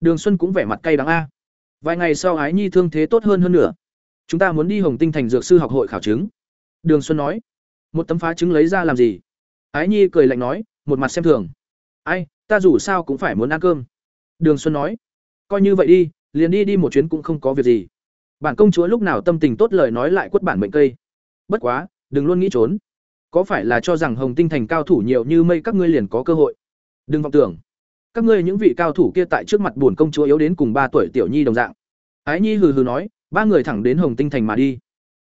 Đường Xuân cũng vẻ mặt cay đắng a. Vài ngày sau Ái Nhi thương thế tốt hơn hơn nữa. Chúng ta muốn đi Hồng Tinh thành dược sư học hội khảo chứng. Đường Xuân nói. Một tấm phá chứng lấy ra làm gì? Ái Nhi cười lạnh nói, một mặt xem thường. Ai, ta dù sao cũng phải muốn ăn cơm. Đường Xuân nói. Coi như vậy đi, liền đi đi một chuyến cũng không có việc gì. Bản công chúa lúc nào tâm tình tốt lời nói lại quất bản mệnh cây. Bất quá đừng luôn nghĩ trốn. Có phải là cho rằng hồng tinh thành cao thủ nhiều như mây các ngươi liền có cơ hội? Đừng vọng tưởng. Các ngươi những vị cao thủ kia tại trước mặt buồn công chúa yếu đến cùng ba tuổi tiểu nhi đồng dạng. Ái nhi hừ hừ nói ba người thẳng đến hồng tinh thành mà đi.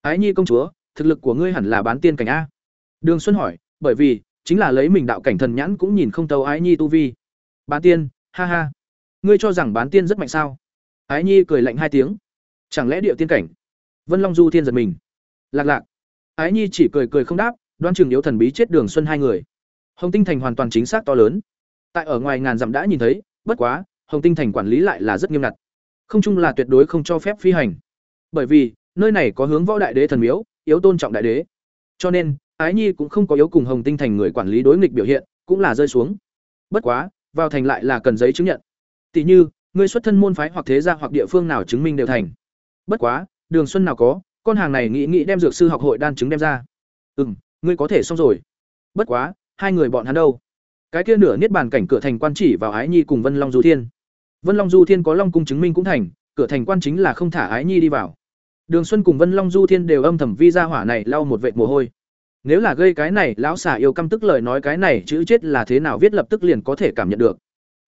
Ái nhi công chúa thực lực của ngươi hẳn là bán tiên cảnh a. Đường xuân hỏi bởi vì chính là lấy mình đạo cảnh thần nhãn cũng nhìn không tấu ái nhi tu vi. Bán tiên, ha ha. Ngươi cho rằng bán tiên rất mạnh sao? Ái nhi cười lạnh hai tiếng. Chẳng lẽ địa tiên cảnh? Vân long du thiên giật mình. Lạc lạc. Ái nhi chỉ cười cười không đáp, đoan trường yếu thần bí chết đường xuân hai người. Hồng tinh thành hoàn toàn chính xác to lớn. Tại ở ngoài ngàn dặm đã nhìn thấy, bất quá, hồng tinh thành quản lý lại là rất nghiêm ngặt. Không chung là tuyệt đối không cho phép phi hành. Bởi vì, nơi này có hướng võ đại đế thần miếu, yếu tôn trọng đại đế. Cho nên ái nhi cũng không có yếu cùng hồng tinh thành người quản lý đối nghịch biểu hiện, cũng là rơi xuống. Bất quá, vào thành lại là cần giấy chứng nhận. Tỷ như ngươi xuất thân môn phái hoặc thế gia hoặc địa phương nào chứng minh đều thành. Bất quá, đường xuân nào có, con hàng này nghĩ nghĩ đem dược sư học hội đan chứng đem ra. Ừ ngươi có thể xong rồi. Bất quá, hai người bọn hắn đâu? Cái kia nửa niết bàn cảnh cửa thành quan chỉ vào ái nhi cùng vân long du thiên. Vân long du thiên có long cung chứng minh cũng thành, cửa thành quan chính là không thả ái nhi đi vào. Đường xuân cùng vân long du thiên đều âm thầm vi ra hỏa này lau một vệt mồ hôi nếu là gây cái này, lão xà yêu căm tức lời nói cái này, chữ chết là thế nào viết lập tức liền có thể cảm nhận được.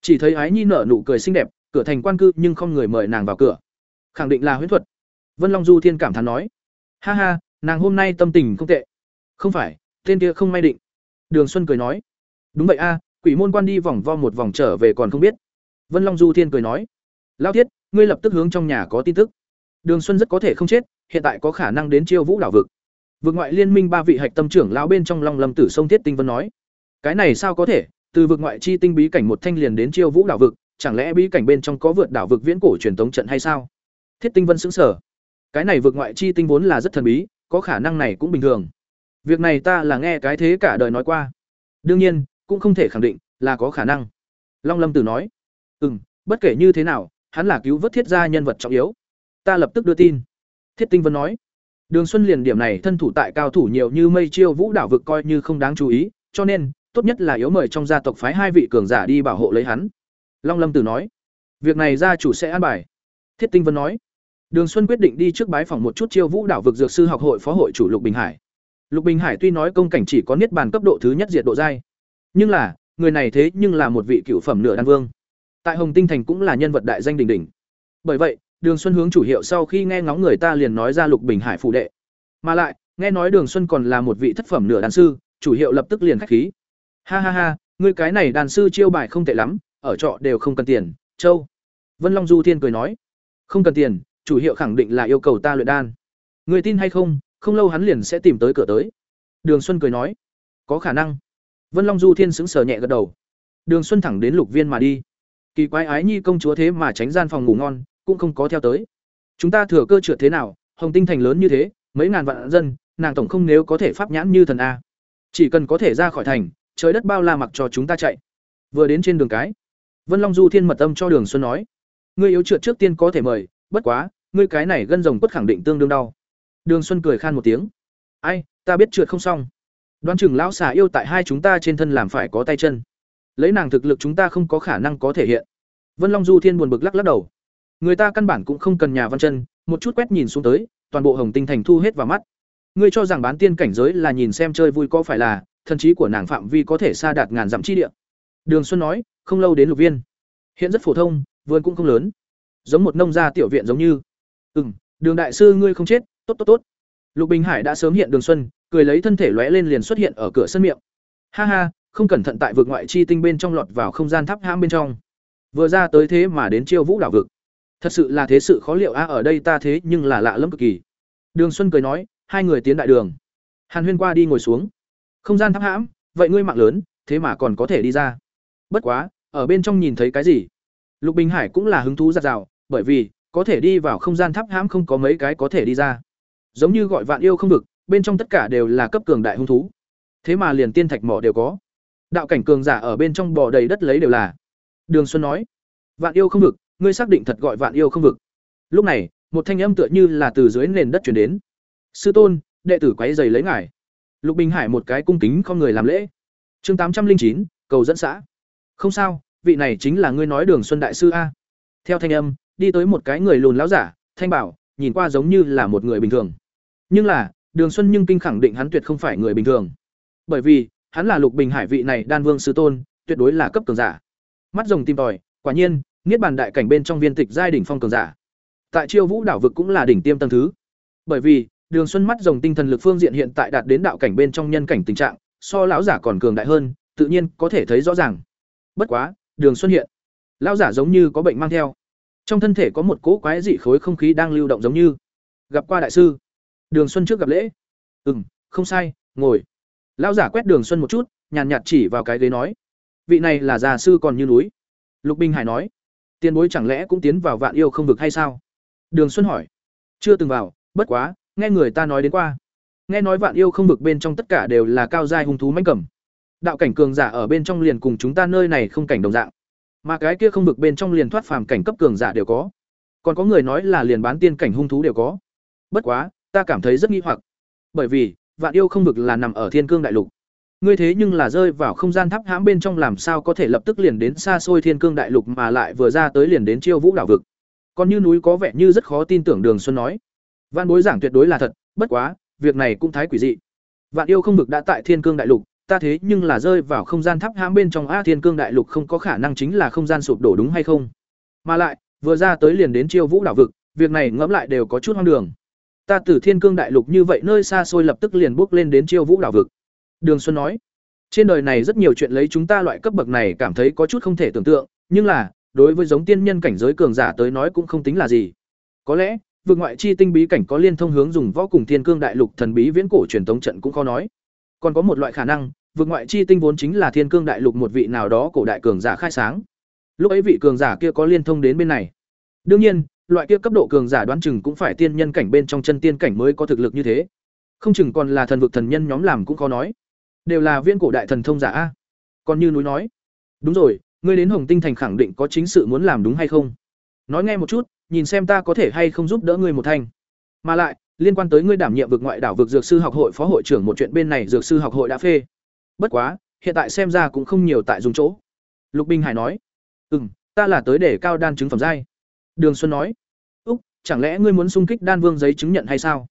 Chỉ thấy ái nhi nở nụ cười xinh đẹp, cửa thành quan cư nhưng không người mời nàng vào cửa. Khẳng định là huyễn thuật. Vân long du thiên cảm thán nói. Ha ha, nàng hôm nay tâm tình không tệ. Không phải, tên kia không may định. Đường xuân cười nói. Đúng vậy a, quỷ môn quan đi vòng vo một vòng trở về còn không biết. Vân long du thiên cười nói. Lao thiết, ngươi lập tức hướng trong nhà có tin tức. Đường xuân rất có thể không chết, hiện tại có khả năng đến chiêu vũ đảo vực vực ngoại liên minh ba vị hạch tâm trưởng lão bên trong long lâm tử sông thiết tinh vân nói, cái này sao có thể? Từ vực ngoại chi tinh bí cảnh một thanh liền đến chiêu vũ đảo vực, chẳng lẽ bí cảnh bên trong có vượt đảo vực viễn cổ truyền thống trận hay sao? Thiết tinh vân xứng sở cái này vực ngoại chi tinh vốn là rất thần bí, có khả năng này cũng bình thường. Việc này ta là nghe cái thế cả đời nói qua. Đương nhiên, cũng không thể khẳng định là có khả năng. Long lâm tử nói ừ bất kể như thế nào, hắn là cứu vớt thiết gia nhân vật trọng yếu. Ta lập tức đưa tin. Thiết tinh vân nói đường xuân liền điểm này thân thủ tại cao thủ nhiều như mây chiêu vũ đảo vực coi như không đáng chú ý, cho nên, tốt nhất là yếu mời trong gia tộc phái hai vị cường giả đi bảo hộ lấy hắn. Long lâm tử nói, việc này gia chủ sẽ an bài. Thiết tinh vân nói, đường xuân quyết định đi trước bái phòng một chút chiêu vũ đảo vực dược sư học hội phó hội chủ lục bình hải. Lục bình hải tuy nói công cảnh chỉ có niết bàn cấp độ thứ nhất diệt độ giai, nhưng là, người này thế nhưng là một vị cựu phẩm nửa đan vương. Tại hồng tinh thành cũng là nhân vật đại danh đỉnh đỉnh. Bởi vậy đường xuân hướng chủ hiệu sau khi nghe ngóng người ta liền nói ra lục bình hải phụ đệ. Mà lại, nghe nói đường xuân còn là một vị thất phẩm nửa đàn sư, chủ hiệu lập tức liền khách khí. Ha ha ha, ngươi cái này đàn sư chiêu bài không tệ lắm, ở trọ đều không cần tiền, châu. Vân long du thiên cười nói. Không cần tiền, chủ hiệu khẳng định là yêu cầu ta luyện đan. Người tin hay không không lâu hắn liền sẽ tìm tới cửa tới. Đường xuân cười nói. Có khả năng. Vân long du thiên sững sờ nhẹ gật đầu. Đường xuân thẳng đến lục viên mà đi. Kỳ quái ái nhi công chúa thế mà tránh gian phòng ngủ ngon cũng không có theo tới. Chúng ta thừa cơ trượt thế nào, hồng tinh thành lớn như thế, mấy ngàn vạn dân, nàng tổng không nếu có thể pháp nhãn như thần a. Chỉ cần có thể ra khỏi thành, trời đất bao la mặc cho chúng ta chạy. Vừa đến trên đường cái, vân long du thiên mật âm cho đường xuân nói, ngươi yếu trượt trước tiên có thể mời, bất quá, ngươi cái này gân rồng quất khẳng định tương đương đau. Đường xuân cười khan một tiếng, ai, ta biết trượt không xong. Đoán chừng lão xà yêu tại hai chúng ta trên thân làm phải có tay chân. Lấy nàng thực lực chúng ta không có khả năng có thể hiện. Vân long du thiên buồn bực lắc lắc đầu người ta căn bản cũng không cần nhà văn chân, một chút quét nhìn xuống tới, toàn bộ hồng tinh thành thu hết vào mắt. Ngươi cho rằng bán tiên cảnh giới là nhìn xem chơi vui có phải là, thần trí của nàng phạm vi có thể xa đạt ngàn dặm chi địa. Đường xuân nói, không lâu đến lục viên. Hiện rất phổ thông, vườn cũng không lớn. Giống một nông gia tiểu viện giống như. Ừ m đường đại sư ngươi không chết, tốt tốt tốt. Lục bình hải đã sớm hiện đường xuân, cười lấy thân thể lóe lên liền xuất hiện ở cửa sân miệng. Ha ha, không cẩn thận tại vực ngoại chi tinh bên trong lọt vào không gian tháp hãm bên trong. Vừa ra tới thế mà đến chiêu vũ đảo vực thật sự là thế sự khó liệu a, ở đây ta thế nhưng là lạ lẫm cực kỳ. Đường xuân cười nói, hai người tiến đại đường. Hàn huyên qua đi ngồi xuống. Không gian tháp hãm, vậy ngươi mạng lớn, thế mà còn có thể đi ra. Bất quá, ở bên trong nhìn thấy cái gì? Lục bình hải cũng là hứng thú giặt rào bởi vì, có thể đi vào không gian tháp hãm không có mấy cái có thể đi ra. Giống như gọi vạn yêu không vực, bên trong tất cả đều là cấp cường đại hung thú. Thế mà liền tiên thạch mỏ đều có. Đạo cảnh cường giả ở bên trong bò đầy đất lấy đều là. Đường xuân nói, vạn yêu không vực ngươi xác định thật gọi vạn yêu không vực. Lúc này, một thanh âm tựa như là từ dưới nền đất chuyển đến. Sư tôn, đệ tử quấy dày lấy ngài. Lục bình hải một cái cung kính không người làm lễ. Chương tám trăm linh chín, cầu dẫn xã. Không sao, vị này chính là ngươi nói đường xuân đại sư a. Theo thanh âm, đi tới một cái người lùn láo giả, thanh bảo, nhìn qua giống như là một người bình thường. Nhưng là, đường xuân nhưng kinh khẳng định hắn tuyệt không phải người bình thường. Bởi vì, hắn là lục bình hải vị này đan vương sư tôn, tuyệt đối là cấp cường giả. Mắt rồng tìm tòi, quả nhiên niết bàn đại cảnh bên trong viên tịch giai đỉnh phong cường giả. Tại chiêu vũ đảo vực cũng là đỉnh tiêm tầng thứ. Bởi vì, đường xuân mắt rồng tinh thần lực phương diện hiện tại đạt đến đạo cảnh bên trong nhân cảnh tình trạng, so lão giả còn cường đại hơn, tự nhiên có thể thấy rõ ràng. Bất quá, đường xuân hiện, lão giả giống như có bệnh mang theo. Trong thân thể có một cỗ quái dị khối không khí đang lưu động giống như. Gặp qua đại sư. Đường xuân trước gặp lễ. Ừm, không sai, ngồi. Lão giả quét đường xuân một chút, nhàn nhạt chỉ vào cái ghế nói. Vị này là già sư còn như núi. Lục bình hải nói tiền bối chẳng lẽ cũng tiến vào vạn yêu không vực hay sao? Đường xuân hỏi. Chưa từng vào, bất quá, nghe người ta nói đến qua. Nghe nói vạn yêu không vực bên trong tất cả đều là cao giai hung thú mãnh cầm. Đạo cảnh cường giả ở bên trong liền cùng chúng ta nơi này không cảnh đồng dạng. Mà cái kia không vực bên trong liền thoát phàm cảnh cấp cường giả đều có. Còn có người nói là liền bán tiên cảnh hung thú đều có. Bất quá, ta cảm thấy rất nghi hoặc. Bởi vì, vạn yêu không vực là nằm ở thiên cương đại lục ngươi thế nhưng là rơi vào không gian tháp hãm bên trong làm sao có thể lập tức liền đến xa xôi thiên cương đại lục mà lại vừa ra tới liền đến chiêu vũ đảo vực. Còn như núi có vẻ như rất khó tin tưởng đường xuân nói. Văn bối giảng tuyệt đối là thật, bất quá, việc này cũng thái quỷ dị. Vạn yêu không vực đã tại thiên cương đại lục, ta thế nhưng là rơi vào không gian tháp hãm bên trong a thiên cương đại lục không có khả năng chính là không gian sụp đổ đúng hay không? Mà lại, vừa ra tới liền đến chiêu vũ đảo vực, việc này ngẫm lại đều có chút hoang đường. Ta từ Thiên Cương đại lục như vậy nơi xa xôi lập tức liền bước lên đến Chiêu Vũ đảo vực. Đường Xuân nói, trên đời này rất nhiều chuyện lấy chúng ta loại cấp bậc này cảm thấy có chút không thể tưởng tượng, nhưng là, đối với giống tiên nhân cảnh giới cường giả tới nói cũng không tính là gì. Có lẽ, vực ngoại chi tinh bí cảnh có liên thông hướng dùng võ cùng Thiên Cương đại lục thần bí viễn cổ truyền thống trận cũng khó nói. Còn có một loại khả năng, vực ngoại chi tinh vốn chính là Thiên Cương đại lục một vị nào đó cổ đại cường giả khai sáng. Lúc ấy vị cường giả kia có liên thông đến bên này. Đương nhiên, loại kia cấp độ cường giả đoán chừng cũng phải tiên nhân cảnh bên trong chân tiên cảnh mới có thực lực như thế. Không chừng còn là thần vực thần nhân nhóm làm cũng khó nói. Đều là viên cổ đại thần thông giả a. Còn như núi nói, đúng rồi, ngươi đến Hồng Tinh thành khẳng định có chính sự muốn làm đúng hay không? Nói nghe một chút, nhìn xem ta có thể hay không giúp đỡ ngươi một thành. Mà lại, liên quan tới ngươi đảm nhiệm vực ngoại đảo vực dược sư học hội phó hội trưởng một chuyện bên này dược sư học hội đã phê. Bất quá, hiện tại xem ra cũng không nhiều tại dùng chỗ. Lục Bình Hải nói, "Ừm, ta là tới để cao đan chứng phẩm giai." Đường Xuân nói, "Úc, chẳng lẽ ngươi muốn xung kích đan vương giấy chứng nhận hay sao?"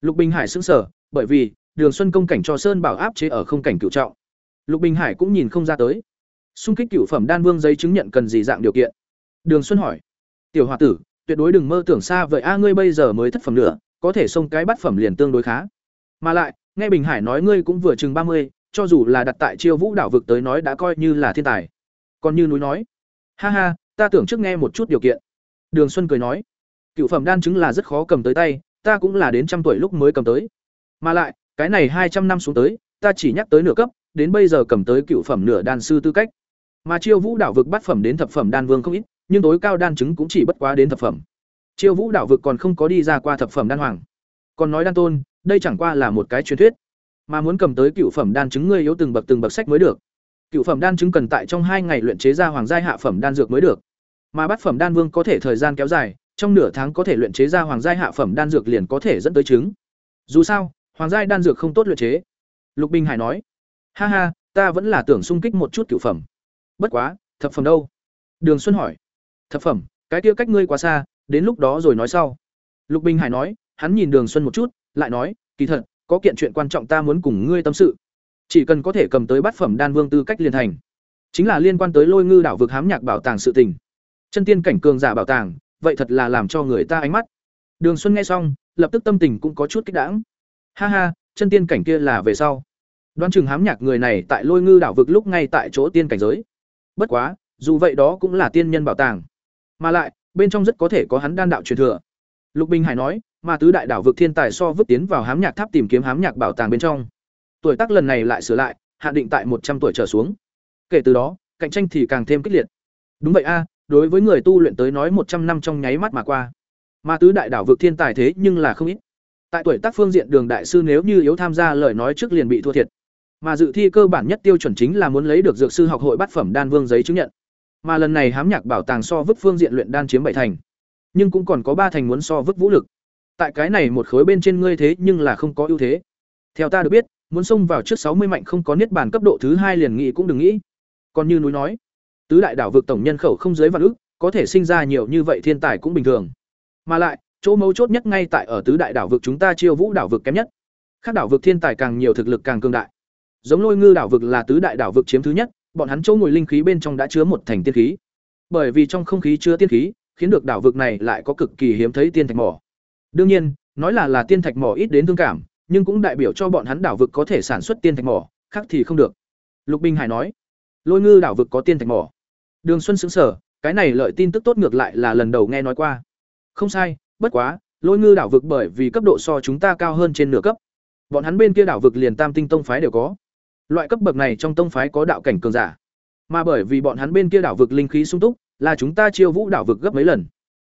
Lục Bình Hải sững sờ, bởi vì Đường Xuân công cảnh cho Sơn Bảo áp chế ở không cảnh cửu trọng. Lục Bình Hải cũng nhìn không ra tới. Xung kích cửu phẩm đan vương giấy chứng nhận cần gì dạng điều kiện? Đường Xuân hỏi. Tiểu hòa tử, tuyệt đối đừng mơ tưởng xa vậy a ngươi bây giờ mới thất phẩm nữa, có thể xông cái bắt phẩm liền tương đối khá. Mà lại, nghe Bình Hải nói ngươi cũng vừa chừng ba mươi, cho dù là đặt tại Chiêu Vũ đảo vực tới nói đã coi như là thiên tài. Còn như núi nói, ha ha, ta tưởng trước nghe một chút điều kiện. Đường Xuân cười nói, cựu phẩm đan chứng là rất khó cầm tới tay, ta cũng là đến trăm tuổi lúc mới cầm tới. Mà lại, cái này hai trăm năm xuống tới, ta chỉ nhắc tới nửa cấp, đến bây giờ cầm tới cựu phẩm nửa đan sư tư cách. Mà Chiêu Vũ đảo vực bắt phẩm đến thập phẩm đan vương không ít, nhưng tối cao đan chứng cũng chỉ bất quá đến thập phẩm. Chiêu Vũ đảo vực còn không có đi ra qua thập phẩm đan hoàng. Còn nói đan tôn, đây chẳng qua là một cái truyền thuyết. Mà muốn cầm tới cựu phẩm đan chứng ngươi yếu từng bậc từng bậc sách mới được. Cựu phẩm đan chứng cần tại trong hai ngày luyện chế ra hoàng giai hạ phẩm đan dược mới được. Mà bát phẩm đan vương có thể thời gian kéo dài, trong nửa tháng có thể luyện chế ra hoàng giai hạ phẩm đan dược liền có thể dẫn tới chứng. Dù sao, hoàng giai đan dược không tốt luyện chế. Lục Bình Hải nói: "Ha ha, ta vẫn là tưởng sung kích một chút cựu phẩm. Bất quá, thập phẩm đâu?" Đường Xuân hỏi: "Thập phẩm, cái kia cách ngươi quá xa, đến lúc đó rồi nói sau." Lục Bình Hải nói, hắn nhìn Đường Xuân một chút, lại nói: "Kỳ thật, có kiện chuyện quan trọng ta muốn cùng ngươi tâm sự. Chỉ cần có thể cầm tới bát phẩm đan vương tư cách liên thành, chính là liên quan tới Lôi Ngư đảo vực hám nhạc bảo tàng sự tình. Chân tiên cảnh cường giả bảo tàng, vậy thật là làm cho người ta ánh mắt." Đường Xuân nghe xong, lập tức tâm tình cũng có chút kích đãng. Ha ha, chân tiên cảnh kia là về sau. Đoan chừng hám nhạc người này tại Lôi Ngư đảo vực lúc ngay tại chỗ tiên cảnh giới. Bất quá, dù vậy đó cũng là tiên nhân bảo tàng. Mà lại, bên trong rất có thể có hắn đan đạo truyền thừa. Lục Bình Hải nói, mà tứ đại đảo vực thiên tài so vứt tiến vào hám nhạc tháp tìm kiếm hám nhạc bảo tàng bên trong. Tuổi tác lần này lại sửa lại, hạn định tại một trăm tuổi trở xuống. Kể từ đó, cạnh tranh thì càng thêm kích liệt. Đúng vậy a, đối với người tu luyện tới nói một trăm năm trong nháy mắt mà qua. Mà tứ đại đảo vực thiên tài thế nhưng là không ít. Tại tuổi tác phương diện Đường đại sư nếu như yếu tham gia lời nói trước liền bị thua thiệt. Mà dự thi cơ bản nhất tiêu chuẩn chính là muốn lấy được dược sư học hội bát phẩm đan vương giấy chứng nhận. Mà lần này hám nhạc bảo tàng so vứt phương diện luyện đan chiếm bảy thành, nhưng cũng còn có ba thành muốn so vứt vũ lực. Tại cái này một khối bên trên ngươi thế nhưng là không có ưu thế. Theo ta được biết, muốn xông vào trước sáu mươi mạnh không có niết bàn cấp độ thứ hai liền nghĩ cũng đừng nghĩ. Còn như núi nói, tứ đại đảo vực tổng nhân khẩu không dưới vạn ức, có thể sinh ra nhiều như vậy thiên tài cũng bình thường. Mà lại, chỗ mấu chốt nhất ngay tại ở tứ đại đảo vực chúng ta chiêu vũ đảo vực kém nhất. Các đảo vực thiên tài càng nhiều thực lực càng cường đại. Giống Lôi Ngư đảo vực là tứ đại đảo vực chiếm thứ nhất, bọn hắn chỗ ngồi linh khí bên trong đã chứa một thành tiên khí. Bởi vì trong không khí chứa tiên khí, khiến được đảo vực này lại có cực kỳ hiếm thấy tiên thạch mỏ. Đương nhiên, nói là là tiên thạch mỏ ít đến thương cảm, nhưng cũng đại biểu cho bọn hắn đảo vực có thể sản xuất tiên thạch mỏ, khác thì không được. Lục Bình Hải nói, Lôi Ngư đảo vực có tiên thạch mỏ. Đường Xuân sững sờ, cái này lợi tin tức tốt ngược lại là lần đầu nghe nói qua. Không sai, bất quá, Lôi Ngư đảo vực bởi vì cấp độ so chúng ta cao hơn trên nửa cấp. Bọn hắn bên kia đảo vực liền Tam Tinh tông phái đều có. Loại cấp bậc này trong tông phái có đạo cảnh cường giả. Mà bởi vì bọn hắn bên kia đảo vực linh khí sung túc, là chúng ta chiêu vũ đảo vực gấp mấy lần.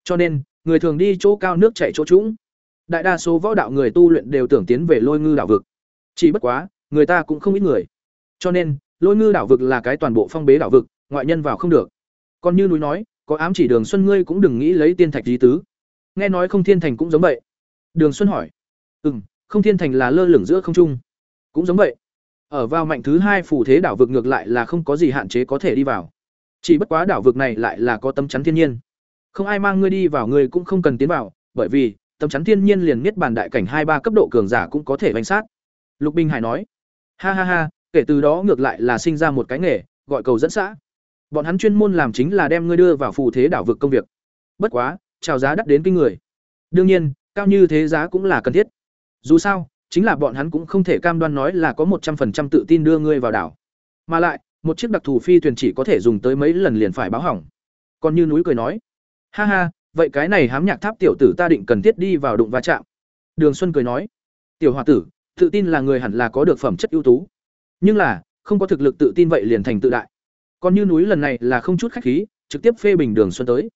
Cho nên, người thường đi chỗ cao nước chảy chỗ trũng. Đại đa số võ đạo người tu luyện đều tưởng tiến về Lôi Ngư đảo vực. Chỉ bất quá, người ta cũng không ít người. Cho nên, Lôi Ngư đảo vực là cái toàn bộ phong bế đảo vực, ngoại nhân vào không được. Còn như núi nói, có ám chỉ Đường Xuân ngươi cũng đừng nghĩ lấy tiên thạch lý tứ. Nghe nói Không Thiên Thành cũng giống vậy. Đường Xuân hỏi. Ừm, Không Thiên Thành là lơ lửng giữa không trung. Cũng giống vậy. Ở vào mạnh thứ hai phủ thế đảo vực ngược lại là không có gì hạn chế có thể đi vào. Chỉ bất quá đảo vực này lại là có tấm chắn thiên nhiên. Không ai mang ngươi đi vào ngươi cũng không cần tiến vào, bởi vì tấm chắn thiên nhiên liền miết bàn đại cảnh hai ba cấp độ cường giả cũng có thể bánh sát. Lục Bình Hải nói: "Ha ha ha, kể từ đó ngược lại là sinh ra một cái nghề, gọi cầu dẫn xã. Bọn hắn chuyên môn làm chính là đem ngươi đưa vào phù thế đảo vực công việc. Bất quá, chào giá đắt đến kinh người. Đương nhiên, cao như thế giá cũng là cần thiết. Dù sao chính là bọn hắn cũng không thể cam đoan nói là có một trăm phần trăm tự tin đưa ngươi vào đảo. Mà lại một chiếc đặc thù phi thuyền chỉ có thể dùng tới mấy lần liền phải báo hỏng. Còn như núi cười nói ha ha vậy cái này hám nhạc tháp tiểu tử ta định cần thiết đi vào đụng va chạm. Đường xuân cười nói tiểu hòa tử tự tin là người hẳn là có được phẩm chất ưu tú. Nhưng là không có thực lực tự tin vậy liền thành tự đại. Còn như núi lần này là không chút khách khí trực tiếp phê bình đường xuân tới.